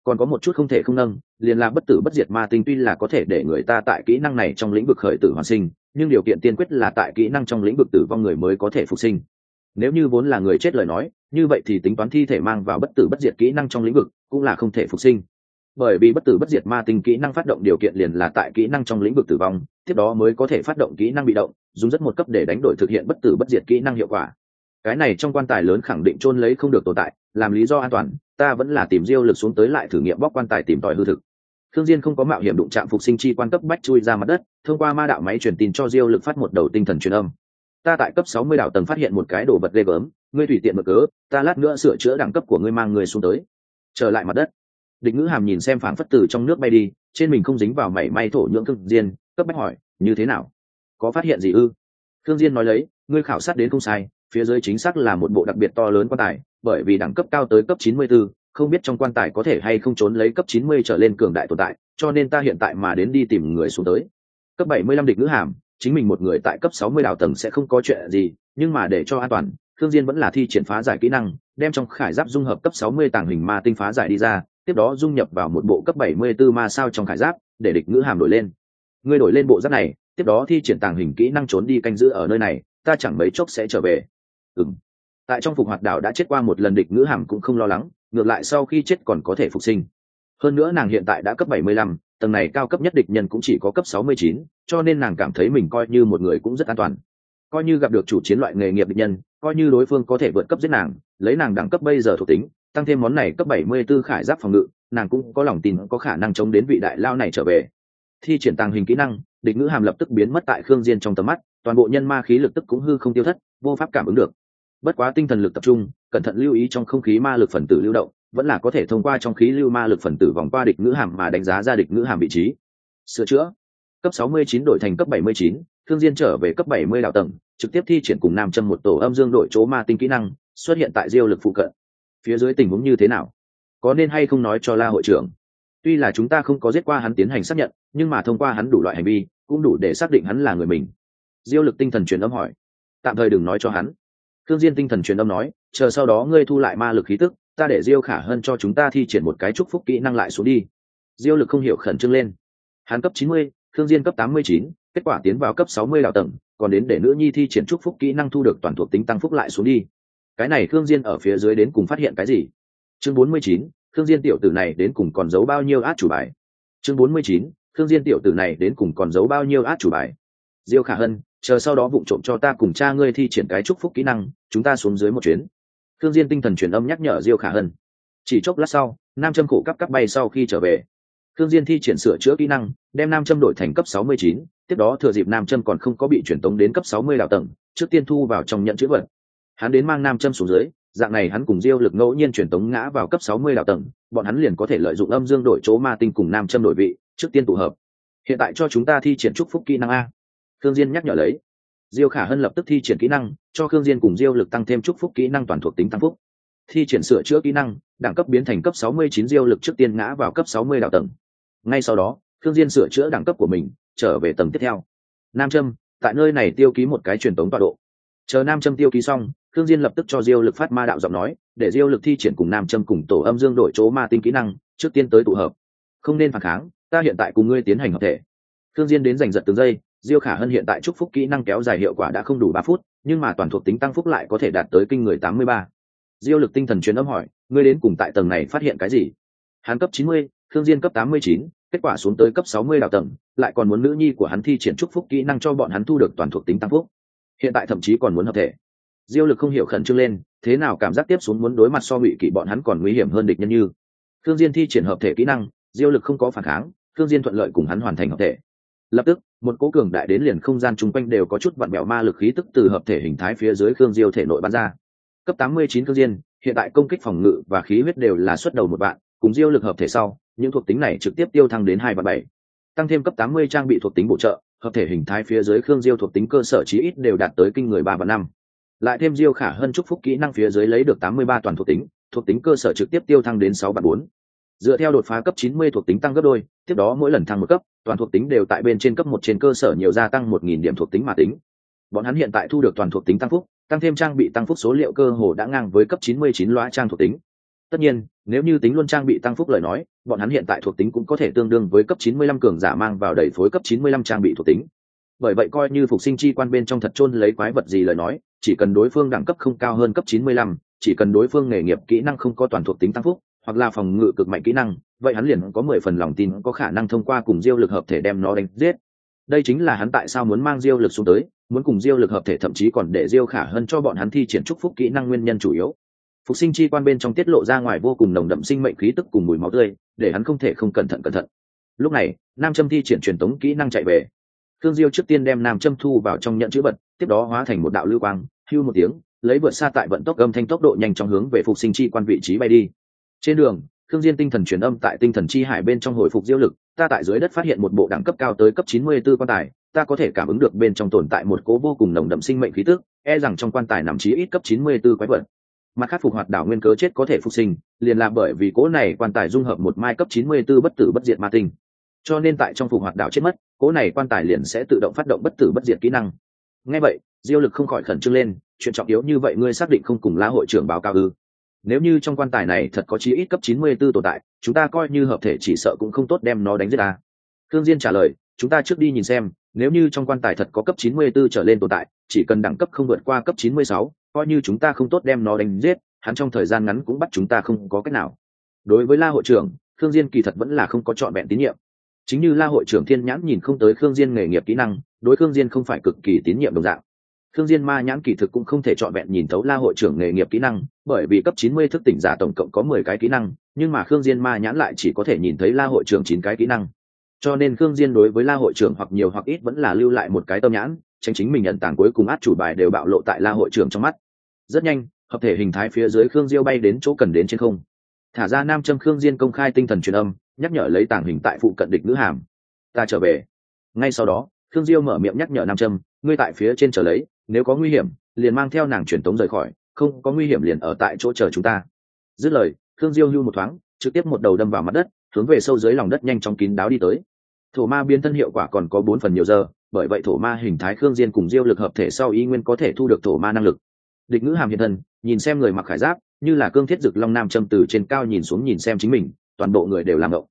Còn có một chút không thể không nâng, liền là bất tử bất diệt ma tinh tuy là có thể để người ta tại kỹ năng này trong lĩnh vực khởi tử hoàn sinh, nhưng điều kiện tiên quyết là tại kỹ năng trong lĩnh vực tử vong người mới có thể phục sinh. Nếu như vốn là người chết lời nói, như vậy thì tính toán thi thể mang vào bất tử bất diệt kỹ năng trong lĩnh vực cũng là không thể phục sinh bởi vì bất tử bất diệt ma tinh kỹ năng phát động điều kiện liền là tại kỹ năng trong lĩnh vực tử vong, tiếp đó mới có thể phát động kỹ năng bị động, dùng rất một cấp để đánh đổi thực hiện bất tử bất diệt kỹ năng hiệu quả. Cái này trong quan tài lớn khẳng định chôn lấy không được tồn tại, làm lý do an toàn, ta vẫn là tìm diêu lực xuống tới lại thử nghiệm bóc quan tài tìm tòi hư thực. Thương diên không có mạo hiểm đụng chạm phục sinh chi quan cấp bách chui ra mặt đất, thông qua ma đạo máy truyền tin cho diêu lực phát một đầu tinh thần truyền âm. Ta tại cấp 60 đảo tầng phát hiện một cái đồ vật ghê gớm, ngươi tùy tiện mở cớ, ta lát nữa sửa chữa đẳng cấp của ngươi mang người xuống tới. Trở lại mặt đất địch ngữ hàm nhìn xem phảng phất tử trong nước bay đi trên mình không dính vào mảy may thổ nhưỡng thương diên cấp bách hỏi như thế nào? Có phát hiện gì ư? Thương diên nói lấy ngươi khảo sát đến không sai phía dưới chính xác là một bộ đặc biệt to lớn quan tài bởi vì đẳng cấp cao tới cấp 94, không biết trong quan tài có thể hay không trốn lấy cấp 90 trở lên cường đại tồn tại cho nên ta hiện tại mà đến đi tìm người xuống tới. Cấp 75 địch ngữ hàm chính mình một người tại cấp 60 đảo tầng sẽ không có chuyện gì nhưng mà để cho an toàn thương diên vẫn là thi triển phá giải kỹ năng đem trong khải giáp dung hợp cấp 60 tàng hình ma tinh phá giải đi ra tiếp đó dung nhập vào một bộ cấp 74 ma sao trong khải giáp để địch ngữ hàm đổi lên. Ngươi đổi lên bộ giáp này tiếp đó thi triển tàng hình kỹ năng trốn đi canh giữ ở nơi này ta chẳng mấy chốc sẽ trở về. Ừm. Tại trong phục hoạt đảo đã chết qua một lần địch ngữ hàm cũng không lo lắng ngược lại sau khi chết còn có thể phục sinh. Hơn nữa nàng hiện tại đã cấp 75, tầng này cao cấp nhất địch nhân cũng chỉ có cấp 69, cho nên nàng cảm thấy mình coi như một người cũng rất an toàn. Coi như gặp được chủ chiến loại nghề nghiệp địch nhân coi như đối phương có thể vượt cấp giết nàng lấy nàng đẳng cấp bây giờ thuộc tính tăng thêm món này cấp 74 khải giáp phòng ngự nàng cũng có lòng tin có khả năng chống đến vị đại lao này trở về. Thi triển tàng hình kỹ năng địch ngữ hàm lập tức biến mất tại khương diên trong tầm mắt toàn bộ nhân ma khí lực tức cũng hư không tiêu thất vô pháp cảm ứng được. Bất quá tinh thần lực tập trung cẩn thận lưu ý trong không khí ma lực phần tử lưu động vẫn là có thể thông qua trong khí lưu ma lực phần tử vòng qua địch ngữ hàm mà đánh giá ra địch ngữ hàm vị trí. Sửa chữa. Cấp 69 đổi thành cấp 79, thương diên trở về cấp 70 đạo tầng trực tiếp thi triển cùng nam châm một tổ âm dương đội chỗ ma tinh kỹ năng xuất hiện tại diêu lực phụ cận phía dưới tình huống như thế nào? Có nên hay không nói cho la hội trưởng? Tuy là chúng ta không có giết qua hắn tiến hành xác nhận nhưng mà thông qua hắn đủ loại hành vi cũng đủ để xác định hắn là người mình. Diêu lực tinh thần truyền âm hỏi. Tạm thời đừng nói cho hắn. Thương diên tinh thần truyền âm nói chờ sau đó ngươi thu lại ma lực khí tức ta để diêu khả hơn cho chúng ta thi triển một cái chúc phúc kỹ năng lại xuống đi. Diêu lực không hiểu khẩn trương lên. Hắn cấp 90, thương diên cấp 89, kết quả tiến vào cấp 60 đạo tầng còn đến để nữ nhi thi triển chúc phúc kỹ năng thu được toàn thuộc tính tăng phúc lại xuống đi cái này thương diên ở phía dưới đến cùng phát hiện cái gì? Chương 49, thương diên tiểu tử này đến cùng còn giấu bao nhiêu át chủ bài? Chương 49, thương diên tiểu tử này đến cùng còn giấu bao nhiêu át chủ bài? Diêu khả hân chờ sau đó vụng trộm cho ta cùng cha ngươi thi triển cái chúc phúc kỹ năng chúng ta xuống dưới một chuyến. Thương diên tinh thần truyền âm nhắc nhở diêu khả hân. Chỉ chốc lát sau nam châm khổ cấp cấp bay sau khi trở về. Thương diên thi triển sửa chữa kỹ năng đem nam châm đổi thành cấp 69, tiếp đó thừa dịp nam châm còn không có bị chuyển tống đến cấp 60 đào tầng trước tiên thu vào trong nhận chữ vật hắn đến mang nam châm xuống dưới, dạng này hắn cùng diêu lực ngẫu nhiên chuyển tống ngã vào cấp sáu mươi đạo tầng, bọn hắn liền có thể lợi dụng âm dương đổi chỗ ma tinh cùng nam châm đổi vị, trước tiên tụ hợp. Hiện tại cho chúng ta thi triển chúc phúc kỹ năng a. Thương diên nhắc nhở lấy. Diêu khả hân lập tức thi triển kỹ năng, cho khương diên cùng diêu lực tăng thêm chúc phúc kỹ năng toàn thuộc tính tăng phúc. Thi triển sửa chữa kỹ năng, đẳng cấp biến thành cấp 69 diêu lực trước tiên ngã vào cấp 60 đạo tầng. Ngay sau đó thương diên sửa chữa đẳng cấp của mình, trở về tầng tiếp theo. Nam châm, tại nơi này tiêu ký một cái truyền tống tọa độ. Chờ nam châm tiêu ký xong thương diên lập tức cho diêu lực phát ma đạo giọng nói để diêu lực thi triển cùng nam châm cùng tổ âm dương đổi chỗ ma tinh kỹ năng trước tiên tới tụ hợp. Không nên phản kháng ta hiện tại cùng ngươi tiến hành hợp thể. Thương diên đến giành giật từng giây diêu khả hân hiện tại chúc phúc kỹ năng kéo dài hiệu quả đã không đủ ba phút nhưng mà toàn thuộc tính tăng phúc lại có thể đạt tới kinh người tám mươi ba. diêu lực tinh thần truyền âm hỏi ngươi đến cùng tại tầng này phát hiện cái gì? Hắn cấp chín mươi, thương diên cấp tám mươi chín, kết quả xuống tới cấp sáu mươi đào tầng lại còn muốn nữ nhi của hắn thi triển chúc phúc kỹ năng cho bọn hắn thu được toàn thuộc tính tăng phúc. Hiện tại thậm chí còn muốn hợp thể diêu lực không hiểu khẩn trương lên, thế nào cảm giác tiếp xuống muốn đối mặt so ngụy kỵ bọn hắn còn nguy hiểm hơn địch nhân như? Thương diên thi triển hợp thể kỹ năng, diêu lực không có phản kháng thương diên thuận lợi cùng hắn hoàn thành hợp thể. Lập tức, một cố cường đại đến liền không gian chung quanh đều có chút vặn bẹo ma lực khí tức từ hợp thể hình thái phía dưới khương diêu thể nội bắn ra. Cấp 89 thương diên, hiện tại công kích phòng ngự và khí huyết đều là xuất đầu một bạn cùng diêu lực hợp thể sau, những thuộc tính này trực tiếp tiêu thăng đến hai và bảy. Tăng thêm cấp 80 trang bị thuộc tính bổ trợ, hợp thể hình thái phía dưới khương diêu thuộc tính cơ sở chí ít đều đạt tới kinh người ba và năm lại thêm diêu khả hơn chúc phúc kỹ năng phía dưới lấy được 83 toàn thuộc tính thuộc tính cơ sở trực tiếp tiêu thăng đến sáu và bốn. Dựa theo đột phá cấp 90 thuộc tính tăng gấp đôi, tiếp đó mỗi lần thăng một cấp, toàn thuộc tính đều tại bên trên cấp một trên cơ sở nhiều gia tăng 1.000 điểm thuộc tính mà tính. Bọn hắn hiện tại thu được toàn thuộc tính tăng phúc, tăng thêm trang bị tăng phúc số liệu cơ hồ đã ngang với cấp 99 lõa trang thuộc tính. Tất nhiên, nếu như tính luôn trang bị tăng phúc lời nói, bọn hắn hiện tại thuộc tính cũng có thể tương đương với cấp 95 cường giả mang vào đầy phối cấp 95 trang bị thuộc tính bởi vậy coi như phục sinh chi quan bên trong thật chôn lấy quái vật gì lời nói chỉ cần đối phương đẳng cấp không cao hơn cấp 95, chỉ cần đối phương nghề nghiệp kỹ năng không có toàn thuộc tính tăng phúc hoặc là phòng ngự cực mạnh kỹ năng vậy hắn liền có mười phần lòng tin có khả năng thông qua cùng diêu lực hợp thể đem nó đánh giết. Đây chính là hắn tại sao muốn mang diêu lực xuống tới muốn cùng diêu lực hợp thể thậm chí còn để diêu khả hơn cho bọn hắn thi triển chúc phúc kỹ năng nguyên nhân chủ yếu. Phục sinh chi quan bên trong tiết lộ ra ngoài vô cùng nồng đậm sinh mệnh khí tức cùng mùi máu tươi để hắn không thể không cẩn thận cẩn thận. Lúc này nam châm thi triển truyền tống kỹ năng chạy về thương diêu trước tiên đem nam châm thu vào trong nhận chữ vật, tiếp đó hóa thành một đạo lưu quang, hưu một tiếng, lấy vượt xa tại vận tốc âm thanh tốc độ nhanh trong hướng về phục sinh chi quan vị trí bay đi. Trên đường thương diên tinh thần truyền âm tại tinh thần chi hải bên trong hồi phục diêu lực, ta tại dưới đất phát hiện một bộ đẳng cấp cao tới cấp 94 quan tài, ta có thể cảm ứng được bên trong tồn tại một cố vô cùng nồng đậm sinh mệnh khí tức e rằng trong quan tài nằm chí ít cấp 94 quái vật. Mặt khác phục hoạt đảo nguyên cớ chết có thể phục sinh, liền là bởi vì cố này quan tài dung hợp một mai cấp 94 bất tử bất diệt ma tinh. Cho nên tại trong phục hoạt đảo chết mất cố này quan tài liền sẽ tự động phát động bất tử bất diệt kỹ năng. Nghe vậy diêu lực không khỏi khẩn trương lên chuyện trọng yếu như vậy ngươi xác định không cùng la hội trưởng báo cáo ư? Nếu như trong quan tài này thật có chí ít cấp 94 tồn tại chúng ta coi như hợp thể chỉ sợ cũng không tốt đem nó đánh giết à? ta thương diên trả lời chúng ta trước đi nhìn xem nếu như trong quan tài thật có cấp 94 trở lên tồn tại chỉ cần đẳng cấp không vượt qua cấp 96, coi như chúng ta không tốt đem nó đánh giết hắn trong thời gian ngắn cũng bắt chúng ta không có cách nào. Đối với la hội trưởng thương diên kỳ thật vẫn là không có chọn bẹn tín nhiệm chính như la hội trưởng thiên nhãn nhìn không tới khương diên nghề nghiệp kỹ năng, đối khương diên không phải cực kỳ tín nhiệm đồng dạng. Khương diên ma nhãn kỳ thực cũng không thể chọn vẹn nhìn thấu la hội trưởng nghề nghiệp kỹ năng, bởi vì cấp 90 thức tỉnh giả tổng cộng có 10 cái kỹ năng, nhưng mà khương diên ma nhãn lại chỉ có thể nhìn thấy la hội trưởng 9 cái kỹ năng. Cho nên khương diên đối với la hội trưởng hoặc nhiều hoặc ít vẫn là lưu lại một cái tâm nhãn, tránh chính mình nhận tàng cuối cùng át chủ bài đều bạo lộ tại la hội trưởng trong mắt. Rất nhanh, hợp thể hình thái phía dưới khương diêu bay đến chỗ cần đến trên không. Thả ra nam châm khương diên công khai tinh thần truyền âm nhắc nhở lấy tàng hình tại phụ cận địch nữ hàm. Ta trở về. Ngay sau đó, khương diêu mở miệng nhắc nhở nam trâm, ngươi tại phía trên trở lấy, nếu có nguy hiểm, liền mang theo nàng truyền tống rời khỏi, không có nguy hiểm liền ở tại chỗ chờ chúng ta. Dứt lời, khương diêu hưu một thoáng, trực tiếp một đầu đâm vào mặt đất, hướng về sâu dưới lòng đất nhanh chóng kín đáo đi tới. Thổ ma biến thân hiệu quả còn có bốn phần nhiều giờ, bởi vậy thổ ma hình thái khương diên cùng diêu lực hợp thể sau y nguyên có thể thu được thổ ma năng lực. Địch ngữ hàm hiện thân, nhìn xem người mặc khải giáp, như là cương thiết dực long nam châm từ trên cao nhìn xuống nhìn xem chính mình toàn bộ người đều làm động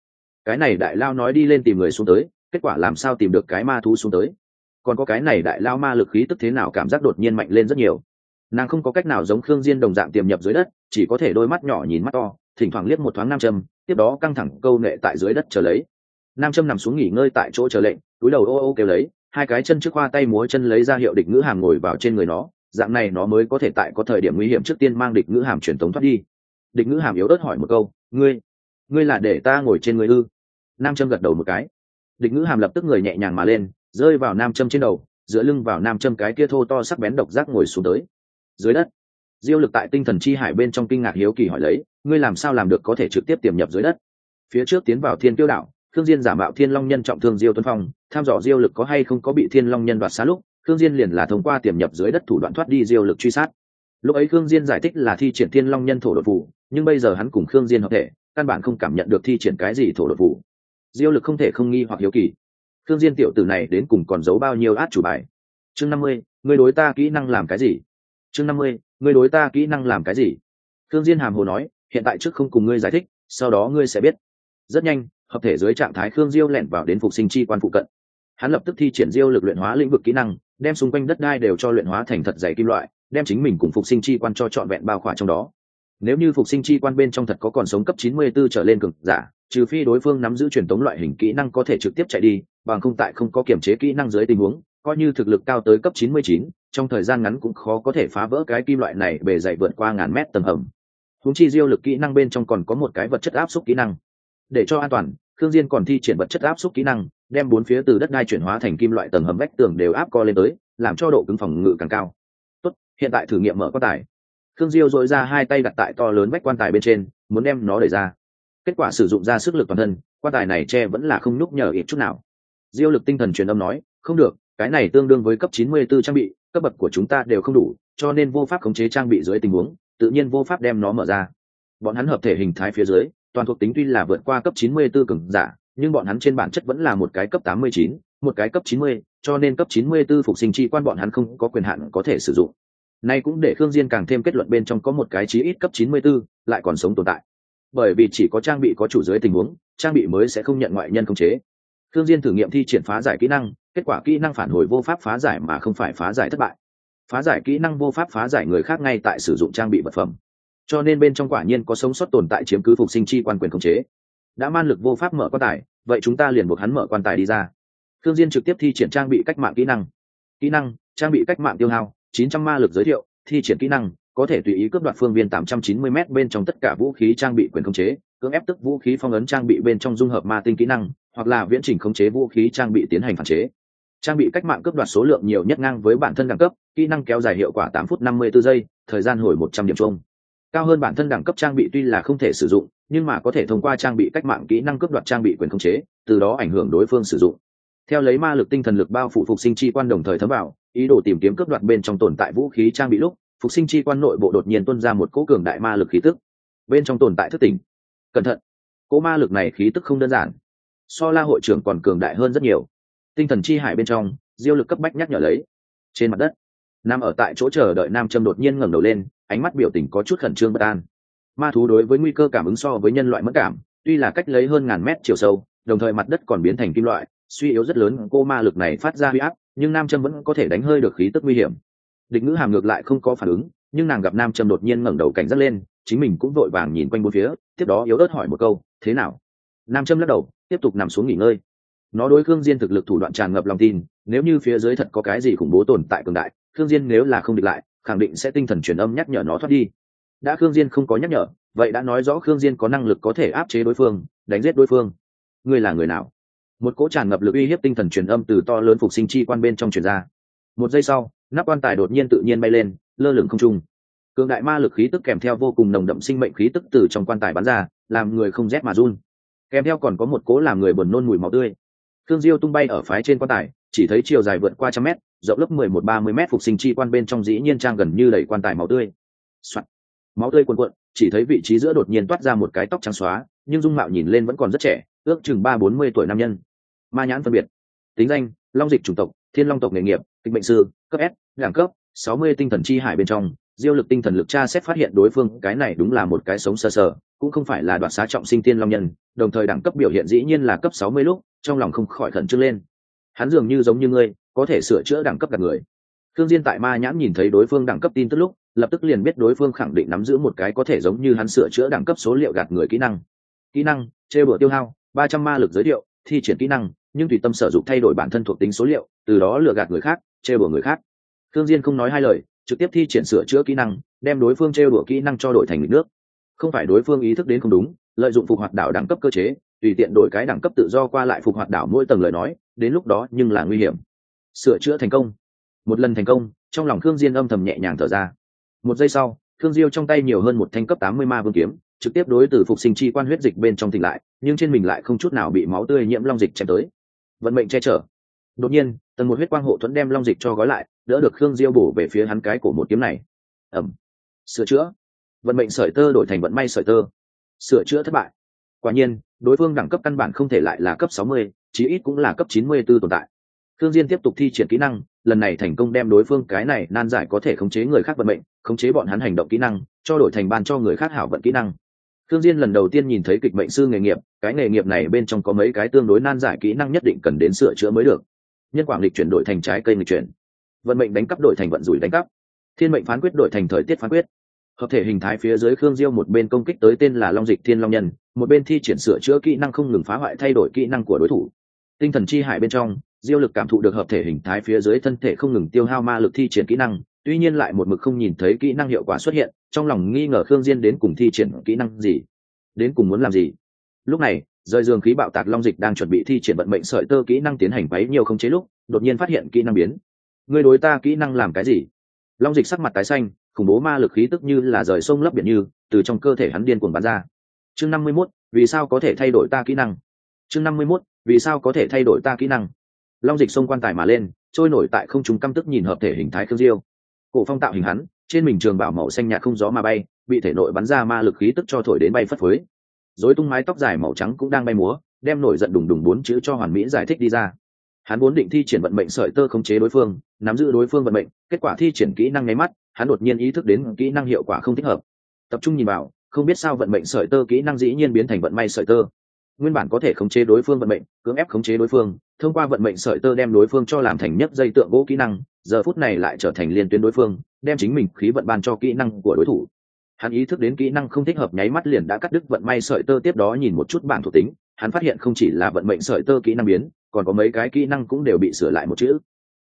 cái này đại lao nói đi lên tìm người xuống tới, kết quả làm sao tìm được cái ma thú xuống tới? Còn có cái này đại lao ma lực khí tức thế nào cảm giác đột nhiên mạnh lên rất nhiều? Nàng không có cách nào giống khương diên đồng dạng tiềm nhập dưới đất, chỉ có thể đôi mắt nhỏ nhìn mắt to, thỉnh thoảng liếc một thoáng nam châm, tiếp đó căng thẳng câu nệ tại dưới đất chờ lấy. Nam châm nằm xuống nghỉ ngơi tại chỗ chờ lệnh, túi đầu ô ô kêu lấy, hai cái chân trước khoa tay múa chân lấy ra hiệu địch ngữ hàm ngồi vào trên người nó, dạng này nó mới có thể tại có thời điểm nguy hiểm trước tiên mang địch ngữ hàm truyền tống thoát đi. Địch ngữ hàm yếu ớt hỏi một câu, ngươi ngươi là để ta ngồi trên người ư? Nam châm gật đầu một cái. Địch ngữ hàm lập tức người nhẹ nhàng mà lên, rơi vào nam châm trên đầu dựa lưng vào nam châm cái kia thô to sắc bén độc giác ngồi xuống tới. Dưới đất, diêu lực tại tinh thần chi hải bên trong kinh ngạc hiếu kỳ hỏi lấy, ngươi làm sao làm được có thể trực tiếp tiềm nhập dưới đất? Phía trước tiến vào thiên tiêu đạo thương diên giả mạo thiên long nhân trọng thương diêu tuấn phong, tham dò diêu lực có hay không có bị thiên long nhân đoạt xá lúc thương diên liền là thông qua tiềm nhập dưới đất thủ đoạn thoát đi diêu lực truy sát. Lúc ấy khương diên giải thích là thi triển thiên long nhân thổ đột phủ nhưng bây giờ hắn cùng khương diên hợp thể căn bản không cảm nhận được thi triển cái gì thổ đột vụ diêu lực không thể không nghi hoặc hiếu kỳ. Thương diên tiểu tử này đến cùng còn giấu bao nhiêu át chủ bài? Chương năm mươi ngươi đối ta kỹ năng làm cái gì? Chương năm mươi ngươi đối ta kỹ năng làm cái gì? Thương diên hàm hồ nói, hiện tại trước không cùng ngươi giải thích, sau đó ngươi sẽ biết. Rất nhanh, hợp thể dưới trạng thái khương diêu lẻn vào đến phục sinh chi quan phụ cận. Hắn lập tức thi triển diêu lực luyện hóa lĩnh vực kỹ năng, đem xung quanh đất đai đều cho luyện hóa thành thật dày kim loại, đem chính mình cùng phục sinh chi quan cho trọn vẹn bao khỏa trong đó nếu như phục sinh chi quan bên trong thật có còn sống cấp 94 trở lên cường giả trừ phi đối phương nắm giữ truyền tống loại hình kỹ năng có thể trực tiếp chạy đi bằng không tại không có kiểm chế kỹ năng dưới tình huống coi như thực lực cao tới cấp 99, trong thời gian ngắn cũng khó có thể phá vỡ cái kim loại này bề dày vượt qua ngàn mét tầng hầm. Húng chi diêu lực kỹ năng bên trong còn có một cái vật chất áp suất kỹ năng. Để cho an toàn thương diên còn thi triển vật chất áp suất kỹ năng đem bốn phía từ đất đai chuyển hóa thành kim loại tầng hầm vách tường đều áp co lên tới làm cho độ cứng phòng ngự càng cao. Tốt hiện tại thử nghiệm mở quan tài thương diêu dội ra hai tay đặt tại to lớn vách quan tài bên trên muốn đem nó đẩy ra. Kết quả sử dụng ra sức lực toàn thân quan tài này che vẫn là không núc nhờ ít chút nào. Diêu lực tinh thần truyền âm nói không được cái này tương đương với cấp 94 trang bị cấp bậc của chúng ta đều không đủ cho nên vô pháp khống chế trang bị dưới tình huống tự nhiên vô pháp đem nó mở ra. Bọn hắn hợp thể hình thái phía dưới toàn thuộc tính tuy là vượt qua cấp 94 cường giả nhưng bọn hắn trên bản chất vẫn là một cái cấp 89, một cái cấp 90, cho nên cấp 94 phục sinh chi quan bọn hắn không có quyền hạn có thể sử dụng nay cũng để khương diên càng thêm kết luận bên trong có một cái chí ít cấp 94, lại còn sống tồn tại. Bởi vì chỉ có trang bị có chủ dưới tình huống trang bị mới sẽ không nhận ngoại nhân khống chế. Khương diên thử nghiệm thi triển phá giải kỹ năng kết quả kỹ năng phản hồi vô pháp phá giải mà không phải phá giải thất bại. Phá giải kỹ năng vô pháp phá giải người khác ngay tại sử dụng trang bị vật phẩm. Cho nên bên trong quả nhiên có sống sót tồn tại chiếm cứ phục sinh chi quan quyền khống chế. Đã man lực vô pháp mở quan tài vậy chúng ta liền buộc hắn mở quan tài đi ra. Thương diên trực tiếp thi triển trang bị cách mạng kỹ năng. Kỹ năng trang bị cách mạng tiêu hao. 900 ma lực giới thiệu, thi triển kỹ năng, có thể tùy ý cướp đoạt phương viên 890 m bên trong tất cả vũ khí trang bị quyền khống chế, cưỡng ép tức vũ khí phong ấn trang bị bên trong dung hợp ma tinh kỹ năng, hoặc là viễn trình khống chế vũ khí trang bị tiến hành phản chế. Trang bị cách mạng cướp đoạt số lượng nhiều nhất ngang với bản thân đẳng cấp, kỹ năng kéo dài hiệu quả 8 phút 54 giây, thời gian hồi 100 điểm chung. Cao hơn bản thân đẳng cấp trang bị tuy là không thể sử dụng, nhưng mà có thể thông qua trang bị cách mạng kỹ năng cướp đoạt trang bị quyền khống chế, từ đó ảnh hưởng đối phương sử dụng. Theo lấy ma lực tinh thần lực bao phủ phục sinh chi quan đồng thời thấm vào ý đồ tìm kiếm cướp đoạt bên trong tồn tại vũ khí trang bị lúc, phục sinh chi quan nội bộ đột nhiên tuân ra một cỗ cường đại ma lực khí tức. Bên trong tồn tại thức tỉnh. Cẩn thận. Cỗ ma lực này khí tức không đơn giản. So la hội trưởng còn cường đại hơn rất nhiều. Tinh thần chi hải bên trong, diêu lực cấp bách nhắc nhở lấy. Trên mặt đất, nam ở tại chỗ chờ đợi nam châm đột nhiên ngẩng đầu lên, ánh mắt biểu tình có chút khẩn trương bất an. Ma thú đối với nguy cơ cảm ứng so với nhân loại mất cảm, tuy là cách lấy hơn ngàn mét chiều sâu, đồng thời mặt đất còn biến thành kim loại, suy yếu rất lớn cô ma lực này phát ra huy áp nhưng nam châm vẫn có thể đánh hơi được khí tức nguy hiểm. Địch ngữ hàm ngược lại không có phản ứng, nhưng nàng gặp nam châm đột nhiên ngẩng đầu cảnh giác lên, chính mình cũng vội vàng nhìn quanh bốn phía, tiếp đó yếu ớt hỏi một câu, thế nào? Nam châm lắc đầu, tiếp tục nằm xuống nghỉ ngơi. Nó đối khương diên thực lực thủ đoạn tràn ngập lòng tin, nếu như phía dưới thật có cái gì khủng bố tồn tại cường đại, khương diên nếu là không địch lại, khẳng định sẽ tinh thần truyền âm nhắc nhở nó thoát đi. Đã khương diên không có nhắc nhở, vậy đã nói rõ khương diên có năng lực có thể áp chế đối phương, đánh giết đối phương. Ngươi là người nào? Một cỗ tràn ngập lực uy hiếp tinh thần truyền âm từ to lớn phục sinh chi quan bên trong truyền ra. Một giây sau nắp quan tài đột nhiên tự nhiên bay lên lơ lửng không trung. Cường đại ma lực khí tức kèm theo vô cùng nồng đậm sinh mệnh khí tức từ trong quan tài bắn ra làm người không rét mà run. Kèm theo còn có một cỗ làm người buồn nôn mùi máu tươi. Thương Diêu tung bay ở phái trên quan tài, chỉ thấy chiều dài vượt qua trăm mét, rộng lớp mười một ba mươi mét phục sinh chi quan bên trong dĩ nhiên trang gần như đầy quan tài máu tươi、Soạn. Máu tươi cuồn cuộn, chỉ thấy vị trí giữa đột nhiên toát ra một cái tóc trắng xóa, nhưng dung mạo nhìn lên vẫn còn rất trẻ, ước chừng ba bốn mươi tuổi nam nhân. Ma nhãn phân biệt. Tính danh: Long dịch chủng tộc, Thiên Long tộc nghề nghiệp, kịch bệnh sư, cấp S, đẳng cấp sáu mươi tinh thần chi hải bên trong, diêu lực tinh thần lực tra xét phát hiện đối phương cái này đúng là một cái sống sờ sờ cũng không phải là đoạt xá trọng sinh tiên long nhân đồng thời đẳng cấp biểu hiện dĩ nhiên là cấp sáu mươi lúc trong lòng không khỏi khẩn trương lên. Hắn dường như giống như ngươi có thể sửa chữa đẳng cấp gạt người. Thương diên tại ma nhãn nhìn thấy đối phương đẳng cấp tin tức lúc lập tức liền biết đối phương khẳng định nắm giữ một cái có thể giống như hắn sửa chữa đẳng cấp số liệu gạt người kỹ năng. Kỹ năng chê bửa tiêu hao ba trăm ma lực giới thiệu thi triển kỹ năng nhưng tùy tâm sở dụng thay đổi bản thân thuộc tính số liệu, từ đó lừa gạt người khác chê bừa người khác. Thương diên không nói hai lời, trực tiếp thi triển sửa chữa kỹ năng, đem đối phương trêu đùa kỹ năng cho đổi thành nghịch nước. Không phải đối phương ý thức đến không đúng, lợi dụng phục hoạt đảo đẳng cấp cơ chế, tùy tiện đổi cái đẳng cấp tự do qua lại phục hoạt đảo mỗi tầng lời nói, đến lúc đó nhưng là nguy hiểm. Sửa chữa thành công. Một lần thành công, trong lòng khương diên âm thầm nhẹ nhàng thở ra. Một giây sau, khương diêu trong tay nhiều hơn một thanh cấp tám mươi ma vương kiếm, trực tiếp đối từ phục sinh chi quan huyết dịch bên trong tỉnh lại, nhưng trên mình lại không chút nào bị máu tươi nhiễm long dịch chém tới vận mệnh che chở. Đột nhiên tầng một huyết quang hộ thuẫn đem long dịch cho gói lại đỡ được khương diêu bổ về phía hắn cái cổ một kiếm này. Ẩm. Sửa chữa. Vận mệnh sợi tơ đổi thành vận may sợi tơ. Sửa chữa thất bại. Quả nhiên đối phương đẳng cấp căn bản không thể lại là cấp 60, chí ít cũng là cấp 94 tồn tại. Thương diên tiếp tục thi triển kỹ năng lần này thành công đem đối phương cái này nan giải có thể khống chế người khác vận mệnh khống chế bọn hắn hành động kỹ năng cho đổi thành ban cho người khác hảo vận kỹ năng thương diên lần đầu tiên nhìn thấy kịch mệnh sư nghề nghiệp, cái nghề nghiệp này bên trong có mấy cái tương đối nan giải kỹ năng nhất định cần đến sửa chữa mới được. Nhân quảng lịch chuyển đổi thành trái cây lịch chuyển. Vận mệnh đánh cắp đổi thành vận rủi đánh cắp. Thiên mệnh phán quyết đổi thành thời tiết phán quyết. Hợp thể hình thái phía dưới khương diêu một bên công kích tới tên là long dịch thiên long nhân, một bên thi triển sửa chữa kỹ năng không ngừng phá hoại thay đổi kỹ năng của đối thủ. Tinh thần chi hải bên trong, diêu lực cảm thụ được hợp thể hình thái phía dưới thân thể không ngừng tiêu hao ma lực thi triển kỹ năng tuy nhiên lại một mực không nhìn thấy kỹ năng hiệu quả xuất hiện trong lòng nghi ngờ khương diên đến cùng thi triển kỹ năng gì đến cùng muốn làm gì. Lúc này rời giường khí bạo tạc long dịch đang chuẩn bị thi triển vận mệnh sợi tơ kỹ năng tiến hành bấy nhiều không chế lúc đột nhiên phát hiện kỹ năng biến. Ngươi đối ta kỹ năng làm cái gì? Long dịch sắc mặt tái xanh khủng bố ma lực khí tức như là rời sông lấp biển như từ trong cơ thể hắn điên cuồng bắn ra. Chương năm mươi 51, vì sao có thể thay đổi ta kỹ năng? Chương năm mươi 51, vì sao có thể thay đổi ta kỹ năng? Long dịch xông quan tài mà lên trôi nổi tại không trung căm tức nhìn hợp thể hình thái khương diêu cổ phong tạo hình hắn, trên mình trường bảo màu xanh nhạt không gió mà bay, bị thể nội bắn ra ma lực khí tức cho thổi đến bay phất phới. Dối tung mái tóc dài màu trắng cũng đang bay múa, đem nổi giận đùng đùng bốn chữ cho hoàn mỹ giải thích đi ra. Hắn vốn định thi triển vận mệnh sợi tơ khống chế đối phương, nắm giữ đối phương vận mệnh, kết quả thi triển kỹ năng nháy mắt, hắn đột nhiên ý thức đến kỹ năng hiệu quả không thích hợp. Tập trung nhìn vào, không biết sao vận mệnh sợi tơ kỹ năng dĩ nhiên biến thành vận may sợi tơ nguyên bản có thể khống chế đối phương vận mệnh, cưỡng ép khống chế đối phương, thông qua vận mệnh sợi tơ đem đối phương cho làm thành nhất dây tượng gỗ kỹ năng, giờ phút này lại trở thành liên tuyến đối phương, đem chính mình khí vận ban cho kỹ năng của đối thủ. Hắn ý thức đến kỹ năng không thích hợp nháy mắt liền đã cắt đứt vận may sợi tơ, tiếp đó nhìn một chút bảng thuộc tính, hắn phát hiện không chỉ là vận mệnh sợi tơ kỹ năng biến, còn có mấy cái kỹ năng cũng đều bị sửa lại một chữ.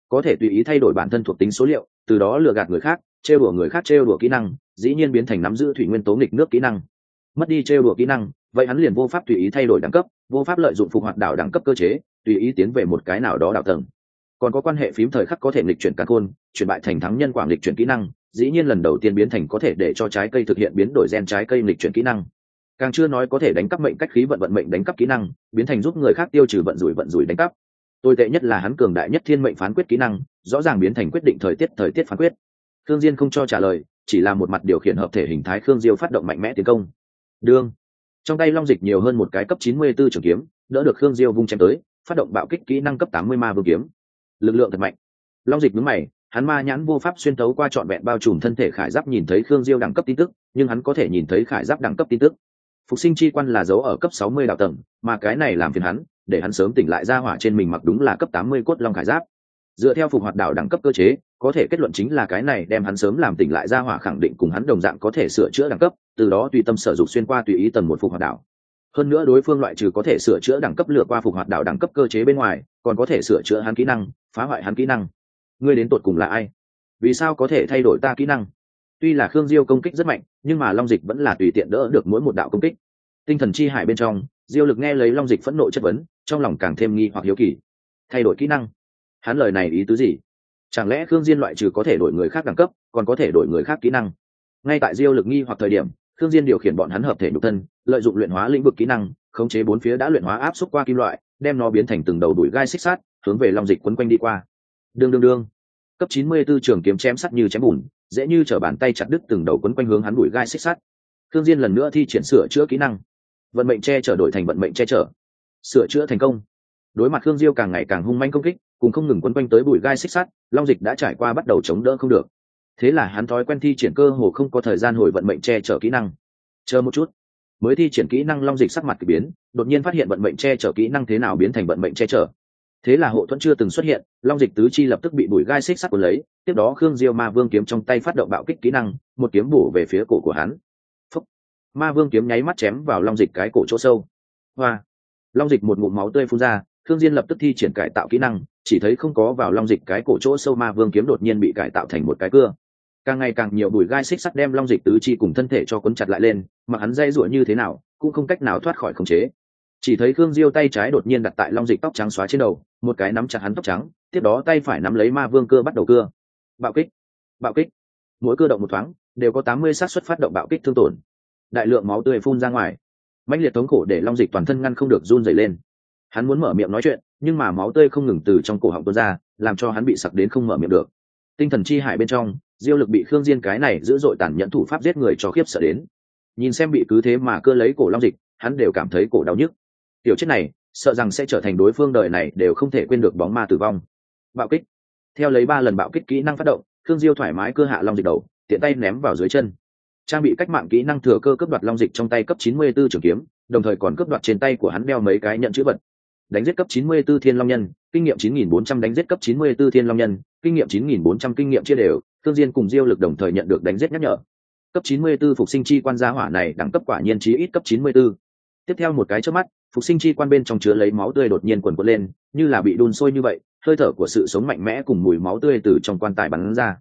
Có thể tùy ý thay đổi bản thân thuộc tính số liệu, từ đó lừa gạt người khác, trêu đùa người khác trêu đùa kỹ năng, dĩ nhiên biến thành nắm giữ thủy nguyên tố nghịch nước kỹ năng mất đi trêu đùa kỹ năng, vậy hắn liền vô pháp tùy ý thay đổi đẳng cấp, vô pháp lợi dụng phục hoạt đảo đẳng cấp cơ chế, tùy ý tiến về một cái nào đó đảo tầng. Còn có quan hệ phím thời khắc có thể lịch chuyển càn khôn chuyển bại thành thắng nhân quảng lịch chuyển kỹ năng, dĩ nhiên lần đầu tiên biến thành có thể để cho trái cây thực hiện biến đổi gen trái cây lịch chuyển kỹ năng. Càng chưa nói có thể đánh cắp mệnh cách khí vận vận mệnh đánh cắp kỹ năng, biến thành giúp người khác tiêu trừ vận rủi vận rủi đánh cắp. Tồi tệ nhất là hắn cường đại nhất thiên mệnh phán quyết kỹ năng, rõ ràng biến thành quyết định thời tiết thời tiết phán quyết. Thương diên không cho trả lời, chỉ là một mặt điều khiển hợp thể hình thái khương diêu phát động mạnh mẽ tiến công đương. Trong tay long dịch nhiều hơn một cái cấp 94 trường kiếm, đỡ được khương diêu vung chém tới, phát động bạo kích kỹ năng cấp 80 ma vương kiếm. Lực lượng thật mạnh. Long dịch mướn mày, hắn ma nhãn vô pháp xuyên tấu qua trọn vẹn bao trùm thân thể khải giáp nhìn thấy khương diêu đẳng cấp tin tức, nhưng hắn có thể nhìn thấy khải giáp đẳng cấp tin tức. Phục sinh chi quan là dấu ở cấp 60 đạo tầng, mà cái này làm phiền hắn, để hắn sớm tỉnh lại ra hỏa trên mình mặc đúng là cấp 80 cốt long khải giáp. Dựa theo phục hoạt đảo đẳng cấp cơ chế có thể kết luận chính là cái này đem hắn sớm làm tỉnh lại ra hỏa khẳng định cùng hắn đồng dạng có thể sửa chữa đẳng cấp, từ đó tùy tâm sở dục xuyên qua tùy ý tầng một phục hoạt đảo. Hơn nữa đối phương loại trừ có thể sửa chữa đẳng cấp lựa qua phục hoạt đảo đẳng cấp cơ chế bên ngoài, còn có thể sửa chữa hắn kỹ năng, phá hoại hắn kỹ năng. Ngươi đến tột cùng là ai? Vì sao có thể thay đổi ta kỹ năng? Tuy là khương diêu công kích rất mạnh, nhưng mà long dịch vẫn là tùy tiện đỡ được mỗi một đạo công kích. Tinh thần chi hải bên trong, diêu lực nghe lấy long dịch phẫn nộ chất vấn, trong lòng càng thêm nghi hoặc hiếu kỳ. Thay đổi kỹ năng? Hắn lời này ý tứ gì? Chẳng lẽ khương diên loại trừ có thể đổi người khác đẳng cấp, còn có thể đổi người khác kỹ năng? Ngay tại diêu lực nghi hoặc thời điểm, khương diên điều khiển bọn hắn hợp thể nhục thân, lợi dụng luyện hóa lĩnh vực kỹ năng, khống chế bốn phía đã luyện hóa áp xúc qua kim loại, đem nó biến thành từng đầu đuổi gai xích sát hướng về long dịch quấn quanh đi qua. Đương đương đương. Cấp 94 trường kiếm chém sắt như chém bùn, dễ như trở bàn tay chặt đứt từng đầu quấn quanh hướng hắn đuổi gai xích sắt. Khương diên lần nữa thi triển sửa chữa kỹ năng. Vận mệnh che chở đổi thành vận mệnh che chở. Sửa chữa thành công. Đối mặt khương diêu càng ngày càng hung manh công kích cùng không ngừng quấn quanh tới bụi gai xích sắt, long dịch đã trải qua bắt đầu chống đỡ không được. Thế là hắn thói quen thi triển cơ hồ không có thời gian hồi vận mệnh che chở kỹ năng. Chờ một chút. Mới thi triển kỹ năng long dịch sắc mặt k ỳ biến, đột nhiên phát hiện vận mệnh che chở kỹ năng thế nào biến thành vận mệnh che chở. Thế là hộ thuẫn chưa từng xuất hiện, long dịch tứ chi lập tức bị bụi gai xích sắt cuốn lấy, tiếp đó khương diêu ma vương kiếm trong tay phát động bạo kích kỹ năng, một kiếm bổ về phía cổ của hắn. Phúc. ma vương kiếm nháy mắt chém vào long dịch cái cổ chỗ sâu. Hoa. Long dịch một ngụm máu tươi phun ra Thương diên lập tức thi triển cải tạo kỹ năng, chỉ thấy không có vào long dịch cái cổ chỗ sâu ma vương kiếm đột nhiên bị cải tạo thành một cái cưa. Càng ngày càng nhiều bụi gai xích sắt đem long dịch tứ chi cùng thân thể cho cuốn chặt lại lên, mà hắn dây rủa như thế nào, cũng không cách nào thoát khỏi khống chế. Chỉ thấy khương diêu tay trái đột nhiên đặt tại long dịch tóc trắng xóa trên đầu, một cái nắm chặt hắn tóc trắng, tiếp đó tay phải nắm lấy ma vương cưa bắt đầu cưa. Bạo kích bạo kích. Mỗi cưa động một thoáng, đều có tám mươi xác suất phát động bạo kích thương tổn. Đại lượng máu tươi phun ra ngoài. Mãnh liệt thống khổ để long dịch toàn thân ngăn không được run dày lên hắn muốn mở miệng nói chuyện, nhưng mà máu tươi không ngừng từ trong cổ họng tuôn ra, làm cho hắn bị sặc đến không mở miệng được. Tinh thần chi hải bên trong, diêu lực bị khương diên cái này dữ dội tàn nhẫn thủ pháp giết người cho khiếp sợ đến. Nhìn xem bị cứ thế mà cơ lấy cổ long dịch, hắn đều cảm thấy cổ đau nhức. Tiểu chết này, sợ rằng sẽ trở thành đối phương đời này đều không thể quên được bóng ma tử vong. Bạo kích. Theo lấy ba lần bạo kích kỹ năng phát động, khương diêu thoải mái cơ hạ long dịch đầu, tiện tay ném vào dưới chân. Trang bị cách mạng kỹ năng thừa cơ cướp đoạt long dịch trong tay cấp 94 trường kiếm, đồng thời còn cướp đoạt trên tay của hắn đeo mấy cái nhận chữ vật đánh giết cấp 94 thiên long nhân, kinh nghiệm 9.400 đánh giết cấp 94 thiên long nhân, kinh nghiệm 9.400 kinh nghiệm chia đều, thương diên cùng diêu lực đồng thời nhận được đánh giết nhắc nhở. Cấp 94 phục sinh chi quan gia hỏa này đẳng cấp quả nhiên chí ít cấp 94. tiếp theo một cái chớp mắt, phục sinh chi quan bên trong chứa lấy máu tươi đột nhiên quần cuộn lên, như là bị đun sôi như vậy, hơi thở của sự sống mạnh mẽ cùng mùi máu tươi từ trong quan tài bắn ra.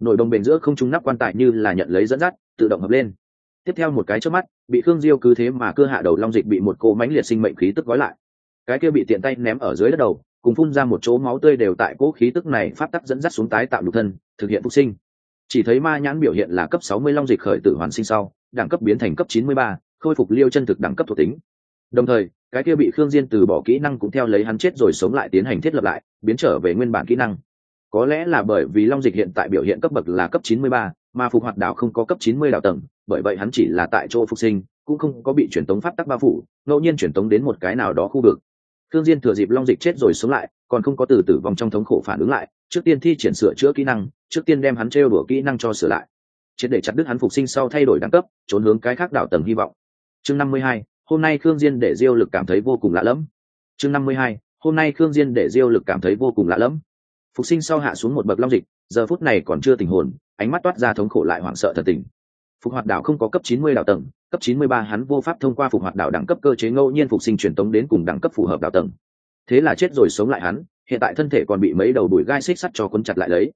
Nội đồng bền giữa không trung nắp quan tài như là nhận lấy dẫn dắt, tự động hợp lên. Tiếp theo một cái chớp mắt, bị khương diêu cứ thế mà cưa hạ đầu long dịch bị một cô mánh liệt sinh mệnh khí tức gói lại cái kia bị tiện tay ném ở dưới đất đầu cùng phun ra một chỗ máu tươi đều tại cỗ khí tức này phát tắc dẫn dắt xuống tái tạo nhục thân thực hiện phục sinh. Chỉ thấy ma nhãn biểu hiện là cấp 60 long dịch khởi tử hoàn sinh sau đẳng cấp biến thành cấp 93, khôi phục liêu chân thực đẳng cấp thuộc tính. Đồng thời cái kia bị khương diên từ bỏ kỹ năng cũng theo lấy hắn chết rồi sống lại tiến hành thiết lập lại biến trở về nguyên bản kỹ năng. Có lẽ là bởi vì long dịch hiện tại biểu hiện cấp bậc là cấp 93, mà phục hoạt đảo không có cấp 90 đảo tầng bởi vậy hắn chỉ là tại chỗ phục sinh cũng không có bị truyền tống pháp tắc bao phủ ngẫu nhiên truyền tống đến một cái nào đó khu vực. Thương Diên thừa dịp Long Dịch chết rồi sống lại, còn không có từ tử vong trong thống khổ phản ứng lại, trước tiên thi triển sửa chữa kỹ năng, trước tiên đem hắn trêu đùa kỹ năng cho sửa lại. Chết để chặt đứt hắn phục sinh sau thay đổi đẳng cấp, trốn hướng cái khác đảo tầng hy vọng. Chương 52, hôm nay Khương Diên để Diêu Lực cảm thấy vô cùng lạ lẫm. Chương 52, hôm nay Khương Diên để Diêu Lực cảm thấy vô cùng lạ lẫm. Phục sinh sau hạ xuống một bậc long dịch, giờ phút này còn chưa tỉnh hồn, ánh mắt toát ra thống khổ lại hoảng sợ thật tình. Phục hoạt đảo không có cấp 90 đảo tầng, cấp 93 hắn vô pháp thông qua phục hoạt đảo đẳng cấp cơ chế ngẫu nhiên phục sinh truyền tống đến cùng đẳng cấp phù hợp đảo tầng. Thế là chết rồi sống lại hắn, hiện tại thân thể còn bị mấy đầu đuổi gai xích sắt cho cuốn chặt lại lấy.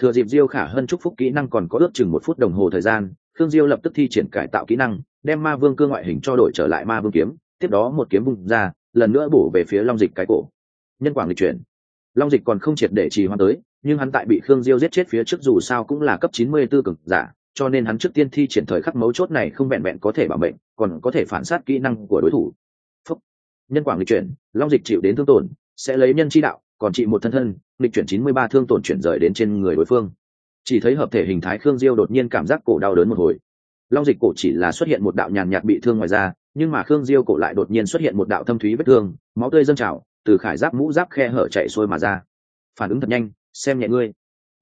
Thừa dịp Diêu Khả Hân chúc phúc kỹ năng còn có ước chừng một phút đồng hồ thời gian, Khương Diêu lập tức thi triển cải tạo kỹ năng, đem Ma Vương cương ngoại hình cho đổi trở lại Ma Vương kiếm, tiếp đó một kiếm vung ra, lần nữa bổ về phía Long Dịch cái cổ. Nhân quảng lịch chuyển. Long Dịch còn không triệt để trì hoãn tới, nhưng hắn tại bị Khương Diêu giết chết phía trước dù sao cũng là cấp 94 cường giả, cho nên hắn trước tiên thi triển thời khắc mấu chốt này không vẹn vẹn có thể bảo mệnh, còn có thể phản sát kỹ năng của đối thủ. Phúc. nhân quảng lịch chuyển, long dịch chịu đến thương tổn, sẽ lấy nhân chi đạo, còn trị một thân thân lịch chuyển chín mươi ba thương tổn chuyển rời đến trên người đối phương. Chỉ thấy hợp thể hình thái khương diêu đột nhiên cảm giác cổ đau đớn một hồi. Long dịch cổ chỉ là xuất hiện một đạo nhàn nhạt bị thương ngoài ra nhưng mà khương diêu cổ lại đột nhiên xuất hiện một đạo thâm thúy vết thương, máu tươi dâng trào, từ khải giáp mũ giáp khe hở chạy xuôi mà ra. Phản ứng thật nhanh, xem nhẹ ngươi.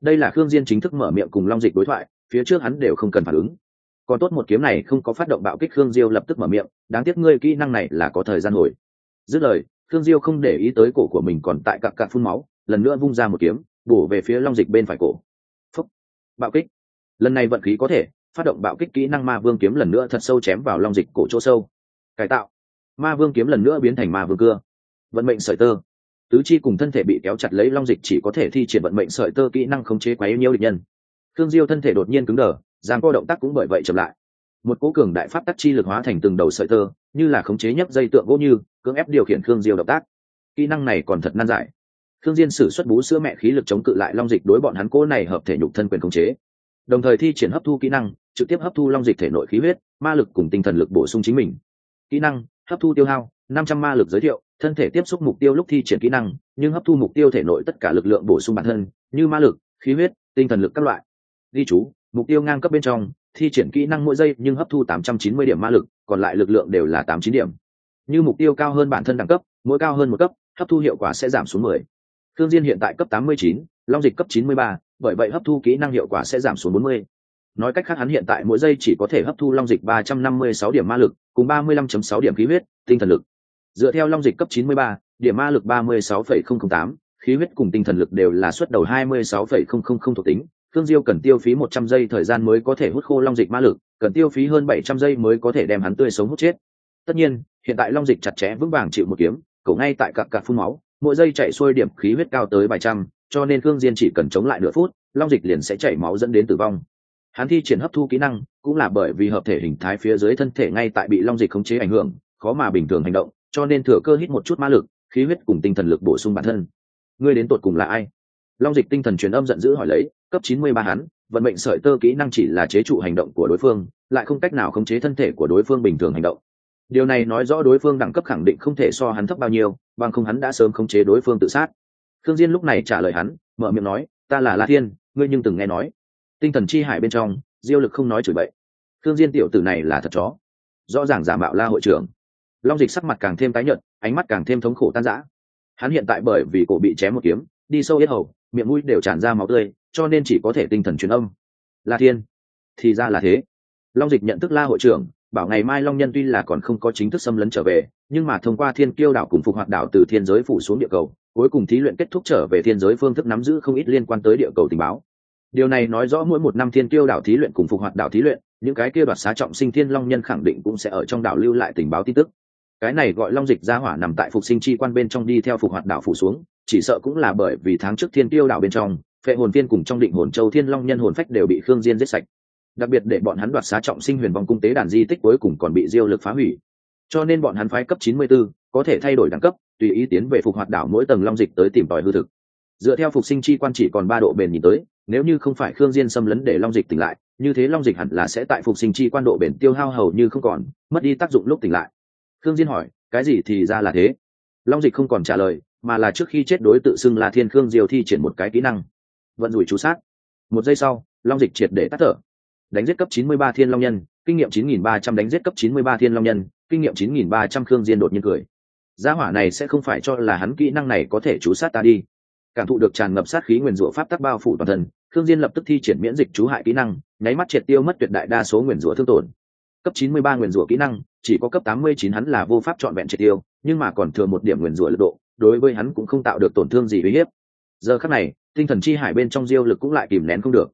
Đây là khương diên chính thức mở miệng cùng long dịch đối thoại phía trước hắn đều không cần phản ứng. Còn tốt một kiếm này không có phát động bạo kích khương diêu lập tức mở miệng, đáng tiếc ngươi kỹ năng này là có thời gian hồi. Dứt lời, khương diêu không để ý tới cổ của mình còn tại cặp cặp phun máu, lần nữa vung ra một kiếm, bổ về phía long dịch bên phải cổ. Phúc! Bạo kích! Lần này vận khí có thể, phát động bạo kích kỹ năng ma vương kiếm lần nữa thật sâu chém vào long dịch cổ chỗ sâu. Cải tạo! Ma vương kiếm lần nữa biến thành ma vương cưa. Vận mệnh sợi tơ. Tứ chi cùng thân thể bị kéo chặt lấy long dịch chỉ có thể thi triển vận mệnh sợi tơ kỹ năng khống chế quá yêu nhiêu địch nhân. Khương Diêu thân thể đột nhiên cứng đờ, giang co động tác cũng bởi vậy chậm lại. Một cố cường đại pháp tắc chi lực hóa thành từng đầu sợi tơ, như là khống chế nhấc dây tượng gỗ như, cưỡng ép điều khiển Khương Diêu động tác. Kỹ năng này còn thật nan giải. Khương Diên sử xuất bú sữa mẹ khí lực chống cự lại long dịch đối bọn hắn cố này hợp thể nhục thân quyền khống chế. Đồng thời thi triển hấp thu kỹ năng, trực tiếp hấp thu long dịch thể nội khí huyết, ma lực cùng tinh thần lực bổ sung chính mình. Kỹ năng, hấp thu tiêu hao, 500 ma lực giới thiệu, thân thể tiếp xúc mục tiêu lúc thi triển kỹ năng, nhưng hấp thu mục tiêu thể nội tất cả lực lượng bổ sung bản thân, như ma lực, khí huyết, tinh thần lực các loại ghi chú mục tiêu ngang cấp bên trong thi triển kỹ năng mỗi giây nhưng hấp thu 890 điểm ma lực còn lại lực lượng đều là 89 điểm như mục tiêu cao hơn bản thân đẳng cấp mỗi cao hơn một cấp hấp thu hiệu quả sẽ giảm xuống 10. thương diên hiện tại cấp 89, long dịch cấp 93, bởi vậy hấp thu kỹ năng hiệu quả sẽ giảm xuống 40. nói cách khác hắn hiện tại mỗi giây chỉ có thể hấp thu long dịch 356 điểm ma lực cùng 35.6 điểm khí huyết tinh thần lực dựa theo long dịch cấp 93, điểm ma lực 36,008, khí huyết cùng tinh thần lực đều là xuất đầu 26,000 thuộc tính Khương Diêu cần tiêu phí một trăm giây thời gian mới có thể hút khô long dịch ma lực, cần tiêu phí hơn bảy trăm giây mới có thể đem hắn tươi sống hút chết. Tất nhiên, hiện tại long dịch chặt chẽ vững vàng chịu một kiếm, cậu ngay tại cặp cặp phun máu, mỗi giây chạy xuôi điểm khí huyết cao tới vài trăm, cho nên Khương Diên chỉ cần chống lại nửa phút, long dịch liền sẽ chảy máu dẫn đến tử vong. Hắn thi triển hấp thu kỹ năng, cũng là bởi vì hợp thể hình thái phía dưới thân thể ngay tại bị long dịch khống chế ảnh hưởng, khó mà bình thường hành động, cho nên thừa cơ hít một chút ma lực, khí huyết cùng tinh thần lực bổ sung bản thân. Ngươi đến tột cùng là ai? Long dịch tinh thần truyền âm giận dữ hỏi lấy, cấp 93 hắn, vận mệnh sợi tơ kỹ năng chỉ là chế trụ hành động của đối phương, lại không cách nào khống chế thân thể của đối phương bình thường hành động. Điều này nói rõ đối phương đẳng cấp khẳng định không thể so hắn thấp bao nhiêu, bằng không hắn đã sớm khống chế đối phương tự sát. Thương Diên lúc này trả lời hắn, mở miệng nói, ta là La Thiên, ngươi nhưng từng nghe nói. tinh thần chi hải bên trong diêu lực không nói chửi bậy thương diên tiểu tử này là thật chó rõ ràng giả mạo la hội trưởng long dịch sắc mặt càng thêm tái nhợt ánh mắt càng thêm thống khổ tan rã hắn hiện tại bởi vì cổ bị chém một kiếm đi sâu yết hầu miệng mũi đều tràn ra máu tươi, cho nên chỉ có thể tinh thần truyền âm. La thiên. Thì ra là thế. Long dịch nhận thức la hội trưởng, bảo ngày mai long nhân tuy là còn không có chính thức xâm lấn trở về, nhưng mà thông qua thiên kiêu đảo cùng phục hoạt đảo từ thiên giới phủ xuống địa cầu, cuối cùng thí luyện kết thúc trở về thiên giới phương thức nắm giữ không ít liên quan tới địa cầu tình báo. Điều này nói rõ mỗi một năm thiên kiêu đảo thí luyện cùng phục hoạt đảo thí luyện, những cái kia đoạt xá trọng sinh thiên long nhân khẳng định cũng sẽ ở trong đảo lưu lại tình báo tin tức. Cái này gọi long dịch gia hỏa nằm tại phục sinh chi quan bên trong đi theo phục hoạt đảo phủ xuống chỉ sợ cũng là bởi vì tháng trước thiên tiêu đảo bên trong phệ hồn tiên cùng trong định hồn châu thiên long nhân hồn phách đều bị khương diên giết sạch. Đặc biệt để bọn hắn đoạt xá trọng sinh huyền vong cung tế đàn di tích cuối cùng còn bị diêu lực phá hủy. Cho nên bọn hắn phái cấp 94, có thể thay đổi đẳng cấp tùy ý tiến về phục hoạt đảo mỗi tầng long dịch tới tìm tòi hư thực. Dựa theo phục sinh chi quan chỉ còn ba độ bền nhìn tới nếu như không phải khương diên xâm lấn để long dịch tỉnh lại như thế long dịch hẳn là sẽ tại phục sinh chi quan độ bền tiêu hao hầu như không còn mất đi tác dụng lúc tỉnh lại. Khương diên hỏi cái gì thì ra là thế? Long dịch không còn trả lời mà là trước khi chết đối tự xưng là thiên khương diều thi triển một cái kỹ năng. Vận rủi chú sát. Một giây sau, long dịch triệt để tắt thở. Đánh giết cấp 93 thiên long nhân, kinh nghiệm 9.300 đánh giết cấp 93 thiên long nhân, kinh nghiệm 9.300 khương diên đột nhiên cười. Gia hỏa này sẽ không phải cho là hắn kỹ năng này có thể chú sát ta đi. Cảm thụ được tràn ngập sát khí nguyền rủa pháp tắc bao phủ toàn thân, khương diên lập tức thi triển miễn dịch chú hại kỹ năng, nháy mắt triệt tiêu mất tuyệt đại đa số nguyền rủa thương tổn. Cấp 93 nguyền rủa kỹ năng, chỉ có cấp 89 hắn là vô pháp chọn vẹn triệt tiêu, nhưng mà còn thừa một điểm nguyền rủa lực độ đối với hắn cũng không tạo được tổn thương gì uy hiếp. Giờ khắc này, tinh thần chi hải bên trong diêu lực cũng lại kìm nén không được.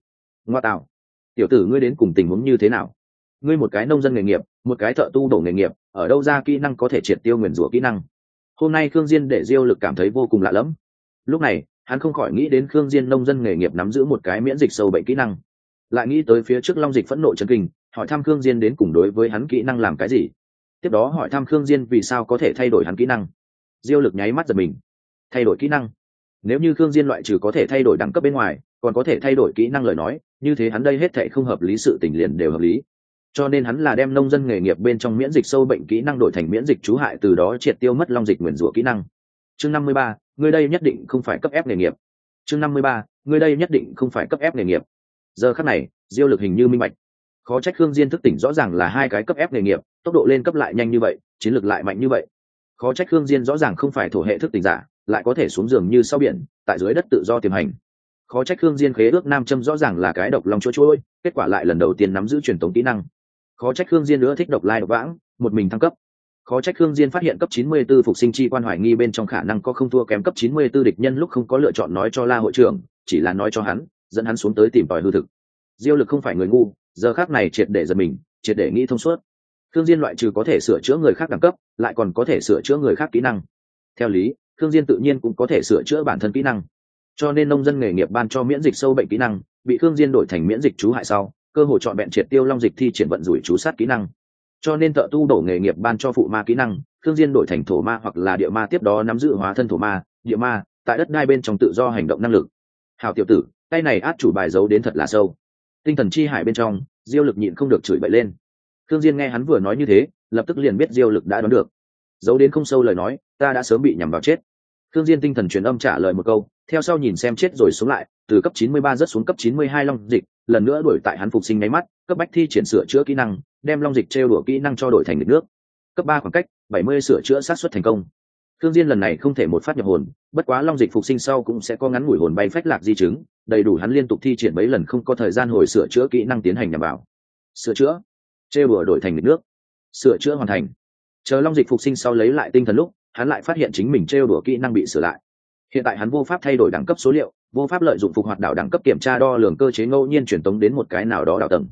Ngoa tạo, tiểu tử ngươi đến cùng tình huống như thế nào? Ngươi một cái nông dân nghề nghiệp, một cái thợ tu đổ nghề nghiệp, ở đâu ra kỹ năng có thể triệt tiêu nguyền rủa kỹ năng? Hôm nay khương diên để diêu lực cảm thấy vô cùng lạ lẫm. Lúc này, hắn không khỏi nghĩ đến khương diên nông dân nghề nghiệp nắm giữ một cái miễn dịch sâu bệnh kỹ năng. Lại nghĩ tới phía trước long dịch phẫn nộ chấn kinh, hỏi thăm khương diên đến cùng đối với hắn kỹ năng làm cái gì? Tiếp đó hỏi thăm khương diên vì sao có thể thay đổi hắn kỹ năng diêu lực nháy mắt giật mình. Thay đổi kỹ năng. Nếu như khương diên loại trừ có thể thay đổi đẳng cấp bên ngoài, còn có thể thay đổi kỹ năng lời nói, như thế hắn đây hết thảy không hợp lý sự tình liền đều hợp lý. Cho nên hắn là đem nông dân nghề nghiệp bên trong miễn dịch sâu bệnh kỹ năng đổi thành miễn dịch chú hại, từ đó triệt tiêu mất long dịch nguyền rủa kỹ năng. Chương năm mươi ba người đây nhất định không phải cấp ép nghề nghiệp. Chương năm mươi ba người đây nhất định không phải cấp ép nghề nghiệp. Giờ khắc này, diêu lực hình như minh bạch. Khó trách khương diên thức tỉnh rõ ràng là hai cái cấp ép nghề nghiệp, tốc độ lên cấp lại nhanh như vậy, chiến lược lại mạnh như vậy khó trách khương diên rõ ràng không phải thổ hệ thức tỉnh giả, lại có thể xuống giường như sau biển, tại dưới đất tự do tiềm hành. Khó trách khương diên khế ước nam châm rõ ràng là cái độc lòng chỗ chuỗi kết quả lại lần đầu tiên nắm giữ truyền thống kỹ năng. Khó trách khương diên nữa thích độc lai độc vãng, một mình thăng cấp. Khó trách khương diên phát hiện cấp 94 phục sinh chi quan hoài nghi bên trong khả năng có không thua kém cấp 94 địch nhân lúc không có lựa chọn nói cho la hội trưởng, chỉ là nói cho hắn, dẫn hắn xuống tới tìm tòi hư thực. Diêu lực không phải người ngu, giờ khác này triệt để giật mình, triệt để nghĩ thông suốt thương diên loại trừ có thể sửa chữa người khác đẳng cấp, lại còn có thể sửa chữa người khác kỹ năng. Theo lý thương diên tự nhiên cũng có thể sửa chữa bản thân kỹ năng. Cho nên nông dân nghề nghiệp ban cho miễn dịch sâu bệnh kỹ năng, bị thương diên đổi thành miễn dịch chú hại sau, cơ hội chọn vẹn triệt tiêu long dịch thi triển vận rủi chú sát kỹ năng. Cho nên thợ tu đổ nghề nghiệp ban cho phụ ma kỹ năng thương diên đổi thành thổ ma hoặc là địa ma tiếp đó nắm giữ hóa thân thổ ma, địa ma, tại đất đai bên trong tự do hành động năng lực. Hào tiểu tử tay này át chủ bài giấu đến thật là sâu. Tinh thần chi hải bên trong, diêu lực nhịn không được chửi bậy lên khương diên nghe hắn vừa nói như thế lập tức liền biết diêu lực đã đoán được. Giấu đến không sâu lời nói ta đã sớm bị nhằm vào chết. Khương diên tinh thần truyền âm trả lời một câu theo sau nhìn xem chết rồi xuống lại từ cấp 93 rất xuống cấp 92 long dịch lần nữa đuổi tại hắn phục sinh nháy mắt cấp bách thi triển sửa chữa kỹ năng đem long dịch treo đùa kỹ năng cho đổi thành nước. Cấp ba khoảng cách 70 sửa chữa sát xuất thành công. Thương Diên lần này không thể một phát nhập hồn, bất quá long dịch phục sinh sau cũng sẽ có ngắn ngủi hồn bay phách lạc di chứng, đầy đủ hắn liên tục thi triển mấy lần không có thời gian hồi sửa chữa kỹ năng tiến hành nhằm vào. Sửa chữa, chê bừa đổi thành nước. Sửa chữa hoàn thành. Chờ long dịch phục sinh sau lấy lại tinh thần lúc, hắn lại phát hiện chính mình trêu đùa kỹ năng bị sửa lại. Hiện tại hắn vô pháp thay đổi đẳng cấp số liệu, vô pháp lợi dụng phục hoạt đảo đẳng cấp kiểm tra đo lường cơ chế ngẫu nhiên truyền tống đến một cái nào đó đảo tầng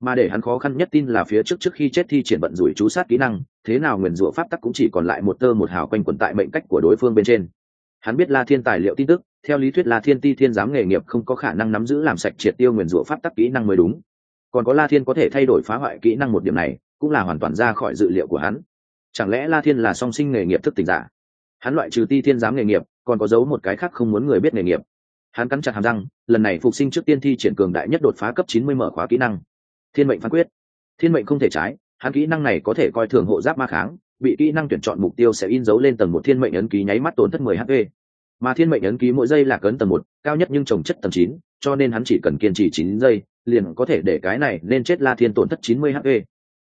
mà để hắn khó khăn nhất tin là phía trước trước khi chết thi triển vận rủi chú sát kỹ năng thế nào nguyền rủa pháp tắc cũng chỉ còn lại một tơ một hào quanh quẩn tại mệnh cách của đối phương bên trên hắn biết la thiên tài liệu tin tức theo lý thuyết la thiên ti thiên giám nghề nghiệp không có khả năng nắm giữ làm sạch triệt tiêu nguyền rủa pháp tắc kỹ năng mới đúng còn có la thiên có thể thay đổi phá hoại kỹ năng một điểm này, cũng là hoàn toàn ra khỏi dự liệu của hắn. Chẳng lẽ la thiên là song sinh nghề nghiệp thức tỉnh giả? Hắn loại trừ ti thiên giám nghề nghiệp, còn có giấu một cái khác không muốn người biết nghề nghiệp. Hắn cắn chặt hàm răng, lần này phục sinh trước tiên thi triển cường đại nhất đột phá cấp chín mươi mở khóa kỹ năng. Thiên mệnh phán quyết. Thiên mệnh không thể trái, hắn kỹ năng này có thể coi thường hộ giáp ma kháng, bị kỹ năng tuyển chọn mục tiêu sẽ in dấu lên tầng một thiên mệnh ấn ký nháy mắt tổn thất mười hp. Mà thiên mệnh ấn ký mỗi giây là cấn tầng một, cao nhất nhưng trồng chất tầng chín, cho nên hắn chỉ cần kiên trì chín giây liền có thể để cái này nên chết la thiên tổn thất chín mươi hp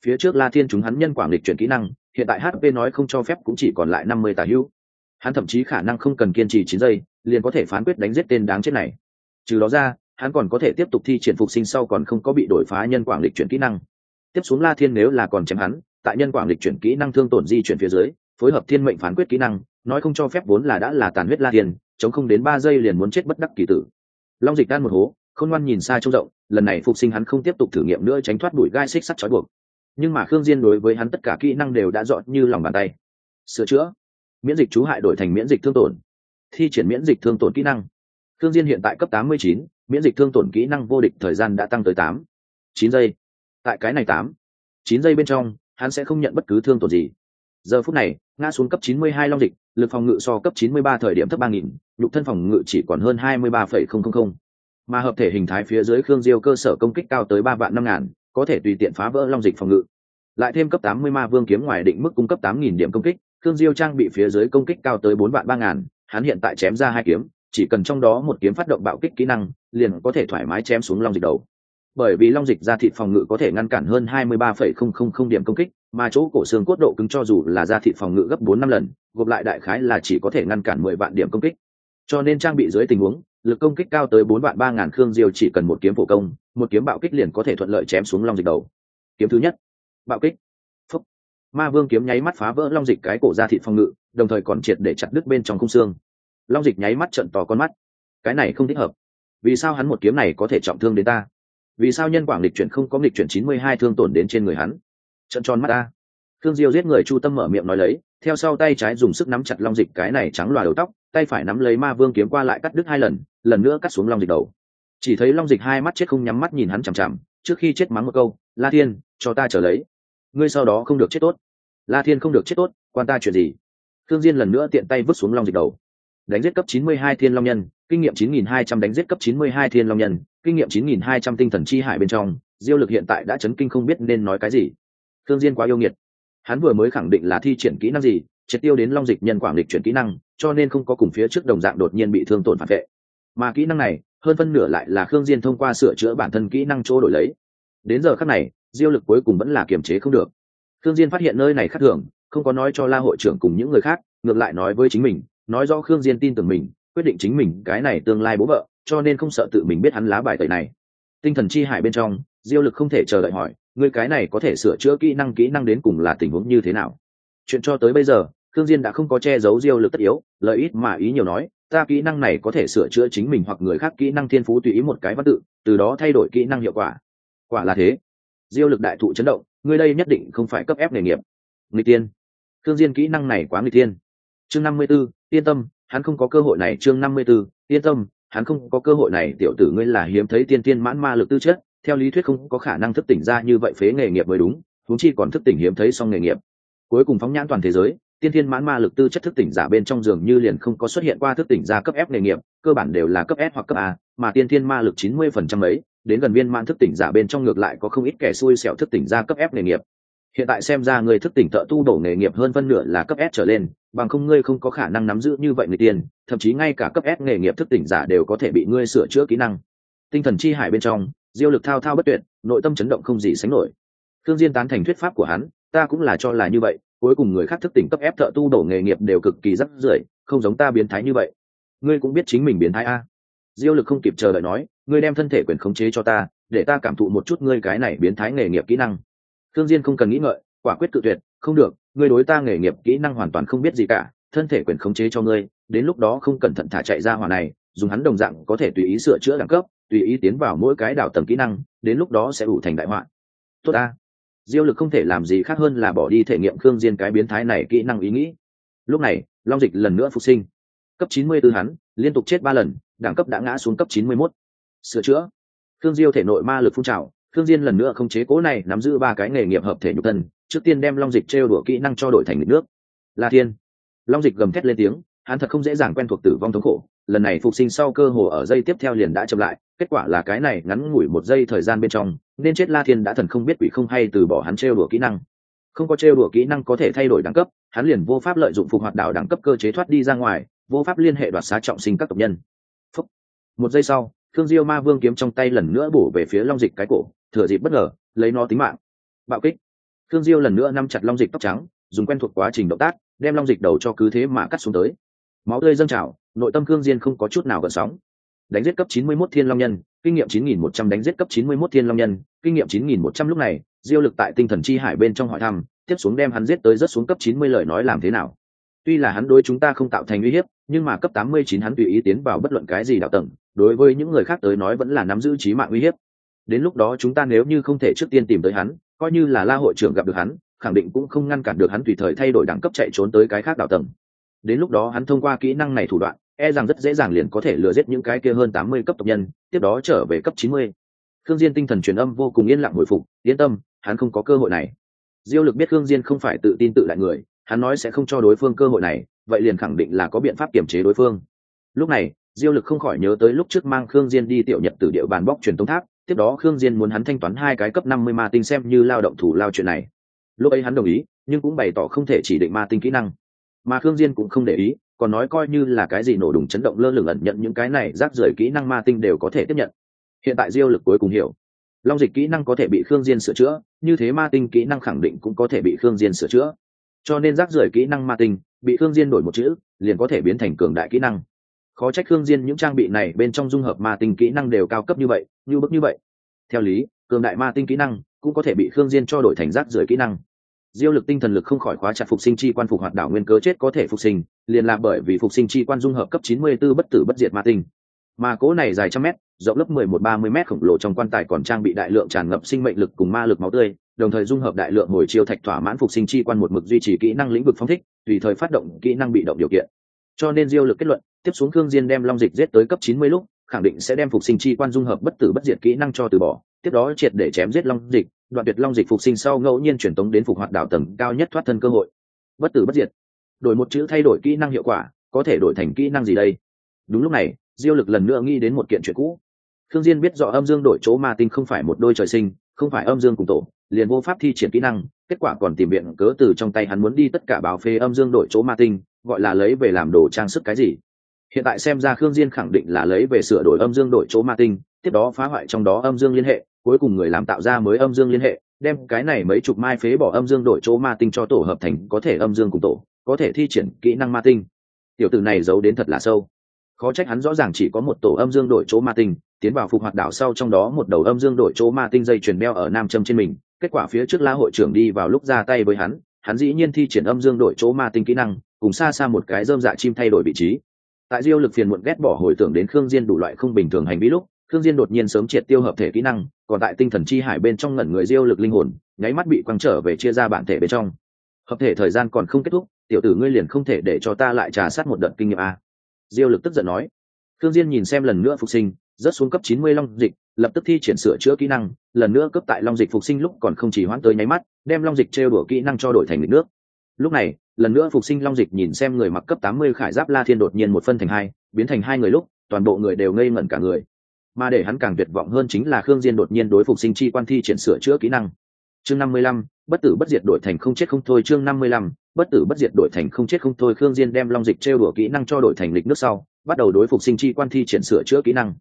phía trước la thiên chúng hắn nhân quảng lịch chuyển kỹ năng, hiện tại hp nói không cho phép cũng chỉ còn lại năm mươi tà hữu. Hắn thậm chí khả năng không cần kiên trì chín giây, liền có thể phán quyết đánh giết tên đáng chết này. Trừ đó ra, hắn còn có thể tiếp tục thi triển phục sinh sau còn không có bị đổi phá nhân quảng lịch chuyển kỹ năng. Tiếp xuống la thiên nếu là còn chém hắn, tại nhân quảng lịch chuyển kỹ năng thương tổn di chuyển phía dưới, phối hợp thiên mệnh phán quyết kỹ năng, nói không cho phép vốn là đã là tàn huyết la thiên, chống không đến ba giây liền muốn chết bất đắc kỳ tử. Long dịch đan một hố, không ngoan nhìn xa trông rộng lần này phục sinh hắn không tiếp tục thử nghiệm nữa tránh thoát đuổi gai xích sắt trói buộc. Nhưng mà khương diên đối với hắn tất cả kỹ năng đều đã dọn như lòng bàn tay. Sửa chữa. Miễn dịch chú hại đổi thành miễn dịch thương tổn. Thi triển miễn dịch thương tổn kỹ năng. Khương diên hiện tại cấp 89, miễn dịch thương tổn kỹ năng vô địch thời gian đã tăng tới 8, 9 giây. Tại cái này 8, 9 giây bên trong hắn sẽ không nhận bất cứ thương tổn gì. Giờ phút này ngã xuống cấp 92 long dịch lực phòng ngự so cấp 93 thời điểm thấp 3.000, nhục thân phòng ngự chỉ còn hơn 23,000, mà hợp thể hình thái phía dưới khương diêu cơ sở công kích cao tới ba vạn năm ngàn có thể tùy tiện phá vỡ long dịch phòng ngự. Lại thêm cấp 80 ma vương kiếm ngoài định mức cung cấp 8.000 điểm công kích khương diêu trang bị phía dưới công kích cao tới bốn vạn ba ngàn hắn hiện tại chém ra hai kiếm chỉ cần trong đó một kiếm phát động bạo kích kỹ năng liền có thể thoải mái chém xuống long dịch đầu. Bởi vì long dịch ra thịt phòng ngự có thể ngăn cản hơn 23,000 điểm công kích mà chỗ cổ xương cốt độ cứng cho dù là ra thịt phòng ngự gấp bốn năm lần gộp lại đại khái là chỉ có thể ngăn cản mười vạn điểm công kích. Cho nên trang bị dưới tình huống lực công kích cao tới bốn vạn ba ngàn khương diều chỉ cần một kiếm phổ công, một kiếm bạo kích liền có thể thuận lợi chém xuống long dịch đầu. Kiếm thứ nhất, bạo kích. Phúc. Ma vương kiếm nháy mắt phá vỡ long dịch cái cổ ra thịt phòng ngự, đồng thời còn triệt để chặt đứt bên trong khung xương. Long dịch nháy mắt trận to con mắt. Cái này không thích hợp. Vì sao hắn một kiếm này có thể trọng thương đến ta? Vì sao nhân quảng lịch chuyển không có lịch chuyển chín mươi hai thương tổn đến trên người hắn? Trận tròn mắt ta. Thương diêu giết người chu tâm mở miệng nói lấy, theo sau tay trái dùng sức nắm chặt long dịch cái này trắng loà đầu tóc tay phải nắm lấy ma vương kiếm qua lại cắt đứt hai lần lần nữa cắt xuống long dịch đầu. Chỉ thấy long dịch hai mắt chết không nhắm mắt nhìn hắn chằm chằm, trước khi chết mắng một câu, la thiên, cho ta trở lấy. Ngươi sau đó không được chết tốt. La thiên không được chết tốt, quan ta chuyện gì? Thương diên lần nữa tiện tay vứt xuống long dịch đầu. Đánh giết cấp 92 thiên long nhân, kinh nghiệm 9.200 đánh giết cấp 92 thiên long nhân, kinh nghiệm 9.200 tinh thần chi hải bên trong, diêu lực hiện tại đã chấn kinh không biết nên nói cái gì. Thương diên quá yêu nghiệt. Hắn vừa mới khẳng định là thi triển kỹ năng gì triệt tiêu đến long dịch nhân quảng lịch chuyển kỹ năng, cho nên không có cùng phía trước đồng dạng đột nhiên bị thương tổn phản vệ. Mà kỹ năng này, hơn phân nửa lại là khương diên thông qua sửa chữa bản thân kỹ năng chỗ đổi lấy. Đến giờ khắc này, diêu lực cuối cùng vẫn là kiềm chế không được. Khương diên phát hiện nơi này khác thường, không có nói cho la hội trưởng cùng những người khác, ngược lại nói với chính mình, nói rõ khương diên tin tưởng mình, quyết định chính mình cái này tương lai bố vợ, cho nên không sợ tự mình biết hắn lá bài tẩy này. Tinh thần chi hải bên trong, diêu lực không thể chờ đợi hỏi người cái này có thể sửa chữa kỹ năng kỹ năng đến cùng là tình huống như thế nào? Chuyện cho tới bây giờ thương diên đã không có che giấu diêu lực tất yếu lợi ít mà ý nhiều nói ta kỹ năng này có thể sửa chữa chính mình hoặc người khác kỹ năng thiên phú tùy ý một cái văn tự từ đó thay đổi kỹ năng hiệu quả. Quả là thế. Diêu lực đại thụ chấn động ngươi đây nhất định không phải cấp ép nghề nghiệp. Người tiên thương diên kỹ năng này quá người tiên chương năm mươi 54, yên tâm hắn không có cơ hội này chương năm mươi 54, yên tâm hắn không có cơ hội này tiểu tử ngươi là hiếm thấy tiên tiên mãn ma lực tư chất theo lý thuyết không có khả năng thức tỉnh ra như vậy phế nghề nghiệp mới đúng chúng chi còn thức tỉnh hiếm thấy xong nghề nghiệp cuối cùng phóng nhãn toàn thế giới tiên thiên mãn ma lực tư chất thức tỉnh giả bên trong giường như liền không có xuất hiện qua thức tỉnh gia cấp F nghề nghiệp, cơ bản đều là cấp S hoặc cấp A, mà tiên thiên ma lực 90% ấy, đến gần viên mãn thức tỉnh giả bên trong ngược lại có không ít kẻ xui xẻo thức tỉnh gia cấp F nghề nghiệp. Hiện tại xem ra người thức tỉnh thợ tu đổ nghề nghiệp hơn phân nửa là cấp S trở lên, bằng không ngươi không có khả năng nắm giữ như vậy người tiền, thậm chí ngay cả cấp S nghề nghiệp thức tỉnh giả đều có thể bị ngươi sửa chữa kỹ năng. Tinh thần chi hải bên trong, diêu lực thao thao bất tuyệt, nội tâm chấn động không gì sánh nổi. Thương Diên tán thành thuyết pháp của hắn, ta cũng là cho là như vậy, cuối cùng người khác thức tỉnh cấp ép thợ tu đổ nghề nghiệp đều cực kỳ rắc rưởi không giống ta biến thái như vậy. Ngươi cũng biết chính mình biến thái a. Diêu lực không kịp chờ đợi nói ngươi đem thân thể quyền khống chế cho ta để ta cảm thụ một chút ngươi cái này biến thái nghề nghiệp kỹ năng. Thương diên không cần nghĩ ngợi quả quyết cự tuyệt không được ngươi đối ta nghề nghiệp kỹ năng hoàn toàn không biết gì cả thân thể quyền khống chế cho ngươi đến lúc đó không cẩn thận thả chạy ra hỏa này dùng hắn đồng dạng có thể tùy ý sửa chữa đẳng cấp tùy ý tiến vào mỗi cái đảo tầng kỹ năng đến lúc đó sẽ ủ thành đại họa. Tốt a diêu lực không thể làm gì khác hơn là bỏ đi thể nghiệm khương diên cái biến thái này kỹ năng ý nghĩ. Lúc này, long dịch lần nữa phục sinh. Cấp 94 hắn, liên tục chết ba lần, đẳng cấp đã ngã xuống cấp 91. sửa chữa. Khương diêu thể nội ma lực phun trào, khương diên lần nữa không chế cố này nắm giữ ba cái nghề nghiệp hợp thể nhục thân, trước tiên đem long dịch treo đùa kỹ năng cho đổi thành nước. La thiên. Long dịch gầm thét lên tiếng, hắn thật không dễ dàng quen thuộc tử vong thống khổ, lần này phục sinh sau cơ hồ ở dây tiếp theo liền đã chậm lại kết quả là cái này ngắn ngủi một giây thời gian bên trong, nên chết la thiên đã thần không biết quỷ không hay từ bỏ hắn trêu đùa kỹ năng. Không có trêu đùa kỹ năng có thể thay đổi đẳng cấp, hắn liền vô pháp lợi dụng phục hoạt đảo đẳng cấp cơ chế thoát đi ra ngoài, vô pháp liên hệ đoạt xá trọng sinh các tộc nhân、Phúc. Một giây sau, thương diêu ma vương kiếm trong tay lần nữa bổ về phía long dịch cái cổ, thừa dịp bất ngờ, lấy nó tính mạng. Bạo kích. Thương diêu lần nữa nắm chặt long dịch tóc trắng, dùng quen thuộc quá trình động tác, đem long dịch đầu cho cứ thế mà cắt xuống tới. Máu tươi dâng trào, nội tâm thương diên không có chút nào gợn sóng đánh giết cấp 91 thiên long nhân, kinh nghiệm 9.100 đánh giết cấp 91 thiên long nhân, kinh nghiệm 9.100 lúc này, diêu lực tại tinh thần chi hải bên trong hỏi thăm, tiếp xuống đem hắn giết tới rất xuống cấp 90 lời nói làm thế nào. Tuy là hắn đối chúng ta không tạo thành uy hiếp, nhưng mà cấp 89 hắn tùy ý tiến vào bất luận cái gì đạo tầng, đối với những người khác tới nói vẫn là nắm giữ trí mạng uy hiếp. Đến lúc đó chúng ta nếu như không thể trước tiên tìm tới hắn, coi như là la hội trưởng gặp được hắn, khẳng định cũng không ngăn cản được hắn tùy thời thay đổi đẳng cấp chạy trốn tới cái khác đạo tầng. Đến lúc đó hắn thông qua kỹ năng này thủ đoạn e rằng rất dễ dàng liền có thể lừa giết những cái kia hơn tám mươi cấp tộc nhân, tiếp đó trở về cấp chín mươi. Khương diên tinh thần truyền âm vô cùng yên lặng hồi phục, yên tâm, hắn không có cơ hội này. Diêu lực biết khương diên không phải tự tin tự lại người, hắn nói sẽ không cho đối phương cơ hội này, vậy liền khẳng định là có biện pháp kiểm chế đối phương. Lúc này, diêu lực không khỏi nhớ tới lúc trước mang khương diên đi tiểu nhật từ địa bàn bóc truyền tống tháp, tiếp đó khương diên muốn hắn thanh toán hai cái cấp năm mươi ma tinh xem như lao động thủ lao chuyện này. Lúc ấy hắn đồng ý, nhưng cũng bày tỏ không thể chỉ định ma tinh kỹ năng. Mà khương diên cũng không để ý còn nói coi như là cái gì nổ đùng chấn động lơ lửng ẩn nhận những cái này rác rưởi kỹ năng ma tinh đều có thể tiếp nhận. Hiện tại diêu lực cuối cùng hiểu. Long dịch kỹ năng có thể bị khương diên sửa chữa, như thế ma tinh kỹ năng khẳng định cũng có thể bị khương diên sửa chữa. Cho nên rác rưởi kỹ năng ma tinh, bị khương diên đổi một chữ, liền có thể biến thành cường đại kỹ năng. Khó trách khương diên những trang bị này bên trong dung hợp ma tinh kỹ năng đều cao cấp như vậy, như bức như vậy. Theo lý, cường đại ma tinh kỹ năng cũng có thể bị khương diên cho đổi thành rác rưởi kỹ năng. Diêu lực tinh thần lực không khỏi khóa chặt phục sinh chi quan phục hoạt đảo nguyên cớ chết có thể phục sinh liền là bởi vì phục sinh chi quan dung hợp cấp 94 bất tử bất diệt ma tinh. Mà cố này dài trăm mét, rộng lớp 11-30 mét khổng lồ trong quan tài còn trang bị đại lượng tràn ngập sinh mệnh lực cùng ma lực máu tươi, đồng thời dung hợp đại lượng hồi chiêu thạch thỏa mãn phục sinh chi quan một mực duy trì kỹ năng lĩnh vực phong thích, tùy thời phát động kỹ năng bị động điều kiện. Cho nên diêu lực kết luận, tiếp xuống khương diên đem long dịch giết tới cấp 90 lúc, khẳng định sẽ đem phục sinh chi quan dung hợp bất tử bất diệt kỹ năng cho từ bỏ, tiếp đó triệt để chém giết long dịch, đoạn tuyệt long dịch phục sinh sau ngẫu nhiên chuyển tống đến phục hoạt đảo tầng cao nhất thoát thân cơ hội. Bất tử bất diệt đổi một chữ thay đổi kỹ năng hiệu quả, có thể đổi thành kỹ năng gì đây? Đúng lúc này, diêu lực lần nữa nghĩ đến một kiện chuyện cũ. Thương diên biết rõ âm dương đổi chỗ ma tinh không phải một đôi trời sinh, không phải âm dương cùng tổ, liền vô pháp thi triển kỹ năng, kết quả còn tìm biện cớ từ trong tay hắn muốn đi tất cả báo phê âm dương đổi chỗ ma tinh, gọi là lấy về làm đồ trang sức cái gì. Hiện tại xem ra khương diên khẳng định là lấy về sửa đổi âm dương đổi chỗ ma tinh, tiếp đó phá hoại trong đó âm dương liên hệ, cuối cùng người làm tạo ra mới âm dương liên hệ, đem cái này mấy chục mai phế bỏ âm dương đổi chỗ ma tinh cho tổ hợp thành có thể âm dương cùng tổ có thể thi triển kỹ năng ma tinh. Tiểu tử này giấu đến thật là sâu. Khó trách hắn rõ ràng chỉ có một tổ âm dương đổi chỗ ma tinh, tiến vào phục hoạt đảo sau trong đó một đầu âm dương đổi chỗ ma tinh dây chuyền đeo ở nam châm trên mình, kết quả phía trước la hội trưởng đi vào lúc ra tay với hắn hắn dĩ nhiên thi triển âm dương đổi chỗ ma tinh kỹ năng, cùng xa xa một cái dơm dạ chim thay đổi vị trí. Tại diêu lực phiền muộn ghét bỏ hồi tưởng đến khương diên đủ loại không bình thường hành vi lúc, khương diên đột nhiên sớm triệt tiêu hợp thể kỹ năng, còn tại tinh thần chi hải bên trong ngẩn người diêu lực linh hồn, nháy mắt bị quăng trở về chia ra bản thể bên trong hợp thể thời gian còn không kết thúc, tiểu tử ngươi liền không thể để cho ta lại trà sát một đợt kinh nghiệm a diêu lực tức giận nói. Khương diên nhìn xem lần nữa phục sinh, rớt xuống cấp 90 long dịch, lập tức thi triển sửa chữa kỹ năng, lần nữa cấp tại long dịch phục sinh lúc còn không chỉ hoãn tới nháy mắt, đem long dịch treo đùa kỹ năng cho đổi thành lịch nước. Lúc này, lần nữa phục sinh long dịch nhìn xem người mặc cấp 80 khải giáp la thiên đột nhiên một phân thành hai, biến thành hai người lúc, toàn bộ người đều ngây ngẩn cả người. Mà để hắn càng tuyệt vọng hơn chính là khương diên đột nhiên đối phục sinh chi quan thi triển sửa chữa kỹ năng chương năm mươi lăm bất tử bất diệt đổi thành không chết không thôi. Chương năm mươi lăm bất tử bất diệt đổi thành không chết không thôi. Khương diên đem long dịch trêu đùa kỹ năng cho đổi thành lịch nước sau bắt đầu đối phục sinh chi quan thi triển sửa chữa kỹ năng.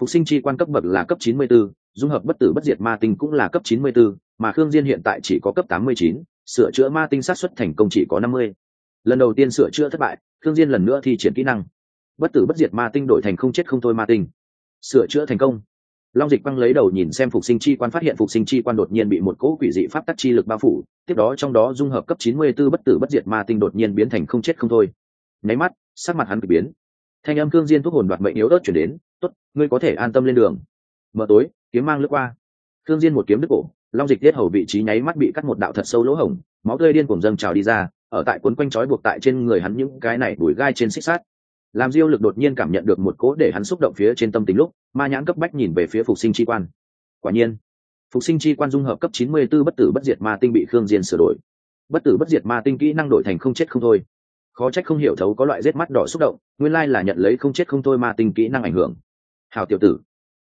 Phục sinh chi quan cấp bậc là cấp chín mươi 94, dung hợp bất tử bất diệt ma tinh cũng là cấp chín mươi 94, mà khương diên hiện tại chỉ có cấp tám mươi chín, sửa chữa ma tinh sát xuất thành công chỉ có năm mươi. lần đầu tiên sửa chữa thất bại khương diên lần nữa thi triển kỹ năng. Bất tử bất diệt ma tinh đổi thành không chết không thôi ma tinh. Sửa chữa thành công long dịch băng lấy đầu nhìn xem phục sinh chi quan, phát hiện phục sinh chi quan đột nhiên bị một cỗ quỷ dị pháp tắc chi lực bao phủ, tiếp đó trong đó dung hợp cấp chín mươi 94 bất tử bất diệt ma tinh đột nhiên biến thành không chết không thôi. Nháy mắt, sắc mặt hắn k biến. Thanh âm cương diên thuốc hồn đoạt mệnh yếu ớt chuyển đến, tốt, ngươi có thể an tâm lên đường. Mở tối, kiếm mang lướt qua. Cương diên một kiếm đứt cổ, long dịch tiết hầu vị trí nháy mắt bị cắt một đạo thật sâu lỗ hổng, máu tươi điên cùng dâng trào đi ra, ở tại cuốn quanh trói buộc tại trên người hắn những cái này đuổi gai trên xích sát làm diêu lực đột nhiên cảm nhận được một cố để hắn xúc động phía trên tâm tính lúc, ma nhãn cấp bách nhìn về phía phục sinh chi quan. Quả nhiên, phục sinh chi quan dung hợp cấp 94 bất tử bất diệt ma tinh bị khương diên sửa đổi. Bất tử bất diệt ma tinh kỹ năng đổi thành không chết không thôi. Khó trách không hiểu thấu có loại rết mắt đỏ xúc động, nguyên lai là nhận lấy không chết không thôi ma tinh kỹ năng ảnh hưởng. Hào tiểu tử,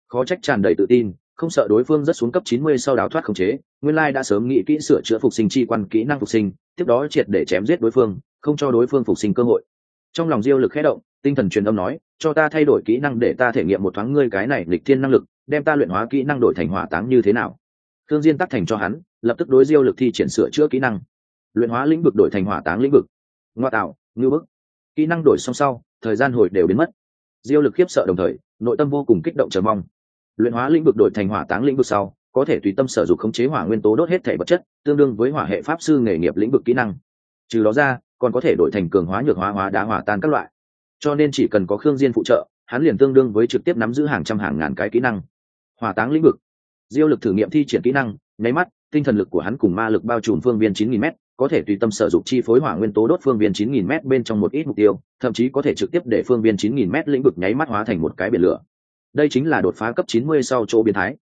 khó trách tràn đầy tự tin, không sợ đối phương rất xuống cấp 90 sau đáo thoát khống chế, nguyên lai đã sớm nghĩ kỹ sửa chữa phục sinh chi quan kỹ năng phục sinh, tiếp đó triệt để chém giết đối phương, không cho đối phương phục sinh cơ hội. Trong lòng diêu lực khẽ động tinh thần truyền âm nói, cho ta thay đổi kỹ năng để ta thể nghiệm một thoáng ngươi cái này lịch thiên năng lực, đem ta luyện hóa kỹ năng đổi thành hỏa táng như thế nào. Thương diên tắc thành cho hắn, lập tức đối diêu lực thi triển sửa chữa kỹ năng. Luyện hóa lĩnh vực đổi thành hỏa táng lĩnh vực. Ngoa tạo ngưu bức. Kỹ năng đổi xong sau, thời gian hồi đều biến mất. Diêu lực khiếp sợ đồng thời, nội tâm vô cùng kích động chờ mong. Luyện hóa lĩnh vực đổi thành hỏa táng lĩnh vực sau, có thể tùy tâm sở dụng khống chế hỏa nguyên tố đốt hết thể vật chất, tương đương với hỏa hệ pháp sư nghề nghiệp lĩnh vực kỹ năng. Trừ đó ra, còn có thể đổi thành cường hóa nhược hóa hóa đá hỏa tan các loại cho nên chỉ cần có khương diên phụ trợ hắn liền tương đương với trực tiếp nắm giữ hàng trăm hàng ngàn cái kỹ năng. Hỏa táng lĩnh vực. Diêu lực thử nghiệm thi triển kỹ năng nháy mắt tinh thần lực của hắn cùng ma lực bao trùm phương viên 9000 m có thể tùy tâm sử dụng chi phối hỏa nguyên tố đốt phương viên 9000 m bên trong một ít mục tiêu thậm chí có thể trực tiếp để phương viên 9000 m lĩnh vực nháy mắt hóa thành một cái biển lửa. Đây chính là đột phá cấp 90 sau chỗ biến thái.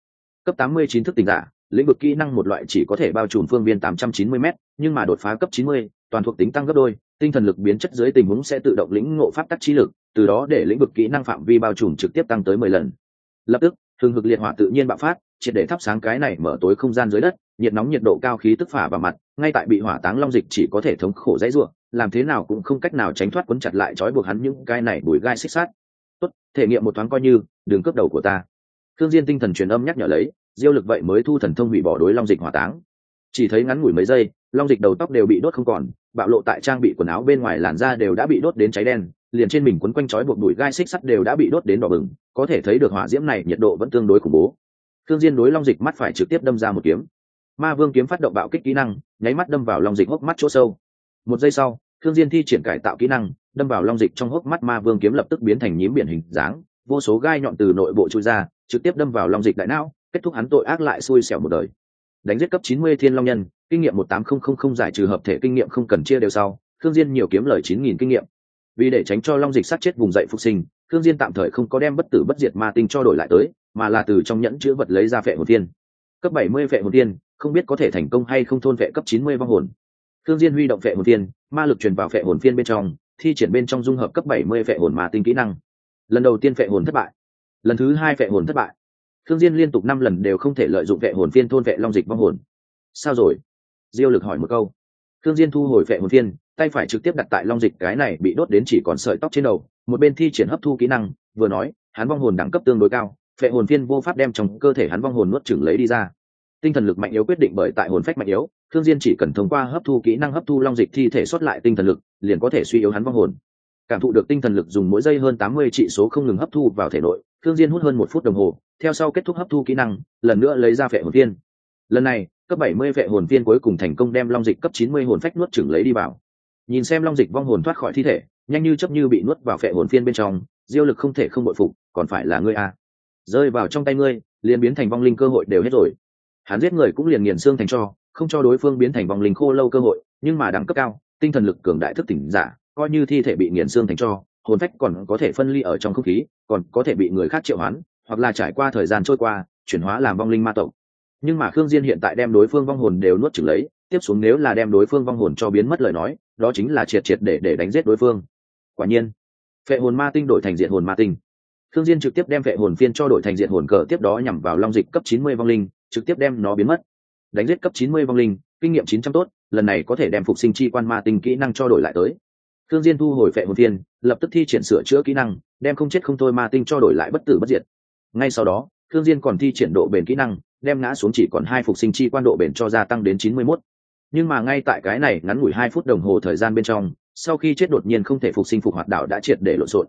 Cấp 89 thức tỉnh giả lĩnh vực kỹ năng một loại chỉ có thể bao trùm phương viên 890 m nhưng mà đột phá cấp 90, toàn thuộc tính tăng gấp đôi tinh thần lực biến chất dưới tình huống sẽ tự động lĩnh ngộ pháp tắc trí lực, từ đó để lĩnh vực kỹ năng phạm vi bao trùm trực tiếp tăng tới mười lần. Lập tức, thường hực liệt hỏa tự nhiên bạo phát, triệt để thắp sáng cái này mở tối không gian dưới đất, nhiệt nóng nhiệt độ cao khí tức phả vào mặt, ngay tại bị hỏa táng long dịch chỉ có thể thống khổ dãy ruộng, làm thế nào cũng không cách nào tránh thoát quấn chặt lại trói buộc hắn những cái này bùi gai xích sát tốt, thể nghiệm một thoáng coi như đường cướp đầu của ta. Thương diên tinh thần truyền âm nhắc nhở lấy, diêu lực vậy mới thu thần thông hủy bỏ đối long dịch hỏa táng. Chỉ thấy ngắn ngủi mấy giây, long dịch đầu tóc đều bị đốt không còn bạo lộ tại trang bị quần áo bên ngoài làn da đều đã bị đốt đến cháy đen, liền trên mình quấn quanh trói buộc đùi gai xích sắt đều đã bị đốt đến đỏ bừng, có thể thấy được hỏa diễm này nhiệt độ vẫn tương đối khủng bố. Thương diên đối long dịch mắt phải trực tiếp đâm ra một kiếm. Ma vương kiếm phát động bạo kích kỹ năng, nháy mắt đâm vào long dịch hốc mắt chỗ sâu. Một giây sau thương diên thi triển cải tạo kỹ năng, đâm vào long dịch trong hốc mắt ma vương kiếm lập tức biến thành nhím biển hình dáng, vô số gai nhọn từ nội bộ chui ra, trực tiếp đâm vào long dịch đại não, kết thúc hắn tội ác lại xui xẻo một đời đánh giết cấp 90 thiên long nhân, kinh nghiệm một tám không không không giải trừ hợp thể kinh nghiệm không cần chia đều sau thương diên nhiều kiếm lời chín nghìn kinh nghiệm. Vì để tránh cho long dịch sát chết vùng dậy phục sinh thương diên tạm thời không có đem bất tử bất diệt ma tinh cho đổi lại tới, mà là từ trong nhẫn chứa vật lấy ra phệ hồn tiên. Cấp bảy mươi phệ hồn tiên, không biết có thể thành công hay không thôn phệ cấp chín mươi vong hồn. Thương diên huy động phệ hồn tiên, ma lực truyền vào phệ hồn phiên bên trong, thi triển bên trong dung hợp cấp bảy mươi phệ hồn ma tinh kỹ năng. Lần đầu tiên phệ hồn thất bại, lần thứ hai phệ hồn thất bại thương diên liên tục năm lần đều không thể lợi dụng vệ hồn phiên thôn vệ long dịch vong hồn. Sao rồi? Diêu lực hỏi một câu. Thương diên thu hồi vệ hồn phiên, tay phải trực tiếp đặt tại long dịch cái này bị đốt đến chỉ còn sợi tóc trên đầu, một bên thi triển hấp thu kỹ năng, vừa nói, hắn vong hồn đẳng cấp tương đối cao, vệ hồn phiên vô pháp đem trong cơ thể hắn vong hồn nuốt chửng lấy đi ra. Tinh thần lực mạnh yếu quyết định bởi tại hồn phách mạnh yếu thương diên chỉ cần thông qua hấp thu kỹ năng hấp thu long dịch thi thể xuất lại tinh thần lực, liền có thể suy yếu hắn vong hồn. Cảm thụ được tinh thần lực dùng mỗi giây hơn tám mươi trị số không ngừng hấp thu vào thể nội thương diên hút hơn một phút đồng hồ, theo sau kết thúc hấp thu kỹ năng, lần nữa lấy ra phệ hồn viên. Lần này, cấp bảy mươi phệ hồn viên cuối cùng thành công đem long dịch cấp chín mươi hồn phách nuốt chửng lấy đi vào. Nhìn xem long dịch vong hồn thoát khỏi thi thể, nhanh như chấp như bị nuốt vào phệ hồn phiên bên trong, diêu lực không thể không bội phục, còn phải là ngươi à. rơi vào trong tay ngươi, liền biến thành vong linh cơ hội đều hết rồi. Hắn giết người cũng liền nghiền xương thành cho, không cho đối phương biến thành vong linh khô lâu cơ hội, nhưng mà đẳng cấp cao, tinh thần lực cường đại thức tỉnh giả, coi như thi thể bị nghiền xương thành cho hồn phách còn có thể phân ly ở trong không khí, còn có thể bị người khác triệu hoán, hoặc là trải qua thời gian trôi qua, chuyển hóa làm vong linh ma tộc. Nhưng mà khương diên hiện tại đem đối phương vong hồn đều nuốt chửng lấy, tiếp xuống nếu là đem đối phương vong hồn cho biến mất lời nói, đó chính là triệt triệt để để đánh giết đối phương. Quả nhiên, phệ hồn ma tinh đổi thành diện hồn ma tinh. Khương diên trực tiếp đem phệ hồn phiên cho đổi thành diện hồn cờ tiếp đó nhằm vào long dịch cấp 90 vong linh, trực tiếp đem nó biến mất. Đánh giết cấp 90 vong linh, kinh nghiệm 900 tốt, lần này có thể đem phục sinh chi quan ma tinh kỹ năng cho đổi lại tới. Khương diên thu hồi phệ hồn phiên lập tức thi triển sửa chữa kỹ năng, đem không chết không thôi ma tinh cho đổi lại bất tử bất diệt. Ngay sau đó thương diên còn thi triển độ bền kỹ năng, đem ngã xuống chỉ còn hai phục sinh chi quan độ bền cho gia tăng đến 91 nhưng mà ngay tại cái này ngắn ngủi hai phút đồng hồ thời gian bên trong, sau khi chết đột nhiên không thể phục sinh phục hoạt đạo đã triệt để lộn xộn.